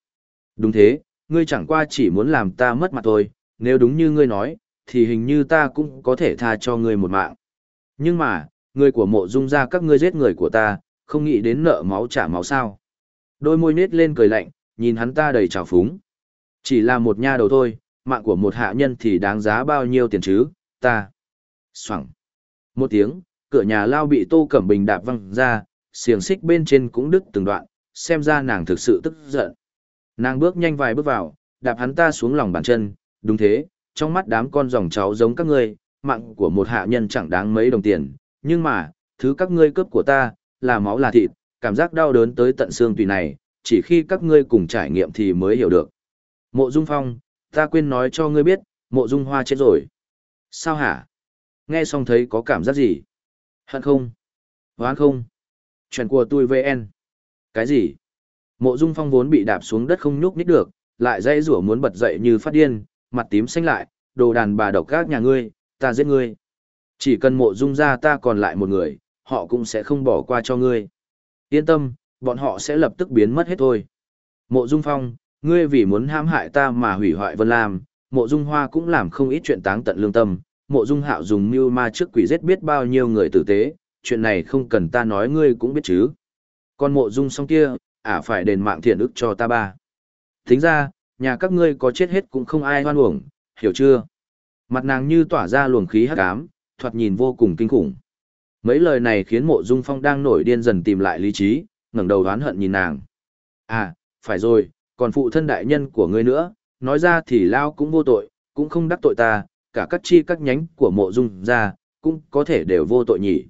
Đúng thế, ngươi chẳng qua chỉ muốn làm ta mất mặt thôi, nếu đúng như ngươi nói, thì hình như ta cũng có thể tha cho ngươi một mạng. Nhưng mà, người của mộ dung ra các ngươi giết người của ta, không nghĩ đến nợ máu trả máu sao. Đôi môi nết lên cười lạnh, nhìn hắn ta đầy trào phúng. Chỉ là một nha đầu thôi, mạng của một hạ nhân thì đáng giá bao nhiêu tiền chứ, ta. Xoẳng. Một tiếng, cửa nhà lao bị tô cẩm bình đạp văng ra, xiềng xích bên trên cũng đứt từng đoạn, xem ra nàng thực sự tức giận. Nàng bước nhanh vài bước vào, đạp hắn ta xuống lòng bàn chân, đúng thế, trong mắt đám con dòng cháu giống các ngươi, mạng của một hạ nhân chẳng đáng mấy đồng tiền, nhưng mà, thứ các ngươi cướp của ta, là máu là thịt, cảm giác đau đớn tới tận xương tùy này, chỉ khi các ngươi cùng trải nghiệm thì mới hiểu được. Mộ Dung Phong, ta quên nói cho ngươi biết, mộ Dung Hoa chết rồi. Sao hả? Nghe xong thấy có cảm giác gì? Hận không? Hoán không? Chuyện của tôi VN. Cái gì? Mộ Dung Phong vốn bị đạp xuống đất không nhúc nhích được, lại dây rủa muốn bật dậy như phát điên, mặt tím xanh lại, đồ đàn bà độc các nhà ngươi, ta giết ngươi. Chỉ cần mộ dung ra ta còn lại một người, họ cũng sẽ không bỏ qua cho ngươi. Yên tâm, bọn họ sẽ lập tức biến mất hết thôi. Mộ dung phong, ngươi vì muốn hãm hại ta mà hủy hoại Vân Lam, mộ dung hoa cũng làm không ít chuyện táng tận lương tâm. Mộ dung hạo dùng mưu ma trước quỷ giết biết bao nhiêu người tử tế, chuyện này không cần ta nói ngươi cũng biết chứ. Còn mộ dung xong kia, ả phải đền mạng thiện ức cho ta ba. Tính ra, nhà các ngươi có chết hết cũng không ai hoan uổng, hiểu chưa? Mặt nàng như tỏa ra luồng khí hắc ám, thoạt nhìn vô cùng kinh khủng. Mấy lời này khiến mộ dung phong đang nổi điên dần tìm lại lý trí, ngẩng đầu đoán hận nhìn nàng. À, phải rồi, còn phụ thân đại nhân của ngươi nữa, nói ra thì lao cũng vô tội, cũng không đắc tội ta, cả các chi các nhánh của mộ dung ra, cũng có thể đều vô tội nhỉ.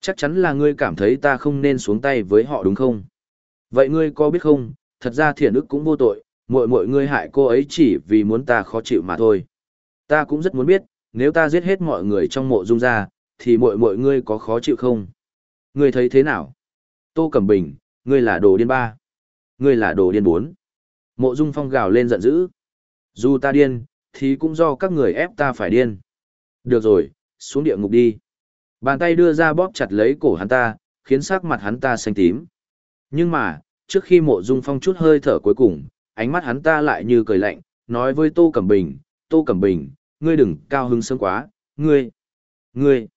Chắc chắn là ngươi cảm thấy ta không nên xuống tay với họ đúng không? Vậy ngươi có biết không, thật ra thiện ức cũng vô tội, mọi mọi ngươi hại cô ấy chỉ vì muốn ta khó chịu mà thôi. Ta cũng rất muốn biết, nếu ta giết hết mọi người trong mộ dung ra, thì mọi mọi ngươi có khó chịu không? Ngươi thấy thế nào? Tô Cẩm Bình, ngươi là đồ điên ba. Ngươi là đồ điên bốn. Mộ dung phong gào lên giận dữ. Dù ta điên, thì cũng do các người ép ta phải điên. Được rồi, xuống địa ngục đi. Bàn tay đưa ra bóp chặt lấy cổ hắn ta, khiến sắc mặt hắn ta xanh tím. Nhưng mà, trước khi mộ dung phong chút hơi thở cuối cùng, ánh mắt hắn ta lại như cười lạnh, nói với Tô Cẩm Bình, Tô Cẩm Bình, ngươi đừng cao hứng sớm quá, ngươi, ngươi,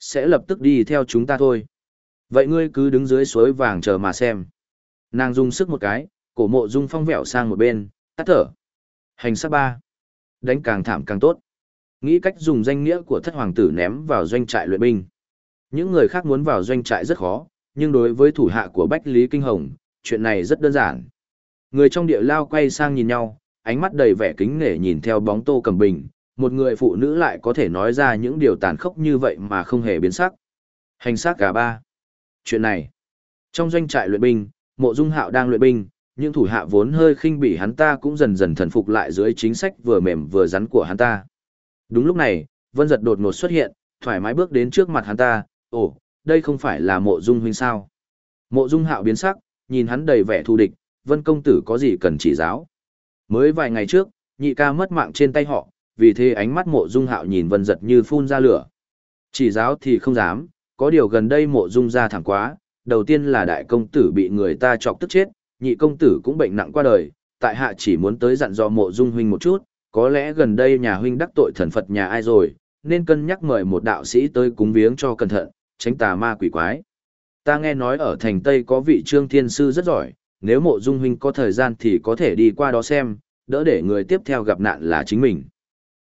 sẽ lập tức đi theo chúng ta thôi. Vậy ngươi cứ đứng dưới suối vàng chờ mà xem. Nàng dùng sức một cái, cổ mộ dung phong vẹo sang một bên, tắt thở. Hành sát ba. Đánh càng thảm càng tốt. Nghĩ cách dùng danh nghĩa của thất hoàng tử ném vào doanh trại luyện binh. Những người khác muốn vào doanh trại rất khó, nhưng đối với thủ hạ của Bách Lý Kinh Hồng, chuyện này rất đơn giản. Người trong địa lao quay sang nhìn nhau, ánh mắt đầy vẻ kính nể nhìn theo bóng Tô Cầm Bình, một người phụ nữ lại có thể nói ra những điều tàn khốc như vậy mà không hề biến sắc. Hành xác cả ba. Chuyện này, trong doanh trại luyện binh, Mộ Dung Hạo đang luyện binh, những thủ hạ vốn hơi khinh bỉ hắn ta cũng dần dần thần phục lại dưới chính sách vừa mềm vừa rắn của hắn ta. Đúng lúc này, Vân Giật đột ngột xuất hiện, thoải mái bước đến trước mặt hắn ta, "Ồ, đây không phải là Mộ Dung huynh sao?" Mộ Dung Hạo biến sắc, nhìn hắn đầy vẻ thù địch, "Vân công tử có gì cần chỉ giáo?" Mới vài ngày trước, nhị ca mất mạng trên tay họ, vì thế ánh mắt mộ dung hạo nhìn vân giật như phun ra lửa. Chỉ giáo thì không dám, có điều gần đây mộ dung ra thẳng quá, đầu tiên là đại công tử bị người ta chọc tức chết, nhị công tử cũng bệnh nặng qua đời, tại hạ chỉ muốn tới dặn dò mộ dung huynh một chút, có lẽ gần đây nhà huynh đắc tội thần Phật nhà ai rồi, nên cân nhắc mời một đạo sĩ tới cúng viếng cho cẩn thận, tránh tà ma quỷ quái. Ta nghe nói ở thành Tây có vị trương thiên sư rất giỏi, nếu mộ dung huynh có thời gian thì có thể đi qua đó xem, đỡ để người tiếp theo gặp nạn là chính mình.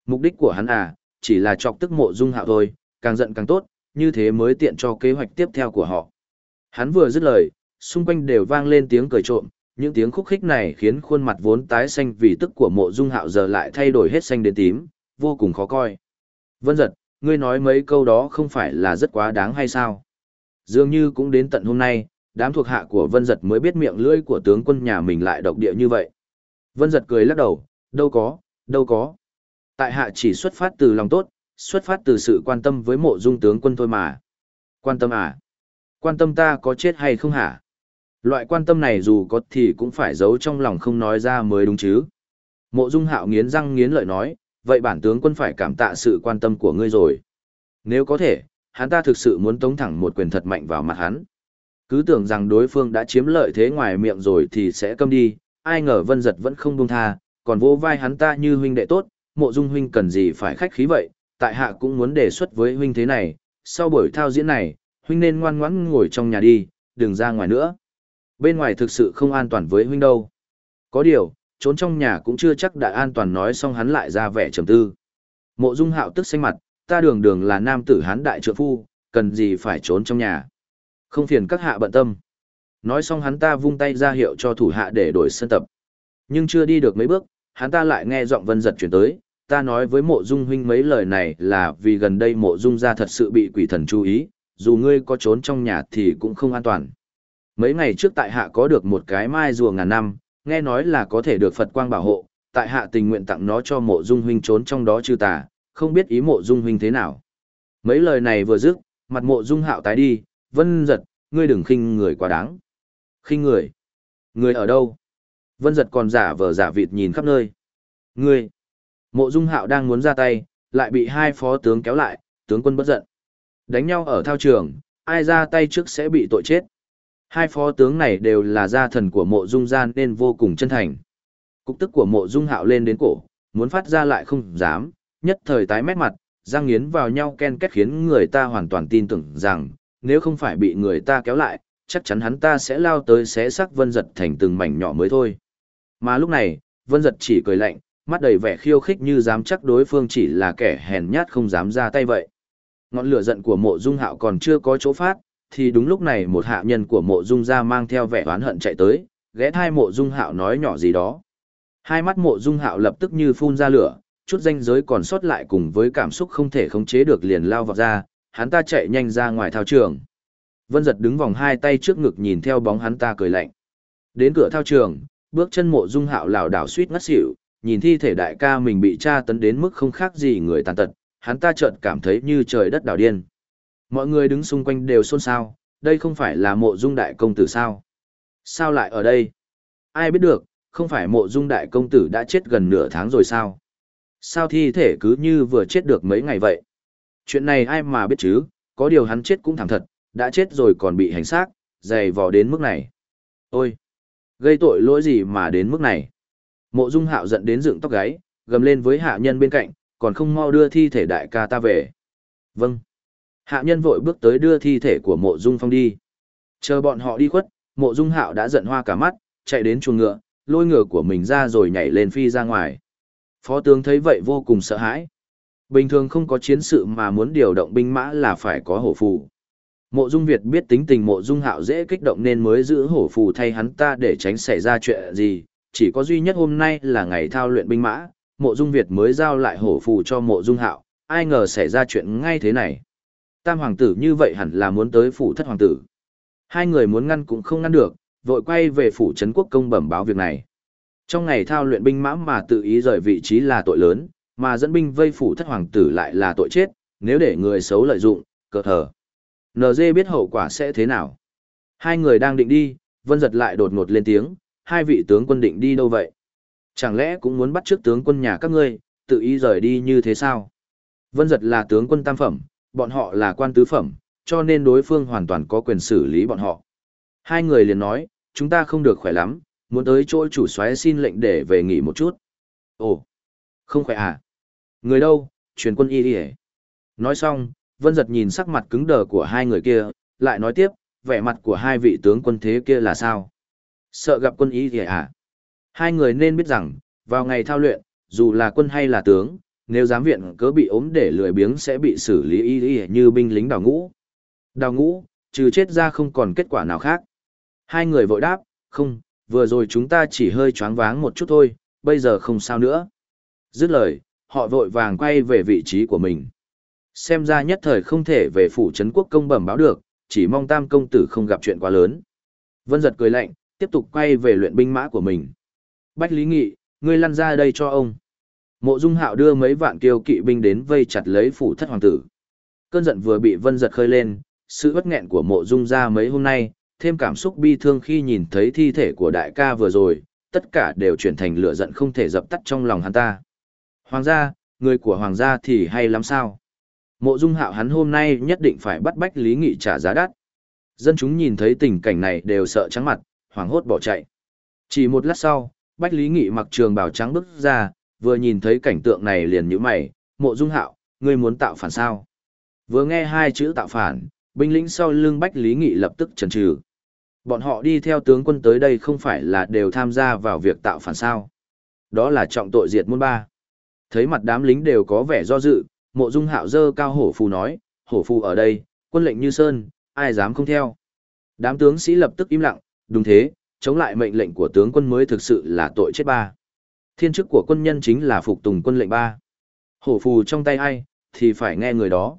Mục đích của hắn à, chỉ là chọc tức mộ dung hạo thôi, càng giận càng tốt, như thế mới tiện cho kế hoạch tiếp theo của họ. Hắn vừa dứt lời, xung quanh đều vang lên tiếng cười trộm, những tiếng khúc khích này khiến khuôn mặt vốn tái xanh vì tức của mộ dung hạo giờ lại thay đổi hết xanh đến tím, vô cùng khó coi. Vân giật, ngươi nói mấy câu đó không phải là rất quá đáng hay sao? Dường như cũng đến tận hôm nay, đám thuộc hạ của Vân giật mới biết miệng lưỡi của tướng quân nhà mình lại độc địa như vậy. Vân giật cười lắc đầu, đâu có, đâu có. Tại hạ chỉ xuất phát từ lòng tốt, xuất phát từ sự quan tâm với mộ dung tướng quân thôi mà. Quan tâm à? Quan tâm ta có chết hay không hả? Loại quan tâm này dù có thì cũng phải giấu trong lòng không nói ra mới đúng chứ. Mộ dung hạo nghiến răng nghiến lợi nói, vậy bản tướng quân phải cảm tạ sự quan tâm của ngươi rồi. Nếu có thể, hắn ta thực sự muốn tống thẳng một quyền thật mạnh vào mặt hắn. Cứ tưởng rằng đối phương đã chiếm lợi thế ngoài miệng rồi thì sẽ câm đi, ai ngờ vân giật vẫn không buông tha, còn vỗ vai hắn ta như huynh đệ tốt, mộ dung huynh cần gì phải khách khí vậy, tại hạ cũng muốn đề xuất với huynh thế này, sau buổi thao diễn này, huynh nên ngoan ngoãn ngồi trong nhà đi, đừng ra ngoài nữa. Bên ngoài thực sự không an toàn với huynh đâu. Có điều, trốn trong nhà cũng chưa chắc đã an toàn nói xong hắn lại ra vẻ trầm tư. Mộ dung hạo tức xanh mặt, ta đường đường là nam tử hán đại trượng phu, cần gì phải trốn trong nhà. Không phiền các hạ bận tâm. Nói xong hắn ta vung tay ra hiệu cho thủ hạ để đổi sân tập. Nhưng chưa đi được mấy bước, hắn ta lại nghe giọng vân giật chuyển tới, ta nói với mộ dung huynh mấy lời này là vì gần đây mộ dung ra thật sự bị quỷ thần chú ý, dù ngươi có trốn trong nhà thì cũng không an toàn. Mấy ngày trước tại hạ có được một cái mai rùa ngàn năm, nghe nói là có thể được Phật quang bảo hộ, tại hạ tình nguyện tặng nó cho mộ dung huynh trốn trong đó trừ tà, không biết ý mộ dung huynh thế nào. Mấy lời này vừa dứt, mặt mộ dung hạo tái đi, vân giật, ngươi đừng khinh người quá đáng. Khinh người? Người ở đâu? Vân giật còn giả vờ giả vịt nhìn khắp nơi. Ngươi! Mộ dung hạo đang muốn ra tay, lại bị hai phó tướng kéo lại, tướng quân bất giận. Đánh nhau ở thao trường, ai ra tay trước sẽ bị tội chết. Hai phó tướng này đều là gia thần của mộ dung gian nên vô cùng chân thành. Cục tức của mộ dung hạo lên đến cổ, muốn phát ra lại không dám, nhất thời tái mét mặt, răng nghiến vào nhau ken kết khiến người ta hoàn toàn tin tưởng rằng, nếu không phải bị người ta kéo lại, chắc chắn hắn ta sẽ lao tới xé xác vân giật thành từng mảnh nhỏ mới thôi. Mà lúc này, vân giật chỉ cười lạnh, mắt đầy vẻ khiêu khích như dám chắc đối phương chỉ là kẻ hèn nhát không dám ra tay vậy. Ngọn lửa giận của mộ dung hạo còn chưa có chỗ phát, thì đúng lúc này một hạ nhân của mộ dung ra mang theo vẻ oán hận chạy tới, ghé thai mộ dung hạo nói nhỏ gì đó. Hai mắt mộ dung hạo lập tức như phun ra lửa, chút danh giới còn sót lại cùng với cảm xúc không thể khống chế được liền lao vào ra, hắn ta chạy nhanh ra ngoài thao trường. Vân giật đứng vòng hai tay trước ngực nhìn theo bóng hắn ta cười lạnh. Đến cửa thao trường, bước chân mộ dung hạo lảo đảo suýt ngất xỉu, nhìn thi thể đại ca mình bị tra tấn đến mức không khác gì người tàn tật, hắn ta chợt cảm thấy như trời đất đảo điên. Mọi người đứng xung quanh đều xôn xao, đây không phải là mộ dung đại công tử sao? Sao lại ở đây? Ai biết được, không phải mộ dung đại công tử đã chết gần nửa tháng rồi sao? Sao thi thể cứ như vừa chết được mấy ngày vậy? Chuyện này ai mà biết chứ, có điều hắn chết cũng thẳng thật, đã chết rồi còn bị hành xác, dày vò đến mức này. Ôi! Gây tội lỗi gì mà đến mức này? Mộ dung hạo giận đến dựng tóc gáy, gầm lên với hạ nhân bên cạnh, còn không mau đưa thi thể đại ca ta về. Vâng. Hạ nhân vội bước tới đưa thi thể của mộ dung phong đi. Chờ bọn họ đi khuất, mộ dung hạo đã giận hoa cả mắt, chạy đến chuồng ngựa, lôi ngựa của mình ra rồi nhảy lên phi ra ngoài. Phó tướng thấy vậy vô cùng sợ hãi. Bình thường không có chiến sự mà muốn điều động binh mã là phải có hổ phù. Mộ Dung Việt biết tính tình Mộ Dung Hạo dễ kích động nên mới giữ hổ phù thay hắn ta để tránh xảy ra chuyện gì, chỉ có duy nhất hôm nay là ngày thao luyện binh mã, Mộ Dung Việt mới giao lại hổ phù cho Mộ Dung Hạo, ai ngờ xảy ra chuyện ngay thế này. Tam hoàng tử như vậy hẳn là muốn tới phủ thất hoàng tử. Hai người muốn ngăn cũng không ngăn được, vội quay về phủ trấn quốc công bẩm báo việc này. Trong ngày thao luyện binh mã mà tự ý rời vị trí là tội lớn, mà dẫn binh vây phủ thất hoàng tử lại là tội chết, nếu để người xấu lợi dụng, cờ thờ. NG biết hậu quả sẽ thế nào. Hai người đang định đi, vân giật lại đột ngột lên tiếng, hai vị tướng quân định đi đâu vậy? Chẳng lẽ cũng muốn bắt trước tướng quân nhà các ngươi, tự ý rời đi như thế sao? Vân giật là tướng quân tam phẩm, bọn họ là quan tứ phẩm, cho nên đối phương hoàn toàn có quyền xử lý bọn họ. Hai người liền nói, chúng ta không được khỏe lắm, muốn tới chỗ chủ soái xin lệnh để về nghỉ một chút. Ồ, không khỏe à? Người đâu, truyền quân y đi Nói xong, Vân Giật nhìn sắc mặt cứng đờ của hai người kia, lại nói tiếp, vẻ mặt của hai vị tướng quân thế kia là sao? Sợ gặp quân y thì à? Hai người nên biết rằng, vào ngày thao luyện, dù là quân hay là tướng, nếu giám viện cớ bị ốm để lười biếng sẽ bị xử lý y y như binh lính đào ngũ. Đào ngũ, trừ chết ra không còn kết quả nào khác. Hai người vội đáp, không, vừa rồi chúng ta chỉ hơi choáng váng một chút thôi, bây giờ không sao nữa. Dứt lời, họ vội vàng quay về vị trí của mình. Xem ra nhất thời không thể về phủ trấn quốc công bẩm báo được, chỉ mong tam công tử không gặp chuyện quá lớn. Vân giật cười lạnh, tiếp tục quay về luyện binh mã của mình. Bách Lý Nghị, ngươi lăn ra đây cho ông. Mộ Dung Hạo đưa mấy vạn kiêu kỵ binh đến vây chặt lấy phủ thất hoàng tử. Cơn giận vừa bị Vân giật khơi lên, sự bất nghẹn của Mộ Dung ra mấy hôm nay, thêm cảm xúc bi thương khi nhìn thấy thi thể của đại ca vừa rồi, tất cả đều chuyển thành lửa giận không thể dập tắt trong lòng hắn ta. Hoàng gia, người của hoàng gia thì hay lắm sao. Mộ dung hạo hắn hôm nay nhất định phải bắt bách Lý Nghị trả giá đắt. Dân chúng nhìn thấy tình cảnh này đều sợ trắng mặt, hoảng hốt bỏ chạy. Chỉ một lát sau, Bách Lý Nghị mặc trường bào trắng bước ra, vừa nhìn thấy cảnh tượng này liền nhíu mày, mộ dung hạo, ngươi muốn tạo phản sao? Vừa nghe hai chữ tạo phản, binh lính sau lưng Bách Lý Nghị lập tức chần chừ. Bọn họ đi theo tướng quân tới đây không phải là đều tham gia vào việc tạo phản sao. Đó là trọng tội diệt môn ba. Thấy mặt đám lính đều có vẻ do dự, mộ dung hạo dơ cao hổ phù nói, hổ phù ở đây, quân lệnh như sơn, ai dám không theo. Đám tướng sĩ lập tức im lặng, đúng thế, chống lại mệnh lệnh của tướng quân mới thực sự là tội chết ba. Thiên chức của quân nhân chính là phục tùng quân lệnh ba. Hổ phù trong tay ai, thì phải nghe người đó.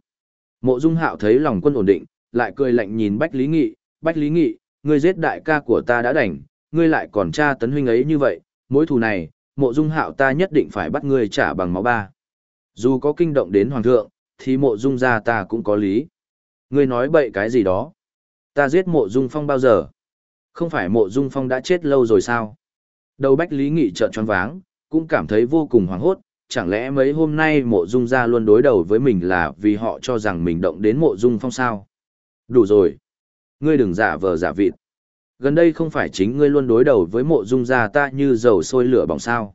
Mộ Dung Hạo thấy lòng quân ổn định, lại cười lạnh nhìn Bách Lý Nghị, Bách Lý Nghị, ngươi giết đại ca của ta đã đành, ngươi lại còn tra tấn huynh ấy như vậy, mối thù này, Mộ Dung Hạo ta nhất định phải bắt ngươi trả bằng máu ba. Dù có kinh động đến Hoàng thượng, thì Mộ Dung gia ta cũng có lý. Ngươi nói bậy cái gì đó? Ta giết Mộ Dung Phong bao giờ? Không phải Mộ Dung Phong đã chết lâu rồi sao? Đầu Bách Lý Nghị trợn tròn váng, cũng cảm thấy vô cùng hoảng hốt, chẳng lẽ mấy hôm nay mộ dung gia luôn đối đầu với mình là vì họ cho rằng mình động đến mộ dung phong sao? Đủ rồi. Ngươi đừng giả vờ giả vịt. Gần đây không phải chính ngươi luôn đối đầu với mộ dung gia ta như dầu sôi lửa bỏng sao.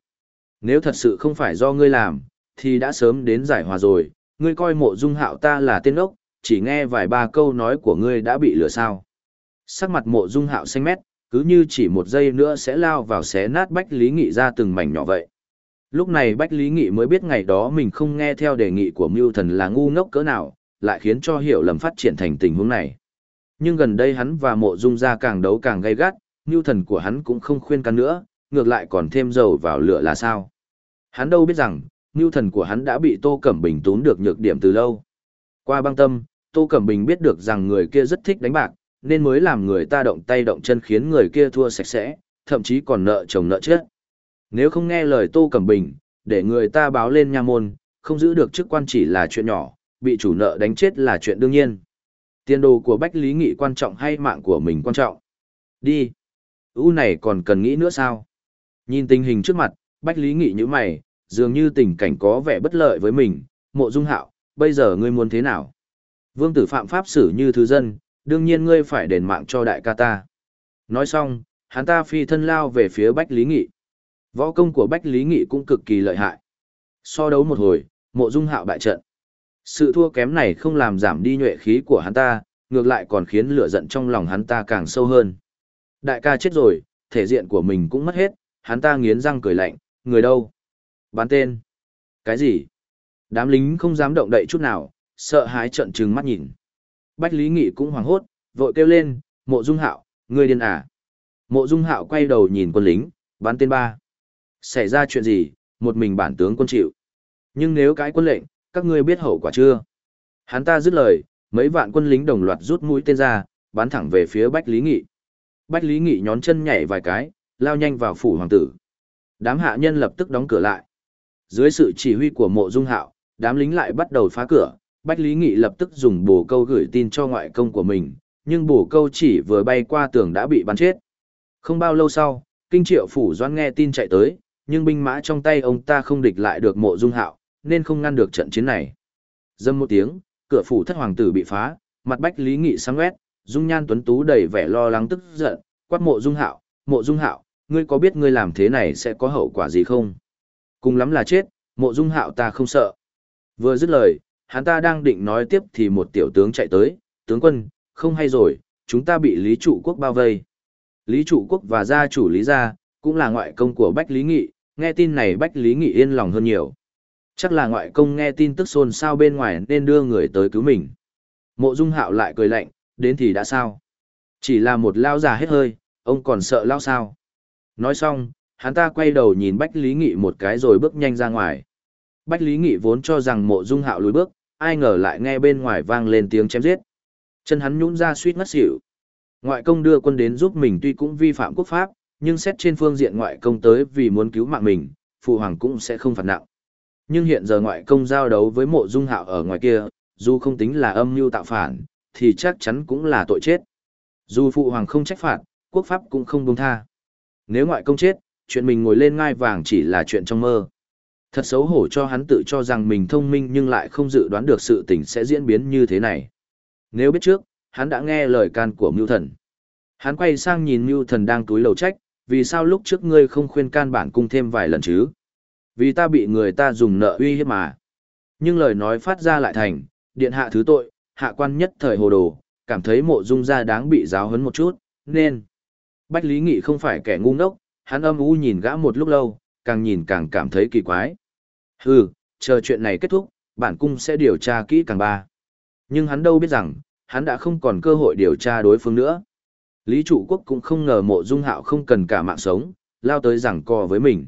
Nếu thật sự không phải do ngươi làm, thì đã sớm đến giải hòa rồi. Ngươi coi mộ dung hạo ta là tên ốc, chỉ nghe vài ba câu nói của ngươi đã bị lửa sao. Sắc mặt mộ dung hạo xanh mét, cứ như chỉ một giây nữa sẽ lao vào xé nát bách lý nghị ra từng mảnh nhỏ vậy. Lúc này Bách Lý Nghị mới biết ngày đó mình không nghe theo đề nghị của Mưu Thần là ngu ngốc cỡ nào, lại khiến cho hiểu lầm phát triển thành tình huống này. Nhưng gần đây hắn và mộ dung ra càng đấu càng gay gắt, Mưu Thần của hắn cũng không khuyên can nữa, ngược lại còn thêm dầu vào lửa là sao. Hắn đâu biết rằng, Mưu Thần của hắn đã bị Tô Cẩm Bình tốn được nhược điểm từ lâu. Qua băng tâm, Tô Cẩm Bình biết được rằng người kia rất thích đánh bạc, nên mới làm người ta động tay động chân khiến người kia thua sạch sẽ, thậm chí còn nợ chồng nợ chết. Nếu không nghe lời Tô Cẩm Bình, để người ta báo lên nha môn, không giữ được chức quan chỉ là chuyện nhỏ, bị chủ nợ đánh chết là chuyện đương nhiên. Tiền đồ của Bách Lý Nghị quan trọng hay mạng của mình quan trọng? Đi. U này còn cần nghĩ nữa sao? Nhìn tình hình trước mặt, Bách Lý Nghị như mày, dường như tình cảnh có vẻ bất lợi với mình. Mộ Dung Hạo, bây giờ ngươi muốn thế nào? Vương tử phạm pháp xử như thứ dân, đương nhiên ngươi phải đền mạng cho đại ca ta. Nói xong, hắn ta phi thân lao về phía Bách Lý Nghị. Võ công của Bách Lý Nghị cũng cực kỳ lợi hại. So đấu một hồi, mộ dung hạo bại trận. Sự thua kém này không làm giảm đi nhuệ khí của hắn ta, ngược lại còn khiến lửa giận trong lòng hắn ta càng sâu hơn. Đại ca chết rồi, thể diện của mình cũng mất hết, hắn ta nghiến răng cười lạnh, người đâu? Bán tên. Cái gì? Đám lính không dám động đậy chút nào, sợ hãi trận trừng mắt nhìn. Bách Lý Nghị cũng hoảng hốt, vội kêu lên, mộ dung hạo, người điên à? Mộ dung hạo quay đầu nhìn quân lính, bán tên ba xảy ra chuyện gì, một mình bản tướng quân chịu. Nhưng nếu cái quân lệnh, các ngươi biết hậu quả chưa? Hắn ta dứt lời, mấy vạn quân lính đồng loạt rút mũi tên ra, bắn thẳng về phía Bách Lý Nghị. Bách Lý Nghị nhón chân nhảy vài cái, lao nhanh vào phủ hoàng tử. Đám hạ nhân lập tức đóng cửa lại. Dưới sự chỉ huy của mộ dung hạo, đám lính lại bắt đầu phá cửa. Bách Lý Nghị lập tức dùng bổ câu gửi tin cho ngoại công của mình, nhưng bổ câu chỉ vừa bay qua tường đã bị bắn chết. Không bao lâu sau, kinh triệu phủ doan nghe tin chạy tới, nhưng binh mã trong tay ông ta không địch lại được mộ dung hạo, nên không ngăn được trận chiến này. Dâm một tiếng, cửa phủ thất hoàng tử bị phá, mặt bách lý nghị sáng quét, dung nhan tuấn tú đầy vẻ lo lắng tức giận, quát mộ dung hạo, mộ dung hạo, ngươi có biết ngươi làm thế này sẽ có hậu quả gì không? Cùng lắm là chết, mộ dung hạo ta không sợ. Vừa dứt lời, hắn ta đang định nói tiếp thì một tiểu tướng chạy tới, tướng quân, không hay rồi, chúng ta bị Lý Trụ Quốc bao vây. Lý Trụ Quốc và gia chủ Lý Gia, cũng là ngoại công của Bách Lý Nghị, nghe tin này Bách Lý Nghị yên lòng hơn nhiều. Chắc là ngoại công nghe tin tức xôn xao bên ngoài nên đưa người tới cứu mình. Mộ Dung Hạo lại cười lạnh, đến thì đã sao? Chỉ là một lao già hết hơi, ông còn sợ lao sao? Nói xong, hắn ta quay đầu nhìn Bách Lý Nghị một cái rồi bước nhanh ra ngoài. Bách Lý Nghị vốn cho rằng mộ Dung Hạo lùi bước, ai ngờ lại nghe bên ngoài vang lên tiếng chém giết. Chân hắn nhũn ra suýt ngất xỉu. Ngoại công đưa quân đến giúp mình tuy cũng vi phạm quốc pháp, nhưng xét trên phương diện ngoại công tới vì muốn cứu mạng mình, phụ hoàng cũng sẽ không phạt nặng. Nhưng hiện giờ ngoại công giao đấu với mộ dung hạo ở ngoài kia, dù không tính là âm mưu tạo phản, thì chắc chắn cũng là tội chết. Dù phụ hoàng không trách phạt, quốc pháp cũng không buông tha. Nếu ngoại công chết, chuyện mình ngồi lên ngai vàng chỉ là chuyện trong mơ. Thật xấu hổ cho hắn tự cho rằng mình thông minh nhưng lại không dự đoán được sự tình sẽ diễn biến như thế này. Nếu biết trước, hắn đã nghe lời can của Mưu Thần. Hắn quay sang nhìn Mưu Thần đang túi lầu trách, vì sao lúc trước ngươi không khuyên can bản cung thêm vài lần chứ? Vì ta bị người ta dùng nợ uy hiếp mà. Nhưng lời nói phát ra lại thành, điện hạ thứ tội, hạ quan nhất thời hồ đồ, cảm thấy mộ dung ra đáng bị giáo hấn một chút, nên. Bách Lý Nghị không phải kẻ ngu ngốc, hắn âm u nhìn gã một lúc lâu, càng nhìn càng cảm thấy kỳ quái. Hừ, chờ chuyện này kết thúc, bản cung sẽ điều tra kỹ càng ba. Nhưng hắn đâu biết rằng, hắn đã không còn cơ hội điều tra đối phương nữa. Lý trụ quốc cũng không ngờ mộ dung hạo không cần cả mạng sống, lao tới rằng co với mình.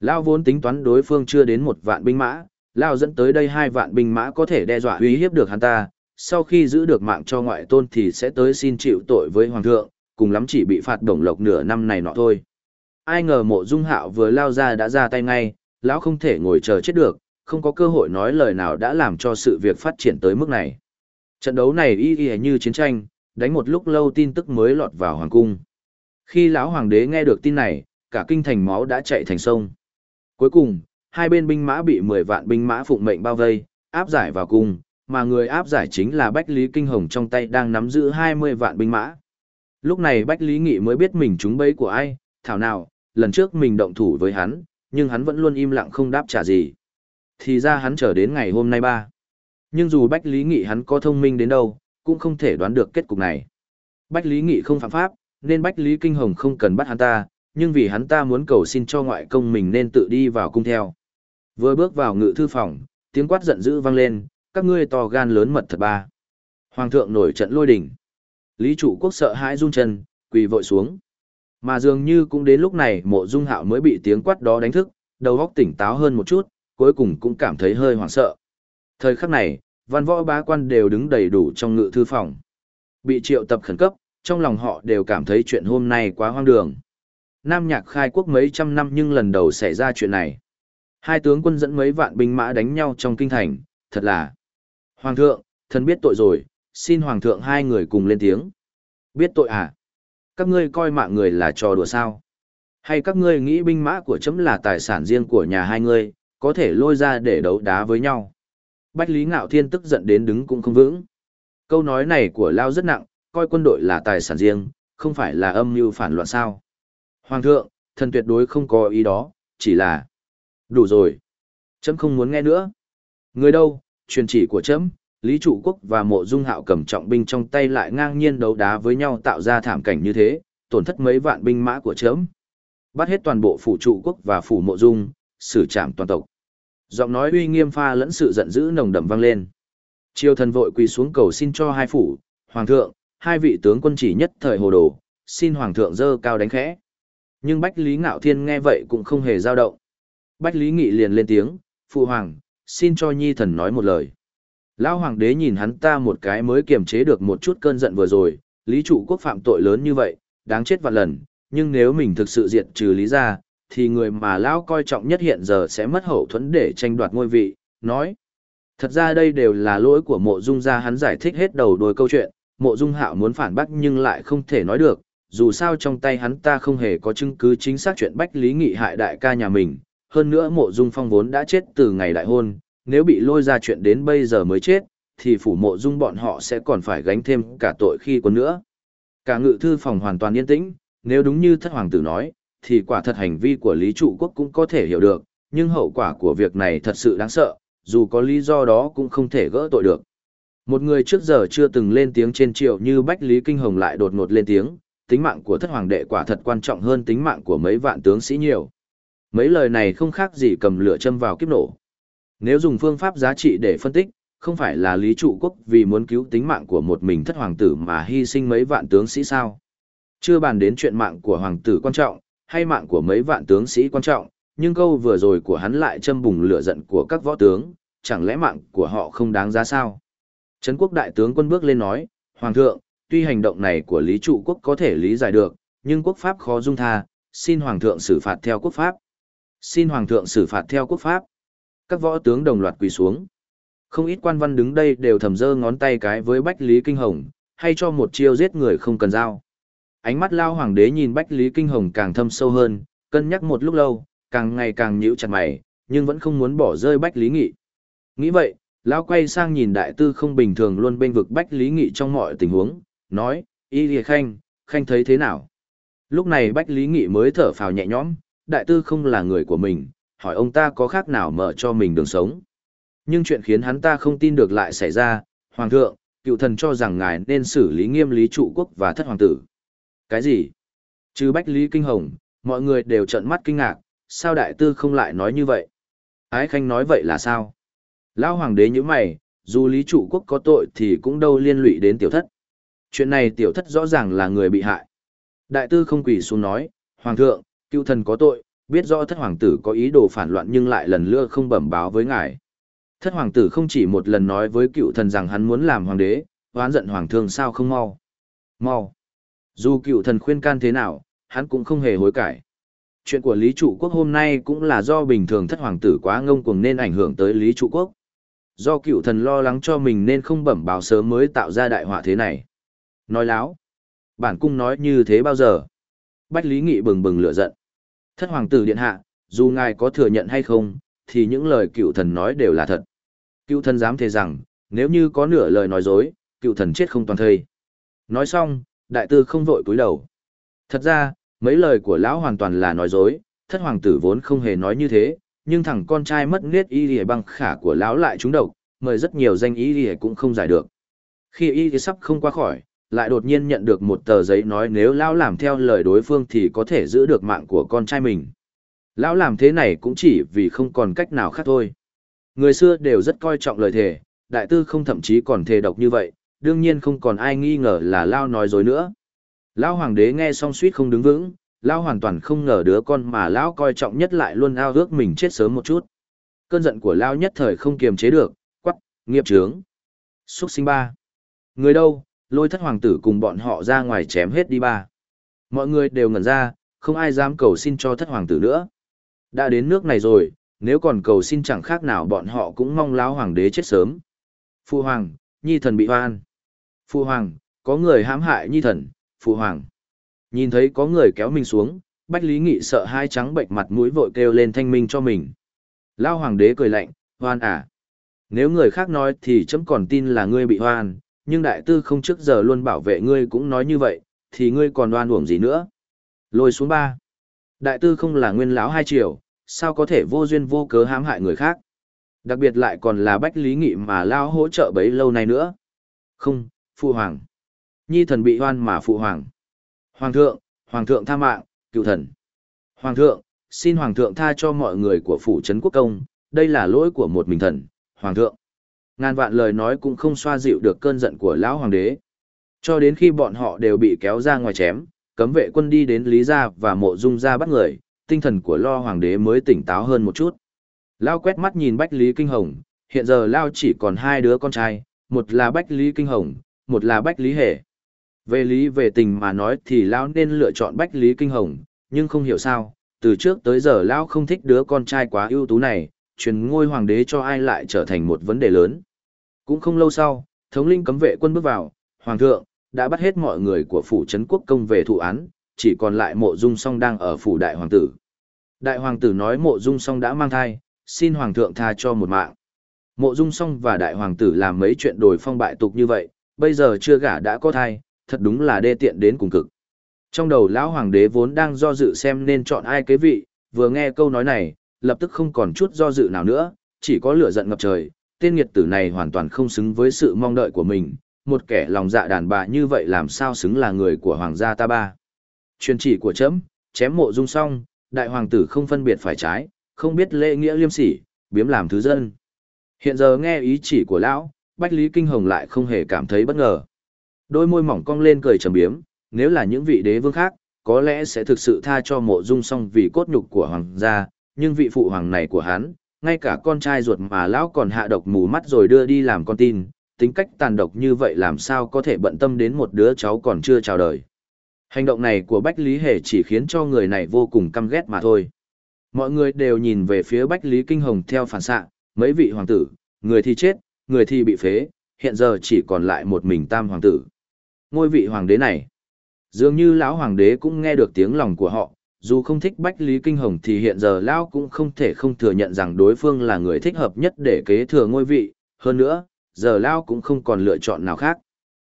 Lao vốn tính toán đối phương chưa đến một vạn binh mã, Lao dẫn tới đây hai vạn binh mã có thể đe dọa uy hiếp được hắn ta, sau khi giữ được mạng cho ngoại tôn thì sẽ tới xin chịu tội với hoàng thượng, cùng lắm chỉ bị phạt đồng lộc nửa năm này nọ thôi. Ai ngờ mộ dung hạo vừa lao ra đã ra tay ngay, lão không thể ngồi chờ chết được, không có cơ hội nói lời nào đã làm cho sự việc phát triển tới mức này. Trận đấu này y y như chiến tranh, đánh một lúc lâu tin tức mới lọt vào hoàng cung. Khi lão hoàng đế nghe được tin này, cả kinh thành máu đã chạy thành sông. Cuối cùng, hai bên binh mã bị 10 vạn binh mã phụng mệnh bao vây, áp giải vào cung, mà người áp giải chính là Bách Lý Kinh Hồng trong tay đang nắm giữ 20 vạn binh mã. Lúc này Bách Lý Nghị mới biết mình trúng bẫy của ai, thảo nào, lần trước mình động thủ với hắn, nhưng hắn vẫn luôn im lặng không đáp trả gì. Thì ra hắn chờ đến ngày hôm nay ba. Nhưng dù Bách Lý Nghị hắn có thông minh đến đâu, cũng không thể đoán được kết cục này. Bách Lý Nghị không phạm pháp, nên Bách Lý Kinh Hồng không cần bắt hắn ta, nhưng vì hắn ta muốn cầu xin cho ngoại công mình nên tự đi vào cung theo. Vừa bước vào ngự thư phòng, tiếng quát giận dữ vang lên, các ngươi to gan lớn mật thật ba. Hoàng thượng nổi trận lôi đỉnh. Lý trụ quốc sợ hãi run chân, quỳ vội xuống. Mà dường như cũng đến lúc này mộ dung hạo mới bị tiếng quát đó đánh thức, đầu óc tỉnh táo hơn một chút, cuối cùng cũng cảm thấy hơi hoảng sợ. Thời khắc này, văn võ bá quan đều đứng đầy đủ trong ngự thư phòng. Bị triệu tập khẩn cấp, trong lòng họ đều cảm thấy chuyện hôm nay quá hoang đường. Nam nhạc khai quốc mấy trăm năm nhưng lần đầu xảy ra chuyện này. Hai tướng quân dẫn mấy vạn binh mã đánh nhau trong kinh thành, thật là. Hoàng thượng, thần biết tội rồi, xin hoàng thượng hai người cùng lên tiếng. Biết tội à? Các ngươi coi mạng người là trò đùa sao? Hay các ngươi nghĩ binh mã của chấm là tài sản riêng của nhà hai ngươi, có thể lôi ra để đấu đá với nhau? Bách Lý Ngạo Thiên tức giận đến đứng cũng không vững. Câu nói này của Lao rất nặng, coi quân đội là tài sản riêng, không phải là âm mưu phản loạn sao. Hoàng thượng, thần tuyệt đối không có ý đó, chỉ là... Đủ rồi. Chấm không muốn nghe nữa. Người đâu, truyền chỉ của chấm, Lý Trụ Quốc và Mộ Dung Hạo cầm trọng binh trong tay lại ngang nhiên đấu đá với nhau tạo ra thảm cảnh như thế, tổn thất mấy vạn binh mã của chớm. Bắt hết toàn bộ phủ Trụ Quốc và phủ Mộ Dung, xử trảm toàn tộc. Giọng nói uy nghiêm pha lẫn sự giận dữ nồng đậm vang lên. Triều thần vội quỳ xuống cầu xin cho hai phủ, hoàng thượng, hai vị tướng quân chỉ nhất thời hồ đồ, xin hoàng thượng dơ cao đánh khẽ. Nhưng Bách Lý Ngạo Thiên nghe vậy cũng không hề dao động. Bách Lý Nghị liền lên tiếng, phụ hoàng, xin cho nhi thần nói một lời. Lão hoàng đế nhìn hắn ta một cái mới kiềm chế được một chút cơn giận vừa rồi, lý trụ quốc phạm tội lớn như vậy, đáng chết vạn lần, nhưng nếu mình thực sự diệt trừ lý ra, thì người mà lão coi trọng nhất hiện giờ sẽ mất hậu thuẫn để tranh đoạt ngôi vị, nói. Thật ra đây đều là lỗi của mộ dung gia hắn giải thích hết đầu đuôi câu chuyện, mộ dung hạo muốn phản bác nhưng lại không thể nói được, dù sao trong tay hắn ta không hề có chứng cứ chính xác chuyện bách lý nghị hại đại ca nhà mình, hơn nữa mộ dung phong vốn đã chết từ ngày đại hôn, nếu bị lôi ra chuyện đến bây giờ mới chết, thì phủ mộ dung bọn họ sẽ còn phải gánh thêm cả tội khi còn nữa. Cả ngự thư phòng hoàn toàn yên tĩnh, nếu đúng như thất hoàng tử nói, thì quả thật hành vi của Lý Trụ Quốc cũng có thể hiểu được, nhưng hậu quả của việc này thật sự đáng sợ, dù có lý do đó cũng không thể gỡ tội được. Một người trước giờ chưa từng lên tiếng trên triệu như Bách Lý Kinh Hồng lại đột ngột lên tiếng, tính mạng của thất hoàng đệ quả thật quan trọng hơn tính mạng của mấy vạn tướng sĩ nhiều. Mấy lời này không khác gì cầm lửa châm vào kiếp nổ. Nếu dùng phương pháp giá trị để phân tích, không phải là Lý Trụ Quốc vì muốn cứu tính mạng của một mình thất hoàng tử mà hy sinh mấy vạn tướng sĩ sao. Chưa bàn đến chuyện mạng của hoàng tử quan trọng, hay mạng của mấy vạn tướng sĩ quan trọng, nhưng câu vừa rồi của hắn lại châm bùng lửa giận của các võ tướng, chẳng lẽ mạng của họ không đáng giá sao? Trấn quốc đại tướng quân bước lên nói, Hoàng thượng, tuy hành động này của Lý Trụ Quốc có thể lý giải được, nhưng quốc pháp khó dung tha, xin Hoàng thượng xử phạt theo quốc pháp. Xin Hoàng thượng xử phạt theo quốc pháp. Các võ tướng đồng loạt quỳ xuống. Không ít quan văn đứng đây đều thầm dơ ngón tay cái với Bách Lý Kinh Hồng, hay cho một chiêu giết người không cần dao. Ánh mắt lao hoàng đế nhìn Bách Lý Kinh Hồng càng thâm sâu hơn, cân nhắc một lúc lâu, càng ngày càng nhíu chặt mày, nhưng vẫn không muốn bỏ rơi Bách Lý Nghị. Nghĩ vậy, lão quay sang nhìn đại tư không bình thường luôn bên vực Bách Lý Nghị trong mọi tình huống, nói, Y Lìa Khanh, Khanh thấy thế nào? Lúc này Bách Lý Nghị mới thở phào nhẹ nhõm, đại tư không là người của mình, hỏi ông ta có khác nào mở cho mình đường sống. Nhưng chuyện khiến hắn ta không tin được lại xảy ra, Hoàng thượng, cựu thần cho rằng ngài nên xử lý nghiêm lý trụ quốc và thất hoàng tử. Cái gì? Chứ Bách Lý Kinh Hồng, mọi người đều trợn mắt kinh ngạc, sao đại tư không lại nói như vậy? Ái Khanh nói vậy là sao? Lão hoàng đế như mày, dù lý trụ quốc có tội thì cũng đâu liên lụy đến tiểu thất. Chuyện này tiểu thất rõ ràng là người bị hại. Đại tư không quỳ xuống nói, Hoàng thượng, cựu thần có tội, biết rõ thất hoàng tử có ý đồ phản loạn nhưng lại lần lưa không bẩm báo với ngài. Thất hoàng tử không chỉ một lần nói với cựu thần rằng hắn muốn làm hoàng đế, oán giận hoàng thương sao không mau. Mau. Dù cựu thần khuyên can thế nào, hắn cũng không hề hối cải. Chuyện của Lý Trụ Quốc hôm nay cũng là do bình thường thất hoàng tử quá ngông cuồng nên ảnh hưởng tới Lý Trụ Quốc. Do cựu thần lo lắng cho mình nên không bẩm báo sớm mới tạo ra đại họa thế này. Nói láo. Bản cung nói như thế bao giờ? Bách Lý Nghị bừng bừng lửa giận. Thất hoàng tử điện hạ, dù ngài có thừa nhận hay không, thì những lời cựu thần nói đều là thật. Cựu thần dám thề rằng, nếu như có nửa lời nói dối, cựu thần chết không toàn thây. Nói xong, đại tư không vội cúi đầu. Thật ra, mấy lời của lão hoàn toàn là nói dối, thất hoàng tử vốn không hề nói như thế, nhưng thằng con trai mất nết y lìa băng khả của lão lại trúng độc, mời rất nhiều danh y lìa cũng không giải được. Khi y sắp không qua khỏi, lại đột nhiên nhận được một tờ giấy nói nếu lão làm theo lời đối phương thì có thể giữ được mạng của con trai mình. Lão làm thế này cũng chỉ vì không còn cách nào khác thôi. Người xưa đều rất coi trọng lời thề, đại tư không thậm chí còn thề độc như vậy, đương nhiên không còn ai nghi ngờ là Lao nói dối nữa. Lão hoàng đế nghe xong suýt không đứng vững, Lão hoàn toàn không ngờ đứa con mà Lão coi trọng nhất lại luôn ao ước mình chết sớm một chút. Cơn giận của Lão nhất thời không kiềm chế được, quắc, nghiệp trướng. Xuất sinh ba. Người đâu, lôi thất hoàng tử cùng bọn họ ra ngoài chém hết đi ba. Mọi người đều ngẩn ra, không ai dám cầu xin cho thất hoàng tử nữa. Đã đến nước này rồi, nếu còn cầu xin chẳng khác nào bọn họ cũng mong láo hoàng đế chết sớm. Phụ hoàng, nhi thần bị hoan. Phụ hoàng, có người hãm hại nhi thần, phụ hoàng. Nhìn thấy có người kéo mình xuống, Bách Lý Nghị sợ hai trắng bệnh mặt mũi vội kêu lên thanh minh cho mình. Lao hoàng đế cười lạnh, hoan à. Nếu người khác nói thì chấm còn tin là ngươi bị hoan, nhưng đại tư không trước giờ luôn bảo vệ ngươi cũng nói như vậy, thì ngươi còn đoan uổng gì nữa. Lôi xuống ba. Đại tư không là nguyên lão hai triệu, sao có thể vô duyên vô cớ hãm hại người khác. Đặc biệt lại còn là bách lý nghị mà lao hỗ trợ bấy lâu nay nữa. Không, phụ hoàng. Nhi thần bị hoan mà phụ hoàng. Hoàng thượng, hoàng thượng tha mạng, cựu thần. Hoàng thượng, xin hoàng thượng tha cho mọi người của phủ trấn quốc công, đây là lỗi của một mình thần, hoàng thượng. Ngàn vạn lời nói cũng không xoa dịu được cơn giận của lão hoàng đế. Cho đến khi bọn họ đều bị kéo ra ngoài chém, cấm vệ quân đi đến Lý Gia và mộ dung ra bắt người, tinh thần của lo hoàng đế mới tỉnh táo hơn một chút. Lao quét mắt nhìn Bách Lý Kinh Hồng, hiện giờ Lao chỉ còn hai đứa con trai, một là Bách Lý Kinh Hồng, một là Bách Lý Hề. Về lý về tình mà nói thì Lao nên lựa chọn Bách Lý Kinh Hồng, nhưng không hiểu sao, từ trước tới giờ Lao không thích đứa con trai quá ưu tú này, truyền ngôi hoàng đế cho ai lại trở thành một vấn đề lớn. Cũng không lâu sau, thống linh cấm vệ quân bước vào, Hoàng thượng, đã bắt hết mọi người của phủ trấn quốc công về thụ án, chỉ còn lại mộ dung song đang ở phủ đại hoàng tử. Đại hoàng tử nói mộ dung song đã mang thai, xin hoàng thượng tha cho một mạng. Mộ dung song và đại hoàng tử làm mấy chuyện đổi phong bại tục như vậy, bây giờ chưa gả đã có thai, thật đúng là đê tiện đến cùng cực. Trong đầu lão hoàng đế vốn đang do dự xem nên chọn ai kế vị, vừa nghe câu nói này, lập tức không còn chút do dự nào nữa, chỉ có lửa giận ngập trời, tên nghiệt tử này hoàn toàn không xứng với sự mong đợi của mình, một kẻ lòng dạ đàn bà như vậy làm sao xứng là người của hoàng gia ta ba. Truyền chỉ của chấm, chém mộ dung xong, đại hoàng tử không phân biệt phải trái, không biết lễ nghĩa liêm sỉ, biếm làm thứ dân. Hiện giờ nghe ý chỉ của lão, Bách Lý Kinh Hồng lại không hề cảm thấy bất ngờ. Đôi môi mỏng cong lên cười trầm biếm, nếu là những vị đế vương khác, có lẽ sẽ thực sự tha cho mộ dung Song vì cốt nhục của hoàng gia, nhưng vị phụ hoàng này của hắn, ngay cả con trai ruột mà lão còn hạ độc mù mắt rồi đưa đi làm con tin, tính cách tàn độc như vậy làm sao có thể bận tâm đến một đứa cháu còn chưa chào đời. Hành động này của Bách Lý Hề chỉ khiến cho người này vô cùng căm ghét mà thôi. Mọi người đều nhìn về phía Bách Lý Kinh Hồng theo phản xạ, mấy vị hoàng tử, người thì chết, người thì bị phế, hiện giờ chỉ còn lại một mình tam hoàng tử. Ngôi vị hoàng đế này, dường như lão hoàng đế cũng nghe được tiếng lòng của họ, dù không thích Bách Lý Kinh Hồng thì hiện giờ Lao cũng không thể không thừa nhận rằng đối phương là người thích hợp nhất để kế thừa ngôi vị, hơn nữa, giờ Lao cũng không còn lựa chọn nào khác.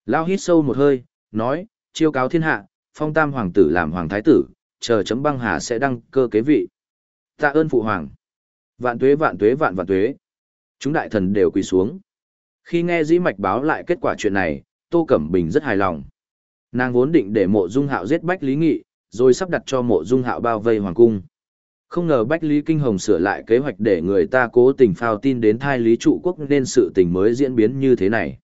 Lao hít sâu một hơi, nói, chiêu cáo thiên hạ, phong tam hoàng tử làm hoàng thái tử, chờ chấm băng hà sẽ đăng cơ kế vị. Tạ ơn phụ hoàng. Vạn tuế vạn tuế vạn vạn tuế. Chúng đại thần đều quỳ xuống. Khi nghe dĩ mạch báo lại kết quả chuyện này, Tô Cẩm Bình rất hài lòng. Nàng vốn định để mộ dung hạo giết Bách Lý Nghị, rồi sắp đặt cho mộ dung hạo bao vây hoàng cung. Không ngờ Bách Lý Kinh Hồng sửa lại kế hoạch để người ta cố tình phao tin đến thai lý trụ quốc nên sự tình mới diễn biến như thế này.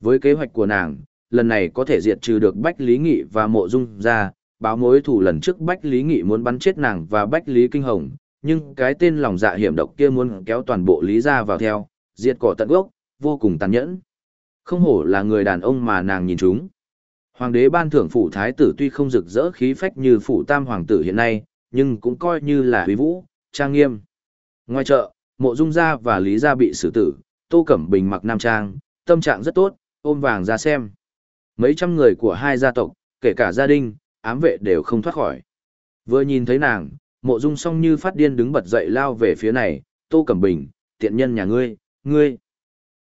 Với kế hoạch của nàng, lần này có thể diệt trừ được Bách Lý Nghị và mộ dung ra, báo mối thủ lần trước Bách Lý Nghị muốn bắn chết nàng và Bách Lý Kinh Hồng, nhưng cái tên lòng dạ hiểm độc kia muốn kéo toàn bộ Lý gia vào theo, diệt cỏ tận gốc, vô cùng tàn nhẫn. Không hổ là người đàn ông mà nàng nhìn chúng. Hoàng đế ban thưởng phủ thái tử tuy không rực rỡ khí phách như phủ tam hoàng tử hiện nay, nhưng cũng coi như là quý vũ, trang nghiêm. Ngoài chợ, mộ dung gia và lý gia bị xử tử, tô cẩm bình mặc nam trang, tâm trạng rất tốt, ôm vàng ra xem. Mấy trăm người của hai gia tộc, kể cả gia đình, ám vệ đều không thoát khỏi. Vừa nhìn thấy nàng, mộ dung song như phát điên đứng bật dậy lao về phía này, tô cẩm bình, tiện nhân nhà ngươi, ngươi.